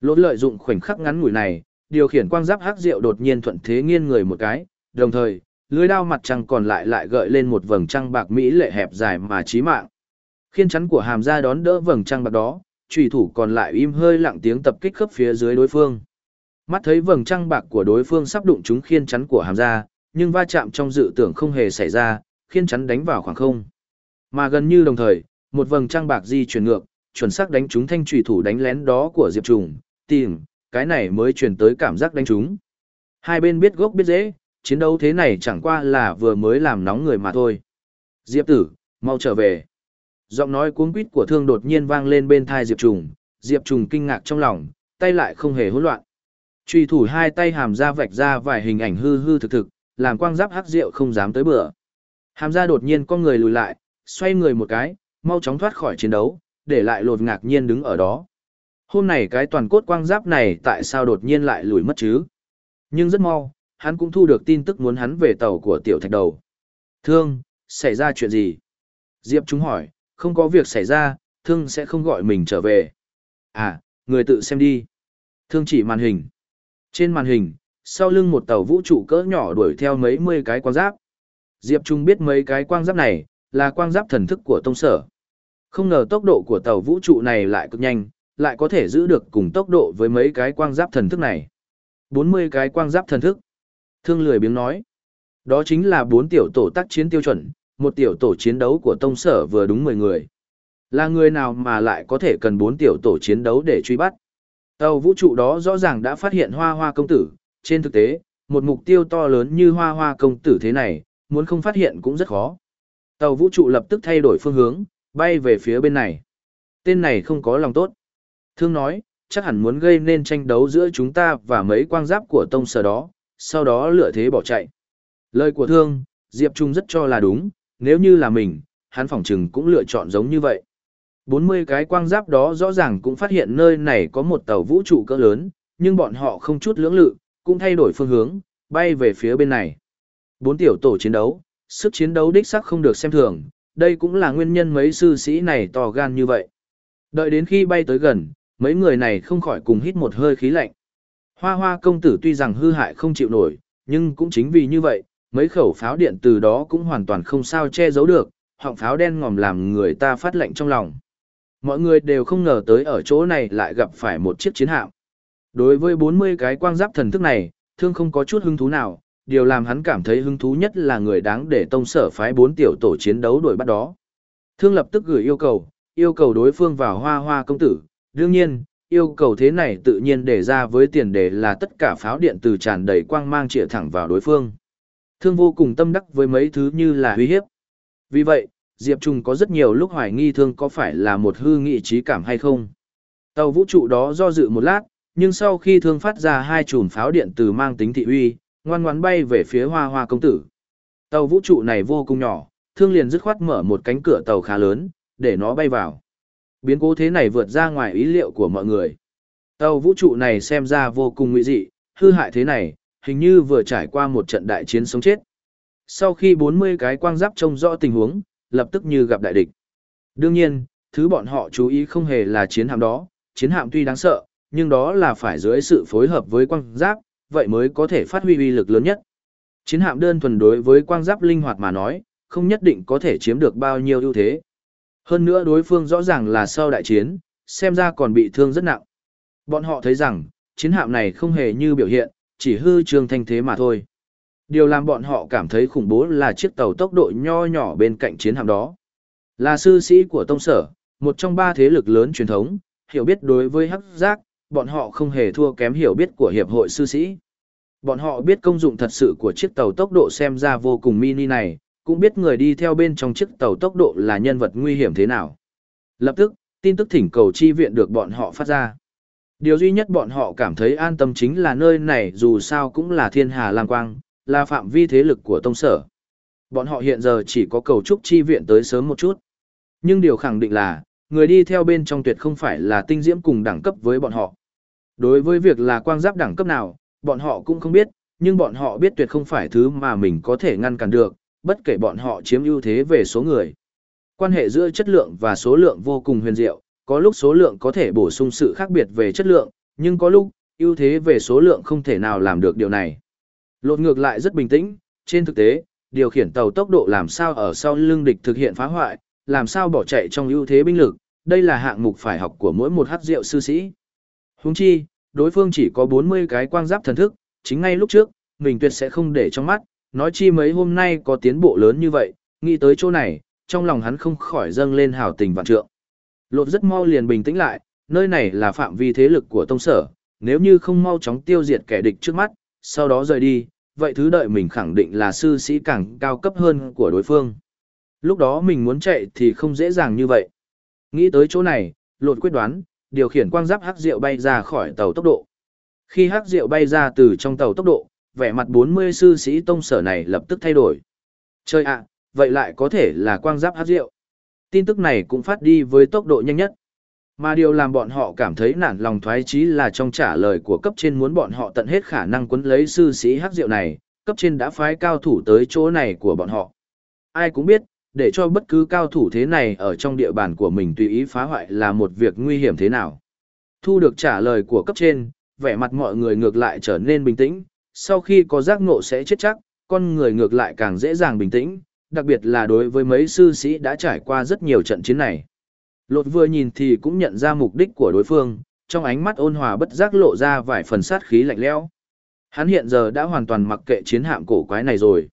lột lợi dụng khoảnh khắc ngắn ngủi này, điều khiển quang giáp hắc rượu đột nhiên thuận thế nghiêng người một cái, đồng thời, lưới đao mặt trăng còn lại lại gợi lên một vầng trăng bạc mỹ lệ hẹp dài mà chí mạng. Khiên chắn của hàm ra đón đỡ vầng trăng bạc đó, trùy thủ còn lại im hơi lặng tiếng tập kích khớp phía dưới đối phương. Mắt thấy vầng trăng bạc của đối phương sắp đụng trúng khiên chắn của hàm ra, nhưng va chạm trong dự tưởng không hề xảy ra, khiên chắn đánh vào khoảng không. Mà gần như đồng thời, một vầng trăng bạc di chuyển ngược, chuẩn xác đánh trúng thanh trùy thủ đánh lén đó của Diệp Trùng, tìm, cái này mới truyền tới cảm giác đánh trúng. Hai bên biết gốc biết dễ, chiến đấu thế này chẳng qua là vừa mới làm nóng người mà thôi. Diệp tử, mau trở về. Giọng nói cuống quýt của thương đột nhiên vang lên bên thai Diệp Trùng, Diệp Trùng kinh ngạc trong lòng, tay lại không hề hỗn loạn. Truy thủ hai tay hàm ra vạch ra vài hình ảnh hư hư thực thực, làm quang giáp hắc rượu không dám tới bữa. Hàm ra đột nhiên con người lùi lại, xoay người một cái, mau chóng thoát khỏi chiến đấu, để lại lột ngạc nhiên đứng ở đó. Hôm này cái toàn cốt quang giáp này tại sao đột nhiên lại lùi mất chứ? Nhưng rất mau, hắn cũng thu được tin tức muốn hắn về tàu của tiểu thạch đầu. Thương, xảy ra chuyện gì? Diệp chúng hỏi, không có việc xảy ra, thương sẽ không gọi mình trở về. À, người tự xem đi. Thương chỉ màn hình. Trên màn hình, sau lưng một tàu vũ trụ cỡ nhỏ đuổi theo mấy mươi cái quang giáp. Diệp Trung biết mấy cái quang giáp này, là quang giáp thần thức của tông sở. Không ngờ tốc độ của tàu vũ trụ này lại cực nhanh, lại có thể giữ được cùng tốc độ với mấy cái quang giáp thần thức này. 40 cái quang giáp thần thức. Thương lười biếng nói. Đó chính là 4 tiểu tổ tác chiến tiêu chuẩn, một tiểu tổ chiến đấu của tông sở vừa đúng 10 người. Là người nào mà lại có thể cần 4 tiểu tổ chiến đấu để truy bắt. Tàu vũ trụ đó rõ ràng đã phát hiện hoa hoa công tử, trên thực tế, một mục tiêu to lớn như hoa hoa công tử thế này, muốn không phát hiện cũng rất khó. Tàu vũ trụ lập tức thay đổi phương hướng, bay về phía bên này. Tên này không có lòng tốt. Thương nói, chắc hẳn muốn gây nên tranh đấu giữa chúng ta và mấy quang giáp của tông sở đó, sau đó lựa thế bỏ chạy. Lời của thương, Diệp Trung rất cho là đúng, nếu như là mình, hắn phỏng chừng cũng lựa chọn giống như vậy. 40 cái quang giáp đó rõ ràng cũng phát hiện nơi này có một tàu vũ trụ cỡ lớn, nhưng bọn họ không chút lưỡng lự, cũng thay đổi phương hướng, bay về phía bên này. Bốn tiểu tổ chiến đấu, sức chiến đấu đích sắc không được xem thường, đây cũng là nguyên nhân mấy sư sĩ này to gan như vậy. Đợi đến khi bay tới gần, mấy người này không khỏi cùng hít một hơi khí lạnh. Hoa hoa công tử tuy rằng hư hại không chịu nổi, nhưng cũng chính vì như vậy, mấy khẩu pháo điện từ đó cũng hoàn toàn không sao che giấu được, họng pháo đen ngòm làm người ta phát lạnh trong lòng. Mọi người đều không ngờ tới ở chỗ này lại gặp phải một chiếc chiến hạm. Đối với 40 cái quang giáp thần thức này, thương không có chút hứng thú nào, điều làm hắn cảm thấy hứng thú nhất là người đáng để tông sở phái bốn tiểu tổ chiến đấu đuổi bắt đó. Thương lập tức gửi yêu cầu, yêu cầu đối phương vào hoa hoa công tử, đương nhiên, yêu cầu thế này tự nhiên để ra với tiền đề là tất cả pháo điện từ tràn đầy quang mang chĩa thẳng vào đối phương. Thương vô cùng tâm đắc với mấy thứ như là uy hiếp. Vì vậy, Diệp Trung có rất nhiều lúc hoài nghi thương có phải là một hư nghị trí cảm hay không. Tàu vũ trụ đó do dự một lát, nhưng sau khi thương phát ra hai chùm pháo điện từ mang tính thị uy, ngoan ngoãn bay về phía hoa hoa công tử. Tàu vũ trụ này vô cùng nhỏ, thương liền dứt khoát mở một cánh cửa tàu khá lớn, để nó bay vào. Biến cố thế này vượt ra ngoài ý liệu của mọi người. Tàu vũ trụ này xem ra vô cùng nguy dị, hư hại thế này, hình như vừa trải qua một trận đại chiến sống chết. Sau khi 40 cái quang giáp trông rõ tình huống, lập tức như gặp đại địch. Đương nhiên, thứ bọn họ chú ý không hề là chiến hạm đó, chiến hạm tuy đáng sợ, nhưng đó là phải dưới sự phối hợp với quang giáp, vậy mới có thể phát huy uy lực lớn nhất. Chiến hạm đơn thuần đối với quang giáp linh hoạt mà nói, không nhất định có thể chiếm được bao nhiêu ưu thế. Hơn nữa đối phương rõ ràng là sau đại chiến, xem ra còn bị thương rất nặng. Bọn họ thấy rằng, chiến hạm này không hề như biểu hiện, chỉ hư trương thanh thế mà thôi. Điều làm bọn họ cảm thấy khủng bố là chiếc tàu tốc độ nho nhỏ bên cạnh chiến hạm đó. Là sư sĩ của tông sở, một trong ba thế lực lớn truyền thống, hiểu biết đối với hắc giác, bọn họ không hề thua kém hiểu biết của hiệp hội sư sĩ. Bọn họ biết công dụng thật sự của chiếc tàu tốc độ xem ra vô cùng mini này, cũng biết người đi theo bên trong chiếc tàu tốc độ là nhân vật nguy hiểm thế nào. Lập tức, tin tức thỉnh cầu chi viện được bọn họ phát ra. Điều duy nhất bọn họ cảm thấy an tâm chính là nơi này dù sao cũng là thiên hà lang quang, là phạm vi thế lực của tông sở. Bọn họ hiện giờ chỉ có cầu chúc chi viện tới sớm một chút. Nhưng điều khẳng định là, người đi theo bên trong tuyệt không phải là tinh diễm cùng đẳng cấp với bọn họ. Đối với việc là quang giáp đẳng cấp nào, bọn họ cũng không biết, nhưng bọn họ biết tuyệt không phải thứ mà mình có thể ngăn cản được, bất kể bọn họ chiếm ưu thế về số người. Quan hệ giữa chất lượng và số lượng vô cùng huyền diệu, có lúc số lượng có thể bổ sung sự khác biệt về chất lượng, nhưng có lúc, ưu thế về số lượng không thể nào làm được điều này. Lột ngược lại rất bình tĩnh, trên thực tế, điều khiển tàu tốc độ làm sao ở sau lưng địch thực hiện phá hoại, làm sao bỏ chạy trong ưu thế binh lực, đây là hạng mục phải học của mỗi một hát rượu sư sĩ. Huống chi, đối phương chỉ có 40 cái quang giáp thần thức, chính ngay lúc trước, mình tuyệt sẽ không để trong mắt, nói chi mấy hôm nay có tiến bộ lớn như vậy, nghĩ tới chỗ này, trong lòng hắn không khỏi dâng lên hào tình vạn trượng. Lột rất mau liền bình tĩnh lại, nơi này là phạm vi thế lực của tông sở, nếu như không mau chóng tiêu diệt kẻ địch trước mắt, sau đó rời đi, vậy thứ đợi mình khẳng định là sư sĩ càng cao cấp hơn của đối phương. Lúc đó mình muốn chạy thì không dễ dàng như vậy. Nghĩ tới chỗ này, lột quyết đoán, điều khiển quang giáp hắc rượu bay ra khỏi tàu tốc độ. Khi hắc rượu bay ra từ trong tàu tốc độ, vẻ mặt 40 sư sĩ tông sở này lập tức thay đổi. Chơi ạ, vậy lại có thể là quang giáp hắc rượu. Tin tức này cũng phát đi với tốc độ nhanh nhất. Mà điều làm bọn họ cảm thấy nản lòng thoái chí là trong trả lời của cấp trên muốn bọn họ tận hết khả năng quấn lấy sư sĩ hắc rượu này, cấp trên đã phái cao thủ tới chỗ này của bọn họ. Ai cũng biết, để cho bất cứ cao thủ thế này ở trong địa bàn của mình tùy ý phá hoại là một việc nguy hiểm thế nào. Thu được trả lời của cấp trên, vẻ mặt mọi người ngược lại trở nên bình tĩnh, sau khi có giác ngộ sẽ chết chắc, con người ngược lại càng dễ dàng bình tĩnh, đặc biệt là đối với mấy sư sĩ đã trải qua rất nhiều trận chiến này. Lột vừa nhìn thì cũng nhận ra mục đích của đối phương, trong ánh mắt ôn hòa bất giác lộ ra vài phần sát khí lạnh lẽo. Hắn hiện giờ đã hoàn toàn mặc kệ chiến hạm cổ quái này rồi.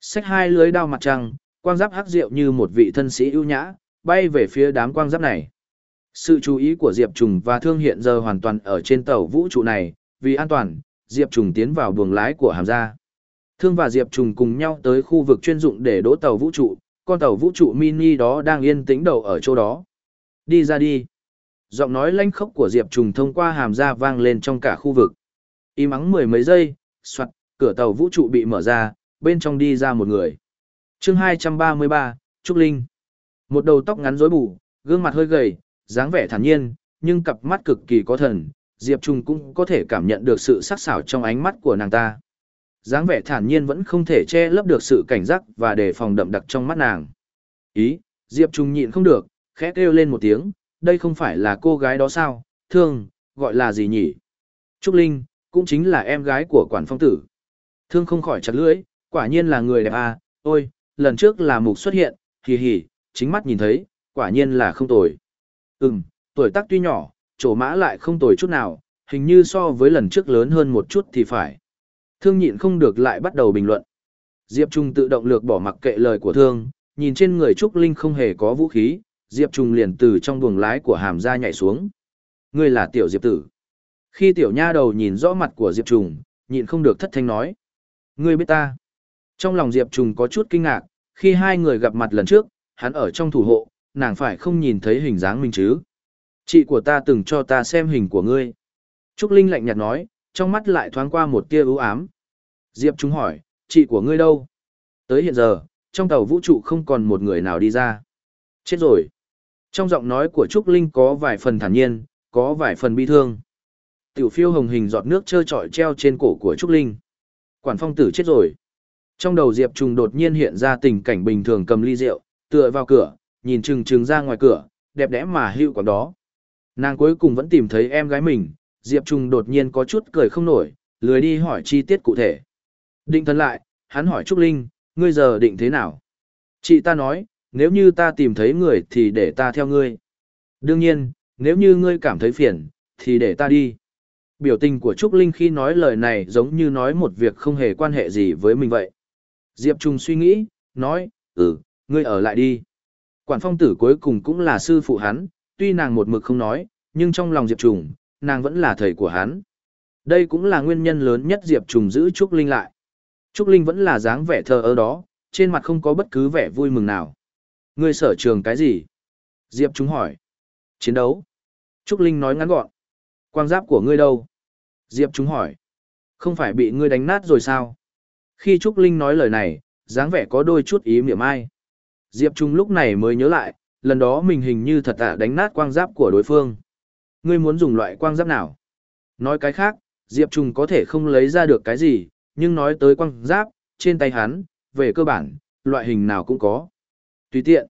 Xách hai lưới đao mặt trăng, quang giáp hắc diệu như một vị thân sĩ ưu nhã, bay về phía đám quang giáp này. Sự chú ý của Diệp Trùng và Thương hiện giờ hoàn toàn ở trên tàu vũ trụ này, vì an toàn, Diệp Trùng tiến vào buồng lái của hàm gia. Thương và Diệp Trùng cùng nhau tới khu vực chuyên dụng để đỗ tàu vũ trụ, con tàu vũ trụ mini đó đang yên tĩnh đầu ở chỗ đó. Đi ra đi. Giọng nói lanh khốc của Diệp Trùng thông qua hàm gia vang lên trong cả khu vực. Im ắng mười mấy giây, soạt, cửa tàu vũ trụ bị mở ra, bên trong đi ra một người. chương 233, Trúc Linh. Một đầu tóc ngắn rối bù, gương mặt hơi gầy, dáng vẻ thản nhiên, nhưng cặp mắt cực kỳ có thần, Diệp Trung cũng có thể cảm nhận được sự sắc sảo trong ánh mắt của nàng ta. dáng vẻ thản nhiên vẫn không thể che lấp được sự cảnh giác và đề phòng đậm đặc trong mắt nàng. Ý, Diệp Trung nhịn không được, khẽ kêu lên một tiếng, đây không phải là cô gái đó sao, thương, gọi là gì nhỉ? Trúc Linh, cũng chính là em gái của quản phong tử. Thương không khỏi chặt lưỡi, quả nhiên là người đẹp à, ôi, lần trước là mục xuất hiện, hì hì, chính mắt nhìn thấy, quả nhiên là không tồi. Ừm, tuổi tác tuy nhỏ, Chỗ mã lại không tồi chút nào, hình như so với lần trước lớn hơn một chút thì phải. Thương nhịn không được lại bắt đầu bình luận. Diệp Trung tự động lược bỏ mặc kệ lời của thương, nhìn trên người Trúc Linh không hề có vũ khí, Diệp Trung liền từ trong buồng lái của hàm ra nhảy xuống. Ngươi là tiểu Diệp tử. Khi tiểu nha đầu nhìn rõ mặt của Diệp Trung, nhịn không được thất thanh nói. Ngươi biết ta. Trong lòng Diệp Trung có chút kinh ngạc, khi hai người gặp mặt lần trước, hắn ở trong thủ hộ, nàng phải không nhìn thấy hình dáng mình chứ. Chị của ta từng cho ta xem hình của ngươi. Trúc Linh lạnh nhạt nói, trong mắt lại thoáng qua một tia ưu ám. Diệp Trung hỏi, chị của ngươi đâu? Tới hiện giờ, trong tàu vũ trụ không còn một người nào đi ra. Chết rồi. Trong giọng nói của Trúc Linh có vài phần thản nhiên, có vài phần bi thương. Tiểu phiêu hồng hình giọt nước trơ trọi treo trên cổ của Trúc Linh. Quản phong tử chết rồi. Trong đầu Diệp Trung đột nhiên hiện ra tình cảnh bình thường cầm ly rượu, tựa vào cửa, nhìn chừng chừng ra ngoài cửa, đẹp đẽ mà hữu quả đó. Nàng cuối cùng vẫn tìm thấy em gái mình, Diệp Trung đột nhiên có chút cười không nổi, lười đi hỏi chi tiết cụ thể. Định thân lại, hắn hỏi Trúc Linh, ngươi giờ định thế nào? Chị ta nói, nếu như ta tìm thấy người thì để ta theo ngươi. Đương nhiên, nếu như ngươi cảm thấy phiền, thì để ta đi. Biểu tình của Trúc Linh khi nói lời này giống như nói một việc không hề quan hệ gì với mình vậy. Diệp Trung suy nghĩ, nói, ừ, ngươi ở lại đi. Quản phong tử cuối cùng cũng là sư phụ hắn, tuy nàng một mực không nói, nhưng trong lòng Diệp Trùng, nàng vẫn là thầy của hắn. Đây cũng là nguyên nhân lớn nhất Diệp Trùng giữ Trúc Linh lại. Trúc Linh vẫn là dáng vẻ thờ ơ đó, trên mặt không có bất cứ vẻ vui mừng nào. Ngươi sở trường cái gì? Diệp Trùng hỏi. Chiến đấu. Trúc Linh nói ngắn gọn. Quang giáp của ngươi đâu? Diệp Trùng hỏi. Không phải bị ngươi đánh nát rồi sao? Khi Trúc Linh nói lời này, dáng vẻ có đôi chút ý miệng ai. Diệp Trung lúc này mới nhớ lại, lần đó mình hình như thật tạ đánh nát quang giáp của đối phương. Ngươi muốn dùng loại quang giáp nào? Nói cái khác, Diệp Trung có thể không lấy ra được cái gì, nhưng nói tới quang giáp, trên tay hắn, về cơ bản, loại hình nào cũng có. Tùy tiện.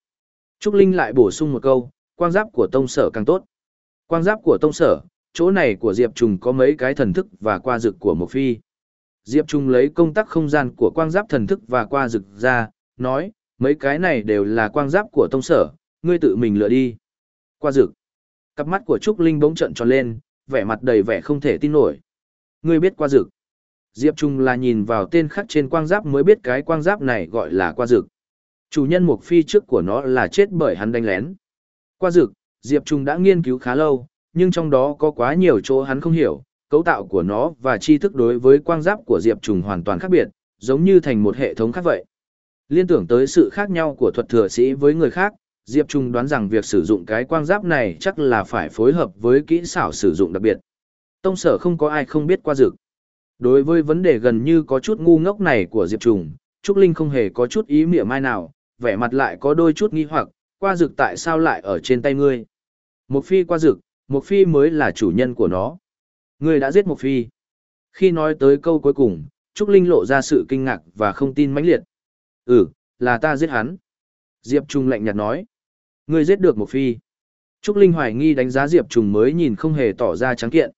Trúc Linh lại bổ sung một câu, quang giáp của tông sở càng tốt. Quang giáp của tông sở, chỗ này của Diệp Trung có mấy cái thần thức và qua dực của một phi. Diệp Trung lấy công tắc không gian của quang giáp thần thức và qua dực ra, nói, mấy cái này đều là quang giáp của tông sở, ngươi tự mình lựa đi. Qua dực. Cặp mắt của Trúc Linh bỗng trận tròn lên, vẻ mặt đầy vẻ không thể tin nổi. Ngươi biết qua dực. Diệp Trung là nhìn vào tên khắc trên quang giáp mới biết cái quang giáp này gọi là qua dực. Chủ nhân mục phi trước của nó là chết bởi hắn đánh lén. Qua dực, Diệp Trung đã nghiên cứu khá lâu, nhưng trong đó có quá nhiều chỗ hắn không hiểu, cấu tạo của nó và tri thức đối với quang giáp của Diệp Trung hoàn toàn khác biệt, giống như thành một hệ thống khác vậy. Liên tưởng tới sự khác nhau của thuật thừa sĩ với người khác, Diệp Trung đoán rằng việc sử dụng cái quang giáp này chắc là phải phối hợp với kỹ xảo sử dụng đặc biệt. Tông sở không có ai không biết qua dược. Đối với vấn đề gần như có chút ngu ngốc này của Diệp Trùng, Trúc Linh không hề có chút ý mỉa mai nào, vẻ mặt lại có đôi chút nghi hoặc, qua dược tại sao lại ở trên tay ngươi. Một phi qua dược, một phi mới là chủ nhân của nó. Ngươi đã giết một phi. Khi nói tới câu cuối cùng, Trúc Linh lộ ra sự kinh ngạc và không tin mãnh liệt. Ừ, là ta giết hắn. Diệp Trung lạnh nhạt nói. Ngươi giết được một phi. Trúc Linh hoài nghi đánh giá Diệp Trung mới nhìn không hề tỏ ra trắng kiện.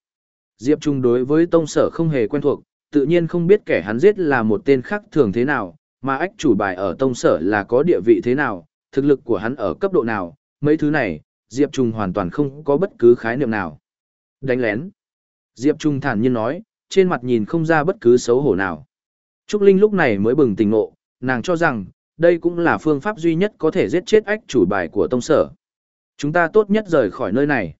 Diệp Trung đối với tông sở không hề quen thuộc, tự nhiên không biết kẻ hắn giết là một tên khác thường thế nào, mà ách chủ bài ở tông sở là có địa vị thế nào, thực lực của hắn ở cấp độ nào, mấy thứ này, Diệp Trung hoàn toàn không có bất cứ khái niệm nào. Đánh lén. Diệp Trung thản nhiên nói, trên mặt nhìn không ra bất cứ xấu hổ nào. Trúc Linh lúc này mới bừng tỉnh ngộ, nàng cho rằng, đây cũng là phương pháp duy nhất có thể giết chết ách chủ bài của tông sở. Chúng ta tốt nhất rời khỏi nơi này.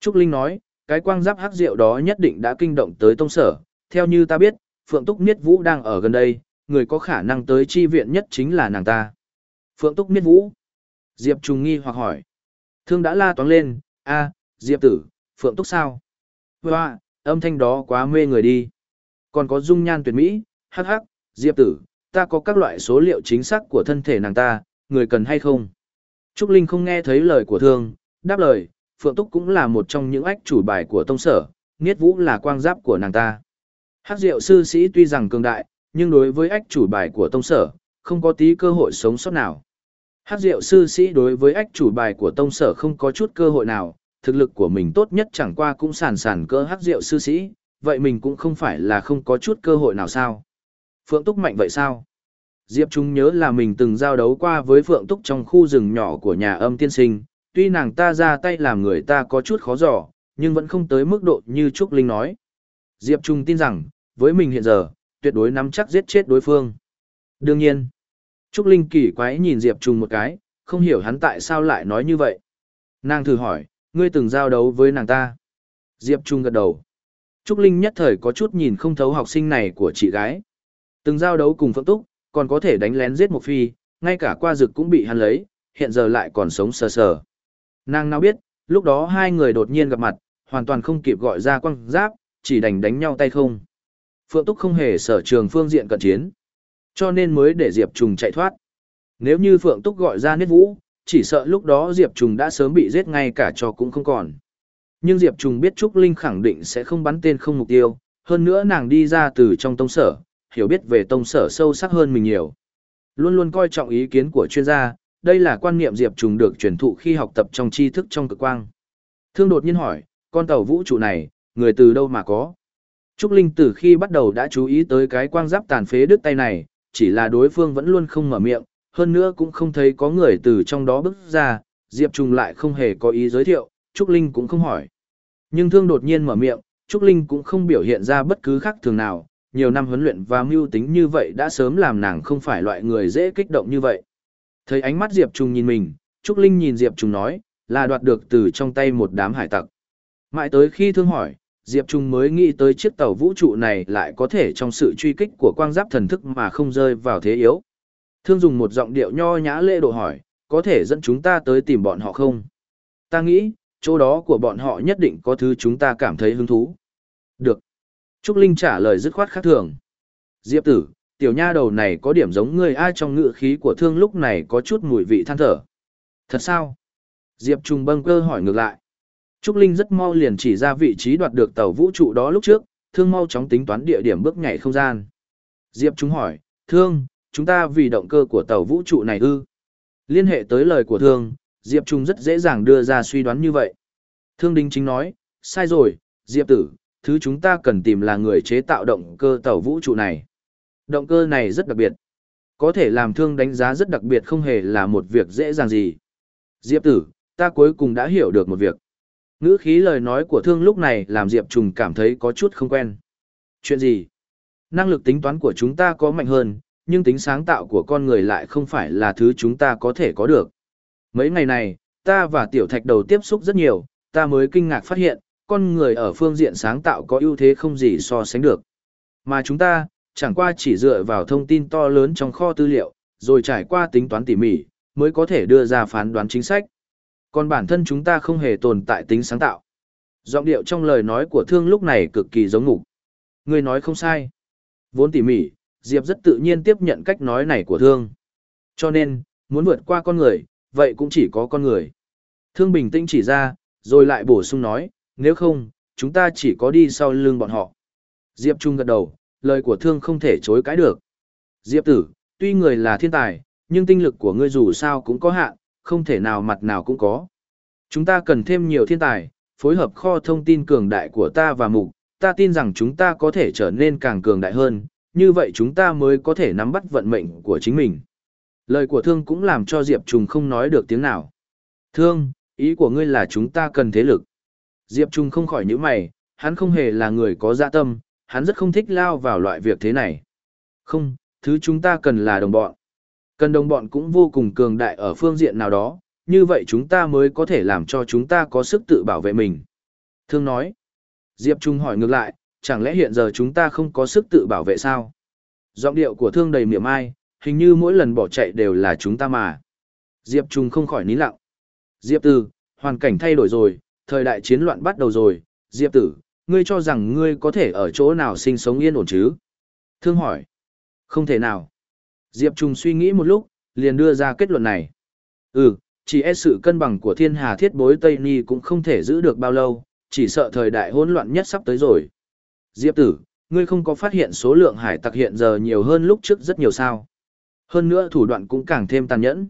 Trúc Linh nói, cái quang giáp hắc rượu đó nhất định đã kinh động tới tông sở. Theo như ta biết, Phượng Túc Niết Vũ đang ở gần đây, người có khả năng tới chi viện nhất chính là nàng ta. Phượng Túc Niết Vũ. Diệp Trùng nghi hoặc hỏi. Thương đã la toán lên, a Diệp tử, Phượng Túc sao? Hoa, âm thanh đó quá mê người đi. Còn có dung nhan tuyệt mỹ, hắc hắc, Diệp tử, ta có các loại số liệu chính xác của thân thể nàng ta, người cần hay không? Trúc Linh không nghe thấy lời của thương, đáp lời, Phượng Túc cũng là một trong những ách chủ bài của tông sở, Niết Vũ là quang giáp của nàng ta. Hắc Diệu sư sĩ tuy rằng cường đại, nhưng đối với ách chủ bài của tông sở, không có tí cơ hội sống sót nào. Hắc Diệu sư sĩ đối với ách chủ bài của tông sở không có chút cơ hội nào, thực lực của mình tốt nhất chẳng qua cũng sàn sàn cơ Hắc Diệu sư sĩ, vậy mình cũng không phải là không có chút cơ hội nào sao. Phượng Túc mạnh vậy sao? Diệp Trung nhớ là mình từng giao đấu qua với Phượng Túc trong khu rừng nhỏ của nhà âm tiên sinh, tuy nàng ta ra tay làm người ta có chút khó giỏ, nhưng vẫn không tới mức độ như Trúc Linh nói. Diệp Trung tin rằng, với mình hiện giờ, tuyệt đối nắm chắc giết chết đối phương. Đương nhiên, Trúc Linh kỳ quái nhìn Diệp Trung một cái, không hiểu hắn tại sao lại nói như vậy. Nàng thử hỏi, ngươi từng giao đấu với nàng ta. Diệp Trung gật đầu. Trúc Linh nhất thời có chút nhìn không thấu học sinh này của chị gái. Từng giao đấu cùng Phượng Túc, còn có thể đánh lén giết một phi, ngay cả qua rực cũng bị hắn lấy, hiện giờ lại còn sống sờ sờ. Nàng nào biết, lúc đó hai người đột nhiên gặp mặt, hoàn toàn không kịp gọi ra quăng giáp, chỉ đành đánh nhau tay không. Phượng Túc không hề sở trường phương diện cận chiến, cho nên mới để Diệp Trùng chạy thoát. Nếu như Phượng Túc gọi ra Niết Vũ, chỉ sợ lúc đó Diệp Trùng đã sớm bị giết ngay cả cho cũng không còn. Nhưng Diệp Trùng biết Trúc Linh khẳng định sẽ không bắn tên không mục tiêu, hơn nữa nàng đi ra từ trong tông sở, hiểu biết về tông sở sâu sắc hơn mình nhiều. Luôn luôn coi trọng ý kiến của chuyên gia, đây là quan niệm Diệp Trùng được truyền thụ khi học tập trong tri thức trong cực quang. Thương đột nhiên hỏi, con tàu vũ trụ này, người từ đâu mà có? Trúc Linh từ khi bắt đầu đã chú ý tới cái quang giáp tàn phế đứt tay này, chỉ là đối phương vẫn luôn không mở miệng, hơn nữa cũng không thấy có người từ trong đó bước ra, Diệp Trùng lại không hề có ý giới thiệu, Trúc Linh cũng không hỏi. Nhưng thương đột nhiên mở miệng, Trúc Linh cũng không biểu hiện ra bất cứ khác thường nào, nhiều năm huấn luyện và mưu tính như vậy đã sớm làm nàng không phải loại người dễ kích động như vậy. Thấy ánh mắt Diệp Trung nhìn mình, Trúc Linh nhìn Diệp Trung nói, là đoạt được từ trong tay một đám hải tặc. Mãi tới khi thương hỏi, Diệp Trung mới nghĩ tới chiếc tàu vũ trụ này lại có thể trong sự truy kích của quang giáp thần thức mà không rơi vào thế yếu. Thương dùng một giọng điệu nho nhã lễ độ hỏi, có thể dẫn chúng ta tới tìm bọn họ không? Ta nghĩ, chỗ đó của bọn họ nhất định có thứ chúng ta cảm thấy hứng thú. Được. Trúc Linh trả lời dứt khoát khác thường. Diệp tử, tiểu nha đầu này có điểm giống người ai trong ngựa khí của thương lúc này có chút mùi vị than thở. Thật sao? Diệp Trung bâng cơ hỏi ngược lại. Trúc Linh rất mau liền chỉ ra vị trí đoạt được tàu vũ trụ đó lúc trước, thương mau chóng tính toán địa điểm bước nhảy không gian. Diệp Trung hỏi, thương, chúng ta vì động cơ của tàu vũ trụ này ư? Liên hệ tới lời của thương, Diệp Trung rất dễ dàng đưa ra suy đoán như vậy. Thương Đinh Chính nói, sai rồi, Diệp tử, thứ chúng ta cần tìm là người chế tạo động cơ tàu vũ trụ này. Động cơ này rất đặc biệt. Có thể làm thương đánh giá rất đặc biệt không hề là một việc dễ dàng gì. Diệp tử, ta cuối cùng đã hiểu được một việc. Ngữ khí lời nói của thương lúc này làm Diệp Trùng cảm thấy có chút không quen. Chuyện gì? Năng lực tính toán của chúng ta có mạnh hơn, nhưng tính sáng tạo của con người lại không phải là thứ chúng ta có thể có được. Mấy ngày này, ta và tiểu thạch đầu tiếp xúc rất nhiều, ta mới kinh ngạc phát hiện, con người ở phương diện sáng tạo có ưu thế không gì so sánh được. Mà chúng ta, chẳng qua chỉ dựa vào thông tin to lớn trong kho tư liệu, rồi trải qua tính toán tỉ mỉ, mới có thể đưa ra phán đoán chính sách. Còn bản thân chúng ta không hề tồn tại tính sáng tạo. Giọng điệu trong lời nói của thương lúc này cực kỳ giống ngục. Ngươi nói không sai. Vốn tỉ mỉ, Diệp rất tự nhiên tiếp nhận cách nói này của thương. Cho nên, muốn vượt qua con người, vậy cũng chỉ có con người. Thương bình tĩnh chỉ ra, rồi lại bổ sung nói, nếu không, chúng ta chỉ có đi sau lưng bọn họ. Diệp Trung gật đầu, lời của thương không thể chối cãi được. Diệp tử, tuy người là thiên tài, nhưng tinh lực của ngươi dù sao cũng có hạn, không thể nào mặt nào cũng có. Chúng ta cần thêm nhiều thiên tài, phối hợp kho thông tin cường đại của ta và mục, ta tin rằng chúng ta có thể trở nên càng cường đại hơn, như vậy chúng ta mới có thể nắm bắt vận mệnh của chính mình. Lời của thương cũng làm cho Diệp Trùng không nói được tiếng nào. Thương, ý của ngươi là chúng ta cần thế lực. Diệp Trung không khỏi nhíu mày, hắn không hề là người có dạ tâm, hắn rất không thích lao vào loại việc thế này. Không, thứ chúng ta cần là đồng bọn. Cần đồng bọn cũng vô cùng cường đại ở phương diện nào đó, như vậy chúng ta mới có thể làm cho chúng ta có sức tự bảo vệ mình. Thương nói. Diệp Trung hỏi ngược lại, chẳng lẽ hiện giờ chúng ta không có sức tự bảo vệ sao? Giọng điệu của thương đầy miệng ai, hình như mỗi lần bỏ chạy đều là chúng ta mà. Diệp Trung không khỏi nín lặng. Diệp Tư, hoàn cảnh thay đổi rồi, thời đại chiến loạn bắt đầu rồi. Diệp Tử, ngươi cho rằng ngươi có thể ở chỗ nào sinh sống yên ổn chứ? Thương hỏi. Không thể nào. Diệp Trung suy nghĩ một lúc, liền đưa ra kết luận này. Ừ, chỉ e sự cân bằng của thiên hà thiết bối Tây Ni cũng không thể giữ được bao lâu, chỉ sợ thời đại hỗn loạn nhất sắp tới rồi. Diệp tử, ngươi không có phát hiện số lượng hải tặc hiện giờ nhiều hơn lúc trước rất nhiều sao. Hơn nữa thủ đoạn cũng càng thêm tàn nhẫn.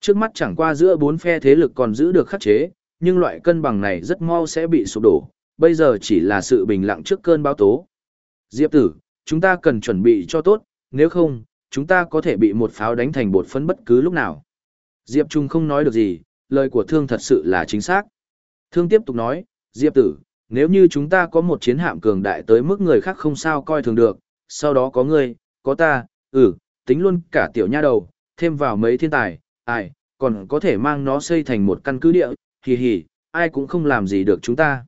Trước mắt chẳng qua giữa bốn phe thế lực còn giữ được khắc chế, nhưng loại cân bằng này rất mau sẽ bị sụp đổ, bây giờ chỉ là sự bình lặng trước cơn bão tố. Diệp tử, chúng ta cần chuẩn bị cho tốt, nếu không, chúng ta có thể bị một pháo đánh thành bột phấn bất cứ lúc nào. Diệp Trung không nói được gì, lời của thương thật sự là chính xác. Thương tiếp tục nói, Diệp tử, nếu như chúng ta có một chiến hạm cường đại tới mức người khác không sao coi thường được, sau đó có ngươi, có ta, ừ, tính luôn cả tiểu nha đầu, thêm vào mấy thiên tài, ai, còn có thể mang nó xây thành một căn cứ địa, hì hì, ai cũng không làm gì được chúng ta.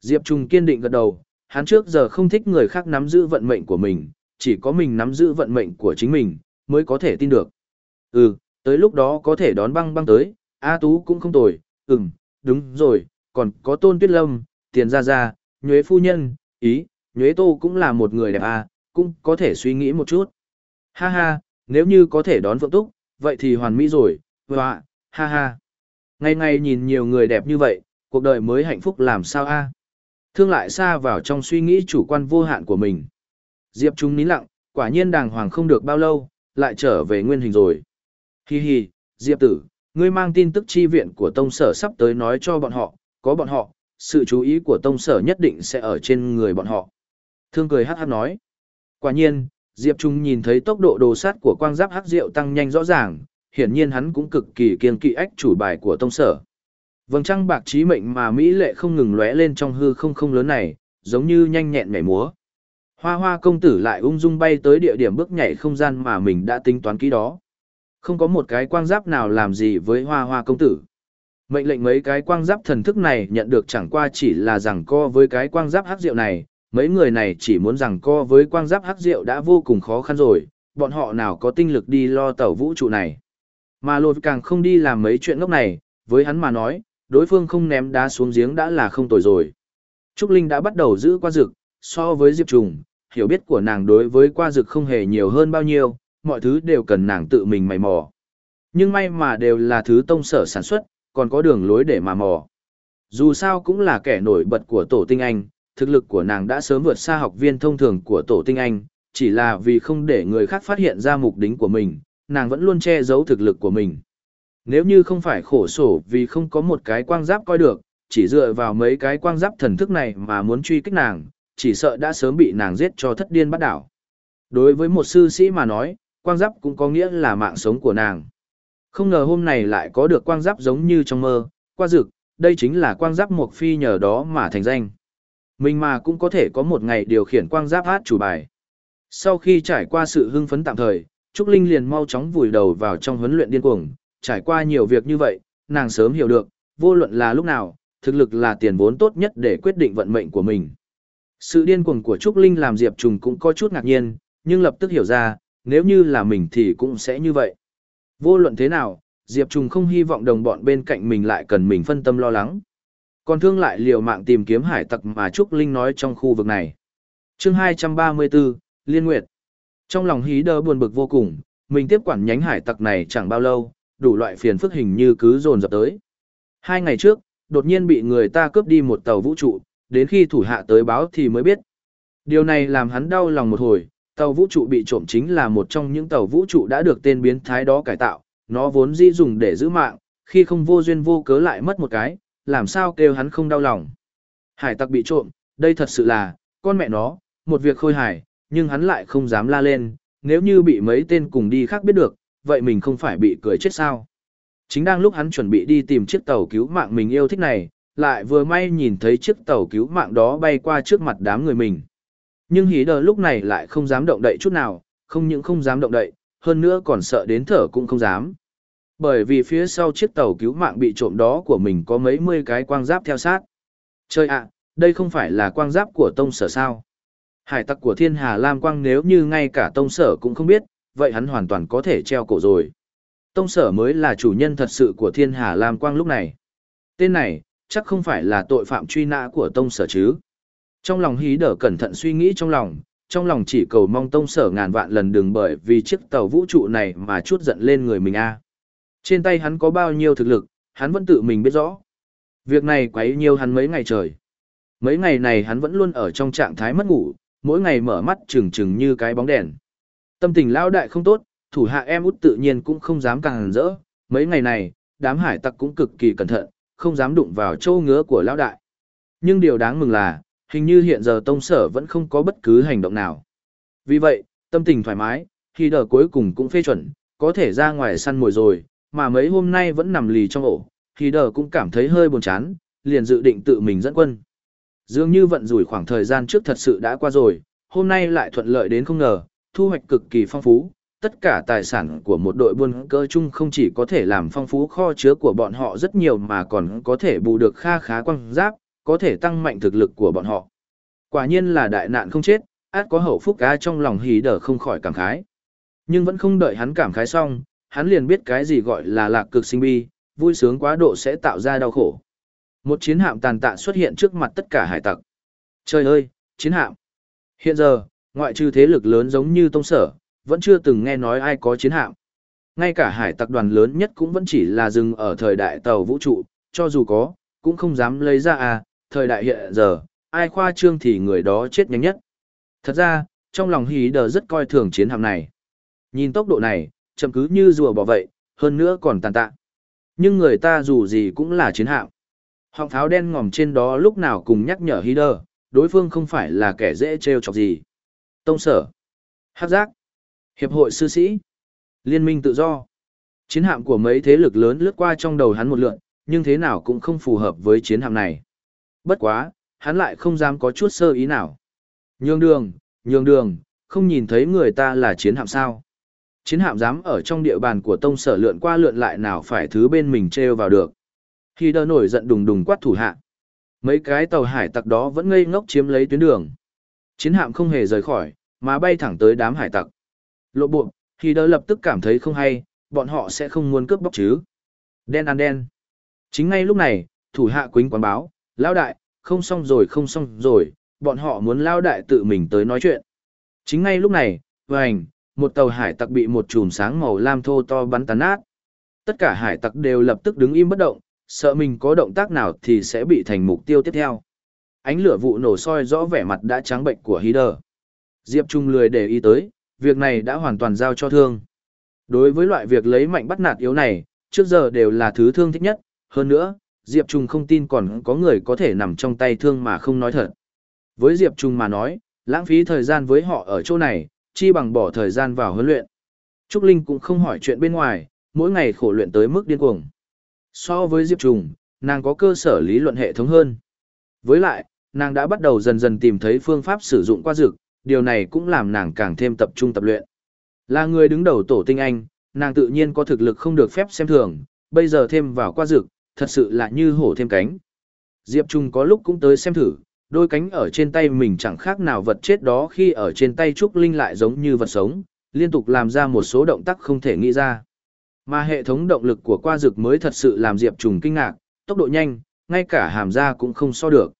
Diệp Trung kiên định gật đầu, hắn trước giờ không thích người khác nắm giữ vận mệnh của mình, chỉ có mình nắm giữ vận mệnh của chính mình, mới có thể tin được. Ừ, tới lúc đó có thể đón băng băng tới, A Tú cũng không tồi, ừm, đúng rồi, còn có Tôn Tuyết Lâm, Tiền Gia Gia, Nhuế Phu Nhân, ý, Nhuế Tô cũng là một người đẹp à, cũng có thể suy nghĩ một chút. Ha ha, nếu như có thể đón Phượng Túc, vậy thì hoàn mỹ rồi, vâng hoa, ha ha. Ngày ngày nhìn nhiều người đẹp như vậy, cuộc đời mới hạnh phúc làm sao a? Thương lại xa vào trong suy nghĩ chủ quan vô hạn của mình. Diệp Trung nín lặng, quả nhiên đàng hoàng không được bao lâu, lại trở về nguyên hình rồi. Hi hi, Diệp tử, ngươi mang tin tức chi viện của tông sở sắp tới nói cho bọn họ, có bọn họ, sự chú ý của tông sở nhất định sẽ ở trên người bọn họ. Thương cười hát hát nói. Quả nhiên, Diệp Trung nhìn thấy tốc độ đồ sát của quang giáp hắc diệu tăng nhanh rõ ràng, hiển nhiên hắn cũng cực kỳ kiên kỵ ách chủ bài của tông sở. Vầng trăng bạc trí mệnh mà Mỹ lệ không ngừng lóe lên trong hư không không lớn này, giống như nhanh nhẹn nhảy múa. Hoa hoa công tử lại ung dung bay tới địa điểm bước nhảy không gian mà mình đã tính toán kỹ đó. Không có một cái quang giáp nào làm gì với hoa hoa công tử. Mệnh lệnh mấy cái quang giáp thần thức này nhận được chẳng qua chỉ là rằng co với cái quang giáp hắc rượu này, mấy người này chỉ muốn rằng co với quang giáp hắc rượu đã vô cùng khó khăn rồi, bọn họ nào có tinh lực đi lo tàu vũ trụ này. Mà lột càng không đi làm mấy chuyện ngốc này, với hắn mà nói, đối phương không ném đá xuống giếng đã là không tồi rồi. Trúc Linh đã bắt đầu giữ qua dực, so với Diệp Trùng, hiểu biết của nàng đối với qua dực không hề nhiều hơn bao nhiêu, mọi thứ đều cần nàng tự mình mày mò. Nhưng may mà đều là thứ tông sở sản xuất, còn có đường lối để mà mò. Dù sao cũng là kẻ nổi bật của tổ tinh anh, thực lực của nàng đã sớm vượt xa học viên thông thường của tổ tinh anh, chỉ là vì không để người khác phát hiện ra mục đích của mình, nàng vẫn luôn che giấu thực lực của mình. Nếu như không phải khổ sổ vì không có một cái quang giáp coi được, chỉ dựa vào mấy cái quang giáp thần thức này mà muốn truy kích nàng, chỉ sợ đã sớm bị nàng giết cho thất điên bắt đảo. Đối với một sư sĩ mà nói, quang giáp cũng có nghĩa là mạng sống của nàng. Không ngờ hôm nay lại có được quang giáp giống như trong mơ, qua dực, đây chính là quang giáp một phi nhờ đó mà thành danh. Mình mà cũng có thể có một ngày điều khiển quang giáp hát chủ bài. Sau khi trải qua sự hưng phấn tạm thời, Trúc Linh liền mau chóng vùi đầu vào trong huấn luyện điên cuồng, trải qua nhiều việc như vậy, nàng sớm hiểu được, vô luận là lúc nào, thực lực là tiền vốn tốt nhất để quyết định vận mệnh của mình. Sự điên cuồng của Trúc Linh làm Diệp Trùng cũng có chút ngạc nhiên, nhưng lập tức hiểu ra, nếu như là mình thì cũng sẽ như vậy. Vô luận thế nào, Diệp Trùng không hy vọng đồng bọn bên cạnh mình lại cần mình phân tâm lo lắng. Còn thương lại liều mạng tìm kiếm hải tặc mà Trúc Linh nói trong khu vực này. chương 234, Liên Nguyệt. Trong lòng hí đơ buồn bực vô cùng, mình tiếp quản nhánh hải tặc này chẳng bao lâu, đủ loại phiền phức hình như cứ dồn dập tới. Hai ngày trước, đột nhiên bị người ta cướp đi một tàu vũ trụ, đến khi thủ hạ tới báo thì mới biết. Điều này làm hắn đau lòng một hồi, tàu vũ trụ bị trộm chính là một trong những tàu vũ trụ đã được tên biến thái đó cải tạo, nó vốn di dùng để giữ mạng, khi không vô duyên vô cớ lại mất một cái, làm sao kêu hắn không đau lòng. Hải tặc bị trộm, đây thật sự là, con mẹ nó, một việc khôi hài, nhưng hắn lại không dám la lên, nếu như bị mấy tên cùng đi khác biết được, vậy mình không phải bị cười chết sao. Chính đang lúc hắn chuẩn bị đi tìm chiếc tàu cứu mạng mình yêu thích này, lại vừa may nhìn thấy chiếc tàu cứu mạng đó bay qua trước mặt đám người mình. Nhưng hí đờ lúc này lại không dám động đậy chút nào, không những không dám động đậy, hơn nữa còn sợ đến thở cũng không dám. Bởi vì phía sau chiếc tàu cứu mạng bị trộm đó của mình có mấy mươi cái quang giáp theo sát. Chơi ạ, đây không phải là quang giáp của tông sở sao. Hải tặc của thiên hà Lam Quang nếu như ngay cả tông sở cũng không biết, vậy hắn hoàn toàn có thể treo cổ rồi. Tông sở mới là chủ nhân thật sự của thiên hà Lam Quang lúc này. Tên này, chắc không phải là tội phạm truy nã của tông sở chứ. Trong lòng hí đỡ cẩn thận suy nghĩ trong lòng, trong lòng chỉ cầu mong tông sở ngàn vạn lần đừng bởi vì chiếc tàu vũ trụ này mà chút giận lên người mình a. Trên tay hắn có bao nhiêu thực lực, hắn vẫn tự mình biết rõ. Việc này quấy nhiều hắn mấy ngày trời. Mấy ngày này hắn vẫn luôn ở trong trạng thái mất ngủ, mỗi ngày mở mắt trừng trừng như cái bóng đèn. Tâm tình lão đại không tốt, thủ hạ em út tự nhiên cũng không dám càng rỡ. Mấy ngày này, đám hải tặc cũng cực kỳ cẩn thận, không dám đụng vào châu ngứa của lão đại. Nhưng điều đáng mừng là, hình như hiện giờ tông sở vẫn không có bất cứ hành động nào. Vì vậy, tâm tình thoải mái, khi đờ cuối cùng cũng phê chuẩn, có thể ra ngoài săn mồi rồi, mà mấy hôm nay vẫn nằm lì trong ổ, khi đờ cũng cảm thấy hơi buồn chán, liền dự định tự mình dẫn quân. Dường như vận rủi khoảng thời gian trước thật sự đã qua rồi, hôm nay lại thuận lợi đến không ngờ, thu hoạch cực kỳ phong phú. Tất cả tài sản của một đội buôn cơ chung không chỉ có thể làm phong phú kho chứa của bọn họ rất nhiều mà còn có thể bù được kha khá quăng giáp, có thể tăng mạnh thực lực của bọn họ. Quả nhiên là đại nạn không chết, át có hậu phúc cá trong lòng hí đờ không khỏi cảm khái. Nhưng vẫn không đợi hắn cảm khái xong, hắn liền biết cái gì gọi là lạc cực sinh bi, vui sướng quá độ sẽ tạo ra đau khổ. Một chiến hạm tàn tạ xuất hiện trước mặt tất cả hải tặc. Trời ơi, chiến hạm! Hiện giờ, ngoại trừ thế lực lớn giống như Tông Sở, vẫn chưa từng nghe nói ai có chiến hạm. Ngay cả hải tặc đoàn lớn nhất cũng vẫn chỉ là dừng ở thời đại tàu vũ trụ, cho dù có, cũng không dám lấy ra à, thời đại hiện giờ, ai khoa trương thì người đó chết nhanh nhất. Thật ra, trong lòng hí đờ rất coi thường chiến hạm này. Nhìn tốc độ này, chậm cứ như rùa bỏ vậy, hơn nữa còn tàn tạ. Nhưng người ta dù gì cũng là chiến hạm. Họng tháo đen ngòm trên đó lúc nào cùng nhắc nhở Hy Đơ, đối phương không phải là kẻ dễ trêu chọc gì. Tông sở, hát giác, hiệp hội sư sĩ, liên minh tự do. Chiến hạm của mấy thế lực lớn lướt qua trong đầu hắn một lượn, nhưng thế nào cũng không phù hợp với chiến hạm này. Bất quá, hắn lại không dám có chút sơ ý nào. Nhường đường, nhường đường, không nhìn thấy người ta là chiến hạm sao. Chiến hạm dám ở trong địa bàn của tông sở lượn qua lượn lại nào phải thứ bên mình treo vào được. Khi đờ nổi giận đùng đùng quát thủ hạ. Mấy cái tàu hải tặc đó vẫn ngây ngốc chiếm lấy tuyến đường. Chiến hạm không hề rời khỏi, mà bay thẳng tới đám hải tặc. Lộ bộ, khi đờ lập tức cảm thấy không hay, bọn họ sẽ không muốn cướp bóc chứ. Đen ăn đen. Chính ngay lúc này, thủ hạ quính quán báo, lao đại, không xong rồi không xong rồi, bọn họ muốn lao đại tự mình tới nói chuyện. Chính ngay lúc này, vành, một tàu hải tặc bị một chùm sáng màu lam thô to bắn tàn nát. Tất cả hải tặc đều lập tức đứng im bất động, sợ mình có động tác nào thì sẽ bị thành mục tiêu tiếp theo. Ánh lửa vụ nổ soi rõ vẻ mặt đã trắng bệnh của Hider. Diệp Trung lười để ý tới, việc này đã hoàn toàn giao cho thương. Đối với loại việc lấy mạnh bắt nạt yếu này, trước giờ đều là thứ thương thích nhất, hơn nữa, Diệp Trung không tin còn có người có thể nằm trong tay thương mà không nói thật. Với Diệp Trung mà nói, lãng phí thời gian với họ ở chỗ này, chi bằng bỏ thời gian vào huấn luyện. Trúc Linh cũng không hỏi chuyện bên ngoài, mỗi ngày khổ luyện tới mức điên cuồng. So với Diệp Trùng, nàng có cơ sở lý luận hệ thống hơn. Với lại, nàng đã bắt đầu dần dần tìm thấy phương pháp sử dụng qua dược, điều này cũng làm nàng càng thêm tập trung tập luyện. Là người đứng đầu tổ tinh anh, nàng tự nhiên có thực lực không được phép xem thường, bây giờ thêm vào qua dược, thật sự là như hổ thêm cánh. Diệp Trung có lúc cũng tới xem thử, đôi cánh ở trên tay mình chẳng khác nào vật chết đó khi ở trên tay Trúc Linh lại giống như vật sống, liên tục làm ra một số động tác không thể nghĩ ra. Mà hệ thống động lực của qua dực mới thật sự làm Diệp Trùng kinh ngạc, tốc độ nhanh, ngay cả hàm ra cũng không so được.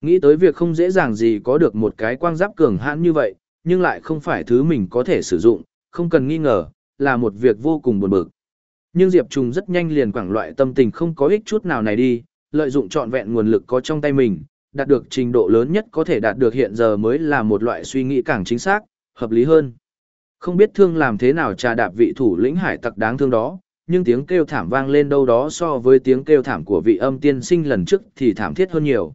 Nghĩ tới việc không dễ dàng gì có được một cái quang giáp cường hãn như vậy, nhưng lại không phải thứ mình có thể sử dụng, không cần nghi ngờ, là một việc vô cùng buồn bực. Nhưng Diệp Trùng rất nhanh liền quảng loại tâm tình không có ích chút nào này đi, lợi dụng trọn vẹn nguồn lực có trong tay mình, đạt được trình độ lớn nhất có thể đạt được hiện giờ mới là một loại suy nghĩ càng chính xác, hợp lý hơn. Không biết thương làm thế nào trà đạp vị thủ lĩnh hải tặc đáng thương đó, nhưng tiếng kêu thảm vang lên đâu đó so với tiếng kêu thảm của vị âm tiên sinh lần trước thì thảm thiết hơn nhiều.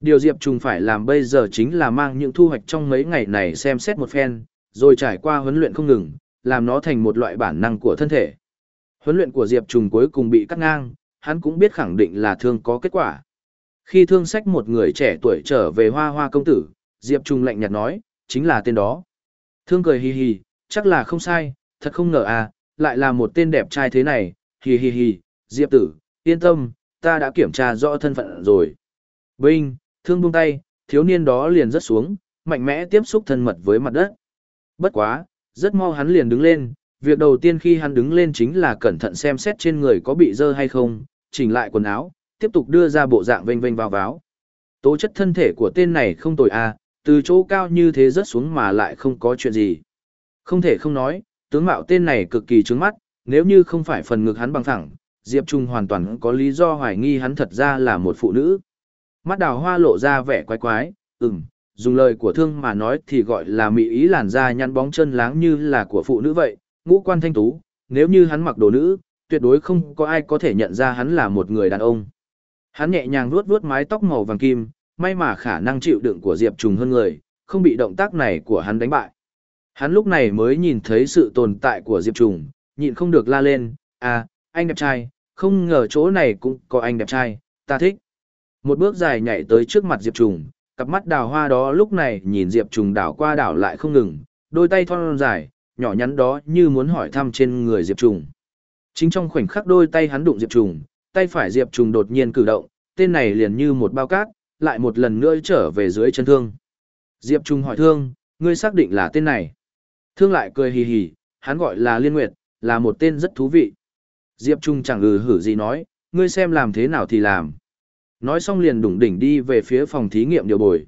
Điều Diệp Trùng phải làm bây giờ chính là mang những thu hoạch trong mấy ngày này xem xét một phen, rồi trải qua huấn luyện không ngừng, làm nó thành một loại bản năng của thân thể. Huấn luyện của Diệp Trùng cuối cùng bị cắt ngang, hắn cũng biết khẳng định là thương có kết quả. Khi thương sách một người trẻ tuổi trở về hoa hoa công tử, Diệp Trùng lạnh nhạt nói, chính là tên đó. Thương cười hì hì, chắc là không sai, thật không ngờ à, lại là một tên đẹp trai thế này, hì hì hì, Diệp tử, yên tâm, ta đã kiểm tra rõ thân phận rồi. Binh, thương buông tay, thiếu niên đó liền rớt xuống, mạnh mẽ tiếp xúc thân mật với mặt đất. Bất quá, rất mau hắn liền đứng lên, việc đầu tiên khi hắn đứng lên chính là cẩn thận xem xét trên người có bị dơ hay không, chỉnh lại quần áo, tiếp tục đưa ra bộ dạng vênh vênh vào váo. Tố chất thân thể của tên này không tồi à, từ chỗ cao như thế rớt xuống mà lại không có chuyện gì. Không thể không nói, tướng mạo tên này cực kỳ trướng mắt, nếu như không phải phần ngực hắn bằng thẳng, Diệp Trung hoàn toàn có lý do hoài nghi hắn thật ra là một phụ nữ. Mắt đào hoa lộ ra vẻ quái quái, ừm, dùng lời của thương mà nói thì gọi là mỹ ý làn da nhăn bóng chân láng như là của phụ nữ vậy, ngũ quan thanh tú, nếu như hắn mặc đồ nữ, tuyệt đối không có ai có thể nhận ra hắn là một người đàn ông. Hắn nhẹ nhàng vuốt vuốt mái tóc màu vàng kim, may mà khả năng chịu đựng của Diệp Trùng hơn người, không bị động tác này của hắn đánh bại. Hắn lúc này mới nhìn thấy sự tồn tại của Diệp Trùng, nhịn không được la lên, à, anh đẹp trai, không ngờ chỗ này cũng có anh đẹp trai, ta thích. Một bước dài nhảy tới trước mặt Diệp Trùng, cặp mắt đào hoa đó lúc này nhìn Diệp Trùng đảo qua đảo lại không ngừng, đôi tay thon dài, nhỏ nhắn đó như muốn hỏi thăm trên người Diệp Trùng. Chính trong khoảnh khắc đôi tay hắn đụng Diệp Trùng, tay phải Diệp Trùng đột nhiên cử động, tên này liền như một bao cát, lại một lần nữa trở về dưới chân thương. Diệp Trùng hỏi thương, ngươi xác định là tên này. Thương lại cười hì hì, hắn gọi là Liên Nguyệt, là một tên rất thú vị. Diệp Trung chẳng ừ hử gì nói, ngươi xem làm thế nào thì làm. Nói xong liền đủng đỉnh đi về phía phòng thí nghiệm điều bồi.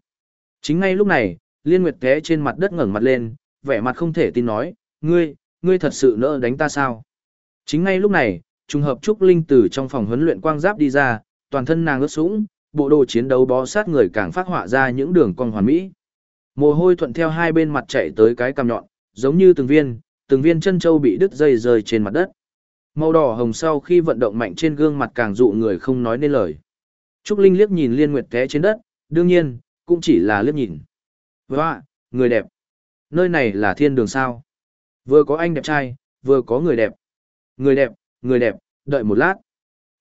Chính ngay lúc này, Liên Nguyệt té trên mặt đất ngẩng mặt lên, vẻ mặt không thể tin nói, ngươi, ngươi thật sự nỡ đánh ta sao? Chính ngay lúc này, trùng hợp Trúc Linh từ trong phòng huấn luyện quang giáp đi ra, toàn thân nàng ướt sũng, bộ đồ chiến đấu bó sát người càng phát họa ra những đường cong hoàn mỹ. Mồ hôi thuận theo hai bên mặt chạy tới cái cằm nhọn, giống như từng viên, từng viên chân châu bị đứt dây rơi trên mặt đất. Màu đỏ hồng sau khi vận động mạnh trên gương mặt càng dụ người không nói nên lời. Trúc Linh liếc nhìn Liên Nguyệt té trên đất, đương nhiên, cũng chỉ là liếc nhìn. Và, người đẹp. Nơi này là thiên đường sao. Vừa có anh đẹp trai, vừa có người đẹp. Người đẹp, người đẹp, đợi một lát.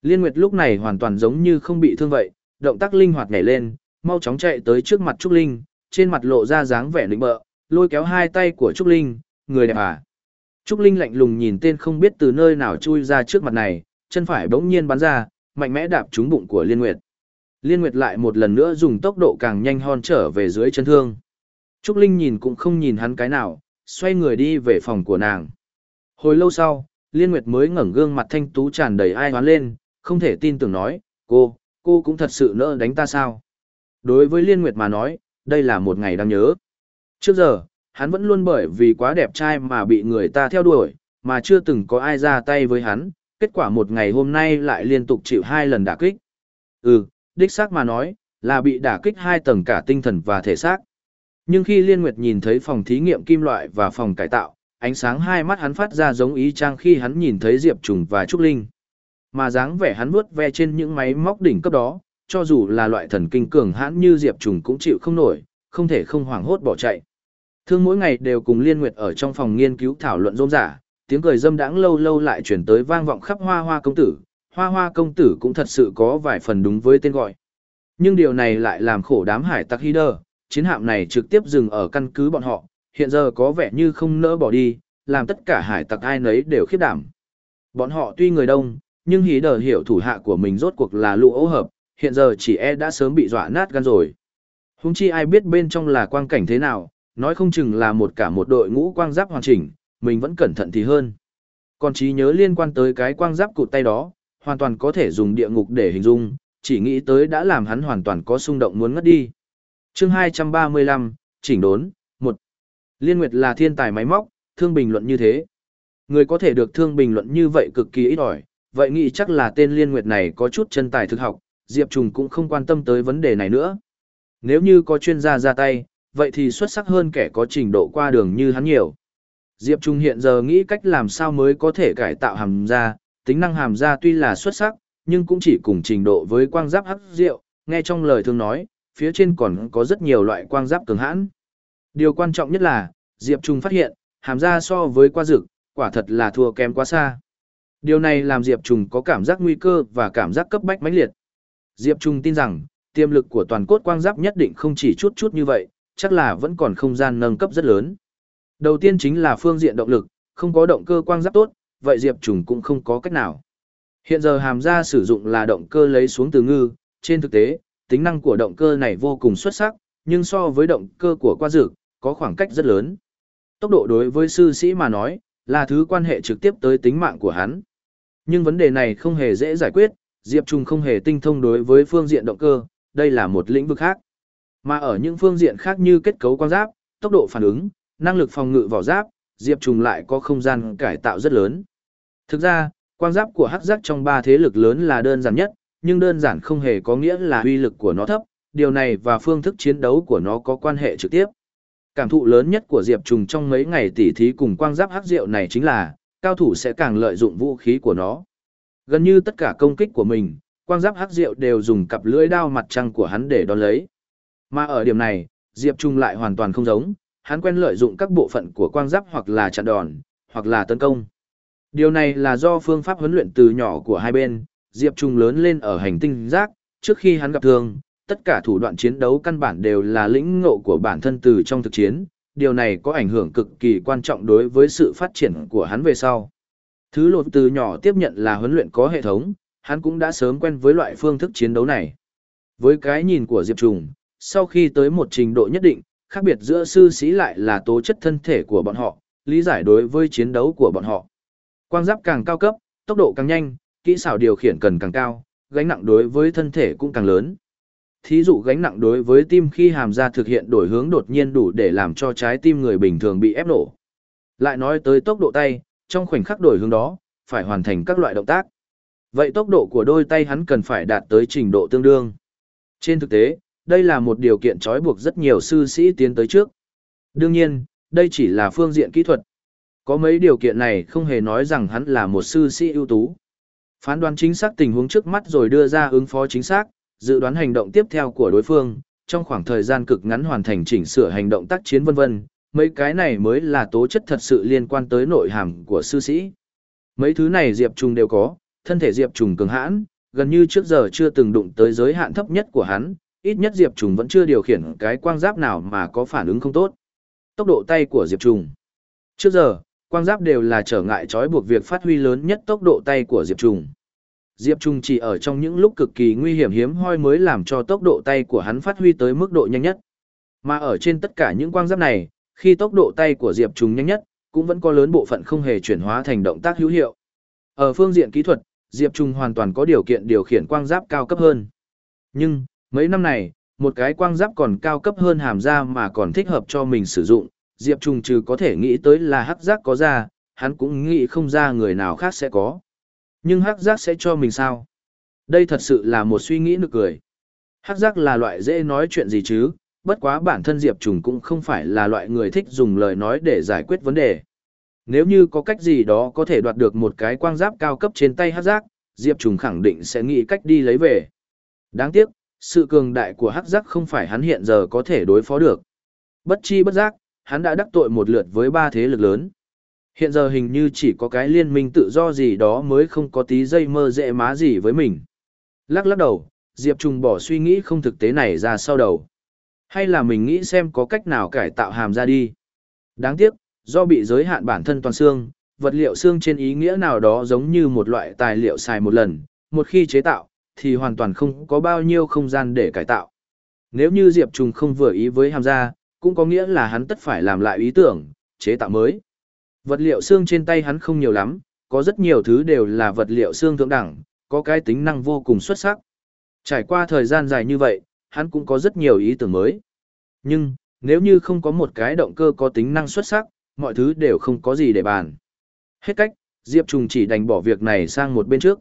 Liên Nguyệt lúc này hoàn toàn giống như không bị thương vậy, động tác linh hoạt nhảy lên, mau chóng chạy tới trước mặt Trúc Linh, trên mặt lộ ra dáng vẻ lĩnh bợ, lôi kéo hai tay của Trúc Linh, người đẹp à. Trúc Linh lạnh lùng nhìn tên không biết từ nơi nào chui ra trước mặt này, chân phải bỗng nhiên bắn ra, mạnh mẽ đạp trúng bụng của Liên Nguyệt. Liên Nguyệt lại một lần nữa dùng tốc độ càng nhanh hơn trở về dưới chân thương. Trúc Linh nhìn cũng không nhìn hắn cái nào, xoay người đi về phòng của nàng. Hồi lâu sau, Liên Nguyệt mới ngẩng gương mặt thanh tú tràn đầy ai hoán lên, không thể tin tưởng nói, cô, cô cũng thật sự nỡ đánh ta sao. Đối với Liên Nguyệt mà nói, đây là một ngày đáng nhớ. Trước giờ, hắn vẫn luôn bởi vì quá đẹp trai mà bị người ta theo đuổi, mà chưa từng có ai ra tay với hắn, kết quả một ngày hôm nay lại liên tục chịu hai lần đả kích. Ừ, đích xác mà nói, là bị đả kích hai tầng cả tinh thần và thể xác. Nhưng khi Liên Nguyệt nhìn thấy phòng thí nghiệm kim loại và phòng cải tạo, ánh sáng hai mắt hắn phát ra giống ý trang khi hắn nhìn thấy Diệp Trùng và Trúc Linh. Mà dáng vẻ hắn vuốt ve trên những máy móc đỉnh cấp đó, cho dù là loại thần kinh cường hãn như Diệp Trùng cũng chịu không nổi, không thể không hoảng hốt bỏ chạy. Thương mỗi ngày đều cùng Liên Nguyệt ở trong phòng nghiên cứu thảo luận rôm giả, tiếng cười dâm đãng lâu lâu lại chuyển tới vang vọng khắp hoa hoa công tử, hoa hoa công tử cũng thật sự có vài phần đúng với tên gọi. Nhưng điều này lại làm khổ đám hải tặc Hider, chiến hạm này trực tiếp dừng ở căn cứ bọn họ, hiện giờ có vẻ như không nỡ bỏ đi, làm tất cả hải tặc ai nấy đều khiếp đảm. Bọn họ tuy người đông, nhưng Hider hiểu thủ hạ của mình rốt cuộc là lũ ấu hợp, hiện giờ chỉ e đã sớm bị dọa nát gan rồi. Húng chi ai biết bên trong là quang cảnh thế nào, nói không chừng là một cả một đội ngũ quang giáp hoàn chỉnh, mình vẫn cẩn thận thì hơn. Còn trí nhớ liên quan tới cái quang giáp cụt tay đó, hoàn toàn có thể dùng địa ngục để hình dung, chỉ nghĩ tới đã làm hắn hoàn toàn có xung động muốn ngất đi. chương 235, chỉnh đốn, 1. Liên Nguyệt là thiên tài máy móc, thương bình luận như thế. Người có thể được thương bình luận như vậy cực kỳ ít ỏi, vậy nghĩ chắc là tên Liên Nguyệt này có chút chân tài thực học, Diệp Trùng cũng không quan tâm tới vấn đề này nữa. Nếu như có chuyên gia ra tay, vậy thì xuất sắc hơn kẻ có trình độ qua đường như hắn nhiều. Diệp Trung hiện giờ nghĩ cách làm sao mới có thể cải tạo hàm da, tính năng hàm da tuy là xuất sắc, nhưng cũng chỉ cùng trình độ với quang giáp hắc rượu, nghe trong lời thương nói, phía trên còn có rất nhiều loại quang giáp cường hãn. Điều quan trọng nhất là, Diệp Trung phát hiện, hàm da so với qua dực, quả thật là thua kém quá xa. Điều này làm Diệp Trung có cảm giác nguy cơ và cảm giác cấp bách mãnh liệt. Diệp Trung tin rằng, tiềm lực của toàn cốt quang giáp nhất định không chỉ chút chút như vậy, chắc là vẫn còn không gian nâng cấp rất lớn. Đầu tiên chính là phương diện động lực, không có động cơ quang giáp tốt, vậy Diệp Trùng cũng không có cách nào. Hiện giờ hàm ra sử dụng là động cơ lấy xuống từ ngư, trên thực tế, tính năng của động cơ này vô cùng xuất sắc, nhưng so với động cơ của qua dược, có khoảng cách rất lớn. Tốc độ đối với sư sĩ mà nói, là thứ quan hệ trực tiếp tới tính mạng của hắn. Nhưng vấn đề này không hề dễ giải quyết, Diệp Trung không hề tinh thông đối với phương diện động cơ, đây là một lĩnh vực khác. Mà ở những phương diện khác như kết cấu quang giáp, tốc độ phản ứng, năng lực phòng ngự vỏ giáp, Diệp Trùng lại có không gian cải tạo rất lớn. Thực ra, quang giáp của hắc giác trong ba thế lực lớn là đơn giản nhất, nhưng đơn giản không hề có nghĩa là uy lực của nó thấp, điều này và phương thức chiến đấu của nó có quan hệ trực tiếp. Cảm thụ lớn nhất của Diệp Trùng trong mấy ngày tỉ thí cùng quang giáp hắc diệu này chính là, cao thủ sẽ càng lợi dụng vũ khí của nó. Gần như tất cả công kích của mình, quang giáp hắc diệu đều dùng cặp lưỡi đao mặt trăng của hắn để đón lấy. Mà ở điểm này, Diệp Trung lại hoàn toàn không giống, hắn quen lợi dụng các bộ phận của quang giáp hoặc là chặn đòn, hoặc là tấn công. Điều này là do phương pháp huấn luyện từ nhỏ của hai bên, Diệp Trung lớn lên ở hành tinh giác, trước khi hắn gặp thương, tất cả thủ đoạn chiến đấu căn bản đều là lĩnh ngộ của bản thân từ trong thực chiến, điều này có ảnh hưởng cực kỳ quan trọng đối với sự phát triển của hắn về sau. Thứ lột từ nhỏ tiếp nhận là huấn luyện có hệ thống, hắn cũng đã sớm quen với loại phương thức chiến đấu này. Với cái nhìn của Diệp Trùng, sau khi tới một trình độ nhất định, khác biệt giữa sư sĩ lại là tố chất thân thể của bọn họ, lý giải đối với chiến đấu của bọn họ. Quang giáp càng cao cấp, tốc độ càng nhanh, kỹ xảo điều khiển cần càng cao, gánh nặng đối với thân thể cũng càng lớn. Thí dụ gánh nặng đối với tim khi hàm ra thực hiện đổi hướng đột nhiên đủ để làm cho trái tim người bình thường bị ép nổ. Lại nói tới tốc độ tay, trong khoảnh khắc đổi hướng đó, phải hoàn thành các loại động tác. Vậy tốc độ của đôi tay hắn cần phải đạt tới trình độ tương đương. Trên thực tế, đây là một điều kiện trói buộc rất nhiều sư sĩ tiến tới trước. Đương nhiên, đây chỉ là phương diện kỹ thuật. Có mấy điều kiện này không hề nói rằng hắn là một sư sĩ ưu tú. Phán đoán chính xác tình huống trước mắt rồi đưa ra ứng phó chính xác, dự đoán hành động tiếp theo của đối phương, trong khoảng thời gian cực ngắn hoàn thành chỉnh sửa hành động tác chiến vân vân, mấy cái này mới là tố chất thật sự liên quan tới nội hàm của sư sĩ. Mấy thứ này Diệp Trùng đều có, thân thể Diệp Trùng cường hãn, gần như trước giờ chưa từng đụng tới giới hạn thấp nhất của hắn, ít nhất Diệp Trùng vẫn chưa điều khiển cái quang giáp nào mà có phản ứng không tốt. Tốc độ tay của Diệp Trùng. Trước giờ, quang giáp đều là trở ngại trói buộc việc phát huy lớn nhất tốc độ tay của Diệp Trùng. Diệp Trùng chỉ ở trong những lúc cực kỳ nguy hiểm hiếm hoi mới làm cho tốc độ tay của hắn phát huy tới mức độ nhanh nhất. Mà ở trên tất cả những quang giáp này, khi tốc độ tay của Diệp Trùng nhanh nhất, cũng vẫn có lớn bộ phận không hề chuyển hóa thành động tác hữu hiệu. Ở phương diện kỹ thuật, Diệp Trung hoàn toàn có điều kiện điều khiển quang giáp cao cấp hơn. Nhưng, mấy năm này, một cái quang giáp còn cao cấp hơn hàm ra mà còn thích hợp cho mình sử dụng, Diệp Trung trừ có thể nghĩ tới là hắc giác có ra, hắn cũng nghĩ không ra người nào khác sẽ có. Nhưng hắc giác sẽ cho mình sao? Đây thật sự là một suy nghĩ nực cười. Hắc giác là loại dễ nói chuyện gì chứ, bất quá bản thân Diệp Trùng cũng không phải là loại người thích dùng lời nói để giải quyết vấn đề. Nếu như có cách gì đó có thể đoạt được một cái quang giáp cao cấp trên tay hắc giác, Diệp Trùng khẳng định sẽ nghĩ cách đi lấy về. Đáng tiếc, sự cường đại của hắc giác không phải hắn hiện giờ có thể đối phó được. Bất chi bất giác, hắn đã đắc tội một lượt với ba thế lực lớn. Hiện giờ hình như chỉ có cái liên minh tự do gì đó mới không có tí dây mơ dễ má gì với mình. Lắc lắc đầu, Diệp Trùng bỏ suy nghĩ không thực tế này ra sau đầu. Hay là mình nghĩ xem có cách nào cải tạo hàm ra đi. Đáng tiếc, do bị giới hạn bản thân toàn xương, vật liệu xương trên ý nghĩa nào đó giống như một loại tài liệu xài một lần, một khi chế tạo, thì hoàn toàn không có bao nhiêu không gian để cải tạo. Nếu như Diệp Trùng không vừa ý với hàm gia, cũng có nghĩa là hắn tất phải làm lại ý tưởng, chế tạo mới. Vật liệu xương trên tay hắn không nhiều lắm, có rất nhiều thứ đều là vật liệu xương thượng đẳng, có cái tính năng vô cùng xuất sắc. Trải qua thời gian dài như vậy, hắn cũng có rất nhiều ý tưởng mới. Nhưng, nếu như không có một cái động cơ có tính năng xuất sắc, mọi thứ đều không có gì để bàn. Hết cách, Diệp Trùng chỉ đành bỏ việc này sang một bên trước.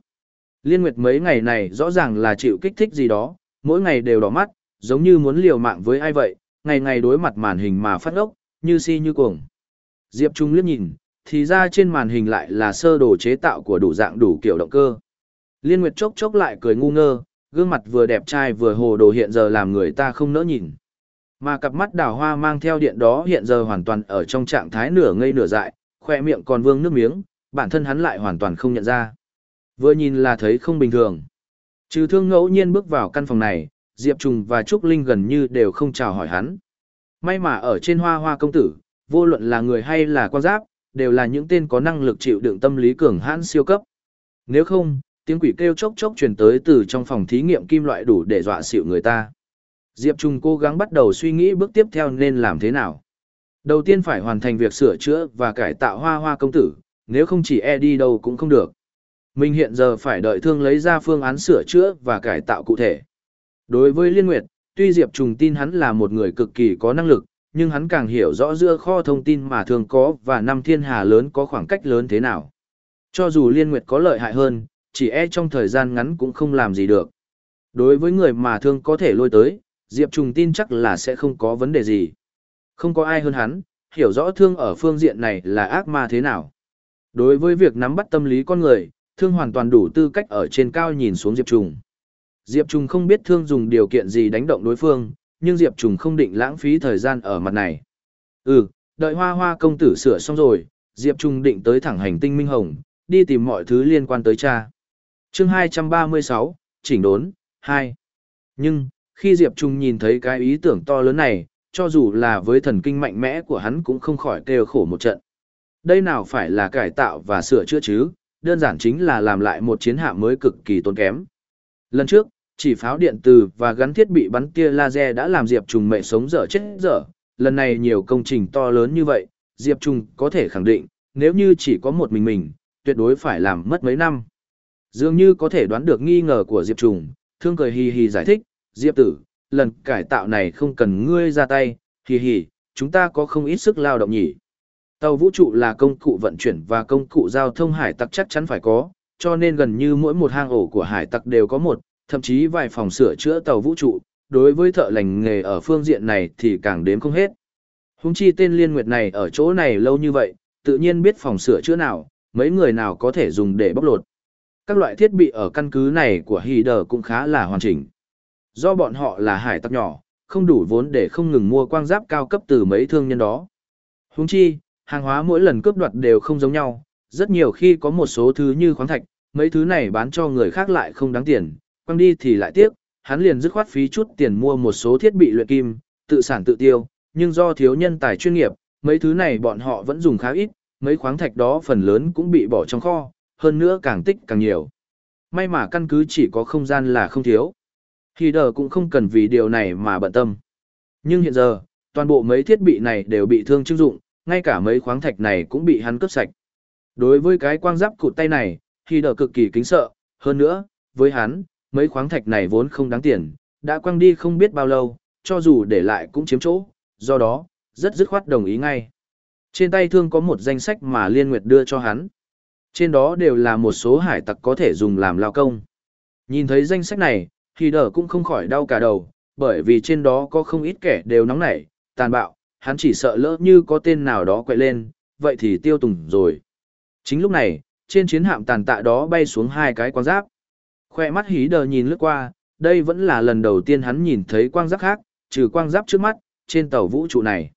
Liên Nguyệt mấy ngày này rõ ràng là chịu kích thích gì đó, mỗi ngày đều đỏ mắt, giống như muốn liều mạng với ai vậy, ngày ngày đối mặt màn hình mà phát ốc, như si như cuồng. Diệp Trung liếc nhìn, thì ra trên màn hình lại là sơ đồ chế tạo của đủ dạng đủ kiểu động cơ. Liên Nguyệt chốc chốc lại cười ngu ngơ, gương mặt vừa đẹp trai vừa hồ đồ hiện giờ làm người ta không nỡ nhìn. Mà cặp mắt đào hoa mang theo điện đó hiện giờ hoàn toàn ở trong trạng thái nửa ngây nửa dại, khoe miệng còn vương nước miếng, bản thân hắn lại hoàn toàn không nhận ra. Vừa nhìn là thấy không bình thường. Trừ thương ngẫu nhiên bước vào căn phòng này, Diệp Trùng và Trúc Linh gần như đều không chào hỏi hắn. May mà ở trên hoa hoa công tử, vô luận là người hay là quan giáp, đều là những tên có năng lực chịu đựng tâm lý cường hãn siêu cấp. Nếu không, tiếng quỷ kêu chốc chốc truyền tới từ trong phòng thí nghiệm kim loại đủ để dọa xịu người ta. Diệp Trung cố gắng bắt đầu suy nghĩ bước tiếp theo nên làm thế nào. Đầu tiên phải hoàn thành việc sửa chữa và cải tạo hoa hoa công tử, nếu không chỉ e đi đâu cũng không được. Mình hiện giờ phải đợi thương lấy ra phương án sửa chữa và cải tạo cụ thể. Đối với Liên Nguyệt, tuy Diệp Trùng tin hắn là một người cực kỳ có năng lực, nhưng hắn càng hiểu rõ giữa kho thông tin mà thường có và năm thiên hà lớn có khoảng cách lớn thế nào. Cho dù Liên Nguyệt có lợi hại hơn, chỉ e trong thời gian ngắn cũng không làm gì được. Đối với người mà thương có thể lôi tới, Diệp Trùng tin chắc là sẽ không có vấn đề gì. Không có ai hơn hắn, hiểu rõ thương ở phương diện này là ác ma thế nào. Đối với việc nắm bắt tâm lý con người, thương hoàn toàn đủ tư cách ở trên cao nhìn xuống Diệp Trùng. Diệp Trùng không biết thương dùng điều kiện gì đánh động đối phương, nhưng Diệp Trùng không định lãng phí thời gian ở mặt này. Ừ, đợi hoa hoa công tử sửa xong rồi, Diệp Trùng định tới thẳng hành tinh Minh Hồng, đi tìm mọi thứ liên quan tới cha. chương 236, chỉnh đốn, 2. Nhưng, khi Diệp Trùng nhìn thấy cái ý tưởng to lớn này, cho dù là với thần kinh mạnh mẽ của hắn cũng không khỏi kêu khổ một trận. Đây nào phải là cải tạo và sửa chữa chứ, đơn giản chính là làm lại một chiến hạm mới cực kỳ tốn kém. Lần trước, chỉ pháo điện từ và gắn thiết bị bắn tia laser đã làm Diệp Trùng mẹ sống dở chết dở. Lần này nhiều công trình to lớn như vậy, Diệp Trùng có thể khẳng định, nếu như chỉ có một mình mình, tuyệt đối phải làm mất mấy năm. Dường như có thể đoán được nghi ngờ của Diệp Trùng, thương cười hì hì giải thích, Diệp tử, lần cải tạo này không cần ngươi ra tay, hì hì, chúng ta có không ít sức lao động nhỉ. Tàu vũ trụ là công cụ vận chuyển và công cụ giao thông hải tặc chắc chắn phải có, cho nên gần như mỗi một hang ổ của hải tặc đều có một, thậm chí vài phòng sửa chữa tàu vũ trụ, đối với thợ lành nghề ở phương diện này thì càng đếm không hết. Húng chi tên liên nguyệt này ở chỗ này lâu như vậy, tự nhiên biết phòng sửa chữa nào, mấy người nào có thể dùng để bóc lột. Các loại thiết bị ở căn cứ này của hì đờ cũng khá là hoàn chỉnh. Do bọn họ là hải tặc nhỏ, không đủ vốn để không ngừng mua quang giáp cao cấp từ mấy thương nhân đó. Húng chi, hàng hóa mỗi lần cướp đoạt đều không giống nhau, rất nhiều khi có một số thứ như khoáng thạch, mấy thứ này bán cho người khác lại không đáng tiền, quăng đi thì lại tiếc, hắn liền dứt khoát phí chút tiền mua một số thiết bị luyện kim, tự sản tự tiêu, nhưng do thiếu nhân tài chuyên nghiệp, mấy thứ này bọn họ vẫn dùng khá ít, mấy khoáng thạch đó phần lớn cũng bị bỏ trong kho, hơn nữa càng tích càng nhiều. May mà căn cứ chỉ có không gian là không thiếu. Thì đờ cũng không cần vì điều này mà bận tâm. Nhưng hiện giờ, toàn bộ mấy thiết bị này đều bị thương chứng dụng, ngay cả mấy khoáng thạch này cũng bị hắn cướp sạch. Đối với cái quang giáp cụt tay này, thì Đở cực kỳ kính sợ, hơn nữa, với hắn, mấy khoáng thạch này vốn không đáng tiền, đã quăng đi không biết bao lâu, cho dù để lại cũng chiếm chỗ, do đó, rất dứt khoát đồng ý ngay. Trên tay thương có một danh sách mà Liên Nguyệt đưa cho hắn. Trên đó đều là một số hải tặc có thể dùng làm lao công. Nhìn thấy danh sách này, thì đỡ cũng không khỏi đau cả đầu, bởi vì trên đó có không ít kẻ đều nóng nảy, tàn bạo, hắn chỉ sợ lỡ như có tên nào đó quậy lên, vậy thì tiêu tùng rồi. Chính lúc này, trên chiến hạm tàn tạ đó bay xuống hai cái quang giáp. Khoe mắt hí đờ nhìn lướt qua, đây vẫn là lần đầu tiên hắn nhìn thấy quang giáp khác, trừ quang giáp trước mắt, trên tàu vũ trụ này.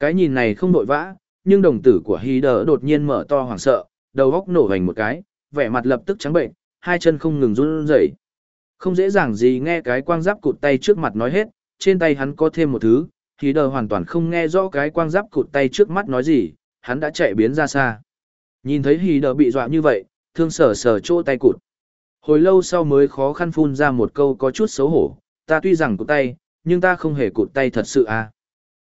Cái nhìn này không nội vã, nhưng đồng tử của hí đờ đột nhiên mở to hoảng sợ, đầu góc nổ hành một cái, vẻ mặt lập tức trắng bệnh, hai chân không ngừng run rẩy. Không dễ dàng gì nghe cái quang giáp cụt tay trước mặt nói hết, trên tay hắn có thêm một thứ, hí đờ hoàn toàn không nghe rõ cái quang giáp cụt tay trước mắt nói gì, hắn đã chạy biến ra xa. Nhìn thấy hí đờ bị dọa như vậy, thương sở sở chỗ tay cụt. Hồi lâu sau mới khó khăn phun ra một câu có chút xấu hổ, ta tuy rằng cụt tay, nhưng ta không hề cụt tay thật sự à.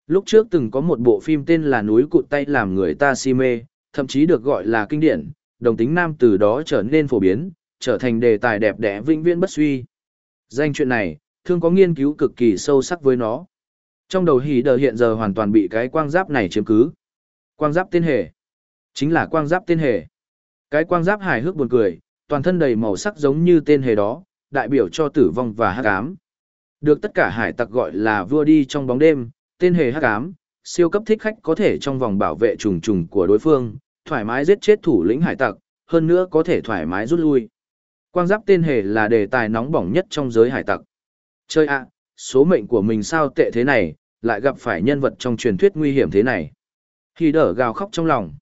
Lúc trước từng có một bộ phim tên là Núi cụt tay làm người ta si mê, thậm chí được gọi là kinh điển, đồng tính nam từ đó trở nên phổ biến, trở thành đề tài đẹp đẽ vinh viễn bất suy. Danh chuyện này, thương có nghiên cứu cực kỳ sâu sắc với nó. Trong đầu hỉ đờ hiện giờ hoàn toàn bị cái quang giáp này chiếm cứ. Quang giáp tên hề. Chính là quang giáp tên hề. Cái quang giáp hài hước buồn cười, toàn thân đầy màu sắc giống như tên hề đó, đại biểu cho tử vong và hắc ám. Được tất cả hải tặc gọi là vua đi trong bóng đêm, tên hề hắc ám, siêu cấp thích khách có thể trong vòng bảo vệ trùng trùng của đối phương, thoải mái giết chết thủ lĩnh hải tặc, hơn nữa có thể thoải mái rút lui. Quang giáp tên hề là đề tài nóng bỏng nhất trong giới hải tặc. Chơi ạ, số mệnh của mình sao tệ thế này, lại gặp phải nhân vật trong truyền thuyết nguy hiểm thế này. Khi đỡ gào khóc trong lòng.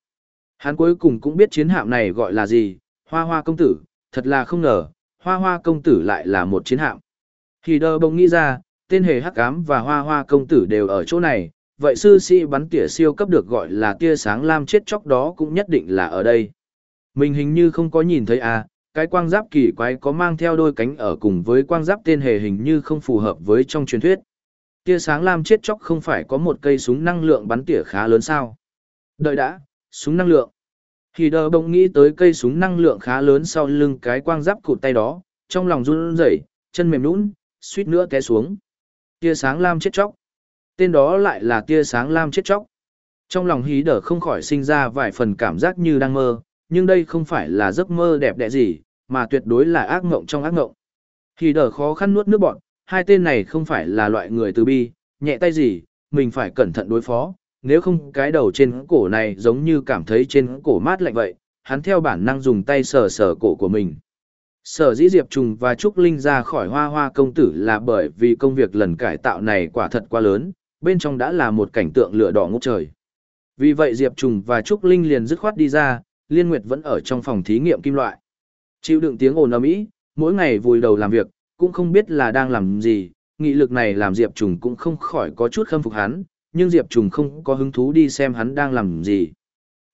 Hắn cuối cùng cũng biết chiến hạm này gọi là gì, hoa hoa công tử, thật là không ngờ, hoa hoa công tử lại là một chiến hạm. Khi đỡ bỗng nghĩ ra, tên hề hắc ám và hoa hoa công tử đều ở chỗ này, vậy sư sĩ bắn tỉa siêu cấp được gọi là tia sáng lam chết chóc đó cũng nhất định là ở đây. Mình hình như không có nhìn thấy à, cái quang giáp kỳ quái có mang theo đôi cánh ở cùng với quang giáp tên hề hình như không phù hợp với trong truyền thuyết. Tia sáng lam chết chóc không phải có một cây súng năng lượng bắn tỉa khá lớn sao? Đợi đã, súng năng lượng. Thì đờ bỗng nghĩ tới cây súng năng lượng khá lớn sau lưng cái quang giáp cụt tay đó, trong lòng run rẩy, chân mềm nhũn, suýt nữa té xuống. Tia sáng lam chết chóc. Tên đó lại là tia sáng lam chết chóc. Trong lòng hí đờ không khỏi sinh ra vài phần cảm giác như đang mơ, nhưng đây không phải là giấc mơ đẹp đẽ gì, mà tuyệt đối là ác ngộng trong ác ngộng. Khi đờ khó khăn nuốt nước bọn, hai tên này không phải là loại người từ bi, nhẹ tay gì, mình phải cẩn thận đối phó, nếu không cái đầu trên cổ này giống như cảm thấy trên cổ mát lạnh vậy, hắn theo bản năng dùng tay sờ sờ cổ của mình. Sở dĩ Diệp Trùng và Trúc Linh ra khỏi hoa hoa công tử là bởi vì công việc lần cải tạo này quả thật quá lớn, bên trong đã là một cảnh tượng lửa đỏ ngút trời. Vì vậy Diệp Trùng và Trúc Linh liền dứt khoát đi ra, Liên Nguyệt vẫn ở trong phòng thí nghiệm kim loại. Chịu đựng tiếng ồn ầm ĩ, mỗi ngày vùi đầu làm việc, cũng không biết là đang làm gì, nghị lực này làm Diệp Trùng cũng không khỏi có chút khâm phục hắn, nhưng Diệp Trùng không có hứng thú đi xem hắn đang làm gì.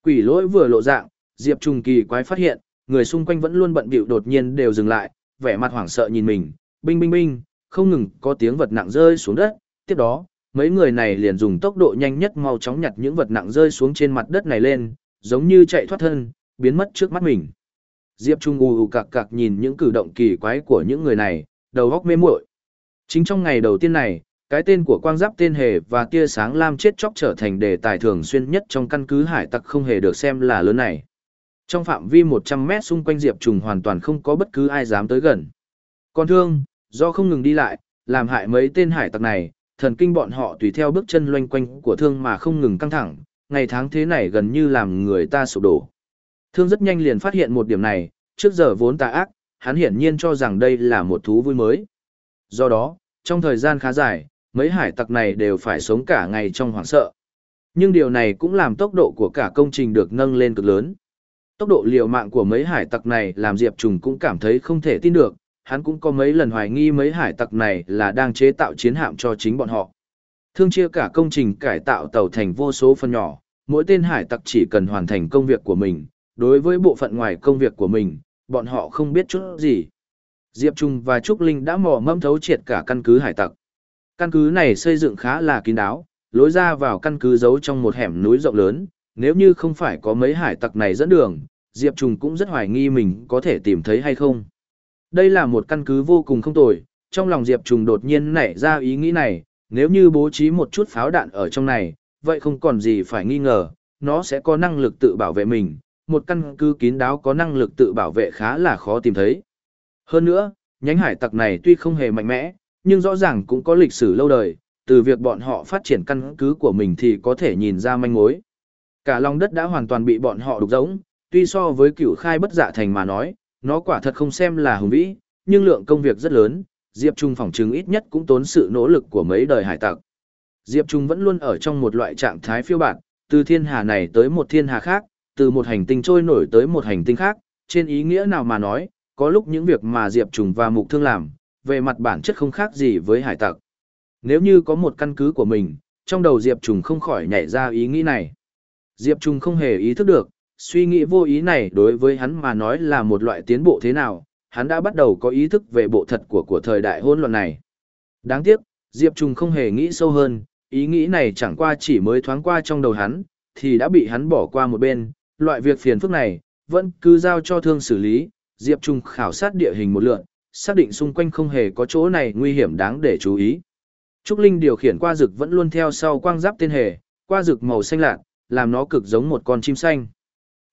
Quỷ lỗi vừa lộ dạng, Diệp Trùng kỳ quái phát hiện, người xung quanh vẫn luôn bận bịu đột nhiên đều dừng lại, vẻ mặt hoảng sợ nhìn mình, binh binh binh, không ngừng có tiếng vật nặng rơi xuống đất, tiếp đó, mấy người này liền dùng tốc độ nhanh nhất mau chóng nhặt những vật nặng rơi xuống trên mặt đất này lên, giống như chạy thoát thân, biến mất trước mắt mình. Diệp Trung u u cặc cặc nhìn những cử động kỳ quái của những người này, đầu óc mê muội. Chính trong ngày đầu tiên này, cái tên của quang giáp tên hề và tia sáng lam chết chóc trở thành đề tài thường xuyên nhất trong căn cứ hải tặc không hề được xem là lớn này. Trong phạm vi 100 mét xung quanh Diệp Trùng hoàn toàn không có bất cứ ai dám tới gần. Còn thương, do không ngừng đi lại, làm hại mấy tên hải tặc này, thần kinh bọn họ tùy theo bước chân loanh quanh của thương mà không ngừng căng thẳng, ngày tháng thế này gần như làm người ta sụp đổ. Thương rất nhanh liền phát hiện một điểm này, trước giờ vốn tà ác, hắn hiển nhiên cho rằng đây là một thú vui mới. Do đó, trong thời gian khá dài, mấy hải tặc này đều phải sống cả ngày trong hoảng sợ. Nhưng điều này cũng làm tốc độ của cả công trình được nâng lên cực lớn. Tốc độ liều mạng của mấy hải tặc này làm Diệp Trùng cũng cảm thấy không thể tin được, hắn cũng có mấy lần hoài nghi mấy hải tặc này là đang chế tạo chiến hạm cho chính bọn họ. Thương chia cả công trình cải tạo tàu thành vô số phần nhỏ, mỗi tên hải tặc chỉ cần hoàn thành công việc của mình, đối với bộ phận ngoài công việc của mình, bọn họ không biết chút gì. Diệp Trung và Trúc Linh đã mò mẫm thấu triệt cả căn cứ hải tặc. Căn cứ này xây dựng khá là kín đáo, lối ra vào căn cứ giấu trong một hẻm núi rộng lớn, nếu như không phải có mấy hải tặc này dẫn đường, Diệp Trung cũng rất hoài nghi mình có thể tìm thấy hay không. Đây là một căn cứ vô cùng không tồi, trong lòng Diệp Trung đột nhiên nảy ra ý nghĩ này, nếu như bố trí một chút pháo đạn ở trong này, vậy không còn gì phải nghi ngờ, nó sẽ có năng lực tự bảo vệ mình, một căn cứ kín đáo có năng lực tự bảo vệ khá là khó tìm thấy. Hơn nữa, nhánh hải tặc này tuy không hề mạnh mẽ, nhưng rõ ràng cũng có lịch sử lâu đời, từ việc bọn họ phát triển căn cứ của mình thì có thể nhìn ra manh mối. Cả lòng đất đã hoàn toàn bị bọn họ đục rỗng, tuy so với cựu khai bất dạ thành mà nói, nó quả thật không xem là hùng vĩ, nhưng lượng công việc rất lớn, Diệp Trung phỏng chứng ít nhất cũng tốn sự nỗ lực của mấy đời hải tặc. Diệp Trung vẫn luôn ở trong một loại trạng thái phiêu bạt, từ thiên hà này tới một thiên hà khác, từ một hành tinh trôi nổi tới một hành tinh khác, trên ý nghĩa nào mà nói, có lúc những việc mà Diệp Trùng và Mục Thương làm, về mặt bản chất không khác gì với hải tặc. Nếu như có một căn cứ của mình, trong đầu Diệp Trùng không khỏi nhảy ra ý nghĩ này. Diệp Trùng không hề ý thức được, suy nghĩ vô ý này đối với hắn mà nói là một loại tiến bộ thế nào, hắn đã bắt đầu có ý thức về bộ thật của của thời đại hỗn loạn này. Đáng tiếc, Diệp Trùng không hề nghĩ sâu hơn, ý nghĩ này chẳng qua chỉ mới thoáng qua trong đầu hắn, thì đã bị hắn bỏ qua một bên, loại việc phiền phức này, vẫn cứ giao cho thương xử lý, Diệp Trung khảo sát địa hình một lượn, xác định xung quanh không hề có chỗ này nguy hiểm đáng để chú ý. Trúc Linh điều khiển qua rực vẫn luôn theo sau quang giáp tên hề, qua rực màu xanh lạt làm nó cực giống một con chim xanh.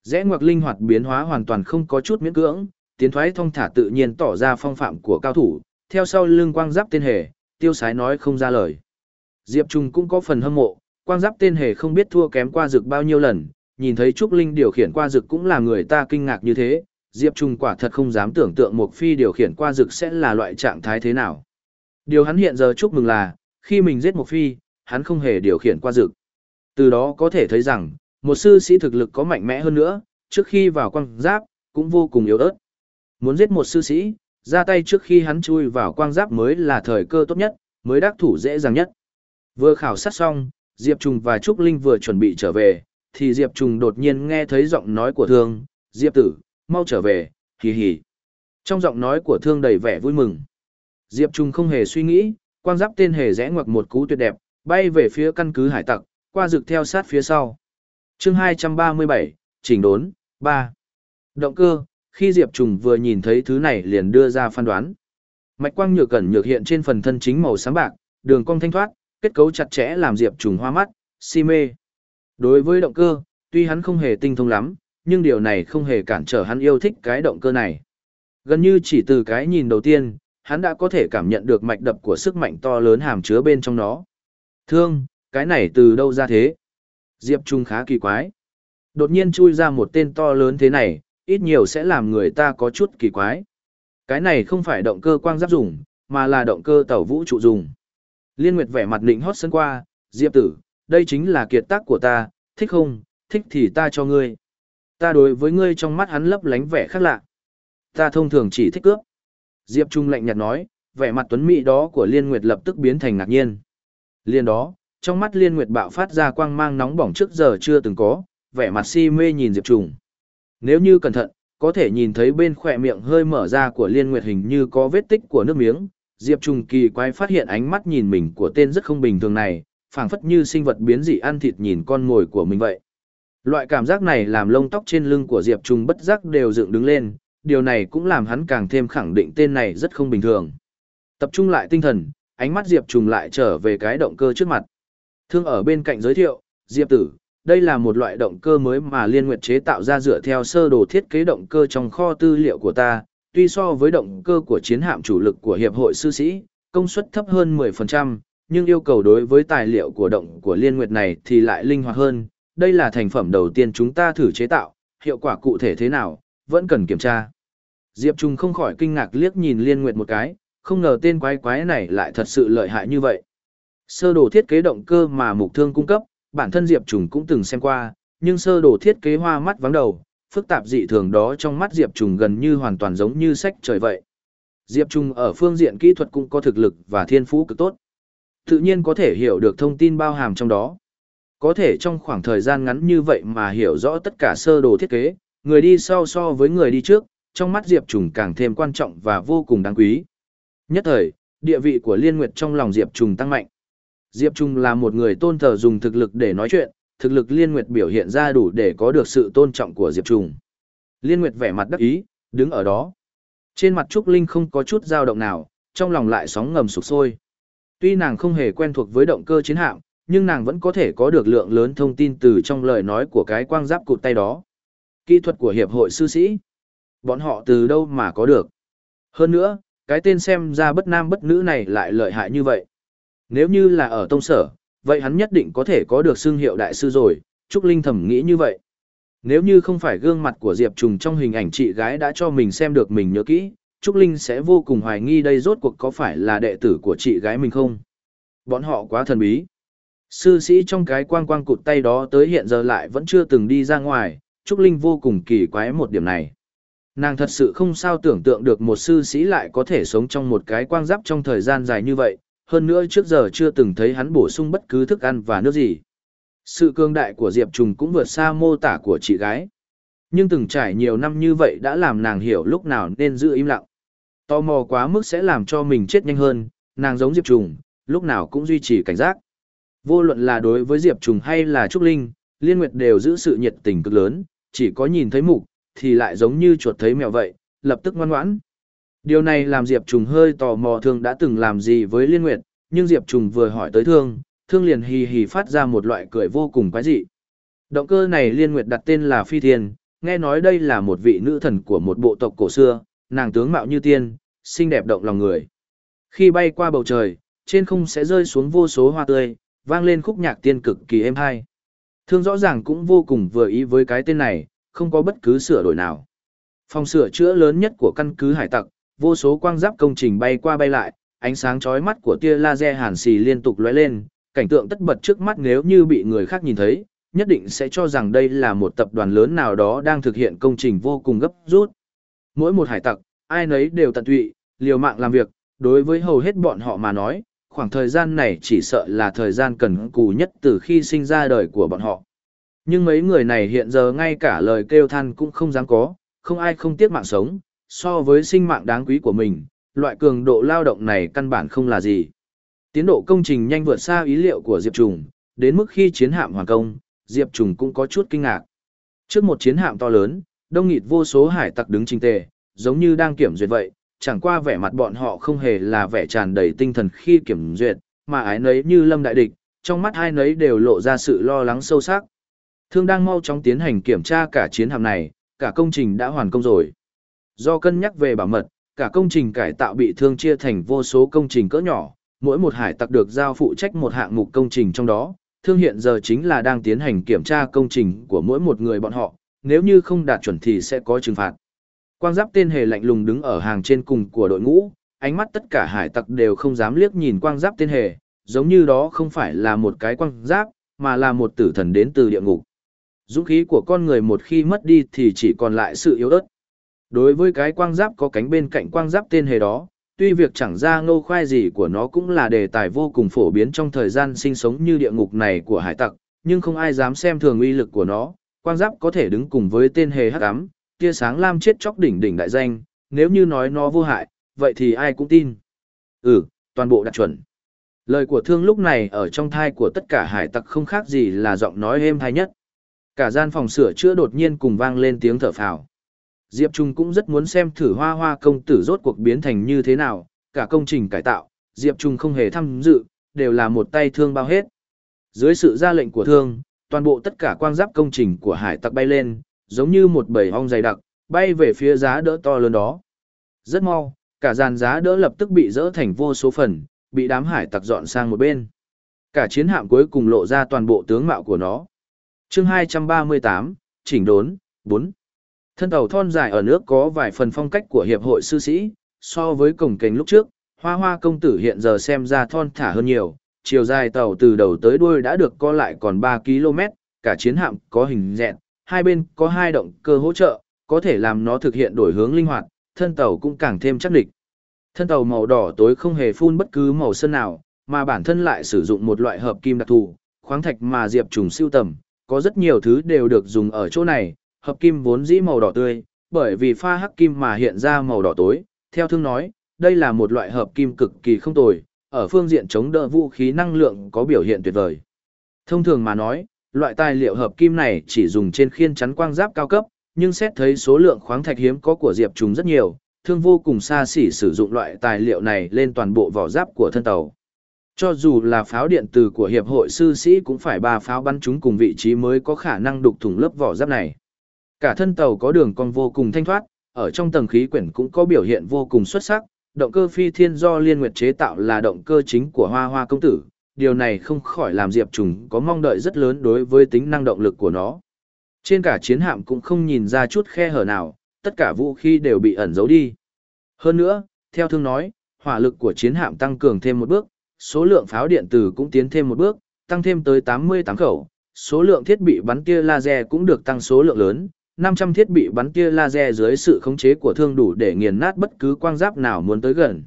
Rẽ ngoặc linh hoạt biến hóa hoàn toàn không có chút miễn cưỡng, tiến thoái thông thả tự nhiên tỏ ra phong phạm của cao thủ, theo sau lưng quang giáp tên hề, tiêu sái nói không ra lời. Diệp Trung cũng có phần hâm mộ, quang giáp tên hề không biết thua kém qua rực bao nhiêu lần, nhìn thấy Trúc Linh điều khiển qua rực cũng là người ta kinh ngạc như thế, Diệp Trung quả thật không dám tưởng tượng một phi điều khiển qua rực sẽ là loại trạng thái thế nào. Điều hắn hiện giờ chúc mừng là, khi mình giết một phi, hắn không hề điều khiển qua rực. Từ đó có thể thấy rằng, một sư sĩ thực lực có mạnh mẽ hơn nữa, trước khi vào quang giáp, cũng vô cùng yếu ớt. Muốn giết một sư sĩ, ra tay trước khi hắn chui vào quang giáp mới là thời cơ tốt nhất, mới đắc thủ dễ dàng nhất. Vừa khảo sát xong, Diệp Trùng và Trúc Linh vừa chuẩn bị trở về, thì Diệp Trùng đột nhiên nghe thấy giọng nói của Thương, Diệp tử, mau trở về, hì hì. Trong giọng nói của Thương đầy vẻ vui mừng. Diệp Trùng không hề suy nghĩ, quang giáp tên hề rẽ ngoặc một cú tuyệt đẹp, bay về phía căn cứ hải tặc, qua rực theo sát phía sau. chương 237, chỉnh đốn, 3. Động cơ, khi Diệp Trùng vừa nhìn thấy thứ này liền đưa ra phán đoán. Mạch quang nhược cẩn nhược hiện trên phần thân chính màu sáng bạc, đường cong thanh thoát, kết cấu chặt chẽ làm Diệp Trùng hoa mắt, si mê. Đối với động cơ, tuy hắn không hề tinh thông lắm, nhưng điều này không hề cản trở hắn yêu thích cái động cơ này. Gần như chỉ từ cái nhìn đầu tiên, hắn đã có thể cảm nhận được mạch đập của sức mạnh to lớn hàm chứa bên trong nó. Thương, cái này từ đâu ra thế? Diệp Trung khá kỳ quái. Đột nhiên chui ra một tên to lớn thế này, ít nhiều sẽ làm người ta có chút kỳ quái. Cái này không phải động cơ quang giáp dùng, mà là động cơ tàu vũ trụ dùng. Liên Nguyệt vẻ mặt định hót sân qua, Diệp tử, đây chính là kiệt tác của ta, thích không, thích thì ta cho ngươi. Ta đối với ngươi trong mắt hắn lấp lánh vẻ khác lạ. Ta thông thường chỉ thích cướp. Diệp Trung lạnh nhạt nói, vẻ mặt tuấn mỹ đó của Liên Nguyệt lập tức biến thành ngạc nhiên. Liên đó, trong mắt Liên Nguyệt bạo phát ra quang mang nóng bỏng trước giờ chưa từng có, vẻ mặt si mê nhìn Diệp Trung. Nếu như cẩn thận, có thể nhìn thấy bên khỏe miệng hơi mở ra của Liên Nguyệt hình như có vết tích của nước miếng. Diệp Trung kỳ quái phát hiện ánh mắt nhìn mình của tên rất không bình thường này, phảng phất như sinh vật biến dị ăn thịt nhìn con mồi của mình vậy. Loại cảm giác này làm lông tóc trên lưng của Diệp Trung bất giác đều dựng đứng lên, điều này cũng làm hắn càng thêm khẳng định tên này rất không bình thường. Tập trung lại tinh thần, ánh mắt Diệp Trung lại trở về cái động cơ trước mặt. Thương ở bên cạnh giới thiệu, Diệp tử, đây là một loại động cơ mới mà Liên Nguyệt chế tạo ra dựa theo sơ đồ thiết kế động cơ trong kho tư liệu của ta, tuy so với động cơ của chiến hạm chủ lực của Hiệp hội Sư Sĩ, công suất thấp hơn 10%, nhưng yêu cầu đối với tài liệu của động của Liên Nguyệt này thì lại linh hoạt hơn. Đây là thành phẩm đầu tiên chúng ta thử chế tạo, hiệu quả cụ thể thế nào, vẫn cần kiểm tra. Diệp Trung không khỏi kinh ngạc liếc nhìn Liên Nguyệt một cái, không ngờ tên quái quái này lại thật sự lợi hại như vậy. Sơ đồ thiết kế động cơ mà mục thương cung cấp, bản thân Diệp Trùng cũng từng xem qua, nhưng sơ đồ thiết kế hoa mắt vắng đầu, phức tạp dị thường đó trong mắt Diệp Trùng gần như hoàn toàn giống như sách trời vậy. Diệp Trung ở phương diện kỹ thuật cũng có thực lực và thiên phú cực tốt. Tự nhiên có thể hiểu được thông tin bao hàm trong đó. Có thể trong khoảng thời gian ngắn như vậy mà hiểu rõ tất cả sơ đồ thiết kế, người đi sau so với người đi trước, trong mắt Diệp Trùng càng thêm quan trọng và vô cùng đáng quý. Nhất thời, địa vị của Liên Nguyệt trong lòng Diệp Trùng tăng mạnh. Diệp Trùng là một người tôn thờ dùng thực lực để nói chuyện, thực lực Liên Nguyệt biểu hiện ra đủ để có được sự tôn trọng của Diệp Trùng. Liên Nguyệt vẻ mặt đắc ý, đứng ở đó. Trên mặt Trúc Linh không có chút dao động nào, trong lòng lại sóng ngầm sục sôi. Tuy nàng không hề quen thuộc với động cơ chiến hạm, nhưng nàng vẫn có thể có được lượng lớn thông tin từ trong lời nói của cái quang giáp cụt tay đó. Kỹ thuật của hiệp hội sư sĩ. Bọn họ từ đâu mà có được. Hơn nữa, cái tên xem ra bất nam bất nữ này lại lợi hại như vậy. Nếu như là ở tông sở, vậy hắn nhất định có thể có được xương hiệu đại sư rồi, Trúc Linh thầm nghĩ như vậy. Nếu như không phải gương mặt của Diệp Trùng trong hình ảnh chị gái đã cho mình xem được mình nhớ kỹ, Trúc Linh sẽ vô cùng hoài nghi đây rốt cuộc có phải là đệ tử của chị gái mình không. Bọn họ quá thần bí. Sư sĩ trong cái quang quang cụt tay đó tới hiện giờ lại vẫn chưa từng đi ra ngoài, Trúc Linh vô cùng kỳ quái một điểm này. Nàng thật sự không sao tưởng tượng được một sư sĩ lại có thể sống trong một cái quang giáp trong thời gian dài như vậy, hơn nữa trước giờ chưa từng thấy hắn bổ sung bất cứ thức ăn và nước gì. Sự cương đại của Diệp Trùng cũng vượt xa mô tả của chị gái. Nhưng từng trải nhiều năm như vậy đã làm nàng hiểu lúc nào nên giữ im lặng. Tò mò quá mức sẽ làm cho mình chết nhanh hơn, nàng giống Diệp Trùng, lúc nào cũng duy trì cảnh giác. Vô luận là đối với Diệp Trùng hay là Trúc Linh, Liên Nguyệt đều giữ sự nhiệt tình cực lớn, chỉ có nhìn thấy mục, thì lại giống như chuột thấy mèo vậy, lập tức ngoan ngoãn. Điều này làm Diệp Trùng hơi tò mò thương đã từng làm gì với Liên Nguyệt, nhưng Diệp Trùng vừa hỏi tới thương, thương liền hì hì phát ra một loại cười vô cùng quái dị. Động cơ này Liên Nguyệt đặt tên là Phi Thiên, nghe nói đây là một vị nữ thần của một bộ tộc cổ xưa, nàng tướng mạo như tiên, xinh đẹp động lòng người. Khi bay qua bầu trời, trên không sẽ rơi xuống vô số hoa tươi, vang lên khúc nhạc tiên cực kỳ êm hay. Thương rõ ràng cũng vô cùng vừa ý với cái tên này, không có bất cứ sửa đổi nào. Phòng sửa chữa lớn nhất của căn cứ hải tặc, vô số quang giáp công trình bay qua bay lại, ánh sáng chói mắt của tia laser hàn xì liên tục lóe lên, cảnh tượng tất bật trước mắt nếu như bị người khác nhìn thấy, nhất định sẽ cho rằng đây là một tập đoàn lớn nào đó đang thực hiện công trình vô cùng gấp rút. Mỗi một hải tặc, ai nấy đều tận tụy, liều mạng làm việc, đối với hầu hết bọn họ mà nói, khoảng thời gian này chỉ sợ là thời gian cần cù nhất từ khi sinh ra đời của bọn họ. Nhưng mấy người này hiện giờ ngay cả lời kêu than cũng không dám có, không ai không tiếc mạng sống, so với sinh mạng đáng quý của mình, loại cường độ lao động này căn bản không là gì. Tiến độ công trình nhanh vượt xa ý liệu của Diệp Trùng, đến mức khi chiến hạm hoàn công, Diệp Trùng cũng có chút kinh ngạc. Trước một chiến hạm to lớn, đông nghịt vô số hải tặc đứng trình tề, giống như đang kiểm duyệt vậy, chẳng qua vẻ mặt bọn họ không hề là vẻ tràn đầy tinh thần khi kiểm duyệt, mà ái nấy như lâm đại địch, trong mắt hai nấy đều lộ ra sự lo lắng sâu sắc. Thương đang mau chóng tiến hành kiểm tra cả chiến hạm này, cả công trình đã hoàn công rồi. Do cân nhắc về bảo mật, cả công trình cải tạo bị thương chia thành vô số công trình cỡ nhỏ, mỗi một hải tặc được giao phụ trách một hạng mục công trình trong đó. Thương hiện giờ chính là đang tiến hành kiểm tra công trình của mỗi một người bọn họ, nếu như không đạt chuẩn thì sẽ có trừng phạt. Quang giáp tên hề lạnh lùng đứng ở hàng trên cùng của đội ngũ, ánh mắt tất cả hải tặc đều không dám liếc nhìn quang giáp tên hề, giống như đó không phải là một cái quang giáp, mà là một tử thần đến từ địa ngục. Dũng khí của con người một khi mất đi thì chỉ còn lại sự yếu ớt. Đối với cái quang giáp có cánh bên cạnh quang giáp tên hề đó, tuy việc chẳng ra ngô khoai gì của nó cũng là đề tài vô cùng phổ biến trong thời gian sinh sống như địa ngục này của hải tặc, nhưng không ai dám xem thường uy lực của nó. Quang giáp có thể đứng cùng với tên hề hắc ám, tia sáng lam chết chóc đỉnh đỉnh đại danh, nếu như nói nó vô hại, vậy thì ai cũng tin. Ừ, toàn bộ đạt chuẩn. Lời của thương lúc này ở trong thai của tất cả hải tặc không khác gì là giọng nói êm thai nhất. Cả gian phòng sửa chữa đột nhiên cùng vang lên tiếng thở phào. Diệp Trung cũng rất muốn xem thử hoa hoa công tử rốt cuộc biến thành như thế nào, cả công trình cải tạo, Diệp Trung không hề tham dự, đều là một tay thương bao hết. Dưới sự ra lệnh của thương, toàn bộ tất cả quang giáp công trình của hải tặc bay lên, giống như một bầy ong dày đặc, bay về phía giá đỡ to lớn đó. Rất mau, cả dàn giá đỡ lập tức bị dỡ thành vô số phần, bị đám hải tặc dọn sang một bên. Cả chiến hạm cuối cùng lộ ra toàn bộ tướng mạo của nó. chương 238, chỉnh đốn, 4. Thân tàu thon dài ở nước có vài phần phong cách của hiệp hội sư sĩ, so với cổng kênh lúc trước, hoa hoa công tử hiện giờ xem ra thon thả hơn nhiều, chiều dài tàu từ đầu tới đuôi đã được co lại còn 3 km, cả chiến hạm có hình dẹn, hai bên có hai động cơ hỗ trợ, có thể làm nó thực hiện đổi hướng linh hoạt, thân tàu cũng càng thêm chắc địch. Thân tàu màu đỏ tối không hề phun bất cứ màu sơn nào, mà bản thân lại sử dụng một loại hợp kim đặc thù, khoáng thạch mà Diệp Trùng siêu tầm, có rất nhiều thứ đều được dùng ở chỗ này, hợp kim vốn dĩ màu đỏ tươi, bởi vì pha hắc kim mà hiện ra màu đỏ tối, theo thương nói, đây là một loại hợp kim cực kỳ không tồi, ở phương diện chống đỡ vũ khí năng lượng có biểu hiện tuyệt vời. Thông thường mà nói, loại tài liệu hợp kim này chỉ dùng trên khiên chắn quang giáp cao cấp, nhưng xét thấy số lượng khoáng thạch hiếm có của Diệp Trùng rất nhiều, thương vô cùng xa xỉ sử dụng loại tài liệu này lên toàn bộ vỏ giáp của thân tàu. Cho dù là pháo điện tử của hiệp hội sư sĩ cũng phải ba pháo bắn chúng cùng vị trí mới có khả năng đục thủng lớp vỏ giáp này. Cả thân tàu có đường cong vô cùng thanh thoát, ở trong tầng khí quyển cũng có biểu hiện vô cùng xuất sắc, động cơ phi thiên do liên nguyệt chế tạo là động cơ chính của hoa hoa công tử, điều này không khỏi làm Diệp Trùng có mong đợi rất lớn đối với tính năng động lực của nó. Trên cả chiến hạm cũng không nhìn ra chút khe hở nào, tất cả vũ khí đều bị ẩn giấu đi. Hơn nữa, theo thương nói, hỏa lực của chiến hạm tăng cường thêm một bước, số lượng pháo điện tử cũng tiến thêm một bước, tăng thêm tới 88 khẩu, số lượng thiết bị bắn tia laser cũng được tăng số lượng lớn, 500 thiết bị bắn tia laser dưới sự khống chế của thương đủ để nghiền nát bất cứ quang giáp nào muốn tới gần.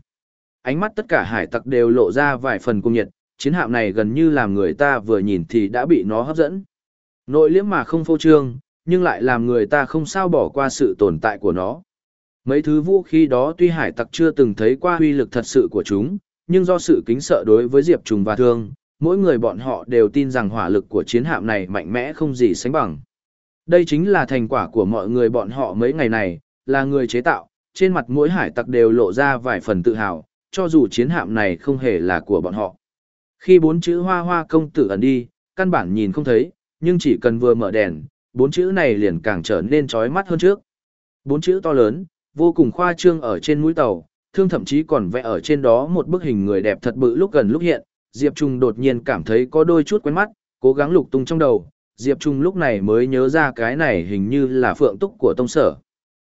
Ánh mắt tất cả hải tặc đều lộ ra vài phần cung nhiệt, chiến hạm này gần như làm người ta vừa nhìn thì đã bị nó hấp dẫn. Nội liễm mà không phô trương, nhưng lại làm người ta không sao bỏ qua sự tồn tại của nó. Mấy thứ vũ khí đó tuy hải tặc chưa từng thấy qua uy lực thật sự của chúng, nhưng do sự kính sợ đối với Diệp Trùng và Thương, mỗi người bọn họ đều tin rằng hỏa lực của chiến hạm này mạnh mẽ không gì sánh bằng. Đây chính là thành quả của mọi người bọn họ mấy ngày này, là người chế tạo, trên mặt mỗi hải tặc đều lộ ra vài phần tự hào, cho dù chiến hạm này không hề là của bọn họ. Khi bốn chữ hoa hoa công tử ẩn đi, căn bản nhìn không thấy, nhưng chỉ cần vừa mở đèn, bốn chữ này liền càng trở nên chói mắt hơn trước. Bốn chữ to lớn, vô cùng khoa trương ở trên mũi tàu, thương thậm chí còn vẽ ở trên đó một bức hình người đẹp thật bự lúc gần lúc hiện, Diệp Trung đột nhiên cảm thấy có đôi chút quen mắt, cố gắng lục tung trong đầu, Diệp Trung lúc này mới nhớ ra cái này hình như là phượng túc của tông sở.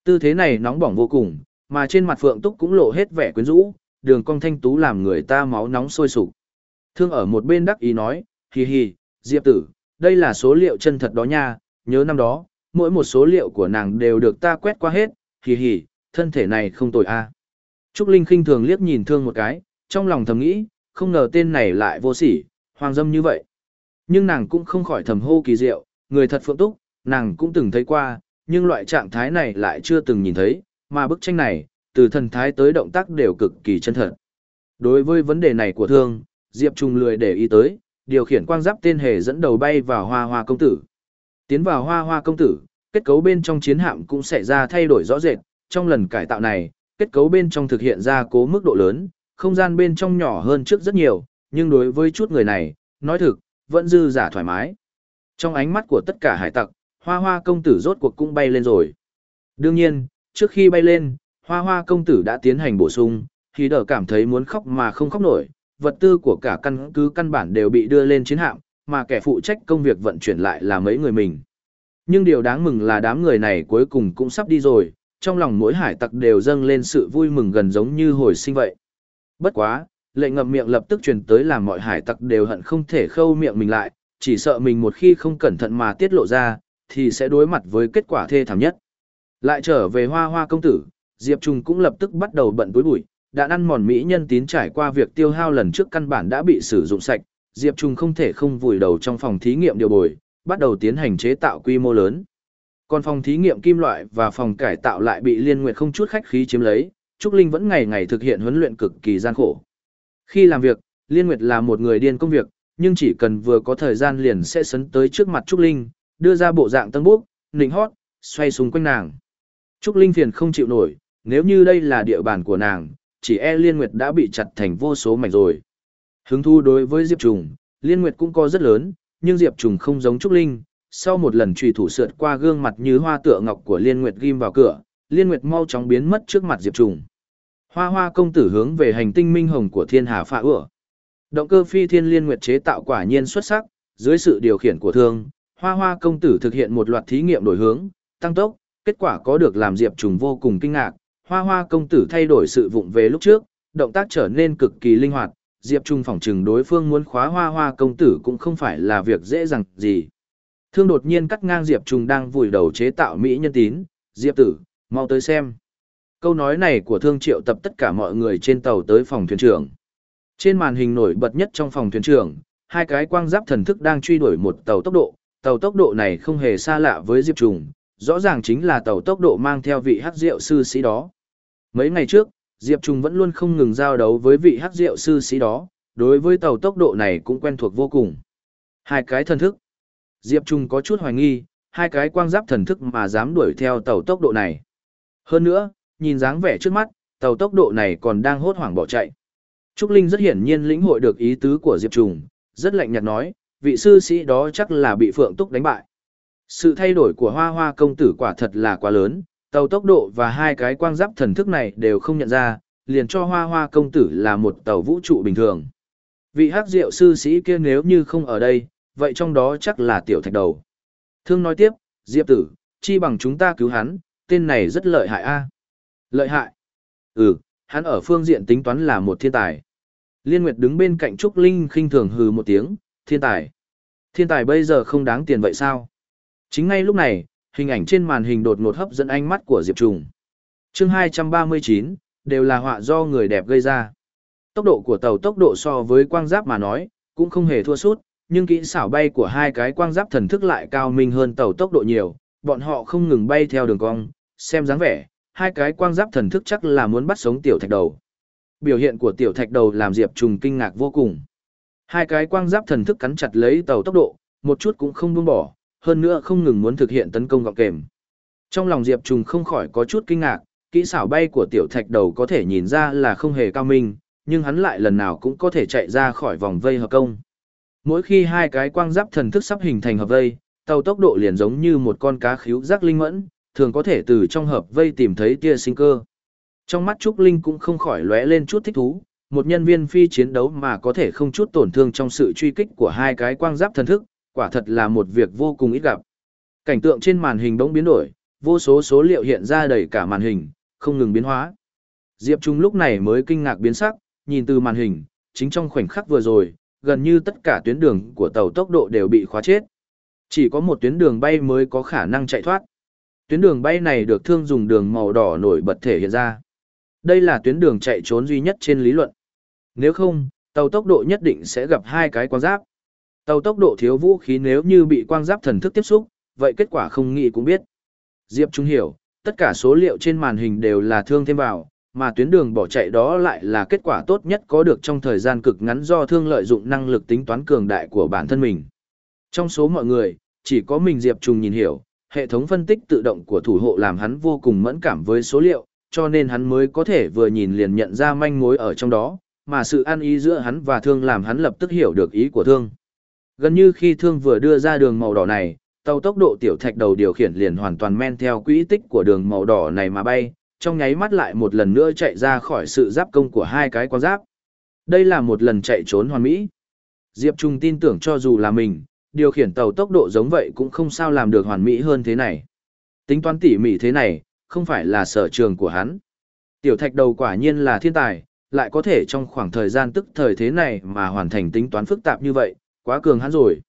Tư thế này nóng bỏng vô cùng, mà trên mặt phượng túc cũng lộ hết vẻ quyến rũ, đường cong thanh tú làm người ta máu nóng sôi sục. Thương ở một bên đắc ý nói, hì hì, Diệp tử, đây là số liệu chân thật đó nha, nhớ năm đó, mỗi một số liệu của nàng đều được ta quét qua hết, hì hì, thân thể này không tồi a. Trúc Linh khinh thường liếc nhìn thương một cái, trong lòng thầm nghĩ, không ngờ tên này lại vô sỉ, hoàng dâm như vậy. Nhưng nàng cũng không khỏi thầm hô kỳ diệu, người thật phượng túc, nàng cũng từng thấy qua, nhưng loại trạng thái này lại chưa từng nhìn thấy, mà bức tranh này, từ thần thái tới động tác đều cực kỳ chân thật. Đối với vấn đề này của thương, Diệp Trung lười để ý tới, điều khiển quang giáp tên hề dẫn đầu bay vào hoa hoa công tử. Tiến vào hoa hoa công tử, kết cấu bên trong chiến hạm cũng xảy ra thay đổi rõ rệt, trong lần cải tạo này, kết cấu bên trong thực hiện ra cố mức độ lớn, không gian bên trong nhỏ hơn trước rất nhiều, nhưng đối với chút người này, nói thực, vẫn dư giả thoải mái. Trong ánh mắt của tất cả hải tặc, hoa hoa công tử rốt cuộc cũng bay lên rồi. Đương nhiên, trước khi bay lên, hoa hoa công tử đã tiến hành bổ sung, thì đỡ cảm thấy muốn khóc mà không khóc nổi, vật tư của cả căn cứ căn bản đều bị đưa lên chiến hạm, mà kẻ phụ trách công việc vận chuyển lại là mấy người mình. Nhưng điều đáng mừng là đám người này cuối cùng cũng sắp đi rồi, trong lòng mỗi hải tặc đều dâng lên sự vui mừng gần giống như hồi sinh vậy. Bất quá, lệnh ngậm miệng lập tức truyền tới làm mọi hải tặc đều hận không thể khâu miệng mình lại, chỉ sợ mình một khi không cẩn thận mà tiết lộ ra, thì sẽ đối mặt với kết quả thê thảm nhất. Lại trở về hoa hoa công tử, Diệp Trung cũng lập tức bắt đầu bận túi bụi, đã ăn mòn mỹ nhân tín trải qua việc tiêu hao lần trước căn bản đã bị sử dụng sạch, Diệp Trung không thể không vùi đầu trong phòng thí nghiệm điều bồi, bắt đầu tiến hành chế tạo quy mô lớn. Còn phòng thí nghiệm kim loại và phòng cải tạo lại bị Liên Nguyệt không chút khách khí chiếm lấy, Trúc Linh vẫn ngày ngày thực hiện huấn luyện cực kỳ gian khổ. Khi làm việc, Liên Nguyệt là một người điên công việc, nhưng chỉ cần vừa có thời gian liền sẽ sấn tới trước mặt Trúc Linh, đưa ra bộ dạng tân bốc, nịnh hót, xoay xung quanh nàng. Trúc Linh phiền không chịu nổi, nếu như đây là địa bàn của nàng, chỉ e Liên Nguyệt đã bị chặt thành vô số mảnh rồi. Hứng thu đối với Diệp Trùng, Liên Nguyệt cũng có rất lớn, nhưng Diệp Trùng không giống Trúc Linh, sau một lần trùy thủ sượt qua gương mặt như hoa tựa ngọc của Liên Nguyệt ghim vào cửa, Liên Nguyệt mau chóng biến mất trước mặt Diệp Trùng. Hoa Hoa công tử hướng về hành tinh minh hồng của Thiên Hà Phạ Ửa. Động cơ phi thiên Liên Nguyệt chế tạo quả nhiên xuất sắc, dưới sự điều khiển của thương, Hoa Hoa công tử thực hiện một loạt thí nghiệm đổi hướng, tăng tốc, kết quả có được làm Diệp Trùng vô cùng kinh ngạc. Hoa Hoa công tử thay đổi sự vụng về lúc trước, động tác trở nên cực kỳ linh hoạt, Diệp Trung phỏng chừng đối phương muốn khóa hoa hoa công tử cũng không phải là việc dễ dàng gì. Thương đột nhiên cắt ngang Diệp Trung đang vùi đầu chế tạo Mỹ nhân tín, Diệp tử, mau tới xem. Câu nói này của thương triệu tập tất cả mọi người trên tàu tới phòng thuyền trưởng. Trên màn hình nổi bật nhất trong phòng thuyền trưởng, hai cái quang giáp thần thức đang truy đuổi một tàu tốc độ. Tàu tốc độ này không hề xa lạ với Diệp Trung, rõ ràng chính là tàu tốc độ mang theo vị hắc diệu sư sĩ đó. Mấy ngày trước, Diệp Trung vẫn luôn không ngừng giao đấu với vị hắc diệu sư sĩ đó, đối với tàu tốc độ này cũng quen thuộc vô cùng. Hai cái thần thức. Diệp Trung có chút hoài nghi, hai cái quang giáp thần thức mà dám đuổi theo tàu tốc độ này. Hơn nữa, nhìn dáng vẻ trước mắt, tàu tốc độ này còn đang hốt hoảng bỏ chạy. Trúc Linh rất hiển nhiên lĩnh hội được ý tứ của Diệp Trùng, rất lạnh nhạt nói, vị sư sĩ đó chắc là bị Phượng Túc đánh bại. Sự thay đổi của Hoa Hoa công tử quả thật là quá lớn, tàu tốc độ và hai cái quang giáp thần thức này đều không nhận ra, liền cho Hoa Hoa công tử là một tàu vũ trụ bình thường. Vị hắc diệu sư sĩ kia nếu như không ở đây, vậy trong đó chắc là tiểu thạch đầu. Thương nói tiếp, Diệp tử, chi bằng chúng ta cứu hắn, tên này rất lợi hại a. Lợi hại? Ừ, hắn ở phương diện tính toán là một thiên tài. Liên Nguyệt đứng bên cạnh Trúc Linh khinh thường hừ một tiếng, thiên tài. Thiên tài bây giờ không đáng tiền vậy sao? Chính ngay lúc này, hình ảnh trên màn hình đột ngột hấp dẫn ánh mắt của Diệp Trùng. chương 239, đều là họa do người đẹp gây ra. Tốc độ của tàu tốc độ so với quang giáp mà nói, cũng không hề thua sút, nhưng kỹ xảo bay của hai cái quang giáp thần thức lại cao minh hơn tàu tốc độ nhiều, bọn họ không ngừng bay theo đường cong, xem dáng vẻ, hai cái quang giáp thần thức chắc là muốn bắt sống tiểu thạch đầu. Biểu hiện của tiểu thạch đầu làm Diệp Trùng kinh ngạc vô cùng. Hai cái quang giáp thần thức cắn chặt lấy tàu tốc độ, một chút cũng không buông bỏ, hơn nữa không ngừng muốn thực hiện tấn công gọng kềm. Trong lòng Diệp Trùng không khỏi có chút kinh ngạc, Kỹ xảo bay của tiểu thạch đầu có thể nhìn ra là không hề cao minh, nhưng hắn lại lần nào cũng có thể chạy ra khỏi vòng vây hợp công. Mỗi khi hai cái quang giáp thần thức sắp hình thành hợp vây, tàu tốc độ liền giống như một con cá khíu giác linh mẫn, thường có thể từ trong hợp vây tìm thấy tia sinh cơ. Trong mắt Trúc Linh cũng không khỏi lóe lên chút thích thú, một nhân viên phi chiến đấu mà có thể không chút tổn thương trong sự truy kích của hai cái quang giáp thần thức, quả thật là một việc vô cùng ít gặp. Cảnh tượng trên màn hình bỗng biến đổi, vô số số liệu hiện ra đầy cả màn hình, không ngừng biến hóa. Diệp Trung lúc này mới kinh ngạc biến sắc, nhìn từ màn hình, chính trong khoảnh khắc vừa rồi, gần như tất cả tuyến đường của tàu tốc độ đều bị khóa chết. Chỉ có một tuyến đường bay mới có khả năng chạy thoát. Tuyến đường bay này được thương dùng đường màu đỏ nổi bật thể hiện ra. Đây là tuyến đường chạy trốn duy nhất trên lý luận. Nếu không, tàu tốc độ nhất định sẽ gặp hai cái quang giáp. Tàu tốc độ thiếu vũ khí nếu như bị quang giáp thần thức tiếp xúc, vậy kết quả không nghĩ cũng biết. Diệp Trung hiểu, tất cả số liệu trên màn hình đều là thương thêm vào, mà tuyến đường bỏ chạy đó lại là kết quả tốt nhất có được trong thời gian cực ngắn do thương lợi dụng năng lực tính toán cường đại của bản thân mình. Trong số mọi người, chỉ có mình Diệp Trung nhìn hiểu, hệ thống phân tích tự động của thủ hộ làm hắn vô cùng mẫn cảm với số liệu, cho nên hắn mới có thể vừa nhìn liền nhận ra manh mối ở trong đó, mà sự ăn ý giữa hắn và thương làm hắn lập tức hiểu được ý của thương. Gần như khi thương vừa đưa ra đường màu đỏ này, tàu tốc độ tiểu thạch đầu điều khiển liền hoàn toàn men theo quỹ tích của đường màu đỏ này mà bay, trong nháy mắt lại một lần nữa chạy ra khỏi sự giáp công của hai cái quan giáp. Đây là một lần chạy trốn hoàn mỹ. Diệp Trung tin tưởng cho dù là mình, điều khiển tàu tốc độ giống vậy cũng không sao làm được hoàn mỹ hơn thế này. Tính toán tỉ mỉ thế này, không phải là sở trường của hắn. Tiểu thạch đầu quả nhiên là thiên tài, lại có thể trong khoảng thời gian tức thời thế này mà hoàn thành tính toán phức tạp như vậy, quá cường hắn rồi.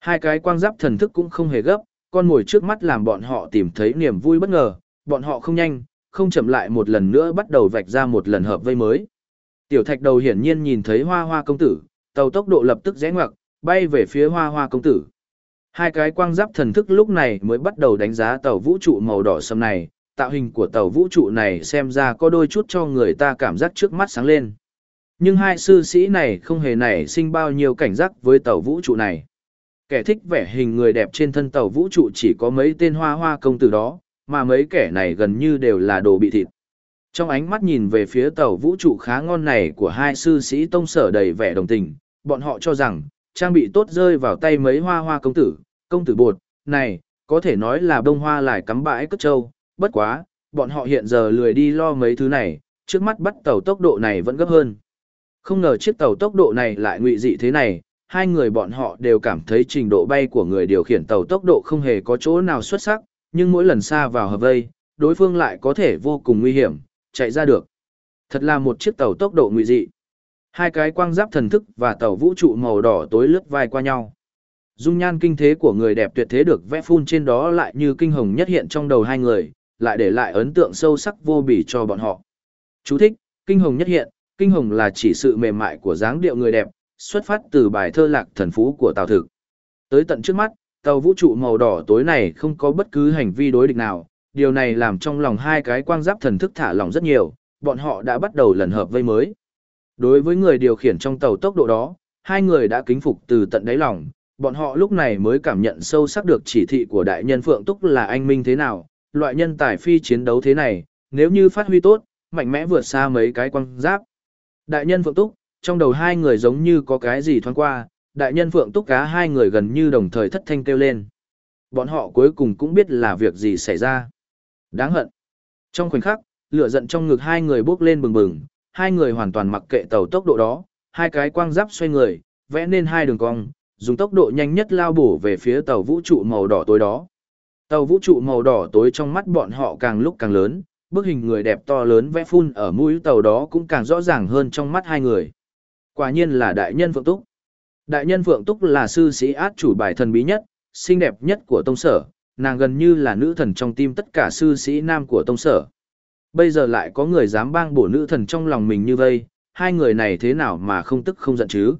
Hai cái quang giáp thần thức cũng không hề gấp, con ngồi trước mắt làm bọn họ tìm thấy niềm vui bất ngờ, bọn họ không nhanh, không chậm lại một lần nữa bắt đầu vạch ra một lần hợp vây mới. Tiểu thạch đầu hiển nhiên nhìn thấy hoa hoa công tử, tàu tốc độ lập tức rẽ ngoặc, bay về phía hoa hoa công tử. Hai cái quang giáp thần thức lúc này mới bắt đầu đánh giá tàu vũ trụ màu đỏ sầm này, tạo hình của tàu vũ trụ này xem ra có đôi chút cho người ta cảm giác trước mắt sáng lên. Nhưng hai sư sĩ này không hề nảy sinh bao nhiêu cảnh giác với tàu vũ trụ này. Kẻ thích vẻ hình người đẹp trên thân tàu vũ trụ chỉ có mấy tên hoa hoa công tử đó, mà mấy kẻ này gần như đều là đồ bị thịt. Trong ánh mắt nhìn về phía tàu vũ trụ khá ngon này của hai sư sĩ tông sở đầy vẻ đồng tình, bọn họ cho rằng, trang bị tốt rơi vào tay mấy hoa hoa công tử, công tử bột, này, có thể nói là bông hoa lại cắm bãi cất trâu, bất quá, bọn họ hiện giờ lười đi lo mấy thứ này, trước mắt bắt tàu tốc độ này vẫn gấp hơn. Không ngờ chiếc tàu tốc độ này lại ngụy dị thế này, hai người bọn họ đều cảm thấy trình độ bay của người điều khiển tàu tốc độ không hề có chỗ nào xuất sắc, nhưng mỗi lần xa vào hợp vây, đối phương lại có thể vô cùng nguy hiểm, chạy ra được. Thật là một chiếc tàu tốc độ ngụy dị. Hai cái quang giáp thần thức và tàu vũ trụ màu đỏ tối lướt vai qua nhau. Dung nhan kinh thế của người đẹp tuyệt thế được vẽ phun trên đó lại như kinh hồng nhất hiện trong đầu hai người, lại để lại ấn tượng sâu sắc vô bỉ cho bọn họ. Chú thích, kinh hồng nhất hiện, kinh hồng là chỉ sự mềm mại của dáng điệu người đẹp, xuất phát từ bài thơ lạc thần phú của Tào Thực. Tới tận trước mắt, tàu vũ trụ màu đỏ tối này không có bất cứ hành vi đối địch nào, điều này làm trong lòng hai cái quang giáp thần thức thả lỏng rất nhiều, bọn họ đã bắt đầu lần hợp vây mới. Đối với người điều khiển trong tàu tốc độ đó, hai người đã kính phục từ tận đáy lòng, bọn họ lúc này mới cảm nhận sâu sắc được chỉ thị của đại nhân Phượng Túc là anh minh thế nào, loại nhân tài phi chiến đấu thế này, nếu như phát huy tốt, mạnh mẽ vượt xa mấy cái quang giáp. Đại nhân Phượng Túc, trong đầu hai người giống như có cái gì thoáng qua, đại nhân Phượng Túc cá hai người gần như đồng thời thất thanh kêu lên. Bọn họ cuối cùng cũng biết là việc gì xảy ra. Đáng hận. Trong khoảnh khắc, lửa giận trong ngực hai người bốc lên bừng bừng, hai người hoàn toàn mặc kệ tàu tốc độ đó, hai cái quang giáp xoay người, vẽ nên hai đường cong, dùng tốc độ nhanh nhất lao bổ về phía tàu vũ trụ màu đỏ tối đó. Tàu vũ trụ màu đỏ tối trong mắt bọn họ càng lúc càng lớn, bức hình người đẹp to lớn vẽ phun ở mũi tàu đó cũng càng rõ ràng hơn trong mắt hai người. Quả nhiên là đại nhân Phượng Túc. Đại nhân Phượng Túc là sư sĩ át chủ bài thần bí nhất, xinh đẹp nhất của tông sở, nàng gần như là nữ thần trong tim tất cả sư sĩ nam của tông sở. Bây giờ lại có người dám bang bổ nữ thần trong lòng mình như vây, hai người này thế nào mà không tức không giận chứ?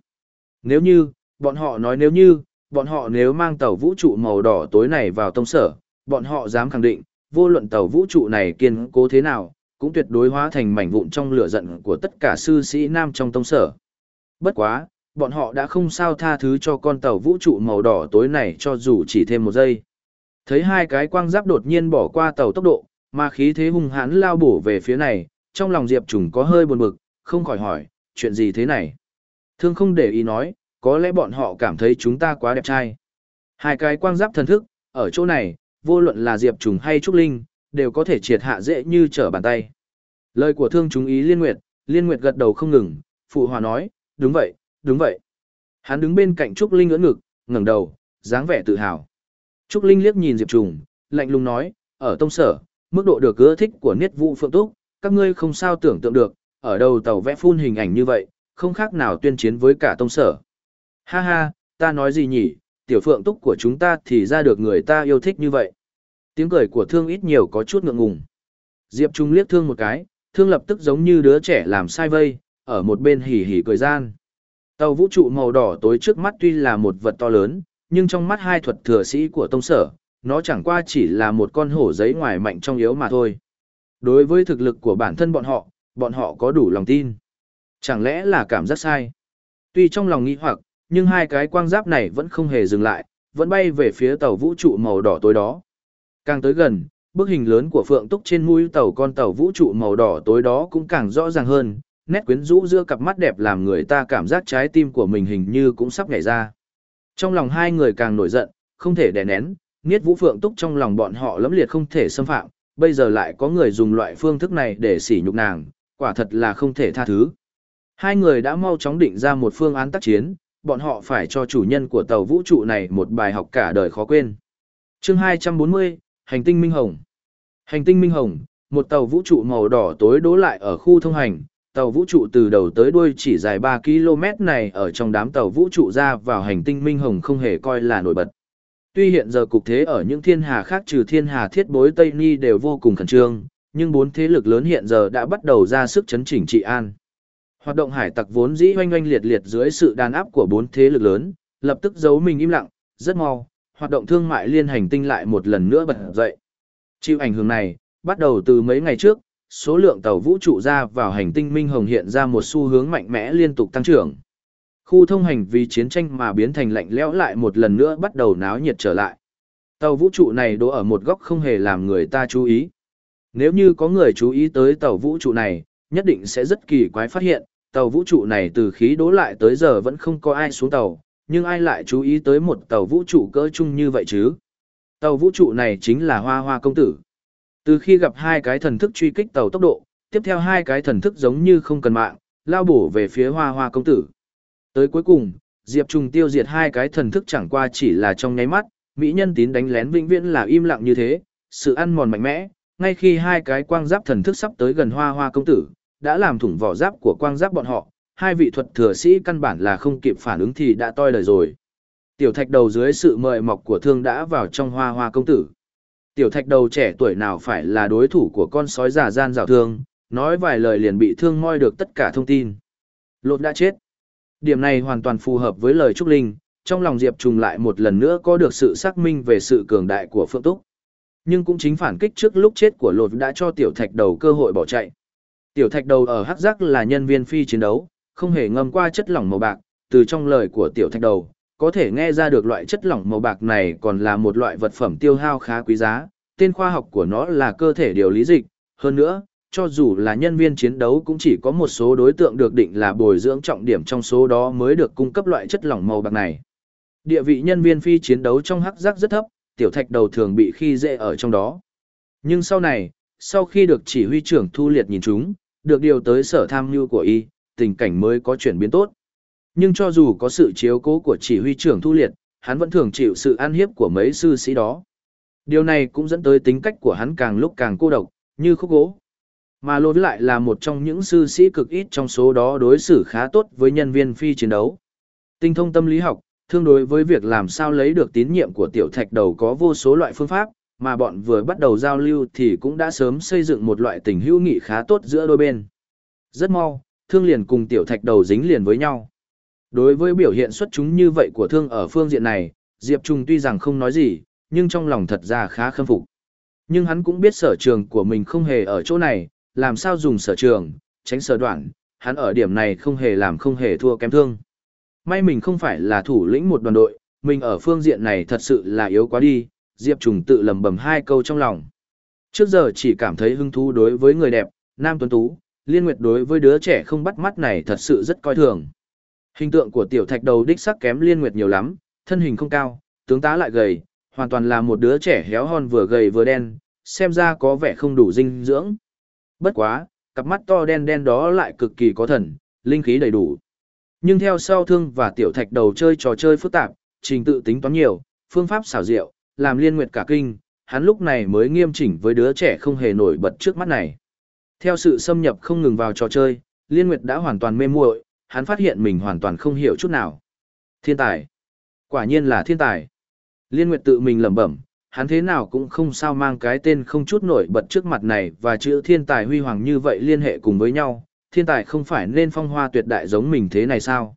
Nếu như, bọn họ nói nếu như, bọn họ nếu mang tàu vũ trụ màu đỏ tối này vào tông sở, bọn họ dám khẳng định, vô luận tàu vũ trụ này kiên cố thế nào, cũng tuyệt đối hóa thành mảnh vụn trong lửa giận của tất cả sư sĩ nam trong tông sở. Bất quá, bọn họ đã không sao tha thứ cho con tàu vũ trụ màu đỏ tối này cho dù chỉ thêm một giây. Thấy hai cái quang giáp đột nhiên bỏ qua tàu tốc độ, mà khí thế hung hãn lao bổ về phía này, trong lòng Diệp Trùng có hơi buồn bực, không khỏi hỏi, chuyện gì thế này? Thương không để ý nói, có lẽ bọn họ cảm thấy chúng ta quá đẹp trai. Hai cái quang giáp thần thức, ở chỗ này, vô luận là Diệp Trùng hay Trúc Linh, đều có thể triệt hạ dễ như trở bàn tay. Lời của thương chúng ý Liên Nguyệt, Liên Nguyệt gật đầu không ngừng, phụ hòa nói, đúng vậy, đúng vậy. Hắn đứng bên cạnh Trúc Linh ưỡn ngực, ngẩng đầu, dáng vẻ tự hào. Trúc Linh liếc nhìn Diệp Trùng, lạnh lùng nói, ở tông sở, mức độ được ưa thích của Niết Vũ Phượng Túc, các ngươi không sao tưởng tượng được, ở đầu tàu vẽ phun hình ảnh như vậy, không khác nào tuyên chiến với cả tông sở. Ha ha, ta nói gì nhỉ, tiểu Phượng Túc của chúng ta thì ra được người ta yêu thích như vậy. Tiếng cười của thương ít nhiều có chút ngượng ngùng. Diệp Trung liếc thương một cái, thương lập tức giống như đứa trẻ làm sai vây, ở một bên hỉ hỉ cười gian. Tàu vũ trụ màu đỏ tối trước mắt tuy là một vật to lớn, nhưng trong mắt hai thuật thừa sĩ của tông sở, nó chẳng qua chỉ là một con hổ giấy ngoài mạnh trong yếu mà thôi. Đối với thực lực của bản thân bọn họ, bọn họ có đủ lòng tin. Chẳng lẽ là cảm giác sai? Tuy trong lòng nghĩ hoặc, nhưng hai cái quang giáp này vẫn không hề dừng lại, vẫn bay về phía tàu vũ trụ màu đỏ tối đó. Càng tới gần, bức hình lớn của Phượng Túc trên mũi tàu con tàu vũ trụ màu đỏ tối đó cũng càng rõ ràng hơn, nét quyến rũ giữa cặp mắt đẹp làm người ta cảm giác trái tim của mình hình như cũng sắp nhảy ra. Trong lòng hai người càng nổi giận, không thể đè nén, Niết Vũ Phượng Túc trong lòng bọn họ lẫm liệt không thể xâm phạm, bây giờ lại có người dùng loại phương thức này để sỉ nhục nàng, quả thật là không thể tha thứ. Hai người đã mau chóng định ra một phương án tác chiến, bọn họ phải cho chủ nhân của tàu vũ trụ này một bài học cả đời khó quên. Chương 240, Hành tinh Minh Hồng Hành tinh Minh Hồng, một tàu vũ trụ màu đỏ tối đố lại ở khu thông hành, tàu vũ trụ từ đầu tới đuôi chỉ dài 3 km này ở trong đám tàu vũ trụ ra vào hành tinh Minh Hồng không hề coi là nổi bật. Tuy hiện giờ cục thế ở những thiên hà khác trừ thiên hà thiết bối Tây Ni đều vô cùng khẩn trương, nhưng bốn thế lực lớn hiện giờ đã bắt đầu ra sức chấn chỉnh trị an. Hoạt động hải tặc vốn dĩ oanh oanh liệt liệt dưới sự đàn áp của bốn thế lực lớn, lập tức giấu mình im lặng, rất mau, hoạt động thương mại liên hành tinh lại một lần nữa bật dậy. Chịu ảnh hưởng này, bắt đầu từ mấy ngày trước, số lượng tàu vũ trụ ra vào hành tinh Minh Hồng hiện ra một xu hướng mạnh mẽ liên tục tăng trưởng. Khu thông hành vì chiến tranh mà biến thành lạnh lẽo lại một lần nữa bắt đầu náo nhiệt trở lại. Tàu vũ trụ này đỗ ở một góc không hề làm người ta chú ý. Nếu như có người chú ý tới tàu vũ trụ này, nhất định sẽ rất kỳ quái phát hiện, tàu vũ trụ này từ khí đỗ lại tới giờ vẫn không có ai xuống tàu, nhưng ai lại chú ý tới một tàu vũ trụ cỡ chung như vậy chứ? Tàu vũ trụ này chính là Hoa Hoa công tử. Từ khi gặp hai cái thần thức truy kích tàu tốc độ, tiếp theo hai cái thần thức giống như không cần mạng, lao bổ về phía Hoa Hoa công tử. Tới cuối cùng, Diệp Trùng tiêu diệt hai cái thần thức chẳng qua chỉ là trong nháy mắt, mỹ nhân tín đánh lén vĩnh viễn là im lặng như thế, sự ăn mòn mạnh mẽ, ngay khi hai cái quang giáp thần thức sắp tới gần Hoa Hoa công tử, đã làm thủng vỏ giáp của quang giáp bọn họ, hai vị thuật thừa sĩ căn bản là không kịp phản ứng thì đã toi đời rồi. Tiểu thạch đầu dưới sự mời mọc của thương đã vào trong hoa hoa công tử. Tiểu thạch đầu trẻ tuổi nào phải là đối thủ của con sói già gian rào thương, nói vài lời liền bị thương moi được tất cả thông tin. Lột đã chết. Điểm này hoàn toàn phù hợp với lời Trúc Linh, trong lòng Diệp Trùng lại một lần nữa có được sự xác minh về sự cường đại của Phượng Túc. Nhưng cũng chính phản kích trước lúc chết của lột đã cho tiểu thạch đầu cơ hội bỏ chạy. Tiểu thạch đầu ở hắc giác là nhân viên phi chiến đấu, không hề ngâm qua chất lỏng màu bạc, từ trong lời của tiểu thạch đầu, có thể nghe ra được loại chất lỏng màu bạc này còn là một loại vật phẩm tiêu hao khá quý giá, tên khoa học của nó là cơ thể điều lý dịch, hơn nữa, cho dù là nhân viên chiến đấu cũng chỉ có một số đối tượng được định là bồi dưỡng trọng điểm trong số đó mới được cung cấp loại chất lỏng màu bạc này. Địa vị nhân viên phi chiến đấu trong hắc giác rất thấp, tiểu thạch đầu thường bị khi dễ ở trong đó. Nhưng sau này, sau khi được chỉ huy trưởng thu liệt nhìn chúng, được điều tới sở tham mưu của y, tình cảnh mới có chuyển biến tốt. Nhưng cho dù có sự chiếu cố của chỉ huy trưởng thu liệt, hắn vẫn thường chịu sự ăn hiếp của mấy sư sĩ đó. Điều này cũng dẫn tới tính cách của hắn càng lúc càng cô độc, như khúc gỗ. Mà lột lại là một trong những sư sĩ cực ít trong số đó đối xử khá tốt với nhân viên phi chiến đấu. Tinh thông tâm lý học, thương đối với việc làm sao lấy được tín nhiệm của tiểu thạch đầu có vô số loại phương pháp, mà bọn vừa bắt đầu giao lưu thì cũng đã sớm xây dựng một loại tình hữu nghị khá tốt giữa đôi bên. Rất mau, thương liền cùng tiểu thạch đầu dính liền với nhau. Đối với biểu hiện xuất chúng như vậy của thương ở phương diện này, Diệp Trung tuy rằng không nói gì, nhưng trong lòng thật ra khá khâm phục. Nhưng hắn cũng biết sở trường của mình không hề ở chỗ này, làm sao dùng sở trường, tránh sở đoạn, hắn ở điểm này không hề làm không hề thua kém thương. May mình không phải là thủ lĩnh một đoàn đội, mình ở phương diện này thật sự là yếu quá đi, Diệp Trùng tự lầm bầm hai câu trong lòng. Trước giờ chỉ cảm thấy hứng thú đối với người đẹp, nam tuấn tú, liên nguyệt đối với đứa trẻ không bắt mắt này thật sự rất coi thường. Hình tượng của tiểu thạch đầu đích sắc kém liên nguyệt nhiều lắm, thân hình không cao, tướng tá lại gầy, hoàn toàn là một đứa trẻ héo hon vừa gầy vừa đen, xem ra có vẻ không đủ dinh dưỡng. Bất quá, cặp mắt to đen đen đó lại cực kỳ có thần, linh khí đầy đủ. Nhưng theo sau thương và tiểu thạch đầu chơi trò chơi phức tạp, trình tự tính toán nhiều, phương pháp xảo diệu, làm liên nguyệt cả kinh, hắn lúc này mới nghiêm chỉnh với đứa trẻ không hề nổi bật trước mắt này. Theo sự xâm nhập không ngừng vào trò chơi, liên nguyệt đã hoàn toàn mê muội, hắn phát hiện mình hoàn toàn không hiểu chút nào. Thiên tài. Quả nhiên là thiên tài. Liên nguyệt tự mình lẩm bẩm, hắn thế nào cũng không sao mang cái tên không chút nổi bật trước mặt này và chữ thiên tài huy hoàng như vậy liên hệ cùng với nhau, thiên tài không phải nên phong hoa tuyệt đại giống mình thế này sao?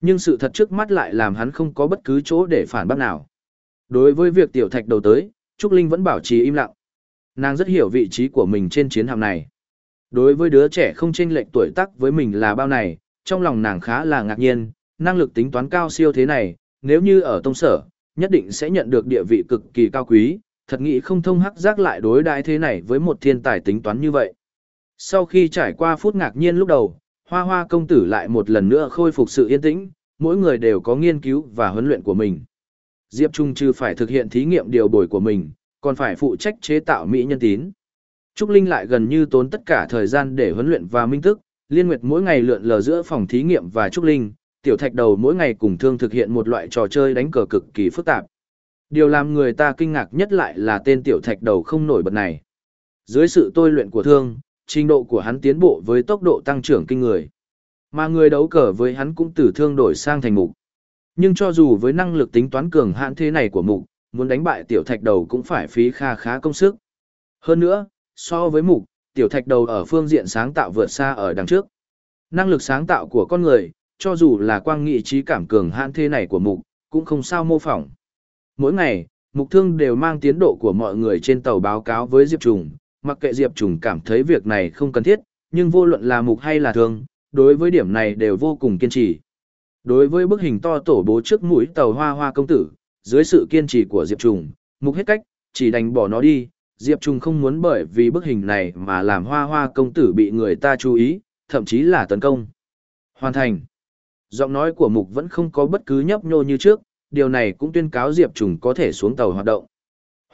Nhưng sự thật trước mắt lại làm hắn không có bất cứ chỗ để phản bác nào. Đối với việc tiểu thạch đầu tới, Trúc Linh vẫn bảo trì im lặng. Nàng rất hiểu vị trí của mình trên chiến hạm này. Đối với đứa trẻ không chênh lệch tuổi tác với mình là bao này, trong lòng nàng khá là ngạc nhiên, năng lực tính toán cao siêu thế này, nếu như ở tông sở, nhất định sẽ nhận được địa vị cực kỳ cao quý, thật nghĩ không thông hắc giác lại đối đãi thế này với một thiên tài tính toán như vậy. Sau khi trải qua phút ngạc nhiên lúc đầu, hoa hoa công tử lại một lần nữa khôi phục sự yên tĩnh, mỗi người đều có nghiên cứu và huấn luyện của mình. Diệp Trung trừ phải thực hiện thí nghiệm điều bồi của mình, còn phải phụ trách chế tạo mỹ nhân tín. Trúc Linh lại gần như tốn tất cả thời gian để huấn luyện và minh thức, liên nguyệt mỗi ngày lượn lờ giữa phòng thí nghiệm và Trúc Linh, tiểu thạch đầu mỗi ngày cùng thương thực hiện một loại trò chơi đánh cờ cực kỳ phức tạp. Điều làm người ta kinh ngạc nhất lại là tên tiểu thạch đầu không nổi bật này. Dưới sự tôi luyện của thương, trình độ của hắn tiến bộ với tốc độ tăng trưởng kinh người. Mà người đấu cờ với hắn cũng từ thương đổi sang thành mục. Nhưng cho dù với năng lực tính toán cường hãn thế này của mục, muốn đánh bại tiểu thạch đầu cũng phải phí kha khá công sức. Hơn nữa, so với mục, tiểu thạch đầu ở phương diện sáng tạo vượt xa ở đằng trước. Năng lực sáng tạo của con người, cho dù là quang nghị trí cảm cường hãn thế này của mục, cũng không sao mô phỏng. Mỗi ngày, mục thương đều mang tiến độ của mọi người trên tàu báo cáo với Diệp Trùng, mặc kệ Diệp Trùng cảm thấy việc này không cần thiết, nhưng vô luận là mục hay là thương, đối với điểm này đều vô cùng kiên trì. Đối với bức hình to tổ bố trước mũi tàu hoa hoa công tử, dưới sự kiên trì của Diệp Trùng, mục hết cách, chỉ đành bỏ nó đi. Diệp Trùng không muốn bởi vì bức hình này mà làm hoa hoa công tử bị người ta chú ý, thậm chí là tấn công. Hoàn thành. Giọng nói của mục vẫn không có bất cứ nhấp nhô như trước, điều này cũng tuyên cáo Diệp Trùng có thể xuống tàu hoạt động.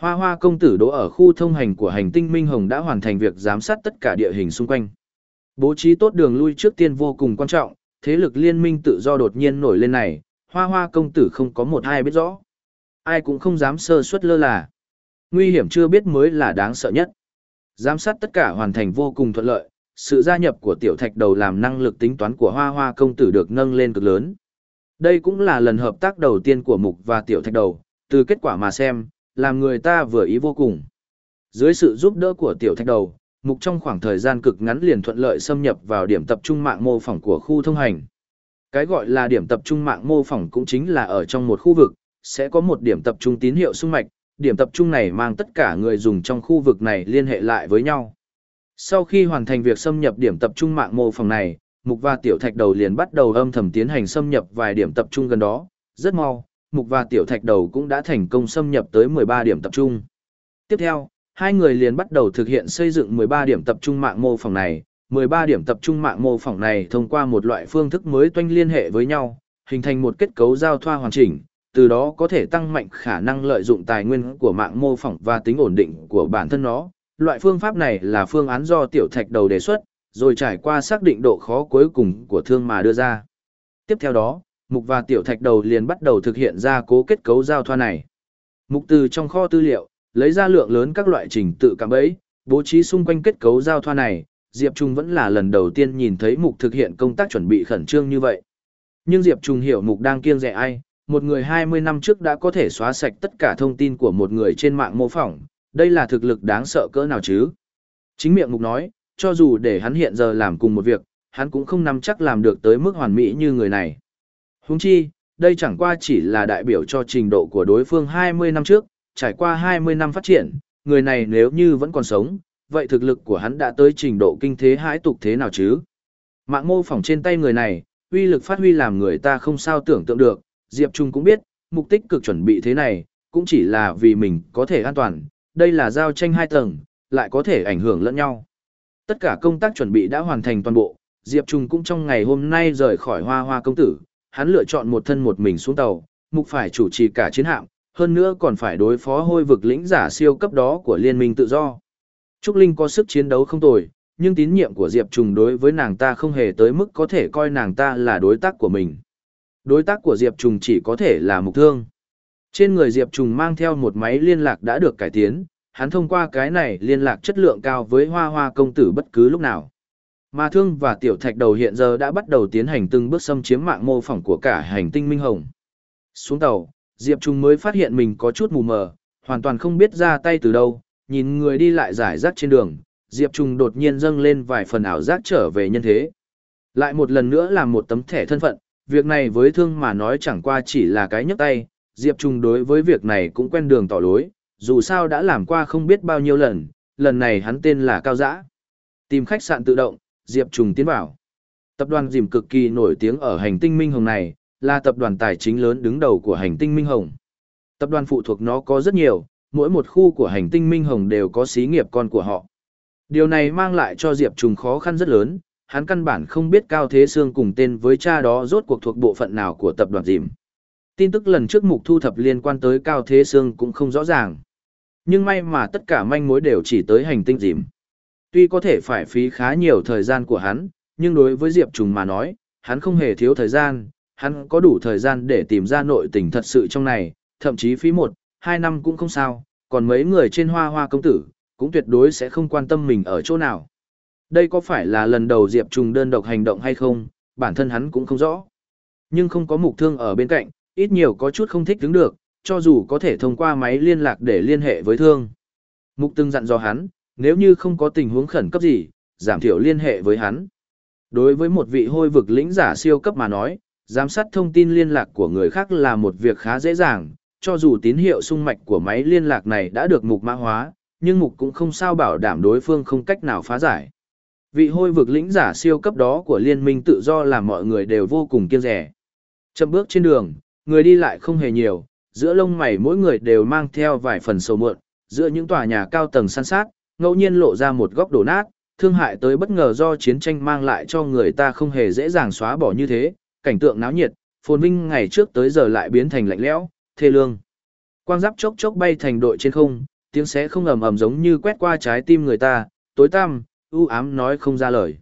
Hoa hoa công tử đỗ ở khu thông hành của hành tinh Minh Hồng đã hoàn thành việc giám sát tất cả địa hình xung quanh. Bố trí tốt đường lui trước tiên vô cùng quan trọng, thế lực liên minh tự do đột nhiên nổi lên này, hoa hoa công tử không có một ai biết rõ. Ai cũng không dám sơ suất lơ là. Nguy hiểm chưa biết mới là đáng sợ nhất. Giám sát tất cả hoàn thành vô cùng thuận lợi, sự gia nhập của tiểu thạch đầu làm năng lực tính toán của hoa hoa công tử được nâng lên cực lớn. Đây cũng là lần hợp tác đầu tiên của mục và tiểu thạch đầu, từ kết quả mà xem, làm người ta vừa ý vô cùng. Dưới sự giúp đỡ của tiểu thạch đầu, mục trong khoảng thời gian cực ngắn liền thuận lợi xâm nhập vào điểm tập trung mạng mô phỏng của khu thông hành. Cái gọi là điểm tập trung mạng mô phỏng cũng chính là ở trong một khu vực, sẽ có một điểm tập trung tín hiệu sung mạch, điểm tập trung này mang tất cả người dùng trong khu vực này liên hệ lại với nhau. Sau khi hoàn thành việc xâm nhập điểm tập trung mạng mô phỏng này, Mục và Tiểu Thạch Đầu liền bắt đầu âm thầm tiến hành xâm nhập vài điểm tập trung gần đó. Rất mau, Mục và Tiểu Thạch Đầu cũng đã thành công xâm nhập tới 13 điểm tập trung. Tiếp theo, hai người liền bắt đầu thực hiện xây dựng 13 điểm tập trung mạng mô phỏng này. 13 điểm tập trung mạng mô phỏng này thông qua một loại phương thức mới toanh liên hệ với nhau, hình thành một kết cấu giao thoa hoàn chỉnh, từ đó có thể tăng mạnh khả năng lợi dụng tài nguyên của mạng mô phỏng và tính ổn định của bản thân nó. Loại phương pháp này là phương án do tiểu thạch đầu đề xuất, rồi trải qua xác định độ khó cuối cùng của thương mà đưa ra. Tiếp theo đó, Mục và tiểu thạch đầu liền bắt đầu thực hiện ra cố kết cấu giao thoa này. Mục từ trong kho tư liệu, lấy ra lượng lớn các loại trình tự cảm bẫy, bố trí xung quanh kết cấu giao thoa này, Diệp Trung vẫn là lần đầu tiên nhìn thấy Mục thực hiện công tác chuẩn bị khẩn trương như vậy. Nhưng Diệp Trung hiểu Mục đang kiêng dè ai, một người 20 năm trước đã có thể xóa sạch tất cả thông tin của một người trên mạng mô phỏng, đây là thực lực đáng sợ cỡ nào chứ? Chính miệng Mục nói, cho dù để hắn hiện giờ làm cùng một việc, hắn cũng không nắm chắc làm được tới mức hoàn mỹ như người này. Huống chi, đây chẳng qua chỉ là đại biểu cho trình độ của đối phương 20 năm trước, trải qua 20 năm phát triển, người này nếu như vẫn còn sống, vậy thực lực của hắn đã tới trình độ kinh thế hãi tục thế nào chứ? Mạng mô phỏng trên tay người này, uy lực phát huy làm người ta không sao tưởng tượng được, Diệp Trung cũng biết, mục tích cực chuẩn bị thế này, cũng chỉ là vì mình có thể an toàn, đây là giao tranh hai tầng, lại có thể ảnh hưởng lẫn nhau. Tất cả công tác chuẩn bị đã hoàn thành toàn bộ, Diệp Trung cũng trong ngày hôm nay rời khỏi hoa hoa công tử, hắn lựa chọn một thân một mình xuống tàu, mục phải chủ trì cả chiến hạm, hơn nữa còn phải đối phó hôi vực lĩnh giả siêu cấp đó của liên minh tự do. Trúc Linh có sức chiến đấu không tồi, nhưng tín nhiệm của Diệp Trùng đối với nàng ta không hề tới mức có thể coi nàng ta là đối tác của mình. Đối tác của Diệp Trùng chỉ có thể là mục thương. Trên người Diệp Trùng mang theo một máy liên lạc đã được cải tiến, hắn thông qua cái này liên lạc chất lượng cao với hoa hoa công tử bất cứ lúc nào. Mà thương và tiểu thạch đầu hiện giờ đã bắt đầu tiến hành từng bước xâm chiếm mạng mô phỏng của cả hành tinh Minh Hồng. Xuống tàu, Diệp Trung mới phát hiện mình có chút mù mờ, hoàn toàn không biết ra tay từ đâu, nhìn người đi lại giải rác trên đường, Diệp Trung đột nhiên dâng lên vài phần ảo giác trở về nhân thế. Lại một lần nữa làm một tấm thẻ thân phận, việc này với thương mà nói chẳng qua chỉ là cái nhấc tay, Diệp Trung đối với việc này cũng quen đường tỏ lối, dù sao đã làm qua không biết bao nhiêu lần, lần này hắn tên là Cao Dã. Tìm khách sạn tự động, Diệp Trung tiến vào. Tập đoàn dìm cực kỳ nổi tiếng ở hành tinh Minh Hồng này, là tập đoàn tài chính lớn đứng đầu của hành tinh Minh Hồng. Tập đoàn phụ thuộc nó có rất nhiều, mỗi một khu của hành tinh Minh Hồng đều có xí nghiệp con của họ. Điều này mang lại cho Diệp Trùng khó khăn rất lớn, hắn căn bản không biết Cao Thế Sương cùng tên với cha đó rốt cuộc thuộc bộ phận nào của tập đoàn dìm. Tin tức lần trước mục thu thập liên quan tới Cao Thế Sương cũng không rõ ràng. Nhưng may mà tất cả manh mối đều chỉ tới hành tinh dìm. Tuy có thể phải phí khá nhiều thời gian của hắn, nhưng đối với Diệp Trùng mà nói, hắn không hề thiếu thời gian, hắn có đủ thời gian để tìm ra nội tình thật sự trong này, thậm chí phí một, hai năm cũng không sao, còn mấy người trên hoa hoa công tử, cũng tuyệt đối sẽ không quan tâm mình ở chỗ nào. Đây có phải là lần đầu Diệp Trùng đơn độc hành động hay không, bản thân hắn cũng không rõ. Nhưng không có mục thương ở bên cạnh, ít nhiều có chút không thích đứng được, cho dù có thể thông qua máy liên lạc để liên hệ với thương. Mục từng dặn dò hắn, nếu như không có tình huống khẩn cấp gì, giảm thiểu liên hệ với hắn. Đối với một vị hôi vực lĩnh giả siêu cấp mà nói, giám sát thông tin liên lạc của người khác là một việc khá dễ dàng, cho dù tín hiệu sung mạch của máy liên lạc này đã được mục mã hóa, nhưng mục cũng không sao bảo đảm đối phương không cách nào phá giải. Vị hôi vực lĩnh giả siêu cấp đó của liên minh tự do làm mọi người đều vô cùng kiêng rẻ. Chậm bước trên đường, người đi lại không hề nhiều, giữa lông mày mỗi người đều mang theo vài phần sầu muộn, giữa những tòa nhà cao tầng san sát, ngẫu nhiên lộ ra một góc đổ nát, thương hại tới bất ngờ do chiến tranh mang lại cho người ta không hề dễ dàng xóa bỏ như thế, cảnh tượng náo nhiệt, phồn vinh ngày trước tới giờ lại biến thành lạnh lẽo, thê lương. Quang giáp chốc chốc bay thành đội trên không, tiếng xé không ầm ầm giống như quét qua trái tim người ta, tối tăm, u ám nói không ra lời.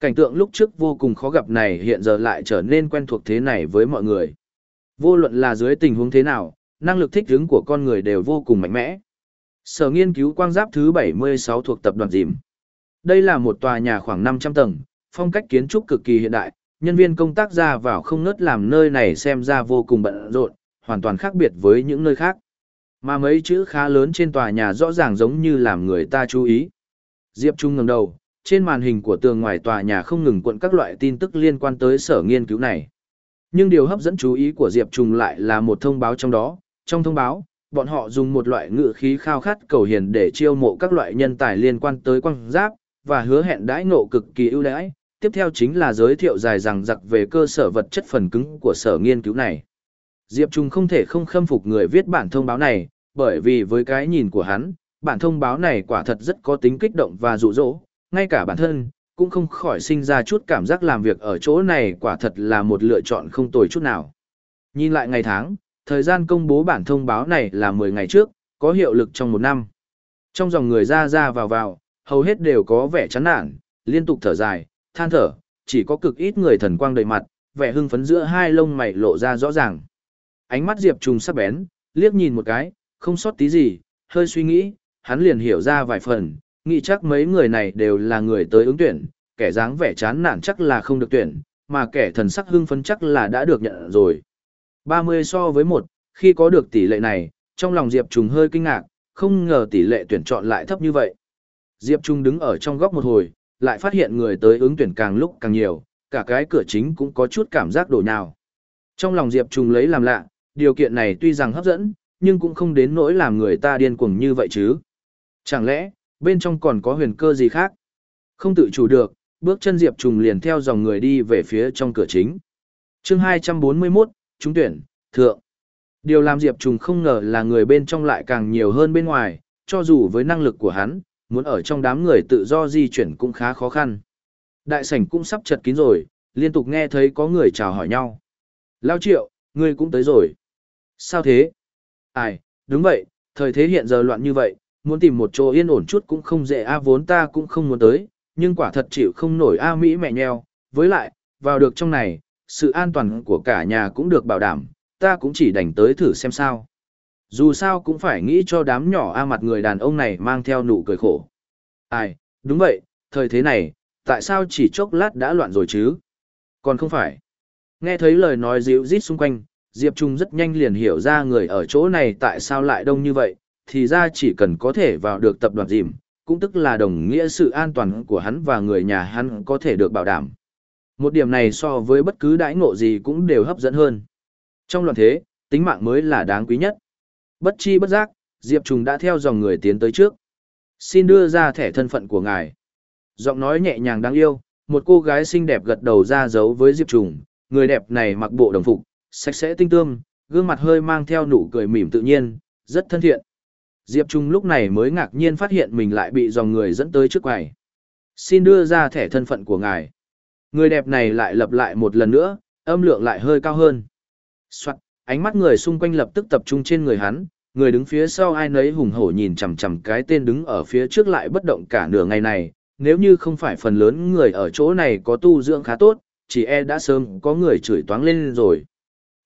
Cảnh tượng lúc trước vô cùng khó gặp này hiện giờ lại trở nên quen thuộc thế này với mọi người. Vô luận là dưới tình huống thế nào, năng lực thích ứng của con người đều vô cùng mạnh mẽ. Sở nghiên cứu quang giáp thứ 76 thuộc tập đoàn dìm. Đây là một tòa nhà khoảng 500 tầng, phong cách kiến trúc cực kỳ hiện đại, nhân viên công tác ra vào không ngớt làm nơi này xem ra vô cùng bận rộn, hoàn toàn khác biệt với những nơi khác. Mà mấy chữ khá lớn trên tòa nhà rõ ràng giống như làm người ta chú ý. Diệp Trung ngẩng đầu, trên màn hình của tường ngoài tòa nhà không ngừng cuộn các loại tin tức liên quan tới sở nghiên cứu này. Nhưng điều hấp dẫn chú ý của Diệp Trung lại là một thông báo trong đó. Trong thông báo, bọn họ dùng một loại ngữ khí khao khát cầu hiền để chiêu mộ các loại nhân tài liên quan tới quang giáp, và hứa hẹn đãi ngộ cực kỳ ưu đãi, tiếp theo chính là giới thiệu dài rằng giặc về cơ sở vật chất phần cứng của sở nghiên cứu này. Diệp Trung không thể không khâm phục người viết bản thông báo này, bởi vì với cái nhìn của hắn, bản thông báo này quả thật rất có tính kích động và dụ dỗ, ngay cả bản thân, cũng không khỏi sinh ra chút cảm giác làm việc ở chỗ này quả thật là một lựa chọn không tồi chút nào. Nhìn lại ngày tháng, thời gian công bố bản thông báo này là 10 ngày trước, có hiệu lực trong một năm. Trong dòng người ra ra vào vào, hầu hết đều có vẻ chán nản, liên tục thở dài, than thở, chỉ có cực ít người thần quang đầy mặt, vẻ hưng phấn giữa hai lông mày lộ ra rõ ràng. Ánh mắt Diệp Trùng sắc bén, liếc nhìn một cái, không sót tí gì, hơi suy nghĩ, hắn liền hiểu ra vài phần, nghĩ chắc mấy người này đều là người tới ứng tuyển, kẻ dáng vẻ chán nản chắc là không được tuyển, mà kẻ thần sắc hưng phấn chắc là đã được nhận rồi. 30 so với 1, khi có được tỷ lệ này, trong lòng Diệp Trùng hơi kinh ngạc, không ngờ tỷ lệ tuyển chọn lại thấp như vậy. Diệp Trung đứng ở trong góc một hồi, lại phát hiện người tới ứng tuyển càng lúc càng nhiều, cả cái cửa chính cũng có chút cảm giác đổ nhào. Trong lòng Diệp Trung lấy làm lạ, điều kiện này tuy rằng hấp dẫn, nhưng cũng không đến nỗi làm người ta điên cuồng như vậy chứ. Chẳng lẽ, bên trong còn có huyền cơ gì khác? Không tự chủ được, bước chân Diệp trùng liền theo dòng người đi về phía trong cửa chính. chương 241, trúng tuyển, thượng. Điều làm Diệp trùng không ngờ là người bên trong lại càng nhiều hơn bên ngoài, cho dù với năng lực của hắn, muốn ở trong đám người tự do di chuyển cũng khá khó khăn. Đại sảnh cũng sắp chật kín rồi, liên tục nghe thấy có người chào hỏi nhau. Lao triệu, ngươi cũng tới rồi. Sao thế? Ai, đúng vậy, thời thế hiện giờ loạn như vậy, muốn tìm một chỗ yên ổn chút cũng không dễ a vốn ta cũng không muốn tới, nhưng quả thật chịu không nổi a Mỹ mẹ nheo, với lại, vào được trong này, sự an toàn của cả nhà cũng được bảo đảm, ta cũng chỉ đành tới thử xem sao. Dù sao cũng phải nghĩ cho đám nhỏ a mặt người đàn ông này mang theo nụ cười khổ. Ai, đúng vậy, thời thế này, tại sao chỉ chốc lát đã loạn rồi chứ? Còn không phải. Nghe thấy lời nói dịu rít xung quanh, Diệp Trung rất nhanh liền hiểu ra người ở chỗ này tại sao lại đông như vậy, thì ra chỉ cần có thể vào được tập đoàn dìm, cũng tức là đồng nghĩa sự an toàn của hắn và người nhà hắn có thể được bảo đảm. Một điểm này so với bất cứ đãi ngộ gì cũng đều hấp dẫn hơn. Trong loạn thế, tính mạng mới là đáng quý nhất. Bất chi bất giác, Diệp Trùng đã theo dòng người tiến tới trước. Xin đưa ra thẻ thân phận của ngài. Giọng nói nhẹ nhàng đáng yêu, một cô gái xinh đẹp gật đầu ra dấu với Diệp Trùng. Người đẹp này mặc bộ đồng phục, sạch sẽ tinh tươm, gương mặt hơi mang theo nụ cười mỉm tự nhiên, rất thân thiện. Diệp Trung lúc này mới ngạc nhiên phát hiện mình lại bị dòng người dẫn tới trước quầy. Xin đưa ra thẻ thân phận của ngài. Người đẹp này lại lặp lại một lần nữa, âm lượng lại hơi cao hơn. Soạn, ánh mắt người xung quanh lập tức tập trung trên người hắn, người đứng phía sau ai nấy hùng hổ nhìn chằm chằm cái tên đứng ở phía trước lại bất động cả nửa ngày này, nếu như không phải phần lớn người ở chỗ này có tu dưỡng khá tốt, chỉ e đã sớm có người chửi toáng lên rồi.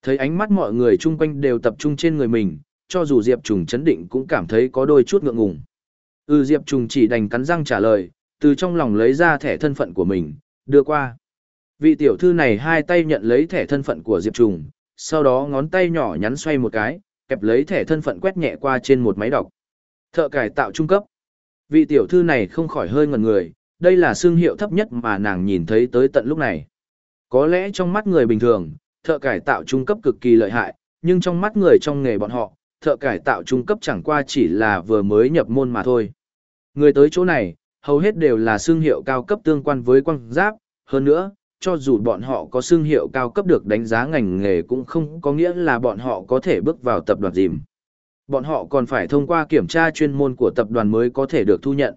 Thấy ánh mắt mọi người chung quanh đều tập trung trên người mình, cho dù Diệp Trùng chấn định cũng cảm thấy có đôi chút ngượng ngùng. Ừ Diệp Trùng chỉ đành cắn răng trả lời, từ trong lòng lấy ra thẻ thân phận của mình, đưa qua. Vị tiểu thư này hai tay nhận lấy thẻ thân phận của Diệp Trùng, sau đó ngón tay nhỏ nhắn xoay một cái, kẹp lấy thẻ thân phận quét nhẹ qua trên một máy đọc. Thợ cải tạo trung cấp. Vị tiểu thư này không khỏi hơi ngẩn người, đây là xương hiệu thấp nhất mà nàng nhìn thấy tới tận lúc này. Có lẽ trong mắt người bình thường, thợ cải tạo trung cấp cực kỳ lợi hại, nhưng trong mắt người trong nghề bọn họ, thợ cải tạo trung cấp chẳng qua chỉ là vừa mới nhập môn mà thôi. Người tới chỗ này, hầu hết đều là xương hiệu cao cấp tương quan với quang giáp, hơn nữa, cho dù bọn họ có xương hiệu cao cấp được đánh giá ngành nghề cũng không có nghĩa là bọn họ có thể bước vào tập đoàn dìm. Bọn họ còn phải thông qua kiểm tra chuyên môn của tập đoàn mới có thể được thu nhận.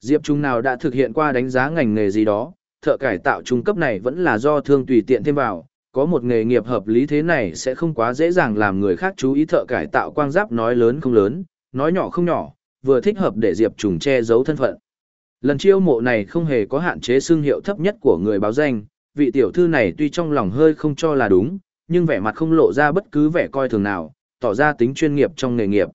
Diệp Trung nào đã thực hiện qua đánh giá ngành nghề gì đó, thợ cải tạo trung cấp này vẫn là do thương tùy tiện thêm vào, có một nghề nghiệp hợp lý thế này sẽ không quá dễ dàng làm người khác chú ý thợ cải tạo quang giáp nói lớn không lớn, nói nhỏ không nhỏ, vừa thích hợp để Diệp Trùng che giấu thân phận. Lần chiêu mộ này không hề có hạn chế xương hiệu thấp nhất của người báo danh, vị tiểu thư này tuy trong lòng hơi không cho là đúng, nhưng vẻ mặt không lộ ra bất cứ vẻ coi thường nào, tỏ ra tính chuyên nghiệp trong nghề nghiệp.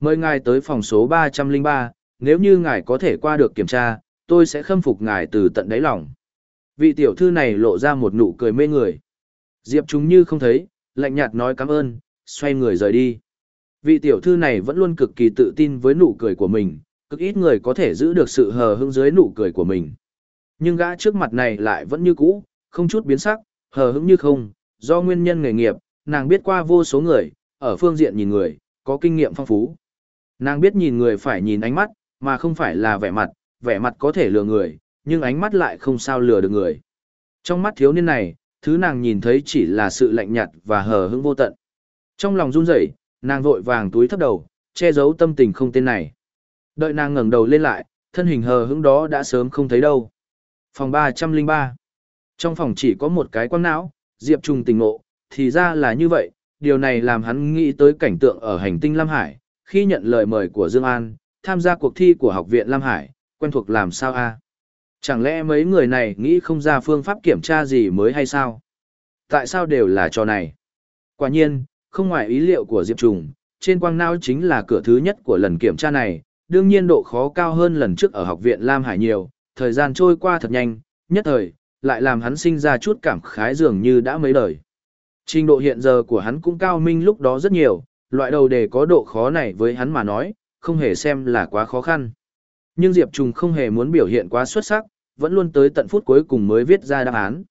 Mời ngài tới phòng số 303, nếu như ngài có thể qua được kiểm tra, tôi sẽ khâm phục ngài từ tận đáy lòng. Vị tiểu thư này lộ ra một nụ cười mê người. Diệp chúng như không thấy, lạnh nhạt nói cảm ơn, xoay người rời đi. Vị tiểu thư này vẫn luôn cực kỳ tự tin với nụ cười của mình, cực ít người có thể giữ được sự hờ hững dưới nụ cười của mình. Nhưng gã trước mặt này lại vẫn như cũ, không chút biến sắc, hờ hững như không, do nguyên nhân nghề nghiệp, nàng biết qua vô số người, ở phương diện nhìn người, có kinh nghiệm phong phú. Nàng biết nhìn người phải nhìn ánh mắt, mà không phải là vẻ mặt, vẻ mặt có thể lừa người, nhưng ánh mắt lại không sao lừa được người. Trong mắt thiếu niên này, thứ nàng nhìn thấy chỉ là sự lạnh nhạt và hờ hững vô tận. Trong lòng run rẩy, nàng vội vàng túi thấp đầu, che giấu tâm tình không tên này. Đợi nàng ngẩng đầu lên lại, thân hình hờ hững đó đã sớm không thấy đâu. Phòng 303 Trong phòng chỉ có một cái quang não, Diệp Trung tình ngộ, thì ra là như vậy, điều này làm hắn nghĩ tới cảnh tượng ở hành tinh Lam Hải, khi nhận lời mời của Dương An, tham gia cuộc thi của học viện Lam Hải, quen thuộc làm sao a? Chẳng lẽ mấy người này nghĩ không ra phương pháp kiểm tra gì mới hay sao? Tại sao đều là trò này? Quả nhiên, không ngoài ý liệu của Diệp Trùng, trên quang não chính là cửa thứ nhất của lần kiểm tra này, đương nhiên độ khó cao hơn lần trước ở học viện Lam Hải nhiều, thời gian trôi qua thật nhanh, nhất thời, lại làm hắn sinh ra chút cảm khái dường như đã mấy đời. Trình độ hiện giờ của hắn cũng cao minh lúc đó rất nhiều, loại đầu đề có độ khó này với hắn mà nói, không hề xem là quá khó khăn. Nhưng Diệp Trùng không hề muốn biểu hiện quá xuất sắc, vẫn luôn tới tận phút cuối cùng mới viết ra đáp án.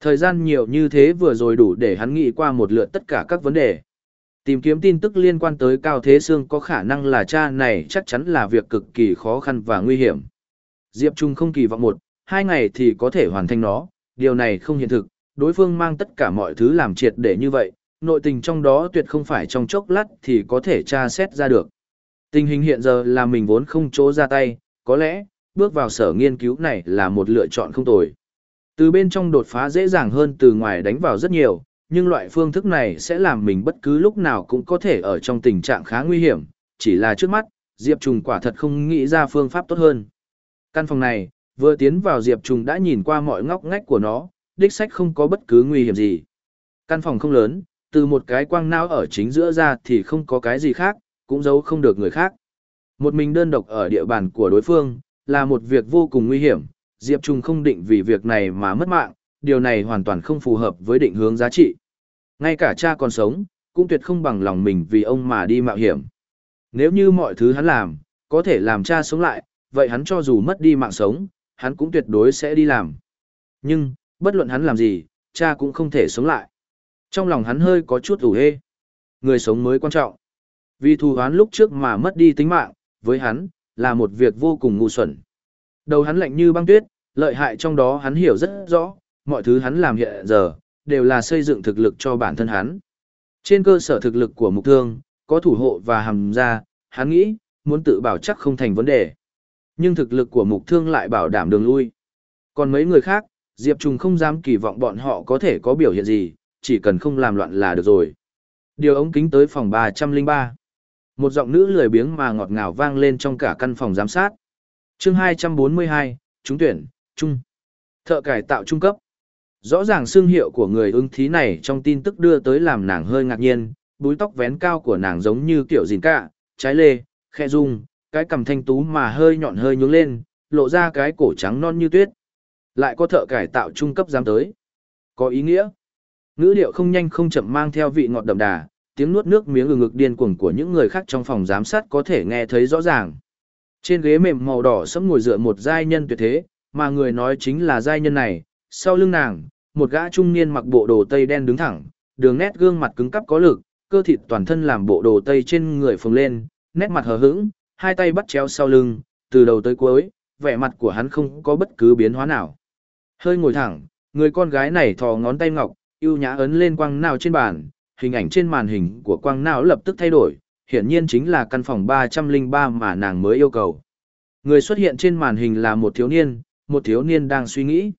Thời gian nhiều như thế vừa rồi đủ để hắn nghĩ qua một lượt tất cả các vấn đề. Tìm kiếm tin tức liên quan tới Cao Thế Sương có khả năng là cha này chắc chắn là việc cực kỳ khó khăn và nguy hiểm. Diệp Trung không kỳ vọng một, hai ngày thì có thể hoàn thành nó, điều này không hiện thực, đối phương mang tất cả mọi thứ làm triệt để như vậy, nội tình trong đó tuyệt không phải trong chốc lát thì có thể tra xét ra được. Tình hình hiện giờ là mình vốn không chỗ ra tay, có lẽ, bước vào sở nghiên cứu này là một lựa chọn không tồi. Từ bên trong đột phá dễ dàng hơn từ ngoài đánh vào rất nhiều, nhưng loại phương thức này sẽ làm mình bất cứ lúc nào cũng có thể ở trong tình trạng khá nguy hiểm, chỉ là trước mắt, Diệp Trùng quả thật không nghĩ ra phương pháp tốt hơn. Căn phòng này, vừa tiến vào Diệp Trùng đã nhìn qua mọi ngóc ngách của nó, đích sách không có bất cứ nguy hiểm gì. Căn phòng không lớn, từ một cái quang não ở chính giữa ra thì không có cái gì khác, cũng giấu không được người khác. Một mình đơn độc ở địa bàn của đối phương, là một việc vô cùng nguy hiểm, Diệp Trung không định vì việc này mà mất mạng, điều này hoàn toàn không phù hợp với định hướng giá trị. Ngay cả cha còn sống, cũng tuyệt không bằng lòng mình vì ông mà đi mạo hiểm. Nếu như mọi thứ hắn làm, có thể làm cha sống lại, vậy hắn cho dù mất đi mạng sống, hắn cũng tuyệt đối sẽ đi làm. Nhưng, bất luận hắn làm gì, cha cũng không thể sống lại. Trong lòng hắn hơi có chút ủ hê. Người sống mới quan trọng. Vì thù hoán lúc trước mà mất đi tính mạng, với hắn, là một việc vô cùng ngu xuẩn. Đầu hắn lạnh như băng tuyết, lợi hại trong đó hắn hiểu rất rõ, mọi thứ hắn làm hiện giờ, đều là xây dựng thực lực cho bản thân hắn. Trên cơ sở thực lực của mục thương, có thủ hộ và hàm ra, hắn nghĩ, muốn tự bảo chắc không thành vấn đề. Nhưng thực lực của mục thương lại bảo đảm đường lui. Còn mấy người khác, Diệp Trùng không dám kỳ vọng bọn họ có thể có biểu hiện gì, chỉ cần không làm loạn là được rồi. Điều ống kính tới phòng 303. Một giọng nữ lười biếng mà ngọt ngào vang lên trong cả căn phòng giám sát. chương 242, trúng tuyển, trung. Thợ cải tạo trung cấp. Rõ ràng xương hiệu của người ứng thí này trong tin tức đưa tới làm nàng hơi ngạc nhiên, búi tóc vén cao của nàng giống như kiểu gìn cả, trái lê, khe rung, cái cằm thanh tú mà hơi nhọn hơi nhướng lên, lộ ra cái cổ trắng non như tuyết. Lại có thợ cải tạo trung cấp dám tới. Có ý nghĩa. Ngữ điệu không nhanh không chậm mang theo vị ngọt đậm đà, tiếng nuốt nước miếng ngực ngực điên cuồng của những người khác trong phòng giám sát có thể nghe thấy rõ ràng. Trên ghế mềm màu đỏ sẫm ngồi dựa một giai nhân tuyệt thế, mà người nói chính là giai nhân này, sau lưng nàng, một gã trung niên mặc bộ đồ tây đen đứng thẳng, đường nét gương mặt cứng cắp có lực, cơ thịt toàn thân làm bộ đồ tây trên người phồng lên, nét mặt hờ hững, hai tay bắt chéo sau lưng, từ đầu tới cuối, vẻ mặt của hắn không có bất cứ biến hóa nào. Hơi ngồi thẳng, người con gái này thò ngón tay ngọc, yêu nhã ấn lên quang nào trên bàn, hình ảnh trên màn hình của quang não lập tức thay đổi, hiển nhiên chính là căn phòng 303 mà nàng mới yêu cầu. Người xuất hiện trên màn hình là một thiếu niên, một thiếu niên đang suy nghĩ.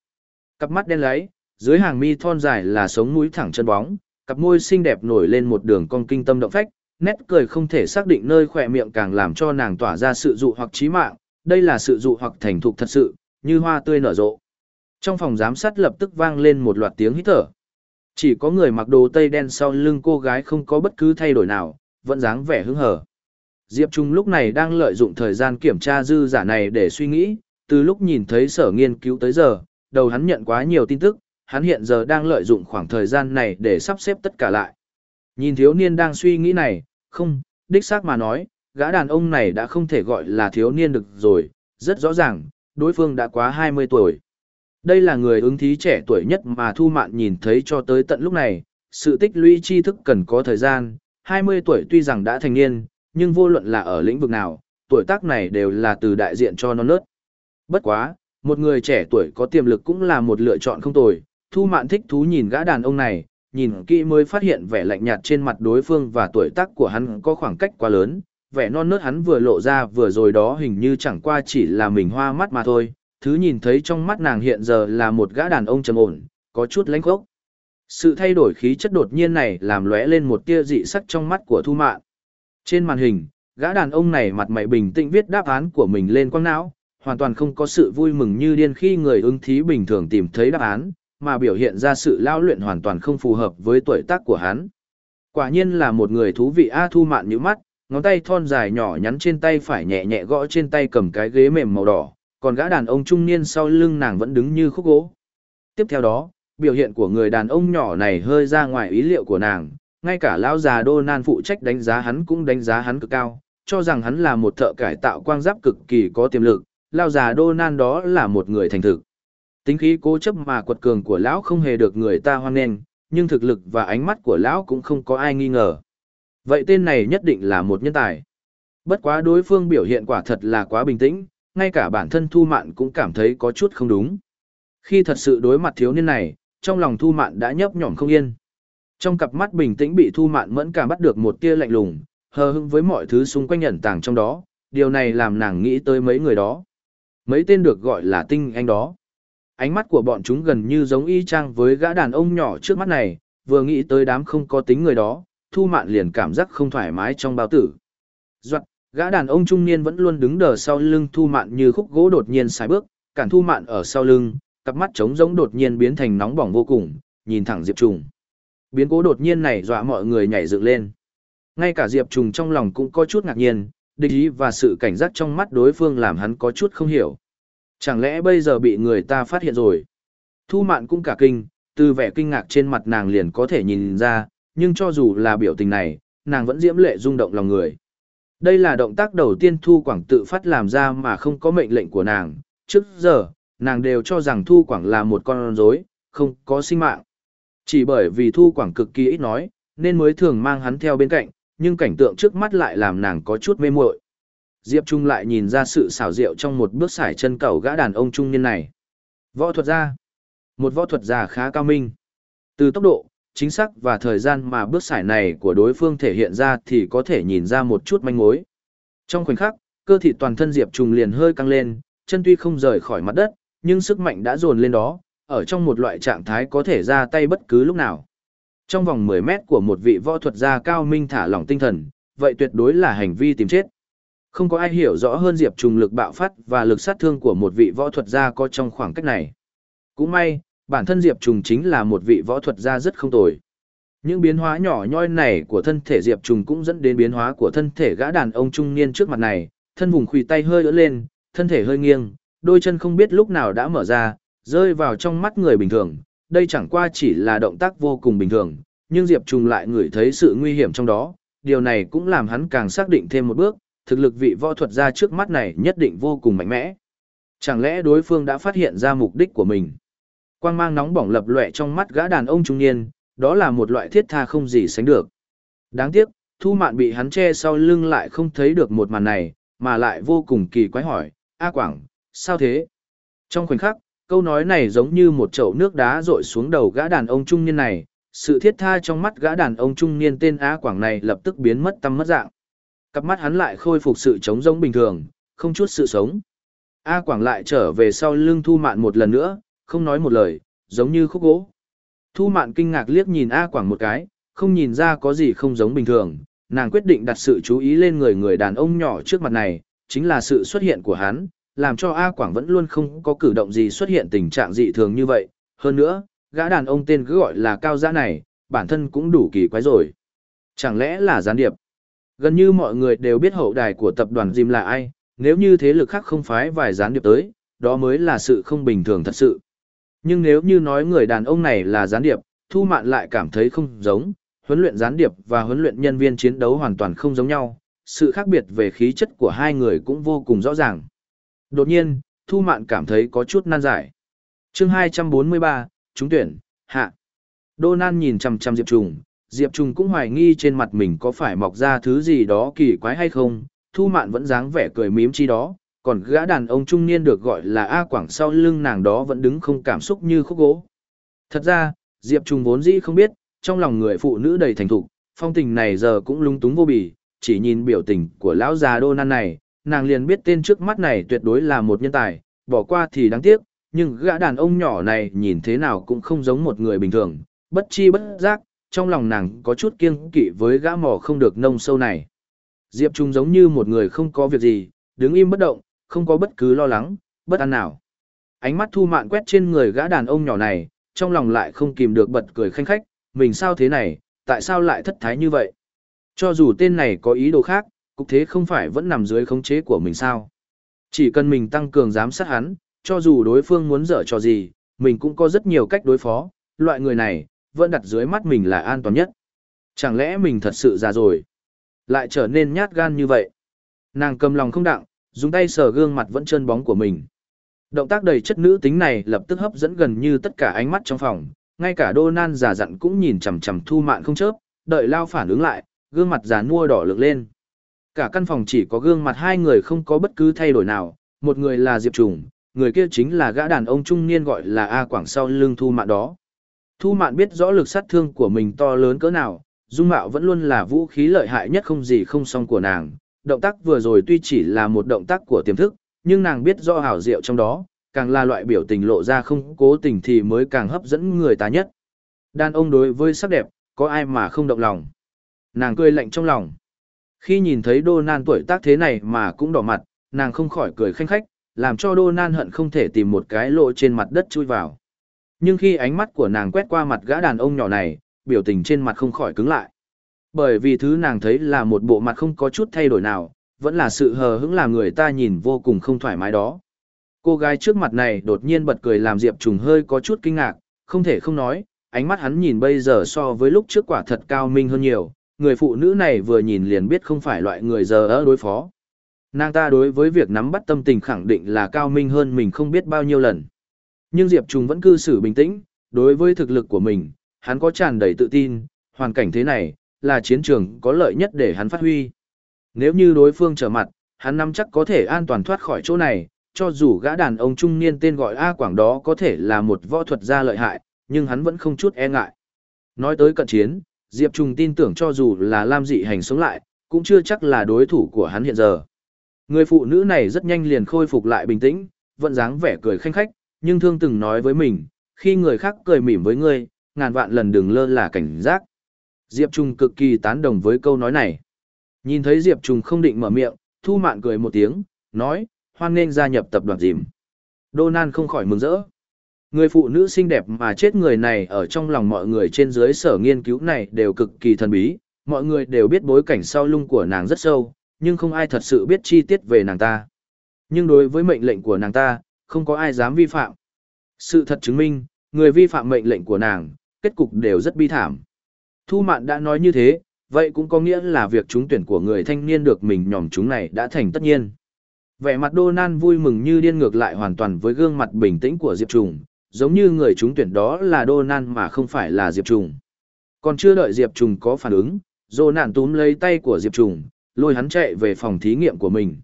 Cặp mắt đen láy, dưới hàng mi thon dài là sống mũi thẳng chân bóng, cặp môi xinh đẹp nổi lên một đường cong kinh tâm động phách, nét cười không thể xác định nơi khỏe miệng càng làm cho nàng tỏa ra sự dụ hoặc trí mạng, đây là sự dụ hoặc thành thục thật sự, như hoa tươi nở rộ. Trong phòng giám sát lập tức vang lên một loạt tiếng hít thở. Chỉ có người mặc đồ tây đen sau lưng cô gái không có bất cứ thay đổi nào, vẫn dáng vẻ hứng hở. Diệp Trung lúc này đang lợi dụng thời gian kiểm tra dư giả này để suy nghĩ, từ lúc nhìn thấy sở nghiên cứu tới giờ, đầu hắn nhận quá nhiều tin tức, hắn hiện giờ đang lợi dụng khoảng thời gian này để sắp xếp tất cả lại. Nhìn thiếu niên đang suy nghĩ này, không, đích xác mà nói, gã đàn ông này đã không thể gọi là thiếu niên được rồi, rất rõ ràng, đối phương đã quá 20 tuổi. Đây là người ứng thí trẻ tuổi nhất mà Thu Mạn nhìn thấy cho tới tận lúc này, sự tích lũy tri thức cần có thời gian, 20 tuổi tuy rằng đã thành niên, nhưng vô luận là ở lĩnh vực nào, tuổi tác này đều là từ đại diện cho non nớt. Bất quá, một người trẻ tuổi có tiềm lực cũng là một lựa chọn không tồi, Thu Mạn thích thú nhìn gã đàn ông này, nhìn kỹ mới phát hiện vẻ lạnh nhạt trên mặt đối phương và tuổi tác của hắn có khoảng cách quá lớn, vẻ non nớt hắn vừa lộ ra vừa rồi đó hình như chẳng qua chỉ là mình hoa mắt mà thôi, thứ nhìn thấy trong mắt nàng hiện giờ là một gã đàn ông trầm ổn, có chút lãnh khốc. Sự thay đổi khí chất đột nhiên này làm lóe lên một tia dị sắc trong mắt của Thu Mạn. Trên màn hình, gã đàn ông này mặt mày bình tĩnh viết đáp án của mình lên quang não, hoàn toàn không có sự vui mừng như điên khi người ứng thí bình thường tìm thấy đáp án, mà biểu hiện ra sự lao luyện hoàn toàn không phù hợp với tuổi tác của hắn. Quả nhiên là một người thú vị A Thu Mạn nhíu mắt, ngón tay thon dài nhỏ nhắn trên tay phải nhẹ nhẹ gõ trên tay cầm cái ghế mềm màu đỏ, còn gã đàn ông trung niên sau lưng nàng vẫn đứng như khúc gỗ. Tiếp theo đó, biểu hiện của người đàn ông nhỏ này hơi ra ngoài ý liệu của nàng, ngay cả lão già Đô Nan phụ trách đánh giá hắn cũng đánh giá hắn cực cao, cho rằng hắn là một thợ cải tạo quang giáp cực kỳ có tiềm lực, lão già Đô Nan đó là một người thành thực. Tính khí cố chấp mà quật cường của lão không hề được người ta hoan nghênh, nhưng thực lực và ánh mắt của lão cũng không có ai nghi ngờ. Vậy tên này nhất định là một nhân tài. Bất quá đối phương biểu hiện quả thật là quá bình tĩnh, ngay cả bản thân Thu Mạn cũng cảm thấy có chút không đúng. Khi thật sự đối mặt thiếu niên này, trong lòng Thu Mạn đã nhấp nhỏm không yên. Trong cặp mắt bình tĩnh bị Thu Mạn mẫn cảm bắt được một tia lạnh lùng, hờ hững với mọi thứ xung quanh ẩn tàng trong đó, điều này làm nàng nghĩ tới mấy người đó. Mấy tên được gọi là tinh anh đó. Ánh mắt của bọn chúng gần như giống y chang với gã đàn ông nhỏ trước mắt này, vừa nghĩ tới đám không có tính người đó, Thu Mạn liền cảm giác không thoải mái trong bao tử. Doạn, gã đàn ông trung niên vẫn luôn đứng đờ sau lưng Thu Mạn như khúc gỗ đột nhiên xài bước, cản Thu Mạn ở sau lưng, cặp mắt trống rỗng đột nhiên biến thành nóng bỏng vô cùng, nhìn thẳng Diệp Trùng. Biến cố đột nhiên này dọa mọi người nhảy dựng lên. Ngay cả Diệp Trùng trong lòng cũng có chút ngạc nhiên, địch ý và sự cảnh giác trong mắt đối phương làm hắn có chút không hiểu. Chẳng lẽ bây giờ bị người ta phát hiện rồi? Thu mạn cũng cả kinh, từ vẻ kinh ngạc trên mặt nàng liền có thể nhìn ra, nhưng cho dù là biểu tình này, nàng vẫn diễm lệ rung động lòng người. Đây là động tác đầu tiên Thu Quảng tự phát làm ra mà không có mệnh lệnh của nàng. Trước giờ, nàng đều cho rằng Thu Quảng là một con rối, không có sinh mạng. Chỉ bởi vì Thu Quảng cực kỳ ít nói, nên mới thường mang hắn theo bên cạnh, nhưng cảnh tượng trước mắt lại làm nàng có chút mê muội. Diệp Trung lại nhìn ra sự xảo diệu trong một bước xải chân cầu gã đàn ông trung niên này. Võ thuật gia. Một võ thuật gia khá cao minh. Từ tốc độ, chính xác và thời gian mà bước sải này của đối phương thể hiện ra thì có thể nhìn ra một chút manh mối. Trong khoảnh khắc, cơ thể toàn thân Diệp Trung liền hơi căng lên, chân tuy không rời khỏi mặt đất, nhưng sức mạnh đã dồn lên đó, ở trong một loại trạng thái có thể ra tay bất cứ lúc nào. Trong vòng 10 mét của một vị võ thuật gia cao minh thả lỏng tinh thần, vậy tuyệt đối là hành vi tìm chết. Không có ai hiểu rõ hơn Diệp Trùng lực bạo phát và lực sát thương của một vị võ thuật gia có trong khoảng cách này. Cũng may, bản thân Diệp Trùng chính là một vị võ thuật gia rất không tồi. Những biến hóa nhỏ nhoi này của thân thể Diệp Trùng cũng dẫn đến biến hóa của thân thể gã đàn ông trung niên trước mặt này, thân vùng khuỷu tay hơi ưỡn lên, thân thể hơi nghiêng, đôi chân không biết lúc nào đã mở ra, rơi vào trong mắt người bình thường. Đây chẳng qua chỉ là động tác vô cùng bình thường, nhưng Diệp Trùng lại ngửi thấy sự nguy hiểm trong đó, điều này cũng làm hắn càng xác định thêm một bước, thực lực vị võ thuật gia trước mắt này nhất định vô cùng mạnh mẽ. Chẳng lẽ đối phương đã phát hiện ra mục đích của mình? Quang mang nóng bỏng lập lệ trong mắt gã đàn ông trung niên, đó là một loại thiết tha không gì sánh được. Đáng tiếc, Thu Mạn bị hắn che sau lưng lại không thấy được một màn này, mà lại vô cùng kỳ quái hỏi, A Quảng, sao thế? Trong khoảnh khắc, câu nói này giống như một chậu nước đá rội xuống đầu gã đàn ông trung niên này, sự thiết tha trong mắt gã đàn ông trung niên tên A Quảng này lập tức biến mất tâm mất dạng. Cặp mắt hắn lại khôi phục sự trống rỗng bình thường, không chút sự sống. A Quảng lại trở về sau lưng Thu Mạn một lần nữa, không nói một lời, giống như khúc gỗ. Thu Mạn kinh ngạc liếc nhìn A Quảng một cái, không nhìn ra có gì không giống bình thường, nàng quyết định đặt sự chú ý lên người người đàn ông nhỏ trước mặt này, chính là sự xuất hiện của hắn, làm cho A Quảng vẫn luôn không có cử động gì xuất hiện tình trạng dị thường như vậy. Hơn nữa, gã đàn ông tên cứ gọi là Cao Giã này, bản thân cũng đủ kỳ quái rồi. Chẳng lẽ là gián điệp? Gần như mọi người đều biết hậu đài của tập đoàn Jim là ai, nếu như thế lực khác không phái vài gián điệp tới, đó mới là sự không bình thường thật sự. Nhưng nếu như nói người đàn ông này là gián điệp, Thu Mạn lại cảm thấy không giống, huấn luyện gián điệp và huấn luyện nhân viên chiến đấu hoàn toàn không giống nhau, sự khác biệt về khí chất của hai người cũng vô cùng rõ ràng. Đột nhiên, Thu Mạn cảm thấy có chút nan giải. chương 243, trúng tuyển, hạ. Đô Nan nhìn chằm chằm Diệp Trùng, Diệp Trùng cũng hoài nghi trên mặt mình có phải mọc ra thứ gì đó kỳ quái hay không, Thu Mạn vẫn dáng vẻ cười mím chi đó, còn gã đàn ông trung niên được gọi là A Quảng sau lưng nàng đó vẫn đứng không cảm xúc như khúc gỗ. Thật ra, Diệp Trùng vốn dĩ không biết, trong lòng người phụ nữ đầy thành thục, phong tình này giờ cũng lung túng vô bì, chỉ nhìn biểu tình của lão già đô nan này, nàng liền biết tên trước mắt này tuyệt đối là một nhân tài, bỏ qua thì đáng tiếc, nhưng gã đàn ông nhỏ này nhìn thế nào cũng không giống một người bình thường, bất chi bất giác, trong lòng nàng có chút kiêng kỵ với gã mỏ không được nông sâu này. Diệp Trung giống như một người không có việc gì, đứng im bất động, không có bất cứ lo lắng, bất an nào. Ánh mắt thu mạn quét trên người gã đàn ông nhỏ này, trong lòng lại không kìm được bật cười khanh khách, mình sao thế này, tại sao lại thất thái như vậy? Cho dù tên này có ý đồ khác, cục thế không phải vẫn nằm dưới khống chế của mình sao? Chỉ cần mình tăng cường giám sát hắn, cho dù đối phương muốn dở trò gì, mình cũng có rất nhiều cách đối phó, loại người này, vẫn đặt dưới mắt mình là an toàn nhất. Chẳng lẽ mình thật sự già rồi? Lại trở nên nhát gan như vậy? Nàng cầm lòng không đặng, dùng tay sờ gương mặt vẫn trơn bóng của mình. Động tác đầy chất nữ tính này lập tức hấp dẫn gần như tất cả ánh mắt trong phòng, ngay cả đô nan già dặn cũng nhìn chằm chằm thu mạn không chớp, đợi lao phản ứng lại, gương mặt già nua đỏ lực lên. Cả căn phòng chỉ có gương mặt hai người không có bất cứ thay đổi nào, một người là Diệp Trùng, người kia chính là gã đàn ông trung niên gọi là A Quảng sau lưng thu mạn đó. Thu mạn biết rõ lực sát thương của mình to lớn cỡ nào, dung mạo vẫn luôn là vũ khí lợi hại nhất không gì không song của nàng. Động tác vừa rồi tuy chỉ là một động tác của tiềm thức, nhưng nàng biết rõ hảo diệu trong đó, càng là loại biểu tình lộ ra không cố tình thì mới càng hấp dẫn người ta nhất. Đàn ông đối với sắc đẹp, có ai mà không động lòng. Nàng cười lạnh trong lòng. Khi nhìn thấy Đô Nan tuổi tác thế này mà cũng đỏ mặt, nàng không khỏi cười khanh khách, làm cho Đô Nan hận không thể tìm một cái lỗ trên mặt đất chui vào. Nhưng khi ánh mắt của nàng quét qua mặt gã đàn ông nhỏ này, biểu tình trên mặt không khỏi cứng lại. Bởi vì thứ nàng thấy là một bộ mặt không có chút thay đổi nào, vẫn là sự hờ hững làm người ta nhìn vô cùng không thoải mái đó. Cô gái trước mặt này đột nhiên bật cười làm Diệp Trùng hơi có chút kinh ngạc, không thể không nói, ánh mắt hắn nhìn bây giờ so với lúc trước quả thật cao minh hơn nhiều, người phụ nữ này vừa nhìn liền biết không phải loại người giờ ở đối phó. Nàng ta đối với việc nắm bắt tâm tình khẳng định là cao minh hơn mình không biết bao nhiêu lần. Nhưng Diệp Trùng vẫn cư xử bình tĩnh, đối với thực lực của mình, hắn có tràn đầy tự tin, hoàn cảnh thế này, là chiến trường có lợi nhất để hắn phát huy. Nếu như đối phương trở mặt, hắn nắm chắc có thể an toàn thoát khỏi chỗ này, cho dù gã đàn ông trung niên tên gọi A Quảng đó có thể là một võ thuật gia lợi hại, nhưng hắn vẫn không chút e ngại. Nói tới cận chiến, Diệp Trùng tin tưởng cho dù là Lam dị hành sống lại, cũng chưa chắc là đối thủ của hắn hiện giờ. Người phụ nữ này rất nhanh liền khôi phục lại bình tĩnh, vẫn dáng vẻ cười khanh khách, nhưng thương từng nói với mình, khi người khác cười mỉm với ngươi, ngàn vạn lần đừng lơ là cảnh giác. Diệp Trung cực kỳ tán đồng với câu nói này. Nhìn thấy Diệp Trung không định mở miệng, Thu Mạn cười một tiếng, nói, hoan nghênh gia nhập tập đoàn dìm. Đô Nan không khỏi mừng rỡ. Người phụ nữ xinh đẹp mà chết người này ở trong lòng mọi người trên dưới sở nghiên cứu này đều cực kỳ thần bí, mọi người đều biết bối cảnh sau lưng của nàng rất sâu, nhưng không ai thật sự biết chi tiết về nàng ta. Nhưng đối với mệnh lệnh của nàng ta, không có ai dám vi phạm. Sự thật chứng minh, người vi phạm mệnh lệnh của nàng, kết cục đều rất bi thảm. Thu Mạn đã nói như thế, vậy cũng có nghĩa là việc trúng tuyển của người thanh niên được mình nhòm chúng này đã thành tất nhiên. Vẻ mặt Đô Nan vui mừng như điên ngược lại hoàn toàn với gương mặt bình tĩnh của Diệp Trùng, giống như người trúng tuyển đó là Đô Nan mà không phải là Diệp Trùng. Còn chưa đợi Diệp Trùng có phản ứng, Dô nạn túm lấy tay của Diệp Trùng, lôi hắn chạy về phòng thí nghiệm của mình.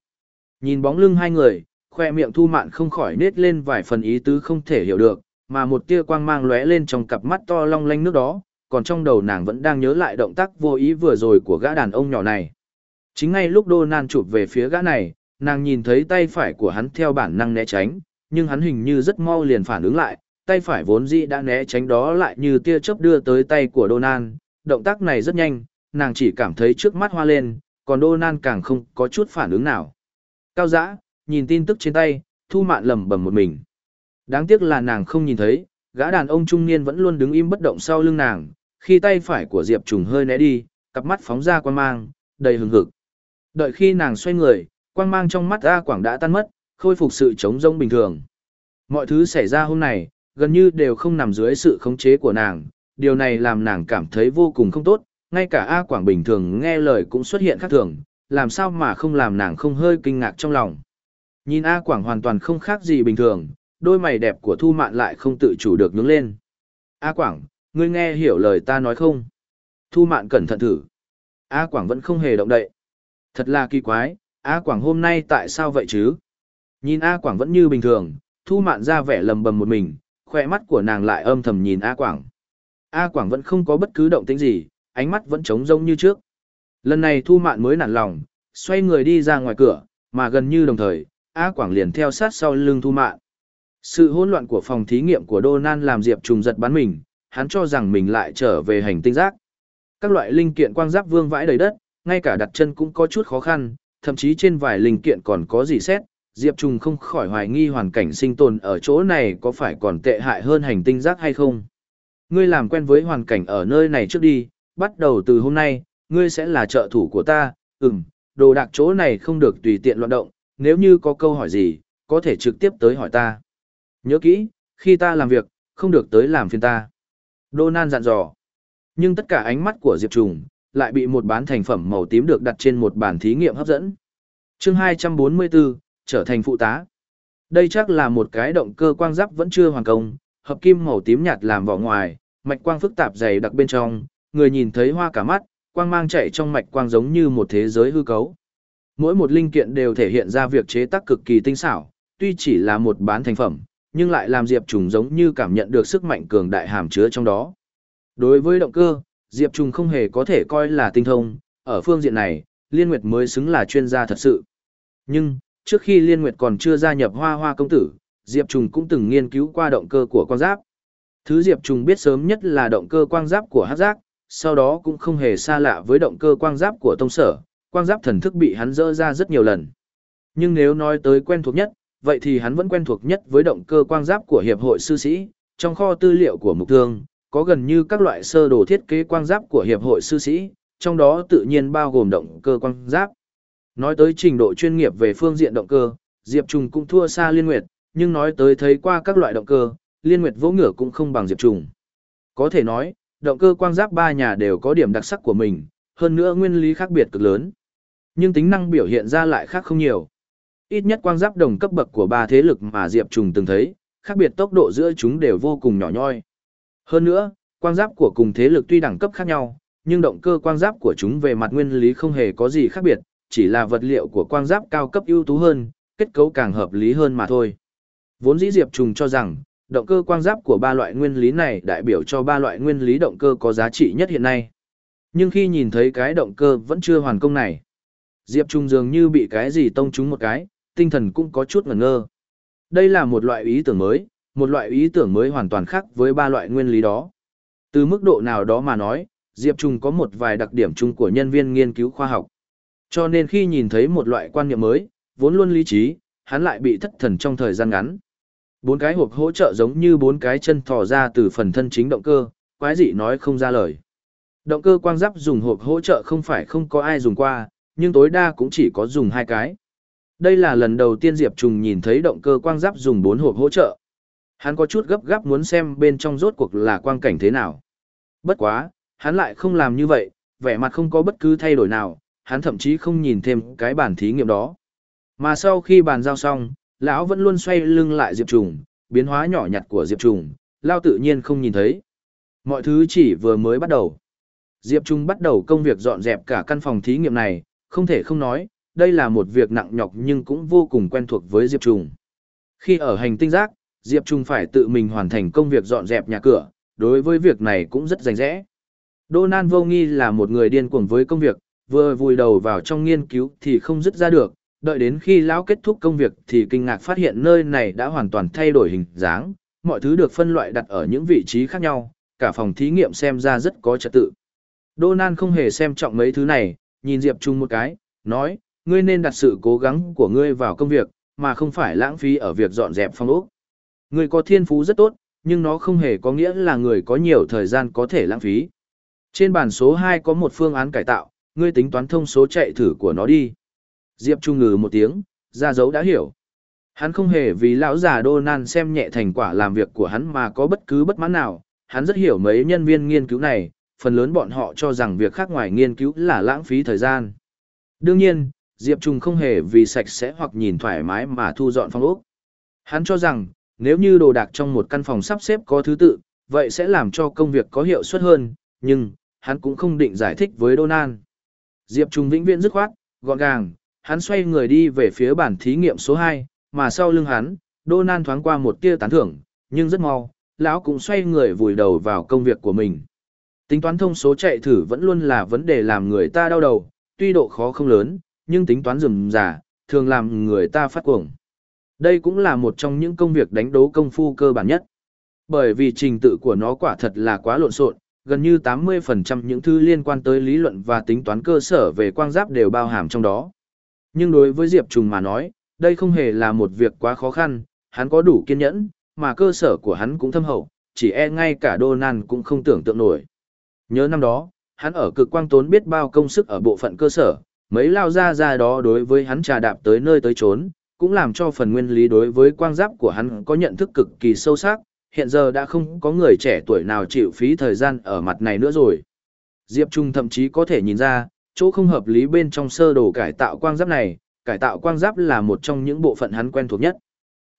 Nhìn bóng lưng hai người, khoe miệng thu mạn không khỏi nết lên vài phần ý tứ không thể hiểu được, mà một tia quang mang lóe lên trong cặp mắt to long lanh nước đó, còn trong đầu nàng vẫn đang nhớ lại động tác vô ý vừa rồi của gã đàn ông nhỏ này. Chính ngay lúc Đô Nan chụp về phía gã này, nàng nhìn thấy tay phải của hắn theo bản năng né tránh, nhưng hắn hình như rất mau liền phản ứng lại, tay phải vốn dĩ đã né tránh đó lại như tia chớp đưa tới tay của Đô Nan. Động tác này rất nhanh, nàng chỉ cảm thấy trước mắt hoa lên, còn Đô Nan càng không có chút phản ứng nào. Cao dã, nhìn tin tức trên tay, thu mạn lầm bầm một mình. Đáng tiếc là nàng không nhìn thấy, gã đàn ông trung niên vẫn luôn đứng im bất động sau lưng nàng, khi tay phải của Diệp Trùng hơi né đi, cặp mắt phóng ra quan mang, đầy hừng hực. Đợi khi nàng xoay người, quan mang trong mắt A Quảng đã tan mất, khôi phục sự chống rông bình thường. Mọi thứ xảy ra hôm nay, gần như đều không nằm dưới sự khống chế của nàng, điều này làm nàng cảm thấy vô cùng không tốt, ngay cả A Quảng bình thường nghe lời cũng xuất hiện khác thường, làm sao mà không làm nàng không hơi kinh ngạc trong lòng. Nhìn A Quảng hoàn toàn không khác gì bình thường, đôi mày đẹp của Thu Mạn lại không tự chủ được nhướng lên. A Quảng, ngươi nghe hiểu lời ta nói không? Thu Mạn cẩn thận thử. A Quảng vẫn không hề động đậy. Thật là kỳ quái, A Quảng hôm nay tại sao vậy chứ? Nhìn A Quảng vẫn như bình thường, Thu Mạn ra vẻ lầm bầm một mình, khỏe mắt của nàng lại âm thầm nhìn A Quảng. A Quảng vẫn không có bất cứ động tĩnh gì, ánh mắt vẫn trống rông như trước. Lần này Thu Mạn mới nản lòng, xoay người đi ra ngoài cửa, mà gần như đồng thời, A Quảng liền theo sát sau lưng Thu Mạn. Sự hỗn loạn của phòng thí nghiệm của Đô làm Diệp Trùng giật bắn mình, hắn cho rằng mình lại trở về hành tinh rác. Các loại linh kiện quang giáp vương vãi đầy đất, ngay cả đặt chân cũng có chút khó khăn, thậm chí trên vài linh kiện còn có gì xét. Diệp Trùng không khỏi hoài nghi hoàn cảnh sinh tồn ở chỗ này có phải còn tệ hại hơn hành tinh rác hay không. Ngươi làm quen với hoàn cảnh ở nơi này trước đi, bắt đầu từ hôm nay, ngươi sẽ là trợ thủ của ta, ừm, đồ đạc chỗ này không được tùy tiện loạn động, nếu như có câu hỏi gì, có thể trực tiếp tới hỏi ta. Nhớ kỹ, khi ta làm việc, không được tới làm phiền ta. Đô Nan dặn dò. Nhưng tất cả ánh mắt của Diệp Trùng, lại bị một bán thành phẩm màu tím được đặt trên một bàn thí nghiệm hấp dẫn. chương 244, trở thành phụ tá. Đây chắc là một cái động cơ quang giáp vẫn chưa hoàn công, hợp kim màu tím nhạt làm vỏ ngoài, mạch quang phức tạp dày đặc bên trong, người nhìn thấy hoa cả mắt, quang mang chạy trong mạch quang giống như một thế giới hư cấu. Mỗi một linh kiện đều thể hiện ra việc chế tác cực kỳ tinh xảo, tuy chỉ là một bán thành phẩm, nhưng lại làm Diệp Trùng giống như cảm nhận được sức mạnh cường đại hàm chứa trong đó. Đối với động cơ, Diệp Trùng không hề có thể coi là tinh thông, ở phương diện này, Liên Nguyệt mới xứng là chuyên gia thật sự. Nhưng, trước khi Liên Nguyệt còn chưa gia nhập Hoa Hoa công tử, Diệp Trùng cũng từng nghiên cứu qua động cơ của quang giáp. Thứ Diệp Trùng biết sớm nhất là động cơ quang giáp của Hắc Giác, sau đó cũng không hề xa lạ với động cơ quang giáp của Tông Sở, quang giáp thần thức bị hắn dỡ ra rất nhiều lần. Nhưng nếu nói tới quen thuộc nhất, vậy thì hắn vẫn quen thuộc nhất với động cơ quang giáp của Hiệp hội Sư Sĩ, trong kho tư liệu của Mục Thương, có gần như các loại sơ đồ thiết kế quang giáp của Hiệp hội Sư Sĩ, trong đó tự nhiên bao gồm động cơ quang giáp. Nói tới trình độ chuyên nghiệp về phương diện động cơ, Diệp Trùng cũng thua xa Liên Nguyệt, nhưng nói tới thấy qua các loại động cơ, Liên Nguyệt vỗ ngửa cũng không bằng Diệp Trùng. Có thể nói, động cơ quang giáp ba nhà đều có điểm đặc sắc của mình, hơn nữa nguyên lý khác biệt cực lớn. Nhưng tính năng biểu hiện ra lại khác không nhiều. Ít nhất quang giáp đồng cấp bậc của ba thế lực mà Diệp Trùng từng thấy, khác biệt tốc độ giữa chúng đều vô cùng nhỏ nhoi. Hơn nữa, quang giáp của cùng thế lực tuy đẳng cấp khác nhau, nhưng động cơ quang giáp của chúng về mặt nguyên lý không hề có gì khác biệt, chỉ là vật liệu của quang giáp cao cấp ưu tú hơn, kết cấu càng hợp lý hơn mà thôi. Vốn dĩ Diệp Trùng cho rằng, động cơ quang giáp của ba loại nguyên lý này đại biểu cho ba loại nguyên lý động cơ có giá trị nhất hiện nay. Nhưng khi nhìn thấy cái động cơ vẫn chưa hoàn công này, Diệp Trung dường như bị cái gì tông trúng một cái, tinh thần cũng có chút ngẩn ngơ. Đây là một loại ý tưởng mới, một loại ý tưởng mới hoàn toàn khác với ba loại nguyên lý đó. Từ mức độ nào đó mà nói, Diệp Trung có một vài đặc điểm chung của nhân viên nghiên cứu khoa học. Cho nên khi nhìn thấy một loại quan niệm mới, vốn luôn lý trí, hắn lại bị thất thần trong thời gian ngắn. Bốn cái hộp hỗ trợ giống như bốn cái chân thò ra từ phần thân chính động cơ, quái dị nói không ra lời. Động cơ quang giáp dùng hộp hỗ trợ không phải không có ai dùng qua, nhưng tối đa cũng chỉ có dùng hai cái. Đây là lần đầu tiên Diệp Trùng nhìn thấy động cơ quang giáp dùng bốn hộp hỗ trợ. Hắn có chút gấp gáp muốn xem bên trong rốt cuộc là quang cảnh thế nào. Bất quá, hắn lại không làm như vậy, vẻ mặt không có bất cứ thay đổi nào, hắn thậm chí không nhìn thêm cái bản thí nghiệm đó. Mà sau khi bàn giao xong, lão vẫn luôn xoay lưng lại Diệp Trùng, biến hóa nhỏ nhặt của Diệp Trùng, lao tự nhiên không nhìn thấy. Mọi thứ chỉ vừa mới bắt đầu. Diệp Trung bắt đầu công việc dọn dẹp cả căn phòng thí nghiệm này, không thể không nói, đây là một việc nặng nhọc nhưng cũng vô cùng quen thuộc với Diệp Trung. Khi ở hành tinh giác, Diệp Trung phải tự mình hoàn thành công việc dọn dẹp nhà cửa, đối với việc này cũng rất rành rẽ. Donan vô nghi là một người điên cuồng với công việc, vừa vùi đầu vào trong nghiên cứu thì không dứt ra được, đợi đến khi lão kết thúc công việc thì kinh ngạc phát hiện nơi này đã hoàn toàn thay đổi hình dáng, mọi thứ được phân loại đặt ở những vị trí khác nhau, cả phòng thí nghiệm xem ra rất có trật tự. Donan không hề xem trọng mấy thứ này, nhìn Diệp Trung một cái, nói, ngươi nên đặt sự cố gắng của ngươi vào công việc, mà không phải lãng phí ở việc dọn dẹp phòng ốc. Ngươi có thiên phú rất tốt, nhưng nó không hề có nghĩa là người có nhiều thời gian có thể lãng phí. Trên bản số 2 có một phương án cải tạo, ngươi tính toán thông số chạy thử của nó đi. Diệp Trung ngừ một tiếng, ra dấu đã hiểu. Hắn không hề vì lão già Donan xem nhẹ thành quả làm việc của hắn mà có bất cứ bất mãn nào, hắn rất hiểu mấy nhân viên nghiên cứu này, phần lớn bọn họ cho rằng việc khác ngoài nghiên cứu là lãng phí thời gian. Đương nhiên, Diệp Trung không hề vì sạch sẽ hoặc nhìn thoải mái mà thu dọn phòng ốc. Hắn cho rằng, nếu như đồ đạc trong một căn phòng sắp xếp có thứ tự, vậy sẽ làm cho công việc có hiệu suất hơn, nhưng, hắn cũng không định giải thích với Donan. Diệp Trung vĩnh viễn dứt khoát, gọn gàng, hắn xoay người đi về phía bản thí nghiệm số 2, mà sau lưng hắn, Donan thoáng qua một tia tán thưởng, nhưng rất mau, lão cũng xoay người vùi đầu vào công việc của mình. Tính toán thông số chạy thử vẫn luôn là vấn đề làm người ta đau đầu, tuy độ khó không lớn, nhưng tính toán rườm rà, thường làm người ta phát cuồng. Đây cũng là một trong những công việc đánh đố công phu cơ bản nhất. Bởi vì trình tự của nó quả thật là quá lộn xộn, gần như 80% những thứ liên quan tới lý luận và tính toán cơ sở về quang giáp đều bao hàm trong đó. Nhưng đối với Diệp Trùng mà nói, đây không hề là một việc quá khó khăn, hắn có đủ kiên nhẫn, mà cơ sở của hắn cũng thâm hậu, chỉ e ngay cả Donan cũng không tưởng tượng nổi. Nhớ năm đó, hắn ở cực quang tốn biết bao công sức ở bộ phận cơ sở, mấy lao ra ra đó đối với hắn trà đạp tới nơi tới trốn, cũng làm cho phần nguyên lý đối với quang giáp của hắn có nhận thức cực kỳ sâu sắc, hiện giờ đã không có người trẻ tuổi nào chịu phí thời gian ở mặt này nữa rồi. Diệp Trung thậm chí có thể nhìn ra, chỗ không hợp lý bên trong sơ đồ cải tạo quang giáp này, cải tạo quang giáp là một trong những bộ phận hắn quen thuộc nhất.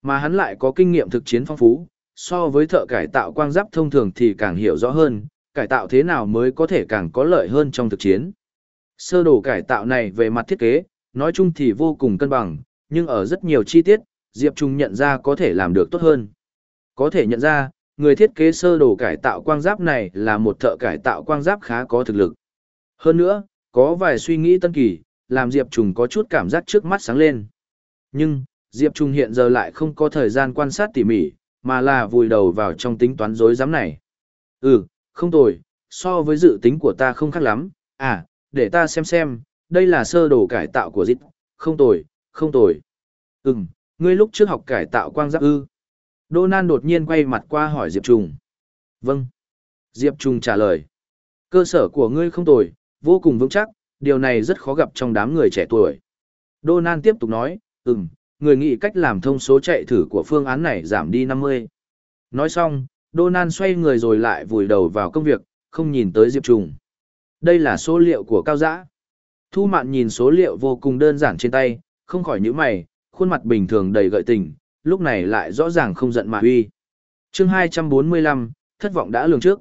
Mà hắn lại có kinh nghiệm thực chiến phong phú, so với thợ cải tạo quang giáp thông thường thì càng hiểu rõ hơn, cải tạo thế nào mới có thể càng có lợi hơn trong thực chiến. Sơ đồ cải tạo này về mặt thiết kế, nói chung thì vô cùng cân bằng, nhưng ở rất nhiều chi tiết, Diệp Trung nhận ra có thể làm được tốt hơn. Có thể nhận ra, người thiết kế sơ đồ cải tạo quang giáp này là một thợ cải tạo quang giáp khá có thực lực. Hơn nữa, có vài suy nghĩ tân kỳ, làm Diệp Trung có chút cảm giác trước mắt sáng lên. Nhưng, Diệp Trung hiện giờ lại không có thời gian quan sát tỉ mỉ, mà là vùi đầu vào trong tính toán rối rắm này. Ừ, không tồi, so với dự tính của ta không khác lắm, à, để ta xem xem, đây là sơ đồ cải tạo của dịch, không tồi, không tồi. Ừm, ngươi lúc trước học cải tạo quang giáp ư. Đô Nan đột nhiên quay mặt qua hỏi Diệp Trùng. Vâng. Diệp Trùng trả lời. Cơ sở của ngươi không tồi, vô cùng vững chắc, điều này rất khó gặp trong đám người trẻ tuổi. Đô Nan tiếp tục nói, ừm, người nghĩ cách làm thông số chạy thử của phương án này giảm đi 50. Nói xong, Đô Nan xoay người rồi lại vùi đầu vào công việc, không nhìn tới Diệp Trùng. Đây là số liệu của Cao Giã. Thu Mạn nhìn số liệu vô cùng đơn giản trên tay, không khỏi nhíu mày, khuôn mặt bình thường đầy gợi tình, lúc này lại rõ ràng không giận mà uy. Chương 245, thất vọng đã lường trước.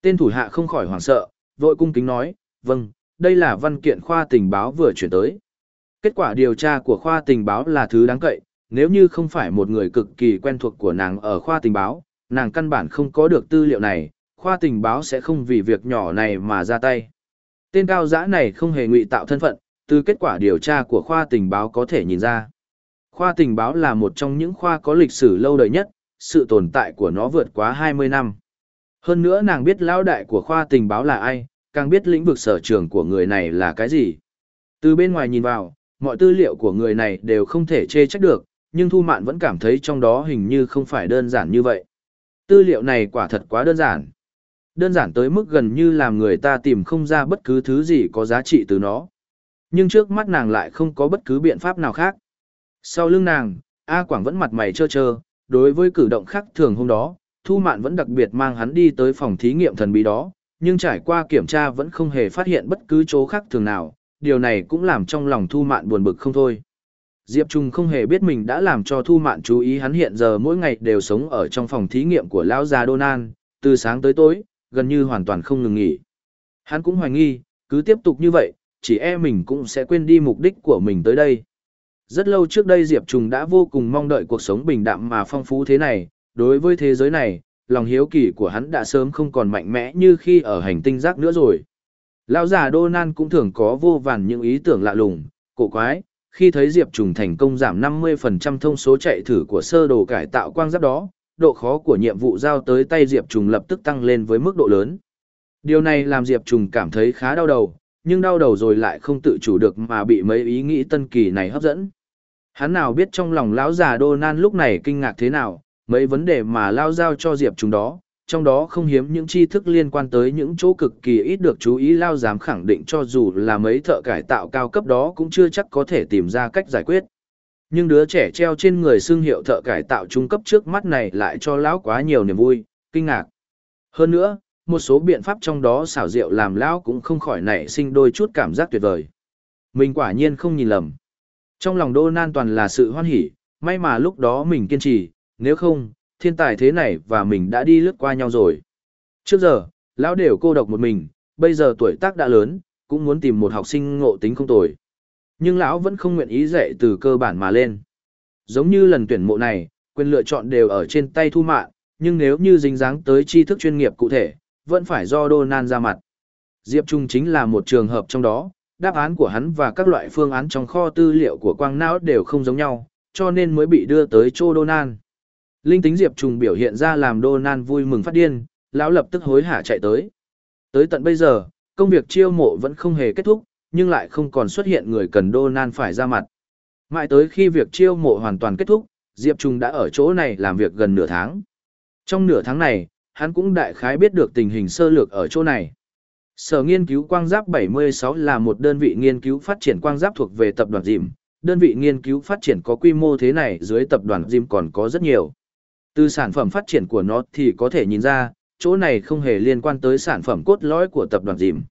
Tên thủ hạ không khỏi hoảng sợ, vội cung kính nói, vâng, đây là văn kiện khoa tình báo vừa chuyển tới. Kết quả điều tra của khoa tình báo là thứ đáng cậy, nếu như không phải một người cực kỳ quen thuộc của nàng ở khoa tình báo, nàng căn bản không có được tư liệu này, khoa tình báo sẽ không vì việc nhỏ này mà ra tay. Tên cao giã này không hề ngụy tạo thân phận, từ kết quả điều tra của khoa tình báo có thể nhìn ra. Khoa tình báo là một trong những khoa có lịch sử lâu đời nhất, sự tồn tại của nó vượt quá 20 năm. Hơn nữa nàng biết lão đại của khoa tình báo là ai, càng biết lĩnh vực sở trường của người này là cái gì. Từ bên ngoài nhìn vào, mọi tư liệu của người này đều không thể chê trách được, nhưng Thu Mạn vẫn cảm thấy trong đó hình như không phải đơn giản như vậy. Tư liệu này quả thật quá đơn giản. Đơn giản tới mức gần như làm người ta tìm không ra bất cứ thứ gì có giá trị từ nó. Nhưng trước mắt nàng lại không có bất cứ biện pháp nào khác. Sau lưng nàng, A Quảng vẫn mặt mày trơ trơ, đối với cử động khác thường hôm đó, Thu Mạn vẫn đặc biệt mang hắn đi tới phòng thí nghiệm thần bí đó, nhưng trải qua kiểm tra vẫn không hề phát hiện bất cứ chỗ khác thường nào, điều này cũng làm trong lòng Thu Mạn buồn bực không thôi. Diệp Trung không hề biết mình đã làm cho Thu Mạn chú ý hắn hiện giờ mỗi ngày đều sống ở trong phòng thí nghiệm của lão già Donan, từ sáng tới tối, gần như hoàn toàn không ngừng nghỉ. Hắn cũng hoài nghi, cứ tiếp tục như vậy, chỉ e mình cũng sẽ quên đi mục đích của mình tới đây. Rất lâu trước đây Diệp Trùng đã vô cùng mong đợi cuộc sống bình đạm mà phong phú thế này, đối với thế giới này, lòng hiếu kỳ của hắn đã sớm không còn mạnh mẽ như khi ở hành tinh rác nữa rồi. Lão già Donan cũng thường có vô vàn những ý tưởng lạ lùng, cổ quái, khi thấy Diệp Trùng thành công giảm 50% thông số chạy thử của sơ đồ cải tạo quang giáp đó, độ khó của nhiệm vụ giao tới tay Diệp Trùng lập tức tăng lên với mức độ lớn. Điều này làm Diệp Trùng cảm thấy khá đau đầu, nhưng đau đầu rồi lại không tự chủ được mà bị mấy ý nghĩ tân kỳ này hấp dẫn. Hắn nào biết trong lòng lão già Đô Nan lúc này kinh ngạc thế nào, mấy vấn đề mà lao giao cho Diệp Trùng đó, trong đó không hiếm những tri thức liên quan tới những chỗ cực kỳ ít được chú ý lao dám khẳng định cho dù là mấy thợ cải tạo cao cấp đó cũng chưa chắc có thể tìm ra cách giải quyết. Nhưng đứa trẻ treo trên người xương hiệu thợ cải tạo trung cấp trước mắt này lại cho lão quá nhiều niềm vui, kinh ngạc. Hơn nữa, một số biện pháp trong đó xảo diệu làm lão cũng không khỏi nảy sinh đôi chút cảm giác tuyệt vời. Mình quả nhiên không nhìn lầm. Trong lòng Đô Nan toàn là sự hoan hỉ, may mà lúc đó mình kiên trì, nếu không, thiên tài thế này và mình đã đi lướt qua nhau rồi. Trước giờ, lão đều cô độc một mình, bây giờ tuổi tác đã lớn, cũng muốn tìm một học sinh ngộ tính không tồi. Nhưng lão vẫn không nguyện ý dạy từ cơ bản mà lên. Giống như lần tuyển mộ này, quyền lựa chọn đều ở trên tay thu mạng, nhưng nếu như dính dáng tới tri thức chuyên nghiệp cụ thể, vẫn phải do Donan ra mặt. Diệp Trung chính là một trường hợp trong đó, đáp án của hắn và các loại phương án trong kho tư liệu của quang não đều không giống nhau, cho nên mới bị đưa tới cho Donan. Linh tính Diệp Trung biểu hiện ra làm Donan vui mừng phát điên, lão lập tức hối hả chạy tới. Tới tận bây giờ, công việc chiêu mộ vẫn không hề kết thúc, nhưng lại không còn xuất hiện người cần Đô Nan phải ra mặt. Mãi tới khi việc chiêu mộ hoàn toàn kết thúc, Diệp Trung đã ở chỗ này làm việc gần nửa tháng. Trong nửa tháng này, hắn cũng đại khái biết được tình hình sơ lược ở chỗ này. Sở nghiên cứu quang giáp 76 là một đơn vị nghiên cứu phát triển quang giáp thuộc về tập đoàn Dìm. Đơn vị nghiên cứu phát triển có quy mô thế này dưới tập đoàn Dìm còn có rất nhiều. Từ sản phẩm phát triển của nó thì có thể nhìn ra, chỗ này không hề liên quan tới sản phẩm cốt lõi của tập đoàn Dìm.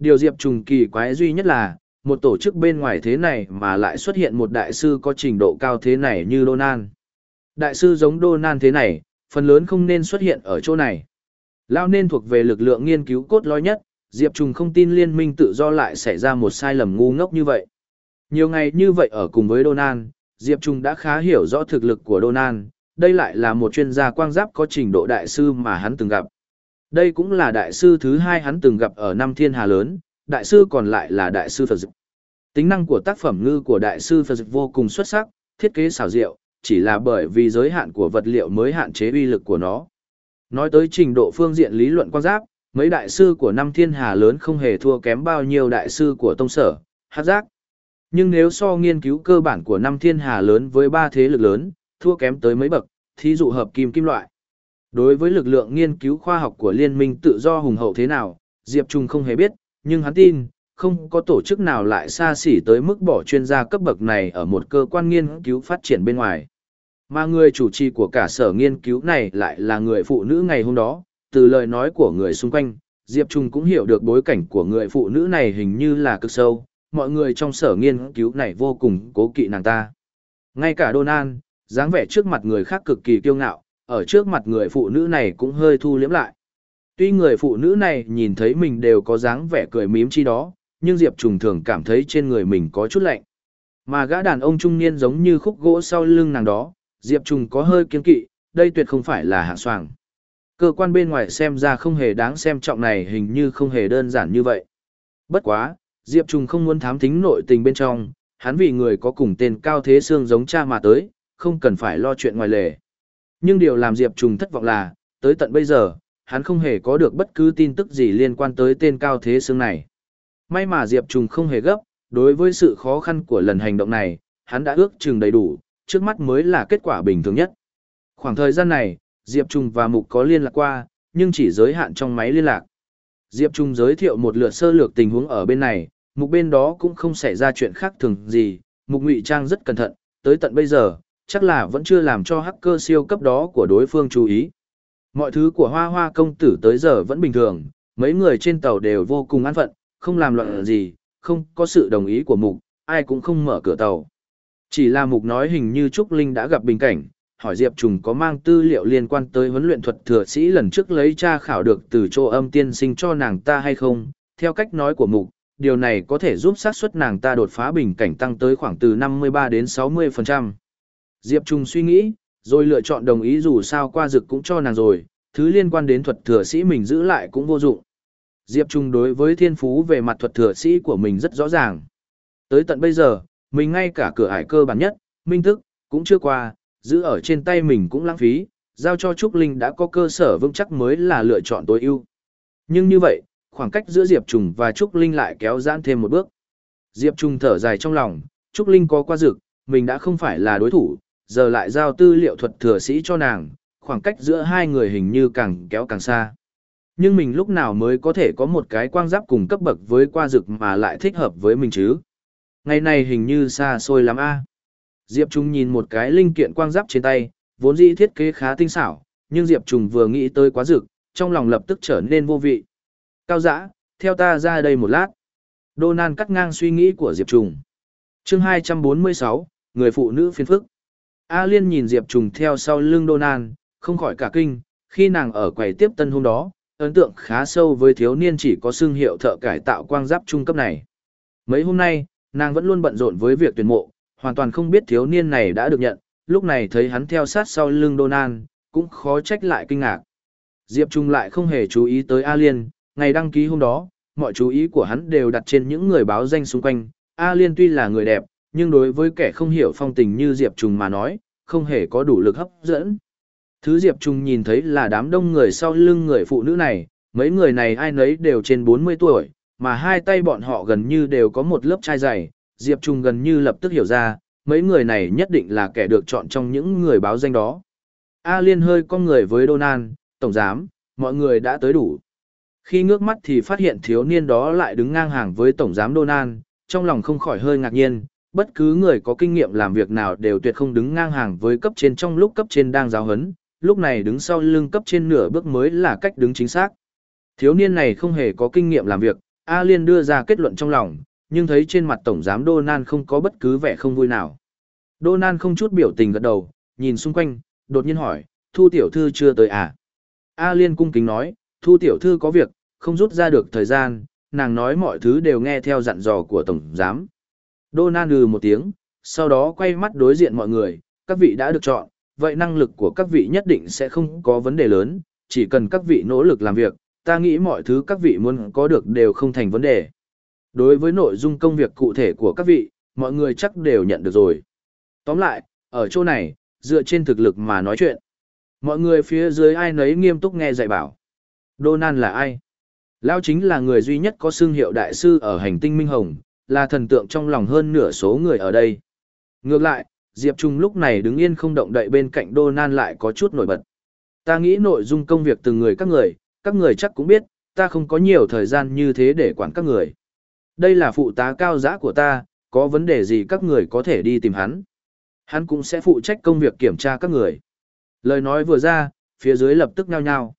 Điều Diệp Trùng kỳ quái duy nhất là, một tổ chức bên ngoài thế này mà lại xuất hiện một đại sư có trình độ cao thế này như Donan. Đại sư giống Donan thế này, phần lớn không nên xuất hiện ở chỗ này. Lao nên thuộc về lực lượng nghiên cứu cốt lõi nhất, Diệp Trùng không tin liên minh tự do lại xảy ra một sai lầm ngu ngốc như vậy. Nhiều ngày như vậy ở cùng với Donan, Diệp Trùng đã khá hiểu rõ thực lực của Donan, đây lại là một chuyên gia quang giáp có trình độ đại sư mà hắn từng gặp. Đây cũng là đại sư thứ hai hắn từng gặp ở năm thiên hà lớn, đại sư còn lại là đại sư Phật Dịch. Tính năng của tác phẩm ngư của đại sư Phật Dịch vô cùng xuất sắc, thiết kế xảo diệu, chỉ là bởi vì giới hạn của vật liệu mới hạn chế uy lực của nó. Nói tới trình độ phương diện lý luận quan giáp, mấy đại sư của năm thiên hà lớn không hề thua kém bao nhiêu đại sư của tông sở, hát giác. Nhưng nếu so nghiên cứu cơ bản của năm thiên hà lớn với ba thế lực lớn, thua kém tới mấy bậc, thí dụ hợp kim kim loại. Đối với lực lượng nghiên cứu khoa học của liên minh tự do hùng hậu thế nào, Diệp Trung không hề biết, nhưng hắn tin, không có tổ chức nào lại xa xỉ tới mức bỏ chuyên gia cấp bậc này ở một cơ quan nghiên cứu phát triển bên ngoài. Mà người chủ trì của cả sở nghiên cứu này lại là người phụ nữ ngày hôm đó, từ lời nói của người xung quanh, Diệp Trung cũng hiểu được bối cảnh của người phụ nữ này hình như là cực sâu, mọi người trong sở nghiên cứu này vô cùng cố kỵ nàng ta. Ngay cả Donan, dáng vẻ trước mặt người khác cực kỳ kiêu ngạo, ở trước mặt người phụ nữ này cũng hơi thu liếm lại. Tuy người phụ nữ này nhìn thấy mình đều có dáng vẻ cười mím chi đó, nhưng Diệp Trùng thường cảm thấy trên người mình có chút lạnh. Mà gã đàn ông trung niên giống như khúc gỗ sau lưng nàng đó, Diệp Trùng có hơi kiên kỵ, đây tuyệt không phải là hạng soàng. Cơ quan bên ngoài xem ra không hề đáng xem trọng này hình như không hề đơn giản như vậy. Bất quá, Diệp Trùng không muốn thám thính nội tình bên trong, hắn vì người có cùng tên cao thế xương giống cha mà tới, không cần phải lo chuyện ngoài lề. Nhưng điều làm Diệp Trùng thất vọng là, tới tận bây giờ, hắn không hề có được bất cứ tin tức gì liên quan tới tên cao thế xương này. May mà Diệp Trùng không hề gấp, đối với sự khó khăn của lần hành động này, hắn đã ước chừng đầy đủ, trước mắt mới là kết quả bình thường nhất. Khoảng thời gian này, Diệp Trùng và Mục có liên lạc qua, nhưng chỉ giới hạn trong máy liên lạc. Diệp Trung giới thiệu một lượt sơ lược tình huống ở bên này, Mục bên đó cũng không xảy ra chuyện khác thường gì, Mục ngụy trang rất cẩn thận, tới tận bây giờ, chắc là vẫn chưa làm cho hacker siêu cấp đó của đối phương chú ý. Mọi thứ của Hoa Hoa công tử tới giờ vẫn bình thường, mấy người trên tàu đều vô cùng an phận, không làm loạn gì, không có sự đồng ý của Mục, ai cũng không mở cửa tàu. Chỉ là Mục nói hình như Trúc Linh đã gặp bình cảnh, hỏi Diệp Trùng có mang tư liệu liên quan tới huấn luyện thuật thừa sĩ lần trước lấy tra khảo được từ chỗ âm tiên sinh cho nàng ta hay không. Theo cách nói của Mục, điều này có thể giúp xác suất nàng ta đột phá bình cảnh tăng tới khoảng từ 53 đến 60%. Diệp Trung suy nghĩ, rồi lựa chọn đồng ý dù sao qua dực cũng cho nàng rồi, thứ liên quan đến thuật thừa sĩ mình giữ lại cũng vô dụng. Diệp Trung đối với thiên phú về mặt thuật thừa sĩ của mình rất rõ ràng. Tới tận bây giờ, mình ngay cả cửa ải cơ bản nhất, minh thức, cũng chưa qua, giữ ở trên tay mình cũng lãng phí, giao cho Trúc Linh đã có cơ sở vững chắc mới là lựa chọn tối ưu. Nhưng như vậy, khoảng cách giữa Diệp Trùng và Trúc Linh lại kéo giãn thêm một bước. Diệp Trùng thở dài trong lòng, Trúc Linh có qua dực, mình đã không phải là đối thủ, giờ lại giao tư liệu thuật thừa sĩ cho nàng, khoảng cách giữa hai người hình như càng kéo càng xa. Nhưng mình lúc nào mới có thể có một cái quang giáp cùng cấp bậc với qua dực mà lại thích hợp với mình chứ? Ngày này hình như xa xôi lắm a. Diệp Trung nhìn một cái linh kiện quang giáp trên tay, vốn dĩ thiết kế khá tinh xảo, nhưng Diệp Trung vừa nghĩ tới quá dực, trong lòng lập tức trở nên vô vị. Cao dã, theo ta ra đây một lát. Đô Nan cắt ngang suy nghĩ của Diệp Trung. chương 246, người phụ nữ phiên phức. A Liên nhìn Diệp Trùng theo sau lưng Donan, không khỏi cả kinh, khi nàng ở quầy tiếp tân hôm đó, ấn tượng khá sâu với thiếu niên chỉ có xương hiệu thợ cải tạo quang giáp trung cấp này. Mấy hôm nay, nàng vẫn luôn bận rộn với việc tuyển mộ, hoàn toàn không biết thiếu niên này đã được nhận, lúc này thấy hắn theo sát sau lưng Donan, cũng khó trách lại kinh ngạc. Diệp Trung lại không hề chú ý tới A Liên, ngày đăng ký hôm đó, mọi chú ý của hắn đều đặt trên những người báo danh xung quanh. A Liên tuy là người đẹp, nhưng đối với kẻ không hiểu phong tình như Diệp Trung mà nói, không hề có đủ lực hấp dẫn. Thứ Diệp Trung nhìn thấy là đám đông người sau lưng người phụ nữ này, mấy người này ai nấy đều trên 40 tuổi, mà hai tay bọn họ gần như đều có một lớp chai dày, Diệp Trung gần như lập tức hiểu ra, mấy người này nhất định là kẻ được chọn trong những người báo danh đó. A Liên hơi con người với Donan, Tổng Giám, mọi người đã tới đủ. Khi ngước mắt thì phát hiện thiếu niên đó lại đứng ngang hàng với Tổng Giám Donan, trong lòng không khỏi hơi ngạc nhiên, bất cứ người có kinh nghiệm làm việc nào đều tuyệt không đứng ngang hàng với cấp trên trong lúc cấp trên đang giáo huấn, lúc này đứng sau lưng cấp trên nửa bước mới là cách đứng chính xác. Thiếu niên này không hề có kinh nghiệm làm việc, A Liên đưa ra kết luận trong lòng, nhưng thấy trên mặt Tổng Giám Đô Nan không có bất cứ vẻ không vui nào. Đô Nan không chút biểu tình gật đầu, nhìn xung quanh, đột nhiên hỏi, Thu Tiểu Thư chưa tới à? A Liên cung kính nói, Thu Tiểu Thư có việc, không rút ra được thời gian, nàng nói mọi thứ đều nghe theo dặn dò của Tổng Giám. Đô Nan ừ một tiếng, sau đó quay mắt đối diện mọi người, các vị đã được chọn, vậy năng lực của các vị nhất định sẽ không có vấn đề lớn, chỉ cần các vị nỗ lực làm việc, ta nghĩ mọi thứ các vị muốn có được đều không thành vấn đề. Đối với nội dung công việc cụ thể của các vị, mọi người chắc đều nhận được rồi. Tóm lại, ở chỗ này, dựa trên thực lực mà nói chuyện. Mọi người phía dưới ai nấy nghiêm túc nghe dạy bảo. Donan là ai? Lao chính là người duy nhất có xương hiệu đại sư ở hành tinh Minh Hồng, là thần tượng trong lòng hơn nửa số người ở đây. Ngược lại, Diệp Trung lúc này đứng yên không động đậy bên cạnh Đô Nan lại có chút nổi bật. Ta nghĩ nội dung công việc từng người các người, các người chắc cũng biết, ta không có nhiều thời gian như thế để quản các người. Đây là phụ tá cao giá của ta, có vấn đề gì các người có thể đi tìm hắn. Hắn cũng sẽ phụ trách công việc kiểm tra các người. Lời nói vừa ra, phía dưới lập tức nhao nhao.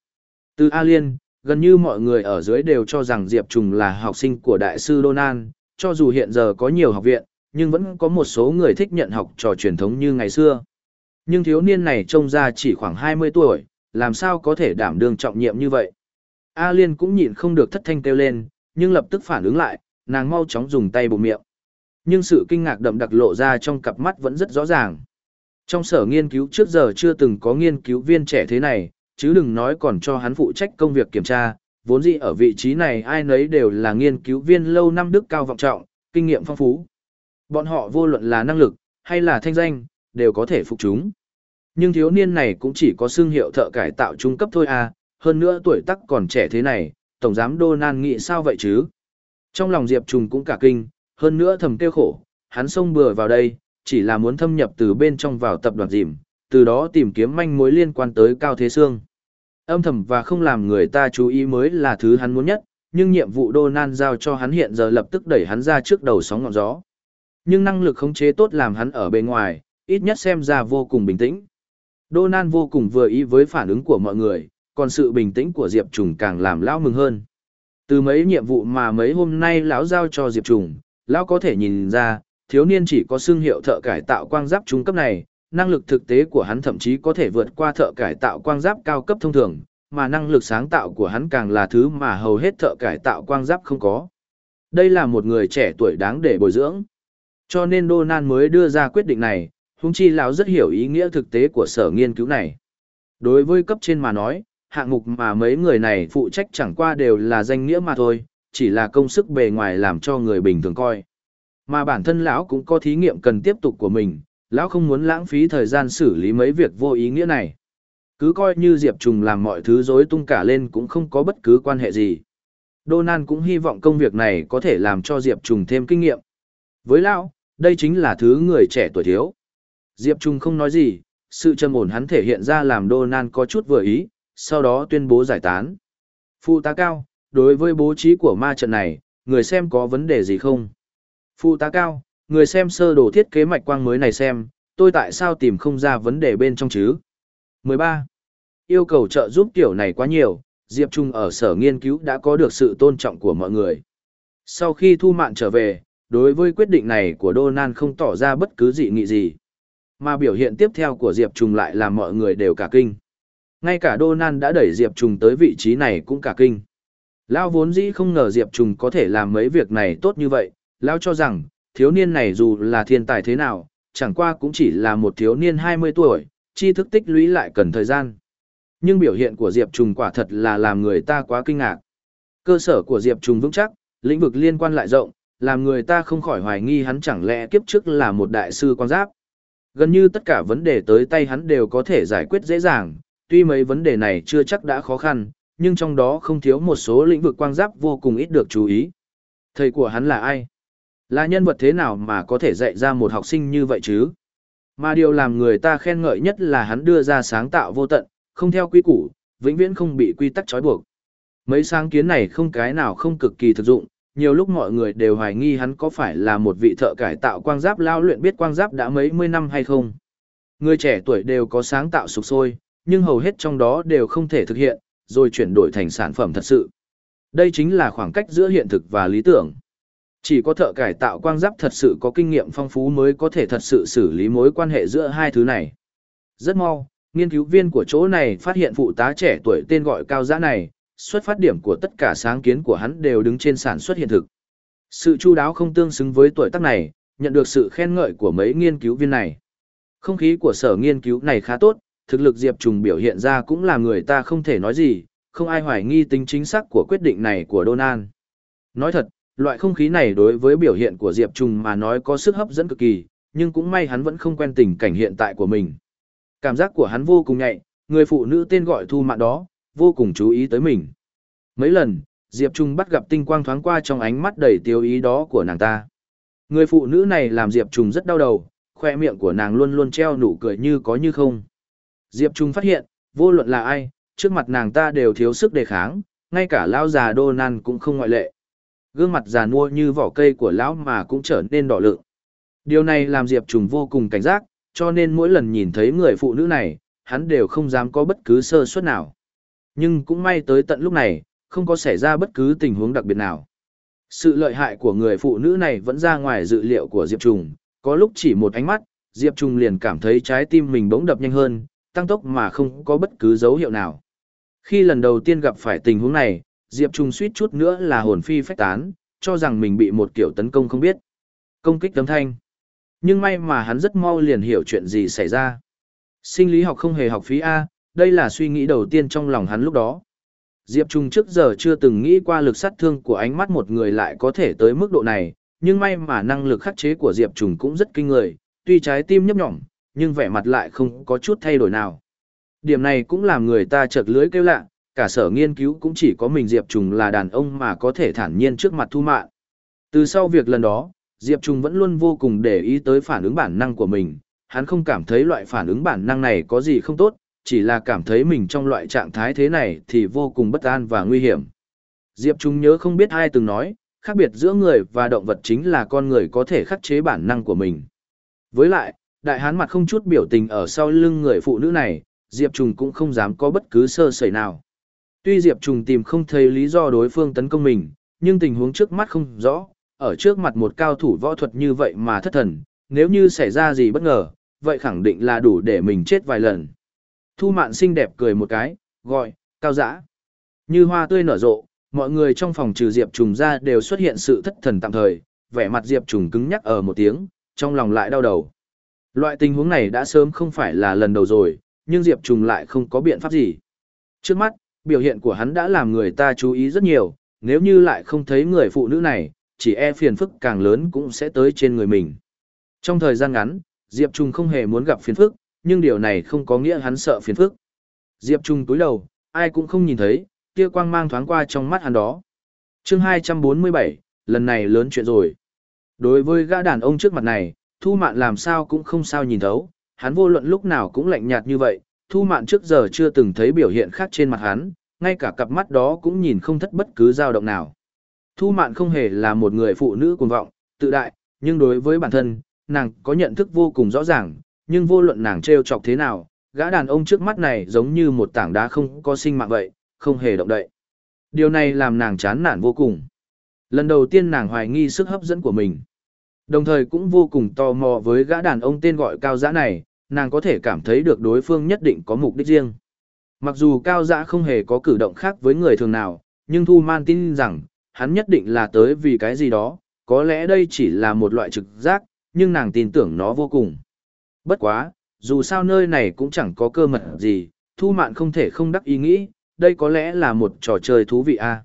Từ A Liên, gần như mọi người ở dưới đều cho rằng Diệp Trùng là học sinh của Đại sư Donan, cho dù hiện giờ có nhiều học viện, nhưng vẫn có một số người thích nhận học trò truyền thống như ngày xưa. Nhưng thiếu niên này trông ra chỉ khoảng 20 tuổi, làm sao có thể đảm đương trọng nhiệm như vậy. A Liên cũng nhịn không được thất thanh kêu lên, nhưng lập tức phản ứng lại, nàng mau chóng dùng tay bụng miệng. Nhưng sự kinh ngạc đậm đặc lộ ra trong cặp mắt vẫn rất rõ ràng. Trong sở nghiên cứu trước giờ chưa từng có nghiên cứu viên trẻ thế này, chứ đừng nói còn cho hắn phụ trách công việc kiểm tra, vốn dĩ ở vị trí này ai nấy đều là nghiên cứu viên lâu năm đức cao vọng trọng, kinh nghiệm phong phú. Bọn họ vô luận là năng lực, hay là thanh danh, đều có thể phục chúng. Nhưng thiếu niên này cũng chỉ có xương hiệu thợ cải tạo trung cấp thôi à, hơn nữa tuổi tác còn trẻ thế này, Tổng giám Đô Nan nghĩ sao vậy chứ? Trong lòng Diệp Trùng cũng cả kinh, hơn nữa thầm tiêu khổ, hắn xông bừa vào đây, chỉ là muốn thâm nhập từ bên trong vào tập đoàn dìm, từ đó tìm kiếm manh mối liên quan tới Cao Thế Sương. Âm thầm và không làm người ta chú ý mới là thứ hắn muốn nhất, nhưng nhiệm vụ Donan giao cho hắn hiện giờ lập tức đẩy hắn ra trước đầu sóng ngọn gió. Nhưng năng lực khống chế tốt làm hắn ở bên ngoài, ít nhất xem ra vô cùng bình tĩnh. Donan vô cùng vừa ý với phản ứng của mọi người, còn sự bình tĩnh của Diệp Trùng càng làm lão mừng hơn. Từ mấy nhiệm vụ mà mấy hôm nay lão giao cho Diệp Trùng, lão có thể nhìn ra, thiếu niên chỉ có xương hiệu thợ cải tạo quang giáp trung cấp này, năng lực thực tế của hắn thậm chí có thể vượt qua thợ cải tạo quang giáp cao cấp thông thường, mà năng lực sáng tạo của hắn càng là thứ mà hầu hết thợ cải tạo quang giáp không có. Đây là một người trẻ tuổi đáng để bồi dưỡng. Cho nên Donan mới đưa ra quyết định này, huống chi lão rất hiểu ý nghĩa thực tế của sở nghiên cứu này. Đối với cấp trên mà nói, hạng mục mà mấy người này phụ trách chẳng qua đều là danh nghĩa mà thôi, chỉ là công sức bề ngoài làm cho người bình thường coi. Mà bản thân lão cũng có thí nghiệm cần tiếp tục của mình, lão không muốn lãng phí thời gian xử lý mấy việc vô ý nghĩa này. Cứ coi như Diệp Trùng làm mọi thứ rối tung cả lên cũng không có bất cứ quan hệ gì. Donan cũng hy vọng công việc này có thể làm cho Diệp Trùng thêm kinh nghiệm. Với lão, đây chính là thứ người trẻ tuổi thiếu. Diệp Trùng không nói gì, sự trầm ổn hắn thể hiện ra làm Donan có chút vừa ý, sau đó tuyên bố giải tán. Phụ tá cao, đối với bố trí của ma trận này, người xem có vấn đề gì không? Phụ tá cao, người xem sơ đồ thiết kế mạch quang mới này xem, tôi tại sao tìm không ra vấn đề bên trong chứ? 13. Yêu cầu trợ giúp tiểu này quá nhiều, Diệp Trung ở sở nghiên cứu đã có được sự tôn trọng của mọi người. Sau khi thu mạn trở về, đối với quyết định này của Donan không tỏ ra bất cứ dị nghị gì. Mà biểu hiện tiếp theo của Diệp Trung lại làm mọi người đều cả kinh. Ngay cả Donan đã đẩy Diệp Trung tới vị trí này cũng cả kinh. Lao vốn dĩ không ngờ Diệp Trung có thể làm mấy việc này tốt như vậy, Lao cho rằng, thiếu niên này dù là thiên tài thế nào, chẳng qua cũng chỉ là một thiếu niên 20 tuổi, tri thức tích lũy lại cần thời gian. Nhưng biểu hiện của Diệp Trùng quả thật là làm người ta quá kinh ngạc. Cơ sở của Diệp Trùng vững chắc, lĩnh vực liên quan lại rộng, làm người ta không khỏi hoài nghi hắn chẳng lẽ kiếp trước là một đại sư quan giáp. Gần như tất cả vấn đề tới tay hắn đều có thể giải quyết dễ dàng, tuy mấy vấn đề này chưa chắc đã khó khăn, nhưng trong đó không thiếu một số lĩnh vực quang giáp vô cùng ít được chú ý. Thầy của hắn là ai? Là nhân vật thế nào mà có thể dạy ra một học sinh như vậy chứ? Mà điều làm người ta khen ngợi nhất là hắn đưa ra sáng tạo vô tận, không theo quy củ, vĩnh viễn không bị quy tắc trói buộc. Mấy sáng kiến này không cái nào không cực kỳ thực dụng, nhiều lúc mọi người đều hoài nghi hắn có phải là một vị thợ cải tạo quang giáp lao luyện biết quang giáp đã mấy mươi năm hay không. Người trẻ tuổi đều có sáng tạo sục sôi, nhưng hầu hết trong đó đều không thể thực hiện, rồi chuyển đổi thành sản phẩm thật sự. Đây chính là khoảng cách giữa hiện thực và lý tưởng. Chỉ có thợ cải tạo quang giáp thật sự có kinh nghiệm phong phú mới có thể thật sự xử lý mối quan hệ giữa hai thứ này. Rất mau, nghiên cứu viên của chỗ này phát hiện phụ tá trẻ tuổi tên gọi cao giã này, xuất phát điểm của tất cả sáng kiến của hắn đều đứng trên sản xuất hiện thực. Sự chu đáo không tương xứng với tuổi tác này, nhận được sự khen ngợi của mấy nghiên cứu viên này. Không khí của sở nghiên cứu này khá tốt, thực lực Diệp Trùng biểu hiện ra cũng là người ta không thể nói gì, không ai hoài nghi tính chính xác của quyết định này của Donan. Nói thật, loại không khí này đối với biểu hiện của Diệp Trùng mà nói có sức hấp dẫn cực kỳ, nhưng cũng may hắn vẫn không quen tình cảnh hiện tại của mình. Cảm giác của hắn vô cùng nhạy, người phụ nữ tên gọi Thu Mạn đó, vô cùng chú ý tới mình. Mấy lần, Diệp Trung bắt gặp tinh quang thoáng qua trong ánh mắt đầy tiêu ý đó của nàng ta. Người phụ nữ này làm Diệp Trung rất đau đầu, khoe miệng của nàng luôn luôn treo nụ cười như có như không. Diệp Trung phát hiện, vô luận là ai, trước mặt nàng ta đều thiếu sức đề kháng, ngay cả lão già đô nan cũng không ngoại lệ. Gương mặt già nua như vỏ cây của lão mà cũng trở nên đỏ lượng. Điều này làm Diệp Trùng vô cùng cảnh giác, cho nên mỗi lần nhìn thấy người phụ nữ này, hắn đều không dám có bất cứ sơ suất nào. Nhưng cũng may tới tận lúc này, không có xảy ra bất cứ tình huống đặc biệt nào. Sự lợi hại của người phụ nữ này vẫn ra ngoài dự liệu của Diệp Trùng, có lúc chỉ một ánh mắt, Diệp Trùng liền cảm thấy trái tim mình bỗng đập nhanh hơn, tăng tốc mà không có bất cứ dấu hiệu nào. Khi lần đầu tiên gặp phải tình huống này, Diệp Trung suýt chút nữa là hồn phi phách tán, cho rằng mình bị một kiểu tấn công không biết. Công kích tấm thanh. Nhưng may mà hắn rất mau liền hiểu chuyện gì xảy ra. Sinh lý học không hề học phí A, đây là suy nghĩ đầu tiên trong lòng hắn lúc đó. Diệp Trung trước giờ chưa từng nghĩ qua lực sát thương của ánh mắt một người lại có thể tới mức độ này, nhưng may mà năng lực khắc chế của Diệp Trung cũng rất kinh người, tuy trái tim nhấp nhỏm, nhưng vẻ mặt lại không có chút thay đổi nào. Điểm này cũng làm người ta chợt lưới kêu lạ, cả sở nghiên cứu cũng chỉ có mình Diệp Trùng là đàn ông mà có thể thản nhiên trước mặt thu mạn. Từ sau việc lần đó, Diệp Trùng vẫn luôn vô cùng để ý tới phản ứng bản năng của mình, hắn không cảm thấy loại phản ứng bản năng này có gì không tốt, chỉ là cảm thấy mình trong loại trạng thái thế này thì vô cùng bất an và nguy hiểm. Diệp Trung nhớ không biết ai từng nói, khác biệt giữa người và động vật chính là con người có thể khắc chế bản năng của mình. Với lại, đại hán mặt không chút biểu tình ở sau lưng người phụ nữ này, Diệp Trùng cũng không dám có bất cứ sơ sẩy nào. Tuy Diệp Trùng tìm không thấy lý do đối phương tấn công mình, nhưng tình huống trước mắt không rõ, ở trước mặt một cao thủ võ thuật như vậy mà thất thần, nếu như xảy ra gì bất ngờ, vậy khẳng định là đủ để mình chết vài lần. Thu mạn xinh đẹp cười một cái, gọi, cao dã. Như hoa tươi nở rộ, mọi người trong phòng trừ Diệp Trùng ra đều xuất hiện sự thất thần tạm thời, vẻ mặt Diệp Trùng cứng nhắc ở một tiếng, trong lòng lại đau đầu. Loại tình huống này đã sớm không phải là lần đầu rồi, nhưng Diệp Trùng lại không có biện pháp gì. Trước mắt, biểu hiện của hắn đã làm người ta chú ý rất nhiều, nếu như lại không thấy người phụ nữ này, chỉ e phiền phức càng lớn cũng sẽ tới trên người mình. Trong thời gian ngắn, Diệp Trung không hề muốn gặp phiền phức, nhưng điều này không có nghĩa hắn sợ phiền phức. Diệp Trung túi đầu, ai cũng không nhìn thấy, kia quang mang thoáng qua trong mắt hắn đó. chương 247, lần này lớn chuyện rồi. Đối với gã đàn ông trước mặt này, Thu Mạn làm sao cũng không sao nhìn thấu, hắn vô luận lúc nào cũng lạnh nhạt như vậy, Thu Mạn trước giờ chưa từng thấy biểu hiện khác trên mặt hắn, ngay cả cặp mắt đó cũng nhìn không thất bất cứ dao động nào. Thu Mạn không hề là một người phụ nữ cuồng vọng, tự đại, nhưng đối với bản thân, nàng có nhận thức vô cùng rõ ràng, nhưng vô luận nàng trêu chọc thế nào, gã đàn ông trước mắt này giống như một tảng đá không có sinh mạng vậy, không hề động đậy. Điều này làm nàng chán nản vô cùng. Lần đầu tiên nàng hoài nghi sức hấp dẫn của mình. Đồng thời cũng vô cùng tò mò với gã đàn ông tên gọi cao giã này, nàng có thể cảm thấy được đối phương nhất định có mục đích riêng. Mặc dù cao dã không hề có cử động khác với người thường nào, nhưng Thu Man tin rằng, hắn nhất định là tới vì cái gì đó, có lẽ đây chỉ là một loại trực giác, nhưng nàng tin tưởng nó vô cùng. Bất quá, dù sao nơi này cũng chẳng có cơ mật gì, Thu Mạn không thể không đắc ý nghĩ, đây có lẽ là một trò chơi thú vị a. À?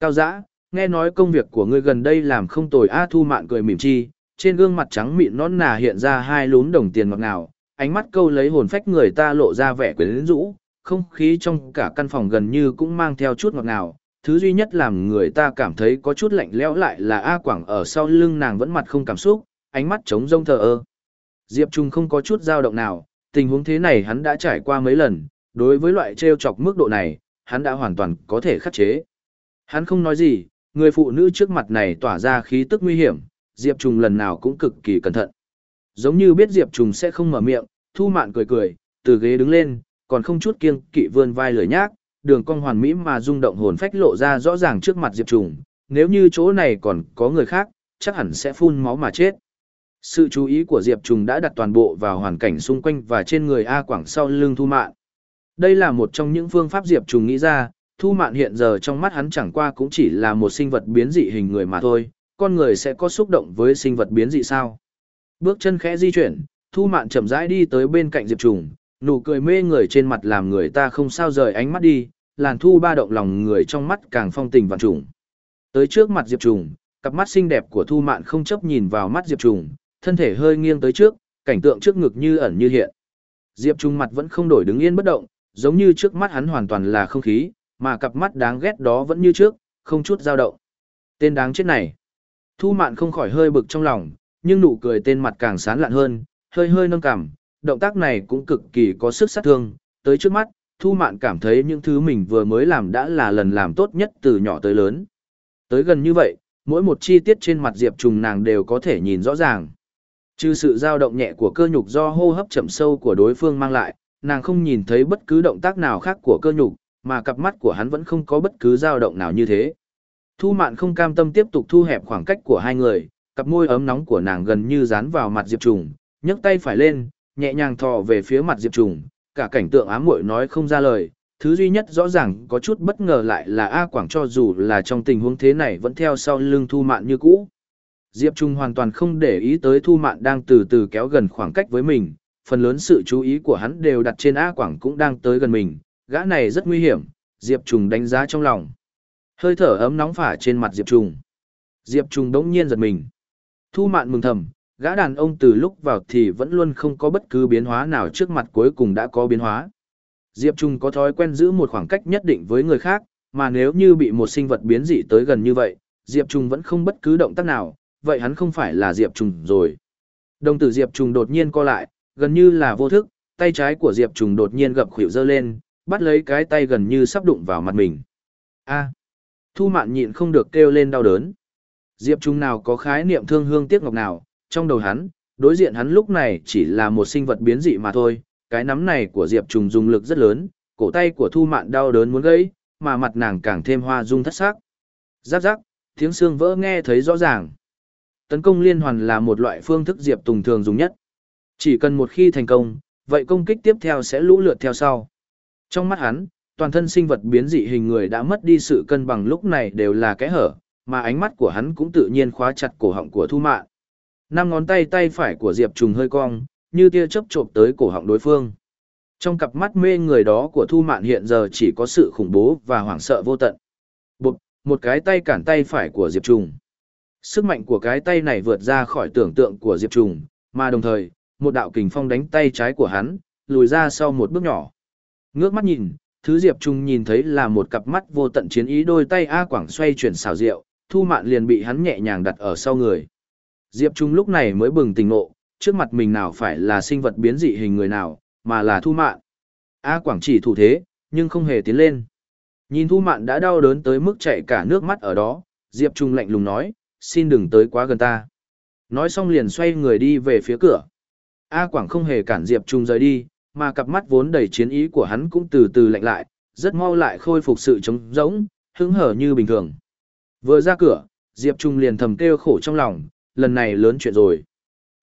Cao dã, nghe nói công việc của ngươi gần đây làm không tồi a Thu Mạn cười mỉm chi, trên gương mặt trắng mịn non nà hiện ra hai lún đồng tiền ngọt ngào, ánh mắt câu lấy hồn phách người ta lộ ra vẻ quyến rũ, không khí trong cả căn phòng gần như cũng mang theo chút ngọt ngào. Thứ duy nhất làm người ta cảm thấy có chút lạnh lẽo lại là A Quảng ở sau lưng nàng vẫn mặt không cảm xúc, ánh mắt trống rông thờ ơ. Diệp Trung không có chút dao động nào, tình huống thế này hắn đã trải qua mấy lần, đối với loại trêu chọc mức độ này, hắn đã hoàn toàn có thể khắc chế. Hắn không nói gì, người phụ nữ trước mặt này tỏa ra khí tức nguy hiểm, Diệp Trung lần nào cũng cực kỳ cẩn thận. Giống như biết Diệp Trùng sẽ không mở miệng, Thu Mạn cười cười, từ ghế đứng lên, còn không chút kiêng kỵ vươn vai lười nhác, đường cong hoàn mỹ mà rung động hồn phách lộ ra rõ ràng trước mặt Diệp Trùng, nếu như chỗ này còn có người khác, chắc hẳn sẽ phun máu mà chết. Sự chú ý của Diệp Trùng đã đặt toàn bộ vào hoàn cảnh xung quanh và trên người A Quảng sau lưng Thu Mạn. Đây là một trong những phương pháp Diệp Trùng nghĩ ra, Thu Mạn hiện giờ trong mắt hắn chẳng qua cũng chỉ là một sinh vật biến dị hình người mà thôi, con người sẽ có xúc động với sinh vật biến dị sao? Bước chân khẽ di chuyển, Thu Mạn chậm rãi đi tới bên cạnh Diệp Trùng, nụ cười mê người trên mặt làm người ta không sao rời ánh mắt đi, làn thu ba động lòng người trong mắt càng phong tình vạn trùng. Tới trước mặt Diệp Trùng, cặp mắt xinh đẹp của Thu Mạn không chấp nhìn vào mắt Diệp Trùng, thân thể hơi nghiêng tới trước, cảnh tượng trước ngực như ẩn như hiện. Diệp Trùng mặt vẫn không đổi đứng yên bất động, giống như trước mắt hắn hoàn toàn là không khí, mà cặp mắt đáng ghét đó vẫn như trước, không chút dao động. Tên đáng chết này. Thu mạn không khỏi hơi bực trong lòng, nhưng nụ cười tên mặt càng sán lạn hơn, hơi hơi nâng cảm, động tác này cũng cực kỳ có sức sát thương, tới trước mắt, Thu Mạn cảm thấy những thứ mình vừa mới làm đã là lần làm tốt nhất từ nhỏ tới lớn. Tới gần như vậy, mỗi một chi tiết trên mặt Diệp Trùng nàng đều có thể nhìn rõ ràng. Trừ sự dao động nhẹ của cơ nhục do hô hấp chậm sâu của đối phương mang lại, nàng không nhìn thấy bất cứ động tác nào khác của cơ nhục, mà cặp mắt của hắn vẫn không có bất cứ dao động nào như thế. Thu Mạn không cam tâm tiếp tục thu hẹp khoảng cách của hai người, cặp môi ấm nóng của nàng gần như dán vào mặt Diệp Trùng, nhấc tay phải lên, nhẹ nhàng thò về phía mặt Diệp Trùng, cả cảnh tượng ám muội nói không ra lời, thứ duy nhất rõ ràng có chút bất ngờ lại là A Quảng cho dù là trong tình huống thế này vẫn theo sau lưng Thu Mạn như cũ. Diệp Trung hoàn toàn không để ý tới Thu Mạn đang từ từ kéo gần khoảng cách với mình, phần lớn sự chú ý của hắn đều đặt trên A Quảng cũng đang tới gần mình, gã này rất nguy hiểm, Diệp Trung đánh giá trong lòng. Hơi thở ấm nóng phả trên mặt Diệp Trung. Diệp Trung g nhiên giật mình. Thu Mạn mừng thầm, gã đàn ông từ lúc vào thì vẫn luôn không có bất cứ biến hóa nào trước mặt cuối cùng đã có biến hóa. Diệp Trung có thói quen giữ một khoảng cách nhất định với người khác, mà nếu như bị một sinh vật biến dị tới gần như vậy, Diệp Trung vẫn không bất cứ động tác nào, vậy hắn không phải là Diệp Trung rồi. Đồng tử Diệp Trung đột nhiên co lại, gần như là vô thức, tay trái của Diệp Trung đột nhiên gập khuỷu dơ lên, bắt lấy cái tay gần như sắp đụng vào mặt mình. A. Thu Mạn nhịn không được kêu lên đau đớn. Diệp Trung nào có khái niệm thương hương tiếc ngọc nào, trong đầu hắn, đối diện hắn lúc này chỉ là một sinh vật biến dị mà thôi, cái nắm này của Diệp Trùng dùng lực rất lớn, cổ tay của Thu Mạn đau đớn muốn gãy, mà mặt nàng càng thêm hoa dung thất sắc. Giáp giáp, tiếng xương vỡ nghe thấy rõ ràng. Tấn công liên hoàn là một loại phương thức Diệp Tùng thường dùng nhất. Chỉ cần một khi thành công, vậy công kích tiếp theo sẽ lũ lượt theo sau. Trong mắt hắn, toàn thân sinh vật biến dị hình người đã mất đi sự cân bằng lúc này đều là kẽ hở, mà ánh mắt của hắn cũng tự nhiên khóa chặt cổ họng của Thu Mạn. Năm ngón tay tay phải của Diệp Trùng hơi cong, như tia chớp chộp tới cổ họng đối phương. Trong cặp mắt mê người đó của Thu Mạn hiện giờ chỉ có sự khủng bố và hoảng sợ vô tận. Bụt, một cái tay cản tay phải của Diệp Trùng. Sức mạnh của cái tay này vượt ra khỏi tưởng tượng của Diệp Trùng, mà đồng thời, một đạo kình phong đánh tay trái của hắn, lùi ra sau một bước nhỏ. Ngước mắt nhìn, thứ Diệp Trùng nhìn thấy là một cặp mắt vô tận chiến ý đôi tay A Quảng xoay chuyển xảo diệu, Thu Mạn liền bị hắn nhẹ nhàng đặt ở sau người. Diệp Trung lúc này mới bừng tỉnh ngộ, trước mặt mình nào phải là sinh vật biến dị hình người nào, mà là Thu Mạn. A Quảng chỉ thủ thế, nhưng không hề tiến lên. Nhìn Thu Mạn đã đau đớn tới mức chạy cả nước mắt ở đó, Diệp Trung lạnh lùng nói, xin đừng tới quá gần ta. Nói xong liền xoay người đi về phía cửa. A Quảng không hề cản Diệp Trung rời đi, mà cặp mắt vốn đầy chiến ý của hắn cũng từ từ lạnh lại, rất mau lại khôi phục sự trống rỗng, hứng hở như bình thường. Vừa ra cửa, Diệp Trung liền thầm kêu khổ trong lòng, lần này lớn chuyện rồi.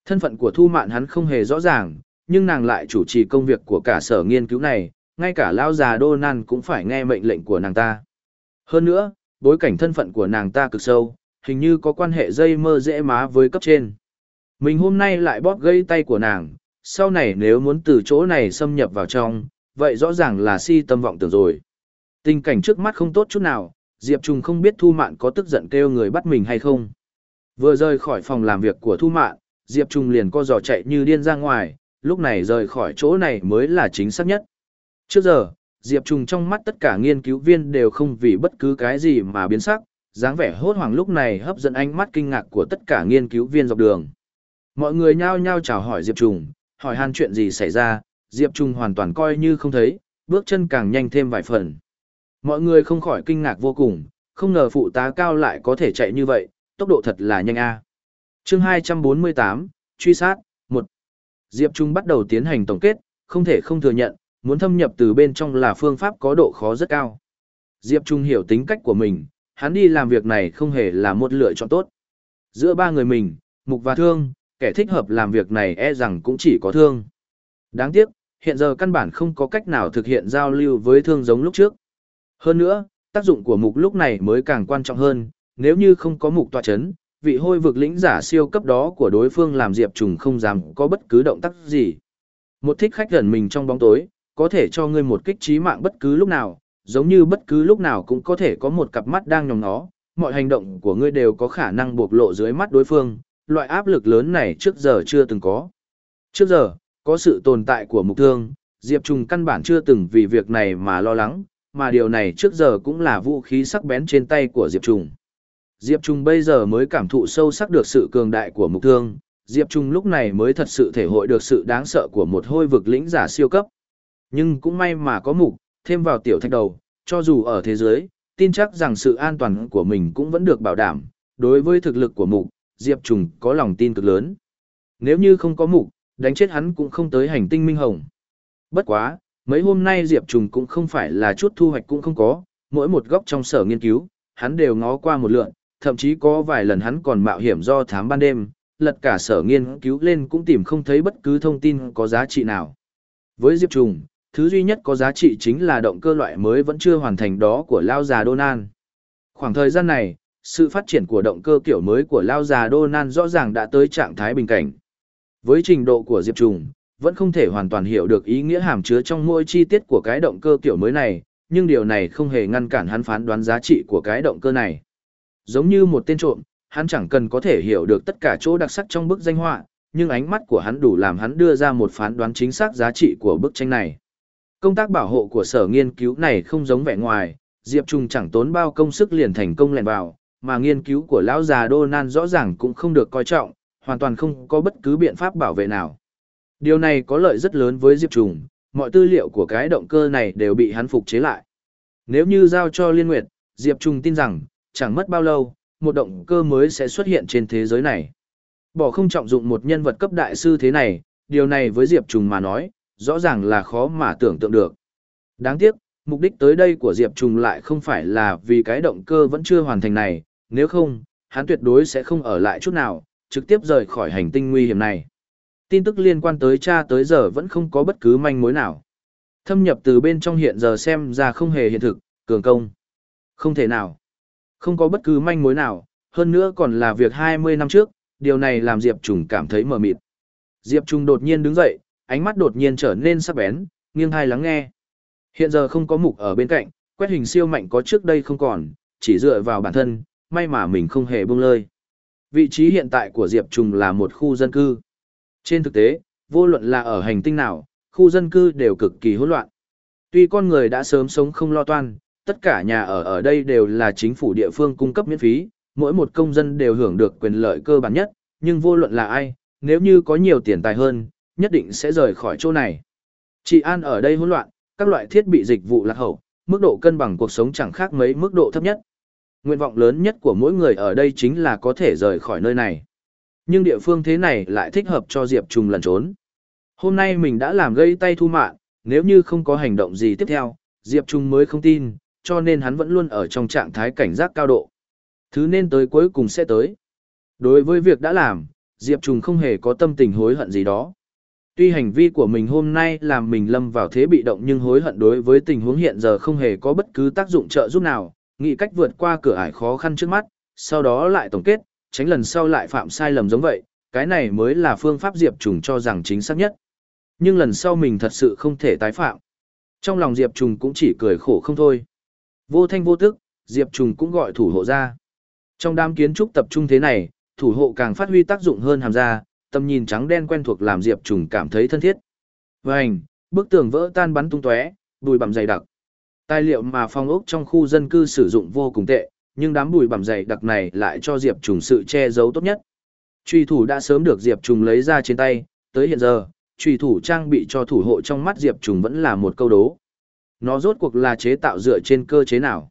Thân phận của Thu Mạn hắn không hề rõ ràng, nhưng nàng lại chủ trì công việc của cả sở nghiên cứu này, ngay cả lão già Đô Nan cũng phải nghe mệnh lệnh của nàng ta. Hơn nữa, bối cảnh thân phận của nàng ta cực sâu, hình như có quan hệ dây mơ dễ má với cấp trên. Mình hôm nay lại bóp gây tay của nàng, sau này nếu muốn từ chỗ này xâm nhập vào trong, vậy rõ ràng là si tâm vọng tưởng rồi. Tình cảnh trước mắt không tốt chút nào, Diệp Trùng không biết Thu Mạn có tức giận kêu người bắt mình hay không. Vừa rời khỏi phòng làm việc của Thu Mạn, Diệp Trung liền co giò chạy như điên ra ngoài, lúc này rời khỏi chỗ này mới là chính xác nhất. Trước giờ, Diệp Trung trong mắt tất cả nghiên cứu viên đều không vì bất cứ cái gì mà biến sắc, dáng vẻ hốt hoảng lúc này hấp dẫn ánh mắt kinh ngạc của tất cả nghiên cứu viên dọc đường. Mọi người nhao nhao chào hỏi Diệp Trung, hỏi han chuyện gì xảy ra, Diệp Trung hoàn toàn coi như không thấy, bước chân càng nhanh thêm vài phần. Mọi người không khỏi kinh ngạc vô cùng, không ngờ phụ tá cao lại có thể chạy như vậy, tốc độ thật là nhanh a. Chương 248, truy sát, 1. Diệp Trung bắt đầu tiến hành tổng kết, không thể không thừa nhận, muốn thâm nhập từ bên trong là phương pháp có độ khó rất cao. Diệp Trung hiểu tính cách của mình, hắn đi làm việc này không hề là một lựa chọn tốt. Giữa ba người mình, Mục và Thương, kẻ thích hợp làm việc này e rằng cũng chỉ có Thương. Đáng tiếc, hiện giờ căn bản không có cách nào thực hiện giao lưu với Thương giống lúc trước. Hơn nữa, tác dụng của Mục lúc này mới càng quan trọng hơn, nếu như không có mục tọa chấn, vị hôi vực lĩnh giả siêu cấp đó của đối phương làm Diệp Trùng không dám có bất cứ động tác gì. Một thích khách gần mình trong bóng tối, có thể cho ngươi một kích trí mạng bất cứ lúc nào, giống như bất cứ lúc nào cũng có thể có một cặp mắt đang nhòm nó, mọi hành động của ngươi đều có khả năng bộc lộ dưới mắt đối phương, loại áp lực lớn này trước giờ chưa từng có. Trước giờ, có sự tồn tại của mục thương, Diệp Trùng căn bản chưa từng vì việc này mà lo lắng, mà điều này trước giờ cũng là vũ khí sắc bén trên tay của Diệp Trùng. Diệp Trùng bây giờ mới cảm thụ sâu sắc được sự cường đại của mục thương, Diệp Trùng lúc này mới thật sự thể hội được sự đáng sợ của một hôi vực lĩnh giả siêu cấp. Nhưng cũng may mà có mục, thêm vào tiểu thạch đầu, cho dù ở thế giới, tin chắc rằng sự an toàn của mình cũng vẫn được bảo đảm. Đối với thực lực của mục, Diệp Trùng có lòng tin cực lớn. Nếu như không có mục, đánh chết hắn cũng không tới hành tinh Minh Hồng. Bất quá, mấy hôm nay Diệp Trùng cũng không phải là chút thu hoạch cũng không có, mỗi một góc trong sở nghiên cứu, hắn đều ngó qua một lượn, thậm chí có vài lần hắn còn mạo hiểm do thám ban đêm, lật cả sở nghiên cứu lên cũng tìm không thấy bất cứ thông tin có giá trị nào. Với Diệp Trùng, thứ duy nhất có giá trị chính là động cơ loại mới vẫn chưa hoàn thành đó của Lao già Donan. Khoảng thời gian này, sự phát triển của động cơ kiểu mới của Lao già Donan rõ ràng đã tới trạng thái bình cảnh. Với trình độ của Diệp Trùng, vẫn không thể hoàn toàn hiểu được ý nghĩa hàm chứa trong mỗi chi tiết của cái động cơ kiểu mới này, nhưng điều này không hề ngăn cản hắn phán đoán giá trị của cái động cơ này. Giống như một tên trộm, hắn chẳng cần có thể hiểu được tất cả chỗ đặc sắc trong bức danh họa, nhưng ánh mắt của hắn đủ làm hắn đưa ra một phán đoán chính xác giá trị của bức tranh này. Công tác bảo hộ của sở nghiên cứu này không giống vẻ ngoài, Diệp Trung chẳng tốn bao công sức liền thành công lèn vào, mà nghiên cứu của lão già Donan rõ ràng cũng không được coi trọng, hoàn toàn không có bất cứ biện pháp bảo vệ nào. Điều này có lợi rất lớn với Diệp Trùng, mọi tư liệu của cái động cơ này đều bị hắn phục chế lại. Nếu như giao cho Liên Nguyệt, Diệp Trùng tin rằng, chẳng mất bao lâu, một động cơ mới sẽ xuất hiện trên thế giới này. Bỏ không trọng dụng một nhân vật cấp đại sư thế này, điều này với Diệp Trùng mà nói, rõ ràng là khó mà tưởng tượng được. Đáng tiếc, mục đích tới đây của Diệp Trùng lại không phải là vì cái động cơ vẫn chưa hoàn thành này, nếu không, hắn tuyệt đối sẽ không ở lại chút nào, trực tiếp rời khỏi hành tinh nguy hiểm này. Tin tức liên quan tới cha tới giờ vẫn không có bất cứ manh mối nào. Thâm nhập từ bên trong hiện giờ xem ra không hề hiện thực, cường công. Không thể nào. Không có bất cứ manh mối nào, hơn nữa còn là việc 20 năm trước, điều này làm Diệp Trùng cảm thấy mờ mịt. Diệp Trùng đột nhiên đứng dậy, ánh mắt đột nhiên trở nên sắc bén, nghiêng hai lắng nghe. Hiện giờ không có mục ở bên cạnh, quét hình siêu mạnh có trước đây không còn, chỉ dựa vào bản thân, may mà mình không hề buông lơi. Vị trí hiện tại của Diệp Trùng là một khu dân cư. Trên thực tế, vô luận là ở hành tinh nào, khu dân cư đều cực kỳ hỗn loạn. Tuy con người đã sớm sống không lo toan, tất cả nhà ở ở đây đều là chính phủ địa phương cung cấp miễn phí, mỗi một công dân đều hưởng được quyền lợi cơ bản nhất, nhưng vô luận là ai, nếu như có nhiều tiền tài hơn, nhất định sẽ rời khỏi chỗ này. Chị an ở đây hỗn loạn, các loại thiết bị dịch vụ lạc hậu, mức độ cân bằng cuộc sống chẳng khác mấy mức độ thấp nhất. Nguyện vọng lớn nhất của mỗi người ở đây chính là có thể rời khỏi nơi này. Nhưng địa phương thế này lại thích hợp cho Diệp Trùng lẩn trốn. Hôm nay mình đã làm gây tay thu mạng, nếu như không có hành động gì tiếp theo, Diệp Trung mới không tin, cho nên hắn vẫn luôn ở trong trạng thái cảnh giác cao độ. Thứ nên tới cuối cùng sẽ tới. Đối với việc đã làm, Diệp Trung không hề có tâm tình hối hận gì đó. Tuy hành vi của mình hôm nay làm mình lâm vào thế bị động nhưng hối hận đối với tình huống hiện giờ không hề có bất cứ tác dụng trợ giúp nào, nghĩ cách vượt qua cửa ải khó khăn trước mắt, sau đó lại tổng kết, tránh lần sau lại phạm sai lầm giống vậy, cái này mới là phương pháp Diệp Trùng cho rằng chính xác nhất. Nhưng lần sau mình thật sự không thể tái phạm. Trong lòng Diệp Trùng cũng chỉ cười khổ không thôi. Vô thanh vô tức, Diệp Trùng cũng gọi thủ hộ ra. Trong đám kiến trúc tập trung thế này, thủ hộ càng phát huy tác dụng hơn hàm ra, tầm nhìn trắng đen quen thuộc làm Diệp Trùng cảm thấy thân thiết. Vành, bức tường vỡ tan bắn tung tóe, bụi bặm dày đặc. Tài liệu mà phong ốc trong khu dân cư sử dụng vô cùng tệ, nhưng đám bụi bặm dày đặc này lại cho Diệp Trùng sự che giấu tốt nhất. Truy thủ đã sớm được Diệp Trùng lấy ra trên tay, tới hiện giờ, truy thủ trang bị cho thủ hộ trong mắt Diệp Trùng vẫn là một câu đố. Nó rốt cuộc là chế tạo dựa trên cơ chế nào?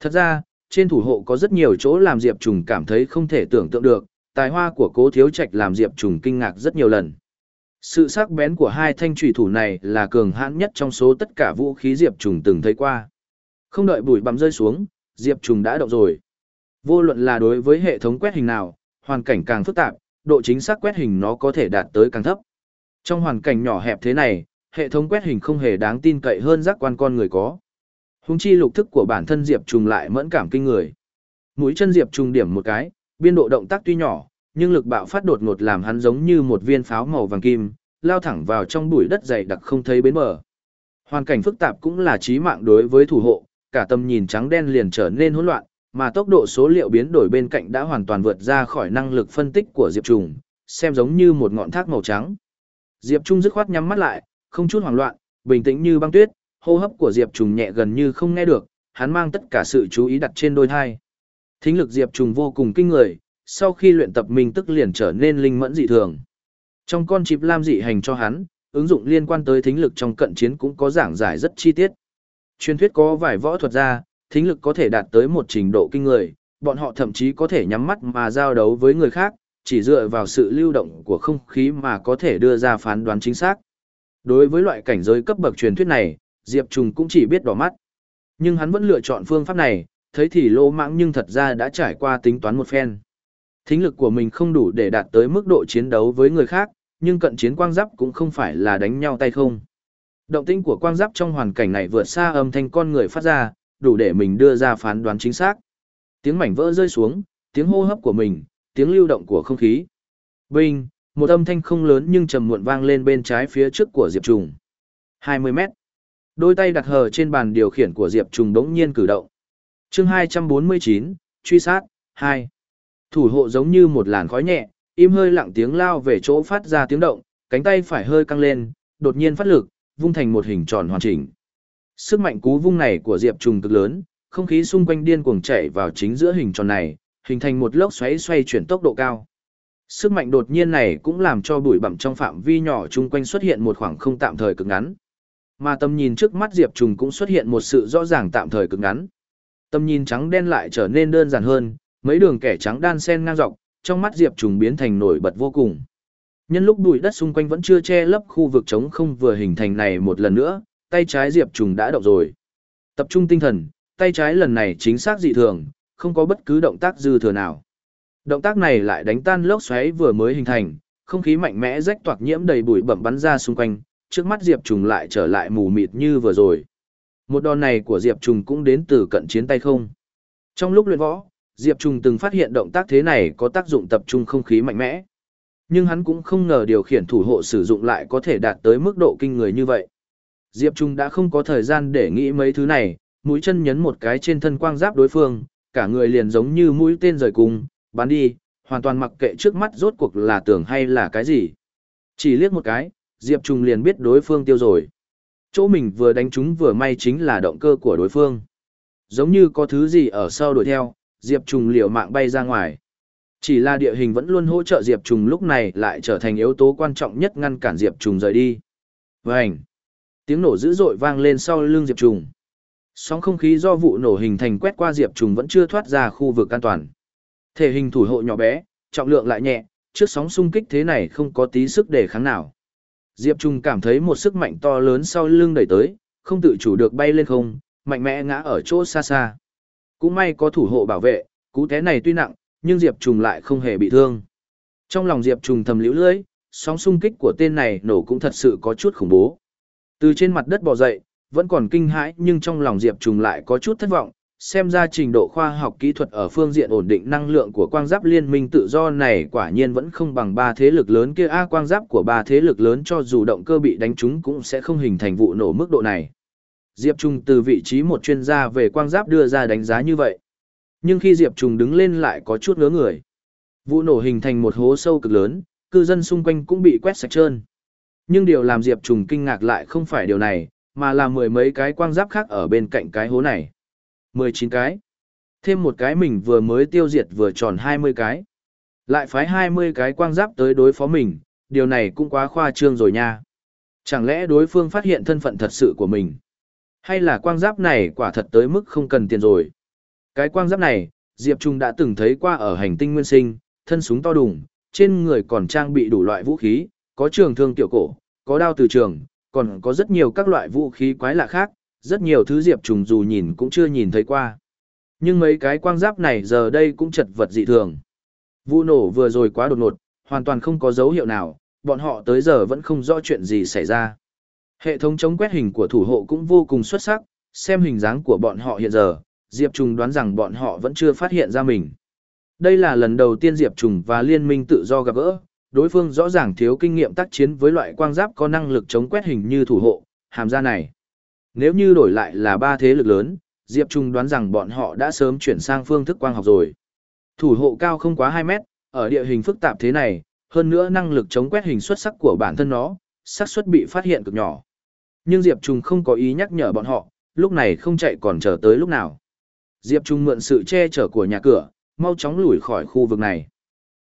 Thật ra, trên thủ hộ có rất nhiều chỗ làm Diệp Trùng cảm thấy không thể tưởng tượng được, tài hoa của cố thiếu trạch làm Diệp Trùng kinh ngạc rất nhiều lần. Sự sắc bén của hai thanh trùy thủ này là cường hãn nhất trong số tất cả vũ khí Diệp Trùng từng thấy qua. Không đợi bụi bặm rơi xuống, Diệp Trùng đã động rồi. Vô luận là đối với hệ thống quét hình nào, hoàn cảnh càng phức tạp, độ chính xác quét hình nó có thể đạt tới càng thấp. Trong hoàn cảnh nhỏ hẹp thế này, hệ thống quét hình không hề đáng tin cậy hơn giác quan con người có. Hùng chi lục thức của bản thân Diệp Trùng lại mẫn cảm kinh người. Mũi chân Diệp Trùng điểm một cái, biên độ động tác tuy nhỏ, nhưng lực bạo phát đột ngột làm hắn giống như một viên pháo màu vàng kim, lao thẳng vào trong bụi đất dày đặc không thấy bến bờ. Hoàn cảnh phức tạp cũng là chí mạng đối với thủ hộ, cả tầm nhìn trắng đen liền trở nên hỗn loạn, mà tốc độ số liệu biến đổi bên cạnh đã hoàn toàn vượt ra khỏi năng lực phân tích của Diệp Trùng, xem giống như một ngọn thác màu trắng. Diệp Trung dứt khoát nhắm mắt lại, không chút hoảng loạn, bình tĩnh như băng tuyết, hô hấp của Diệp Trùng nhẹ gần như không nghe được, hắn mang tất cả sự chú ý đặt trên đôi thai. Thính lực Diệp Trùng vô cùng kinh người, sau khi luyện tập mình tức liền trở nên linh mẫn dị thường. Trong con chip lam dị hành cho hắn, ứng dụng liên quan tới thính lực trong cận chiến cũng có giảng giải rất chi tiết. Truyền thuyết có vài võ thuật gia, thính lực có thể đạt tới một trình độ kinh người, bọn họ thậm chí có thể nhắm mắt mà giao đấu với người khác, chỉ dựa vào sự lưu động của không khí mà có thể đưa ra phán đoán chính xác. Đối với loại cảnh giới cấp bậc truyền thuyết này, Diệp Trùng cũng chỉ biết đỏ mắt. Nhưng hắn vẫn lựa chọn phương pháp này, thấy thì lô mãng nhưng thật ra đã trải qua tính toán một phen. Thính lực của mình không đủ để đạt tới mức độ chiến đấu với người khác, nhưng cận chiến quang giáp cũng không phải là đánh nhau tay không. Động tĩnh của quang giáp trong hoàn cảnh này vượt xa âm thanh con người phát ra, đủ để mình đưa ra phán đoán chính xác. Tiếng mảnh vỡ rơi xuống, tiếng hô hấp của mình, tiếng lưu động của không khí. Binh, một âm thanh không lớn nhưng trầm muộn vang lên bên trái phía trước của Diệp Trùng. 20 mét. Đôi tay đặt hờ trên bàn điều khiển của Diệp Trùng đống nhiên cử động. chương 249, truy sát, 2. Thủ hộ giống như một làn khói nhẹ, im hơi lặng tiếng lao về chỗ phát ra tiếng động, cánh tay phải hơi căng lên, đột nhiên phát lực, vung thành một hình tròn hoàn chỉnh. Sức mạnh cú vung này của Diệp Trùng cực lớn, không khí xung quanh điên cuồng chảy vào chính giữa hình tròn này, hình thành một lốc xoáy xoay chuyển tốc độ cao. Sức mạnh đột nhiên này cũng làm cho bụi bặm trong phạm vi nhỏ chung quanh xuất hiện một khoảng không tạm thời cực ngắn. Mà tầm nhìn trước mắt Diệp Trùng cũng xuất hiện một sự rõ ràng tạm thời cực ngắn. Tầm nhìn trắng đen lại trở nên đơn giản hơn, mấy đường kẻ trắng đan xen ngang dọc, trong mắt Diệp Trùng biến thành nổi bật vô cùng. Nhân lúc bụi đất xung quanh vẫn chưa che lấp khu vực trống không vừa hình thành này một lần nữa, tay trái Diệp Trùng đã động rồi. Tập trung tinh thần, tay trái lần này chính xác dị thường, không có bất cứ động tác dư thừa nào. Động tác này lại đánh tan lốc xoáy vừa mới hình thành, không khí mạnh mẽ rách toạc nhiễm đầy bụi bẩm bắn ra xung quanh, trước mắt Diệp Trùng lại trở lại mù mịt như vừa rồi. Một đòn này của Diệp Trùng cũng đến từ cận chiến tay không. Trong lúc luyện võ, Diệp Trùng từng phát hiện động tác thế này có tác dụng tập trung không khí mạnh mẽ. Nhưng hắn cũng không ngờ điều khiển thủ hộ sử dụng lại có thể đạt tới mức độ kinh người như vậy. Diệp Trung đã không có thời gian để nghĩ mấy thứ này, mũi chân nhấn một cái trên thân quang giáp đối phương, cả người liền giống như mũi tên rời cung, bắn đi, hoàn toàn mặc kệ trước mắt rốt cuộc là tưởng hay là cái gì. Chỉ liếc một cái, Diệp Trung liền biết đối phương tiêu rồi. Chỗ mình vừa đánh trúng vừa may chính là động cơ của đối phương. Giống như có thứ gì ở sau đuổi theo, Diệp Trung liều mạng bay ra ngoài. Chỉ là địa hình vẫn luôn hỗ trợ Diệp Trùng lúc này lại trở thành yếu tố quan trọng nhất ngăn cản Diệp Trùng rời đi. Vành! Tiếng nổ dữ dội vang lên sau lưng Diệp Trùng. Sóng không khí do vụ nổ hình thành quét qua Diệp Trùng vẫn chưa thoát ra khu vực an toàn. Thể hình thủ hộ nhỏ bé, trọng lượng lại nhẹ, trước sóng xung kích thế này không có tí sức để kháng nào. Diệp Trùng cảm thấy một sức mạnh to lớn sau lưng đẩy tới, không tự chủ được bay lên không, mạnh mẽ ngã ở chỗ xa xa. Cũng may có thủ hộ bảo vệ, cú té này tuy nặng, nhưng Diệp Trùng lại không hề bị thương. Trong lòng Diệp Trùng thầm liễu lưỡi, sóng xung kích của tên này nổ cũng thật sự có chút khủng bố. Từ trên mặt đất bò dậy, vẫn còn kinh hãi nhưng trong lòng Diệp Trùng lại có chút thất vọng, xem ra trình độ khoa học kỹ thuật ở phương diện ổn định năng lượng của quang giáp liên minh tự do này quả nhiên vẫn không bằng ba thế lực lớn kia a quang giáp của ba thế lực lớn cho dù động cơ bị đánh trúng cũng sẽ không hình thành vụ nổ mức độ này. Diệp Trung từ vị trí một chuyên gia về quang giáp đưa ra đánh giá như vậy. Nhưng khi Diệp Trùng đứng lên lại có chút ngớ người. Vụ nổ hình thành một hố sâu cực lớn, cư dân xung quanh cũng bị quét sạch trơn. Nhưng điều làm Diệp Trùng kinh ngạc lại không phải điều này, mà là mười mấy cái quang giáp khác ở bên cạnh cái hố này. mười chín cái. Thêm một cái mình vừa mới tiêu diệt vừa tròn hai mươi cái. Lại phái hai mươi cái quang giáp tới đối phó mình, điều này cũng quá khoa trương rồi nha. Chẳng lẽ đối phương phát hiện thân phận thật sự của mình? Hay là quang giáp này quả thật tới mức không cần tiền rồi? Cái quang giáp này, Diệp Trung đã từng thấy qua ở hành tinh nguyên sinh, thân súng to đùng, trên người còn trang bị đủ loại vũ khí, có trường thương tiểu cổ, có đao từ trường, còn có rất nhiều các loại vũ khí quái lạ khác, rất nhiều thứ Diệp Trung dù nhìn cũng chưa nhìn thấy qua. Nhưng mấy cái quang giáp này giờ đây cũng chật vật dị thường. Vụ nổ vừa rồi quá đột ngột, hoàn toàn không có dấu hiệu nào, bọn họ tới giờ vẫn không rõ chuyện gì xảy ra. Hệ thống chống quét hình của thủ hộ cũng vô cùng xuất sắc, xem hình dáng của bọn họ hiện giờ, Diệp Trùng đoán rằng bọn họ vẫn chưa phát hiện ra mình. Đây là lần đầu tiên Diệp Trùng và Liên minh tự do gặp gỡ, đối phương rõ ràng thiếu kinh nghiệm tác chiến với loại quang giáp có năng lực chống quét hình như thủ hộ, hàm ra này. Nếu như đổi lại là ba thế lực lớn, Diệp Trung đoán rằng bọn họ đã sớm chuyển sang phương thức quang học rồi. Thủ hộ cao không quá 2 mét, ở địa hình phức tạp thế này, hơn nữa năng lực chống quét hình xuất sắc của bản thân nó, xác suất bị phát hiện cực nhỏ. Nhưng Diệp Trung không có ý nhắc nhở bọn họ, lúc này không chạy còn chờ tới lúc nào. Diệp Trung mượn sự che chở của nhà cửa, mau chóng lùi khỏi khu vực này.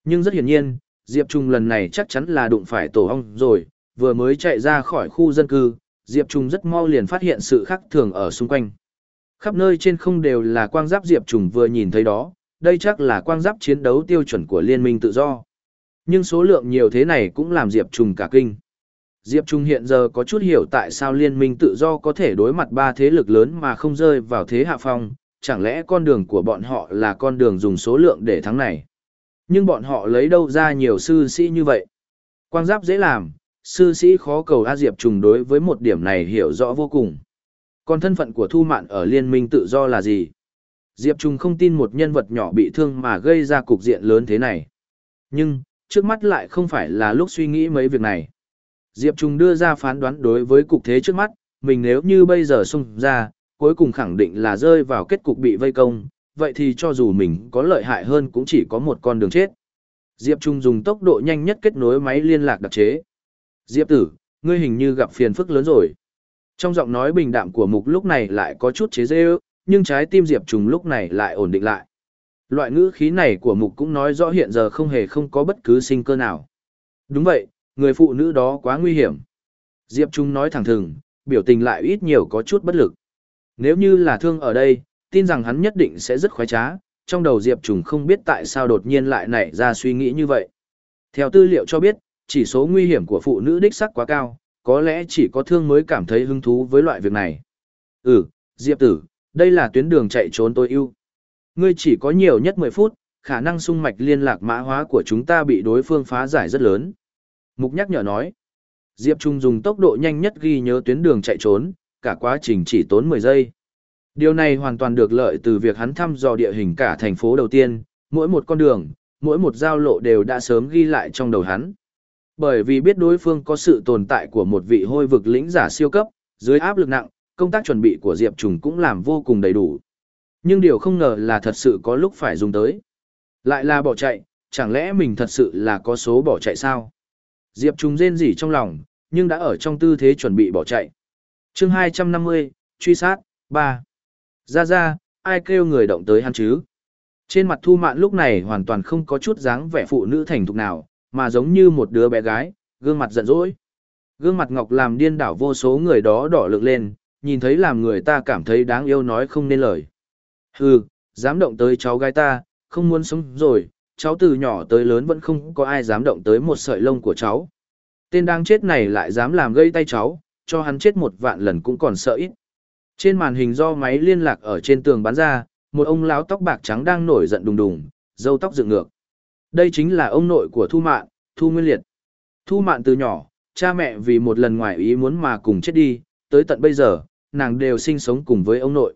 Nhưng rất hiển nhiên, Diệp Trung lần này chắc chắn là đụng phải tổ ong rồi, vừa mới chạy ra khỏi khu dân cư, Diệp Trung rất mau liền phát hiện sự khác thường ở xung quanh. Khắp nơi trên không đều là quang giáp Diệp Trung vừa nhìn thấy đó, đây chắc là quang giáp chiến đấu tiêu chuẩn của Liên minh tự do. Nhưng số lượng nhiều thế này cũng làm Diệp Trung cả kinh. Diệp Trung hiện giờ có chút hiểu tại sao Liên minh tự do có thể đối mặt ba thế lực lớn mà không rơi vào thế hạ phong, chẳng lẽ con đường của bọn họ là con đường dùng số lượng để thắng này. Nhưng bọn họ lấy đâu ra nhiều sư sĩ như vậy? Quang giáp dễ làm, sư sĩ khó cầu A Diệp trùng đối với một điểm này hiểu rõ vô cùng. Còn thân phận của Thu Mạn ở liên minh tự do là gì? Diệp Trùng không tin một nhân vật nhỏ bị thương mà gây ra cục diện lớn thế này. Nhưng, trước mắt lại không phải là lúc suy nghĩ mấy việc này. Diệp Trùng đưa ra phán đoán đối với cục thế trước mắt, mình nếu như bây giờ xung ra, cuối cùng khẳng định là rơi vào kết cục bị vây công, vậy thì cho dù mình có lợi hại hơn cũng chỉ có một con đường chết. Diệp Trung dùng tốc độ nhanh nhất kết nối máy liên lạc đặc chế. Diệp tử, ngươi hình như gặp phiền phức lớn rồi. Trong giọng nói bình đạm của mục lúc này lại có chút chế dê nhưng trái tim Diệp Trung lúc này lại ổn định lại. Loại ngữ khí này của mục cũng nói rõ hiện giờ không hề không có bất cứ sinh cơ nào. Đúng vậy, người phụ nữ đó quá nguy hiểm. Diệp Trung nói thẳng thừng, biểu tình lại ít nhiều có chút bất lực. Nếu như là thương ở đây, tin rằng hắn nhất định sẽ rất khoái trá, trong đầu Diệp Trùng không biết tại sao đột nhiên lại nảy ra suy nghĩ như vậy. Theo tư liệu cho biết, chỉ số nguy hiểm của phụ nữ đích sắc quá cao, có lẽ chỉ có thương mới cảm thấy hứng thú với loại việc này. Ừ, Diệp tử, đây là tuyến đường chạy trốn tôi ưu. Ngươi chỉ có nhiều nhất 10 phút, khả năng sung mạch liên lạc mã hóa của chúng ta bị đối phương phá giải rất lớn. Mục nhắc nhở nói. Diệp Trung dùng tốc độ nhanh nhất ghi nhớ tuyến đường chạy trốn, cả quá trình chỉ tốn 10 giây. Điều này hoàn toàn được lợi từ việc hắn thăm dò địa hình cả thành phố đầu tiên, mỗi một con đường, mỗi một giao lộ đều đã sớm ghi lại trong đầu hắn. Bởi vì biết đối phương có sự tồn tại của một vị hôi vực lĩnh giả siêu cấp, dưới áp lực nặng, công tác chuẩn bị của Diệp Trùng cũng làm vô cùng đầy đủ. Nhưng điều không ngờ là thật sự có lúc phải dùng tới. Lại là bỏ chạy, chẳng lẽ mình thật sự là có số bỏ chạy sao? Diệp Trùng rên rỉ trong lòng, nhưng đã ở trong tư thế chuẩn bị bỏ chạy chương 250, truy sát, 3. Ra ra, ai kêu người động tới hắn chứ? Trên mặt thu mạn lúc này hoàn toàn không có chút dáng vẻ phụ nữ thành thục nào, mà giống như một đứa bé gái, gương mặt giận dỗi. Gương mặt ngọc làm điên đảo vô số người đó đỏ lực lên, nhìn thấy làm người ta cảm thấy đáng yêu nói không nên lời. Hừ, dám động tới cháu gái ta, không muốn sống rồi, cháu từ nhỏ tới lớn vẫn không có ai dám động tới một sợi lông của cháu. Tên đang chết này lại dám làm gây tay cháu, cho hắn chết một vạn lần cũng còn sợ ít. Trên màn hình do máy liên lạc ở trên tường bắn ra, một ông lão tóc bạc trắng đang nổi giận đùng đùng, râu tóc dựng ngược. Đây chính là ông nội của Thu Mạn, Thu Nguyên Liệt. Thu Mạn từ nhỏ, cha mẹ vì một lần ngoài ý muốn mà cùng chết đi, tới tận bây giờ, nàng đều sinh sống cùng với ông nội.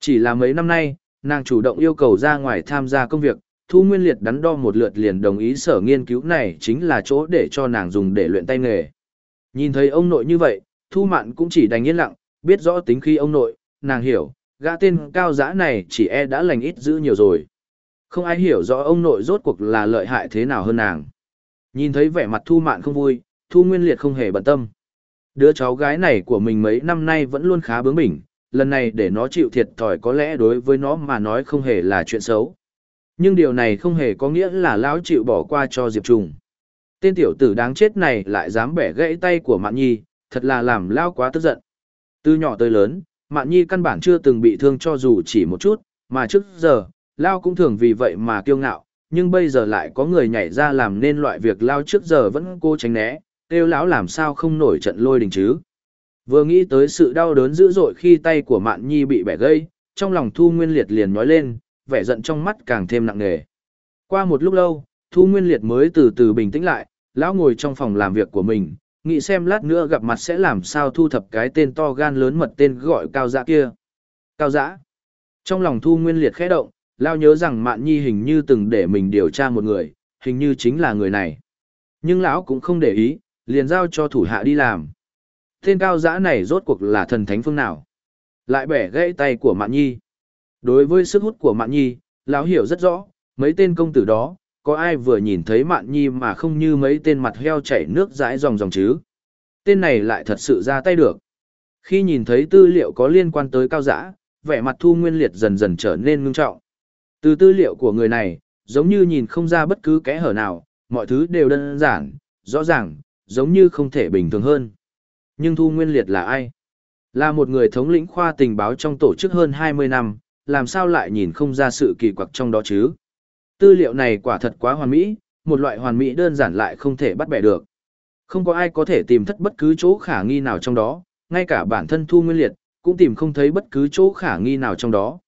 Chỉ là mấy năm nay, nàng chủ động yêu cầu ra ngoài tham gia công việc, Thu Nguyên Liệt đắn đo một lượt liền đồng ý sở nghiên cứu này chính là chỗ để cho nàng dùng để luyện tay nghề. Nhìn thấy ông nội như vậy, Thu Mạn cũng chỉ đành yên lặng, biết rõ tính khi ông nội, nàng hiểu, gã tên cao giã này chỉ e đã lành ít giữ nhiều rồi. Không ai hiểu rõ ông nội rốt cuộc là lợi hại thế nào hơn nàng. Nhìn thấy vẻ mặt Thu Mạn không vui, Thu Nguyên Liệt không hề bận tâm. Đứa cháu gái này của mình mấy năm nay vẫn luôn khá bướng bỉnh, lần này để nó chịu thiệt thòi có lẽ đối với nó mà nói không hề là chuyện xấu. Nhưng điều này không hề có nghĩa là lão chịu bỏ qua cho Diệp Trùng. Tên tiểu tử đáng chết này lại dám bẻ gãy tay của Mạn Nhi, thật là làm lao quá tức giận. Từ nhỏ tới lớn, Mạn Nhi căn bản chưa từng bị thương cho dù chỉ một chút, mà trước giờ, Lao cũng thường vì vậy mà kiêu ngạo, nhưng bây giờ lại có người nhảy ra làm nên loại việc Lao trước giờ vẫn cố tránh né, kêu lão làm sao không nổi trận lôi đình chứ. Vừa nghĩ tới sự đau đớn dữ dội khi tay của Mạn Nhi bị bẻ gây, trong lòng Thu Nguyên Liệt liền nhói lên, vẻ giận trong mắt càng thêm nặng nề. Qua một lúc lâu, Thu Nguyên Liệt mới từ từ bình tĩnh lại, lão ngồi trong phòng làm việc của mình, nghĩ xem lát nữa gặp mặt sẽ làm sao thu thập cái tên to gan lớn mật tên gọi cao dã kia. Cao dã. Trong lòng thu nguyên liệt khẽ động, lao nhớ rằng mạn nhi hình như từng để mình điều tra một người, hình như chính là người này. Nhưng lão cũng không để ý, liền giao cho thủ hạ đi làm. Tên cao dã này rốt cuộc là thần thánh phương nào? Lại bẻ gãy tay của Mạn Nhi. Đối với sức hút của Mạn Nhi, lão hiểu rất rõ, mấy tên công tử đó, có ai vừa nhìn thấy Mạn Nhi mà không như mấy tên mặt heo chảy nước dãi dòng dòng chứ. Tên này lại thật sự ra tay được. Khi nhìn thấy tư liệu có liên quan tới cao giã, vẻ mặt thu nguyên liệt dần dần trở nên ngưng trọng. Từ tư liệu của người này, giống như nhìn không ra bất cứ kẽ hở nào, mọi thứ đều đơn giản, rõ ràng, giống như không thể bình thường hơn. Nhưng Thu Nguyên Liệt là ai? Là một người thống lĩnh khoa tình báo trong tổ chức hơn 20 năm, làm sao lại nhìn không ra sự kỳ quặc trong đó chứ? Tư liệu này quả thật quá hoàn mỹ, một loại hoàn mỹ đơn giản lại không thể bắt bẻ được. Không có ai có thể tìm thất bất cứ chỗ khả nghi nào trong đó, ngay cả bản thân Thu Nguyên Liệt, cũng tìm không thấy bất cứ chỗ khả nghi nào trong đó.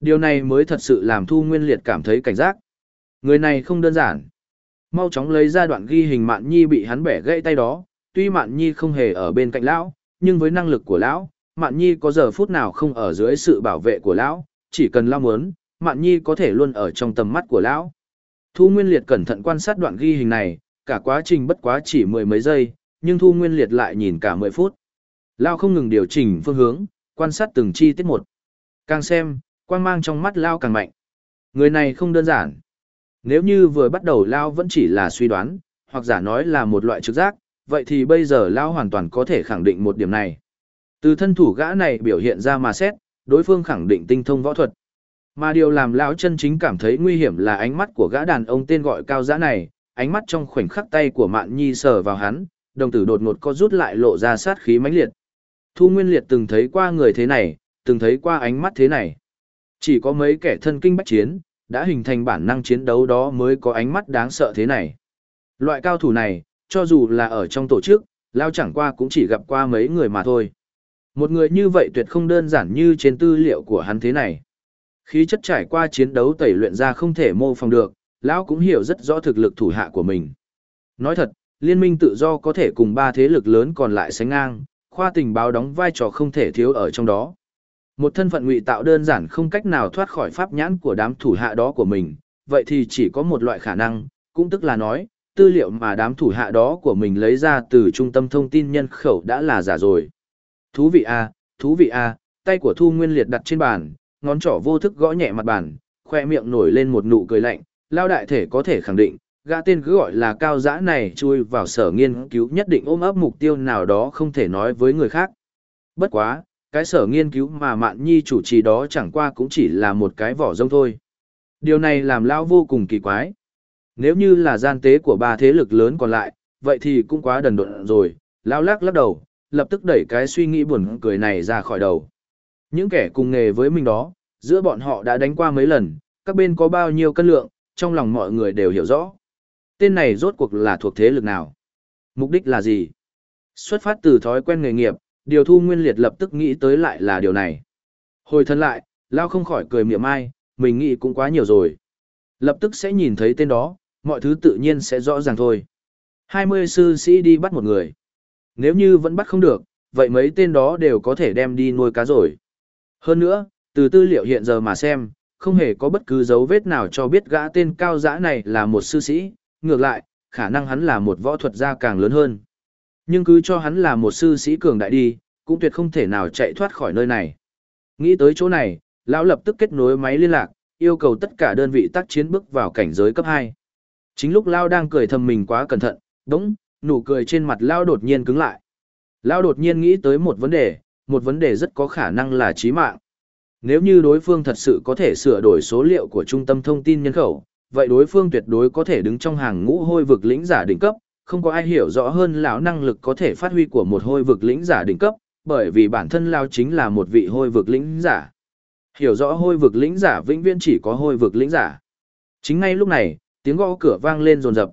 Điều này mới thật sự làm Thu Nguyên Liệt cảm thấy cảnh giác. Người này không đơn giản. Mau chóng lấy ra đoạn ghi hình Mạn Nhi bị hắn bẻ gãy tay đó, tuy Mạn Nhi không hề ở bên cạnh lão, nhưng với năng lực của lão, Mạn Nhi có giờ phút nào không ở dưới sự bảo vệ của lão, chỉ cần lão muốn, Mạn Nhi có thể luôn ở trong tầm mắt của lão. Thu Nguyên Liệt cẩn thận quan sát đoạn ghi hình này, cả quá trình bất quá chỉ mười mấy giây, nhưng Thu Nguyên Liệt lại nhìn cả mười phút. Lão không ngừng điều chỉnh phương hướng, quan sát từng chi tiết một. Càng xem, quang mang trong mắt Lão càng mạnh. Người này không đơn giản. Nếu như vừa bắt đầu Lão vẫn chỉ là suy đoán, hoặc giả nói là một loại trực giác, vậy thì bây giờ Lão hoàn toàn có thể khẳng định một điểm này. Từ thân thủ gã này biểu hiện ra mà xét, đối phương khẳng định tinh thông võ thuật. Mà điều làm lão chân chính cảm thấy nguy hiểm là ánh mắt của gã đàn ông tên gọi cao giã này, ánh mắt trong khoảnh khắc tay của Mạn Nhi sờ vào hắn, đồng tử đột ngột co rút lại lộ ra sát khí mãnh liệt. Thu Nguyên Liệt từng thấy qua người thế này, từng thấy qua ánh mắt thế này. Chỉ có mấy kẻ thân kinh bách chiến, đã hình thành bản năng chiến đấu đó mới có ánh mắt đáng sợ thế này. Loại cao thủ này, cho dù là ở trong tổ chức, Lao chẳng qua cũng chỉ gặp qua mấy người mà thôi. Một người như vậy tuyệt không đơn giản như trên tư liệu của hắn thế này. Khí chất trải qua chiến đấu tẩy luyện ra không thể mô phỏng được, lão cũng hiểu rất rõ thực lực thủ hạ của mình. Nói thật, liên minh tự do có thể cùng ba thế lực lớn còn lại sánh ngang, khoa tình báo đóng vai trò không thể thiếu ở trong đó. Một thân phận ngụy tạo đơn giản không cách nào thoát khỏi pháp nhãn của đám thủ hạ đó của mình, vậy thì chỉ có một loại khả năng, cũng tức là nói, tư liệu mà đám thủ hạ đó của mình lấy ra từ trung tâm thông tin nhân khẩu đã là giả rồi. Thú vị a, thú vị a, tay của Thu Nguyên Liệt đặt trên bàn, ngón trỏ vô thức gõ nhẹ mặt bàn, khoe miệng nổi lên một nụ cười lạnh, lao đại thể có thể khẳng định, gã tên cứ gọi là cao giã này chui vào sở nghiên cứu nhất định ôm ấp mục tiêu nào đó không thể nói với người khác. Bất quá, cái sở nghiên cứu mà Mạn Nhi chủ trì đó chẳng qua cũng chỉ là một cái vỏ rông thôi. Điều này làm lão vô cùng kỳ quái. Nếu như là gian tế của ba thế lực lớn còn lại, vậy thì cũng quá đần độn rồi, lão lắc lắc đầu, lập tức đẩy cái suy nghĩ buồn cười này ra khỏi đầu. Những kẻ cùng nghề với mình đó, giữa bọn họ đã đánh qua mấy lần, các bên có bao nhiêu cân lượng, trong lòng mọi người đều hiểu rõ. Tên này rốt cuộc là thuộc thế lực nào? Mục đích là gì? Xuất phát từ thói quen nghề nghiệp, điều thu nguyên liệt lập tức nghĩ tới lại là điều này. Hồi thân lại, Lao không khỏi cười miệng ai, mình nghĩ cũng quá nhiều rồi. Lập tức sẽ nhìn thấy tên đó, mọi thứ tự nhiên sẽ rõ ràng thôi. 20 sư sĩ đi bắt một người. Nếu như vẫn bắt không được, vậy mấy tên đó đều có thể đem đi nuôi cá rồi. Hơn nữa, từ tư liệu hiện giờ mà xem, không hề có bất cứ dấu vết nào cho biết gã tên cao giã này là một sư sĩ, ngược lại, khả năng hắn là một võ thuật gia càng lớn hơn. Nhưng cứ cho hắn là một sư sĩ cường đại đi, cũng tuyệt không thể nào chạy thoát khỏi nơi này. Nghĩ tới chỗ này, lão lập tức kết nối máy liên lạc, yêu cầu tất cả đơn vị tác chiến bước vào cảnh giới cấp 2. Chính lúc Lao đang cười thầm mình quá cẩn thận, đống, nụ cười trên mặt Lao đột nhiên cứng lại. Lao đột nhiên nghĩ tới một vấn đề, một vấn đề rất có khả năng là chí mạng. Nếu như đối phương thật sự có thể sửa đổi số liệu của trung tâm thông tin nhân khẩu, vậy đối phương tuyệt đối có thể đứng trong hàng ngũ hôi vực lĩnh giả đỉnh cấp, không có ai hiểu rõ hơn lão năng lực có thể phát huy của một hôi vực lĩnh giả đỉnh cấp, bởi vì bản thân lão chính là một vị hôi vực lĩnh giả. Hiểu rõ hôi vực lĩnh giả vĩnh viễn chỉ có hôi vực lĩnh giả. Chính ngay lúc này, tiếng gõ cửa vang lên rồn rập.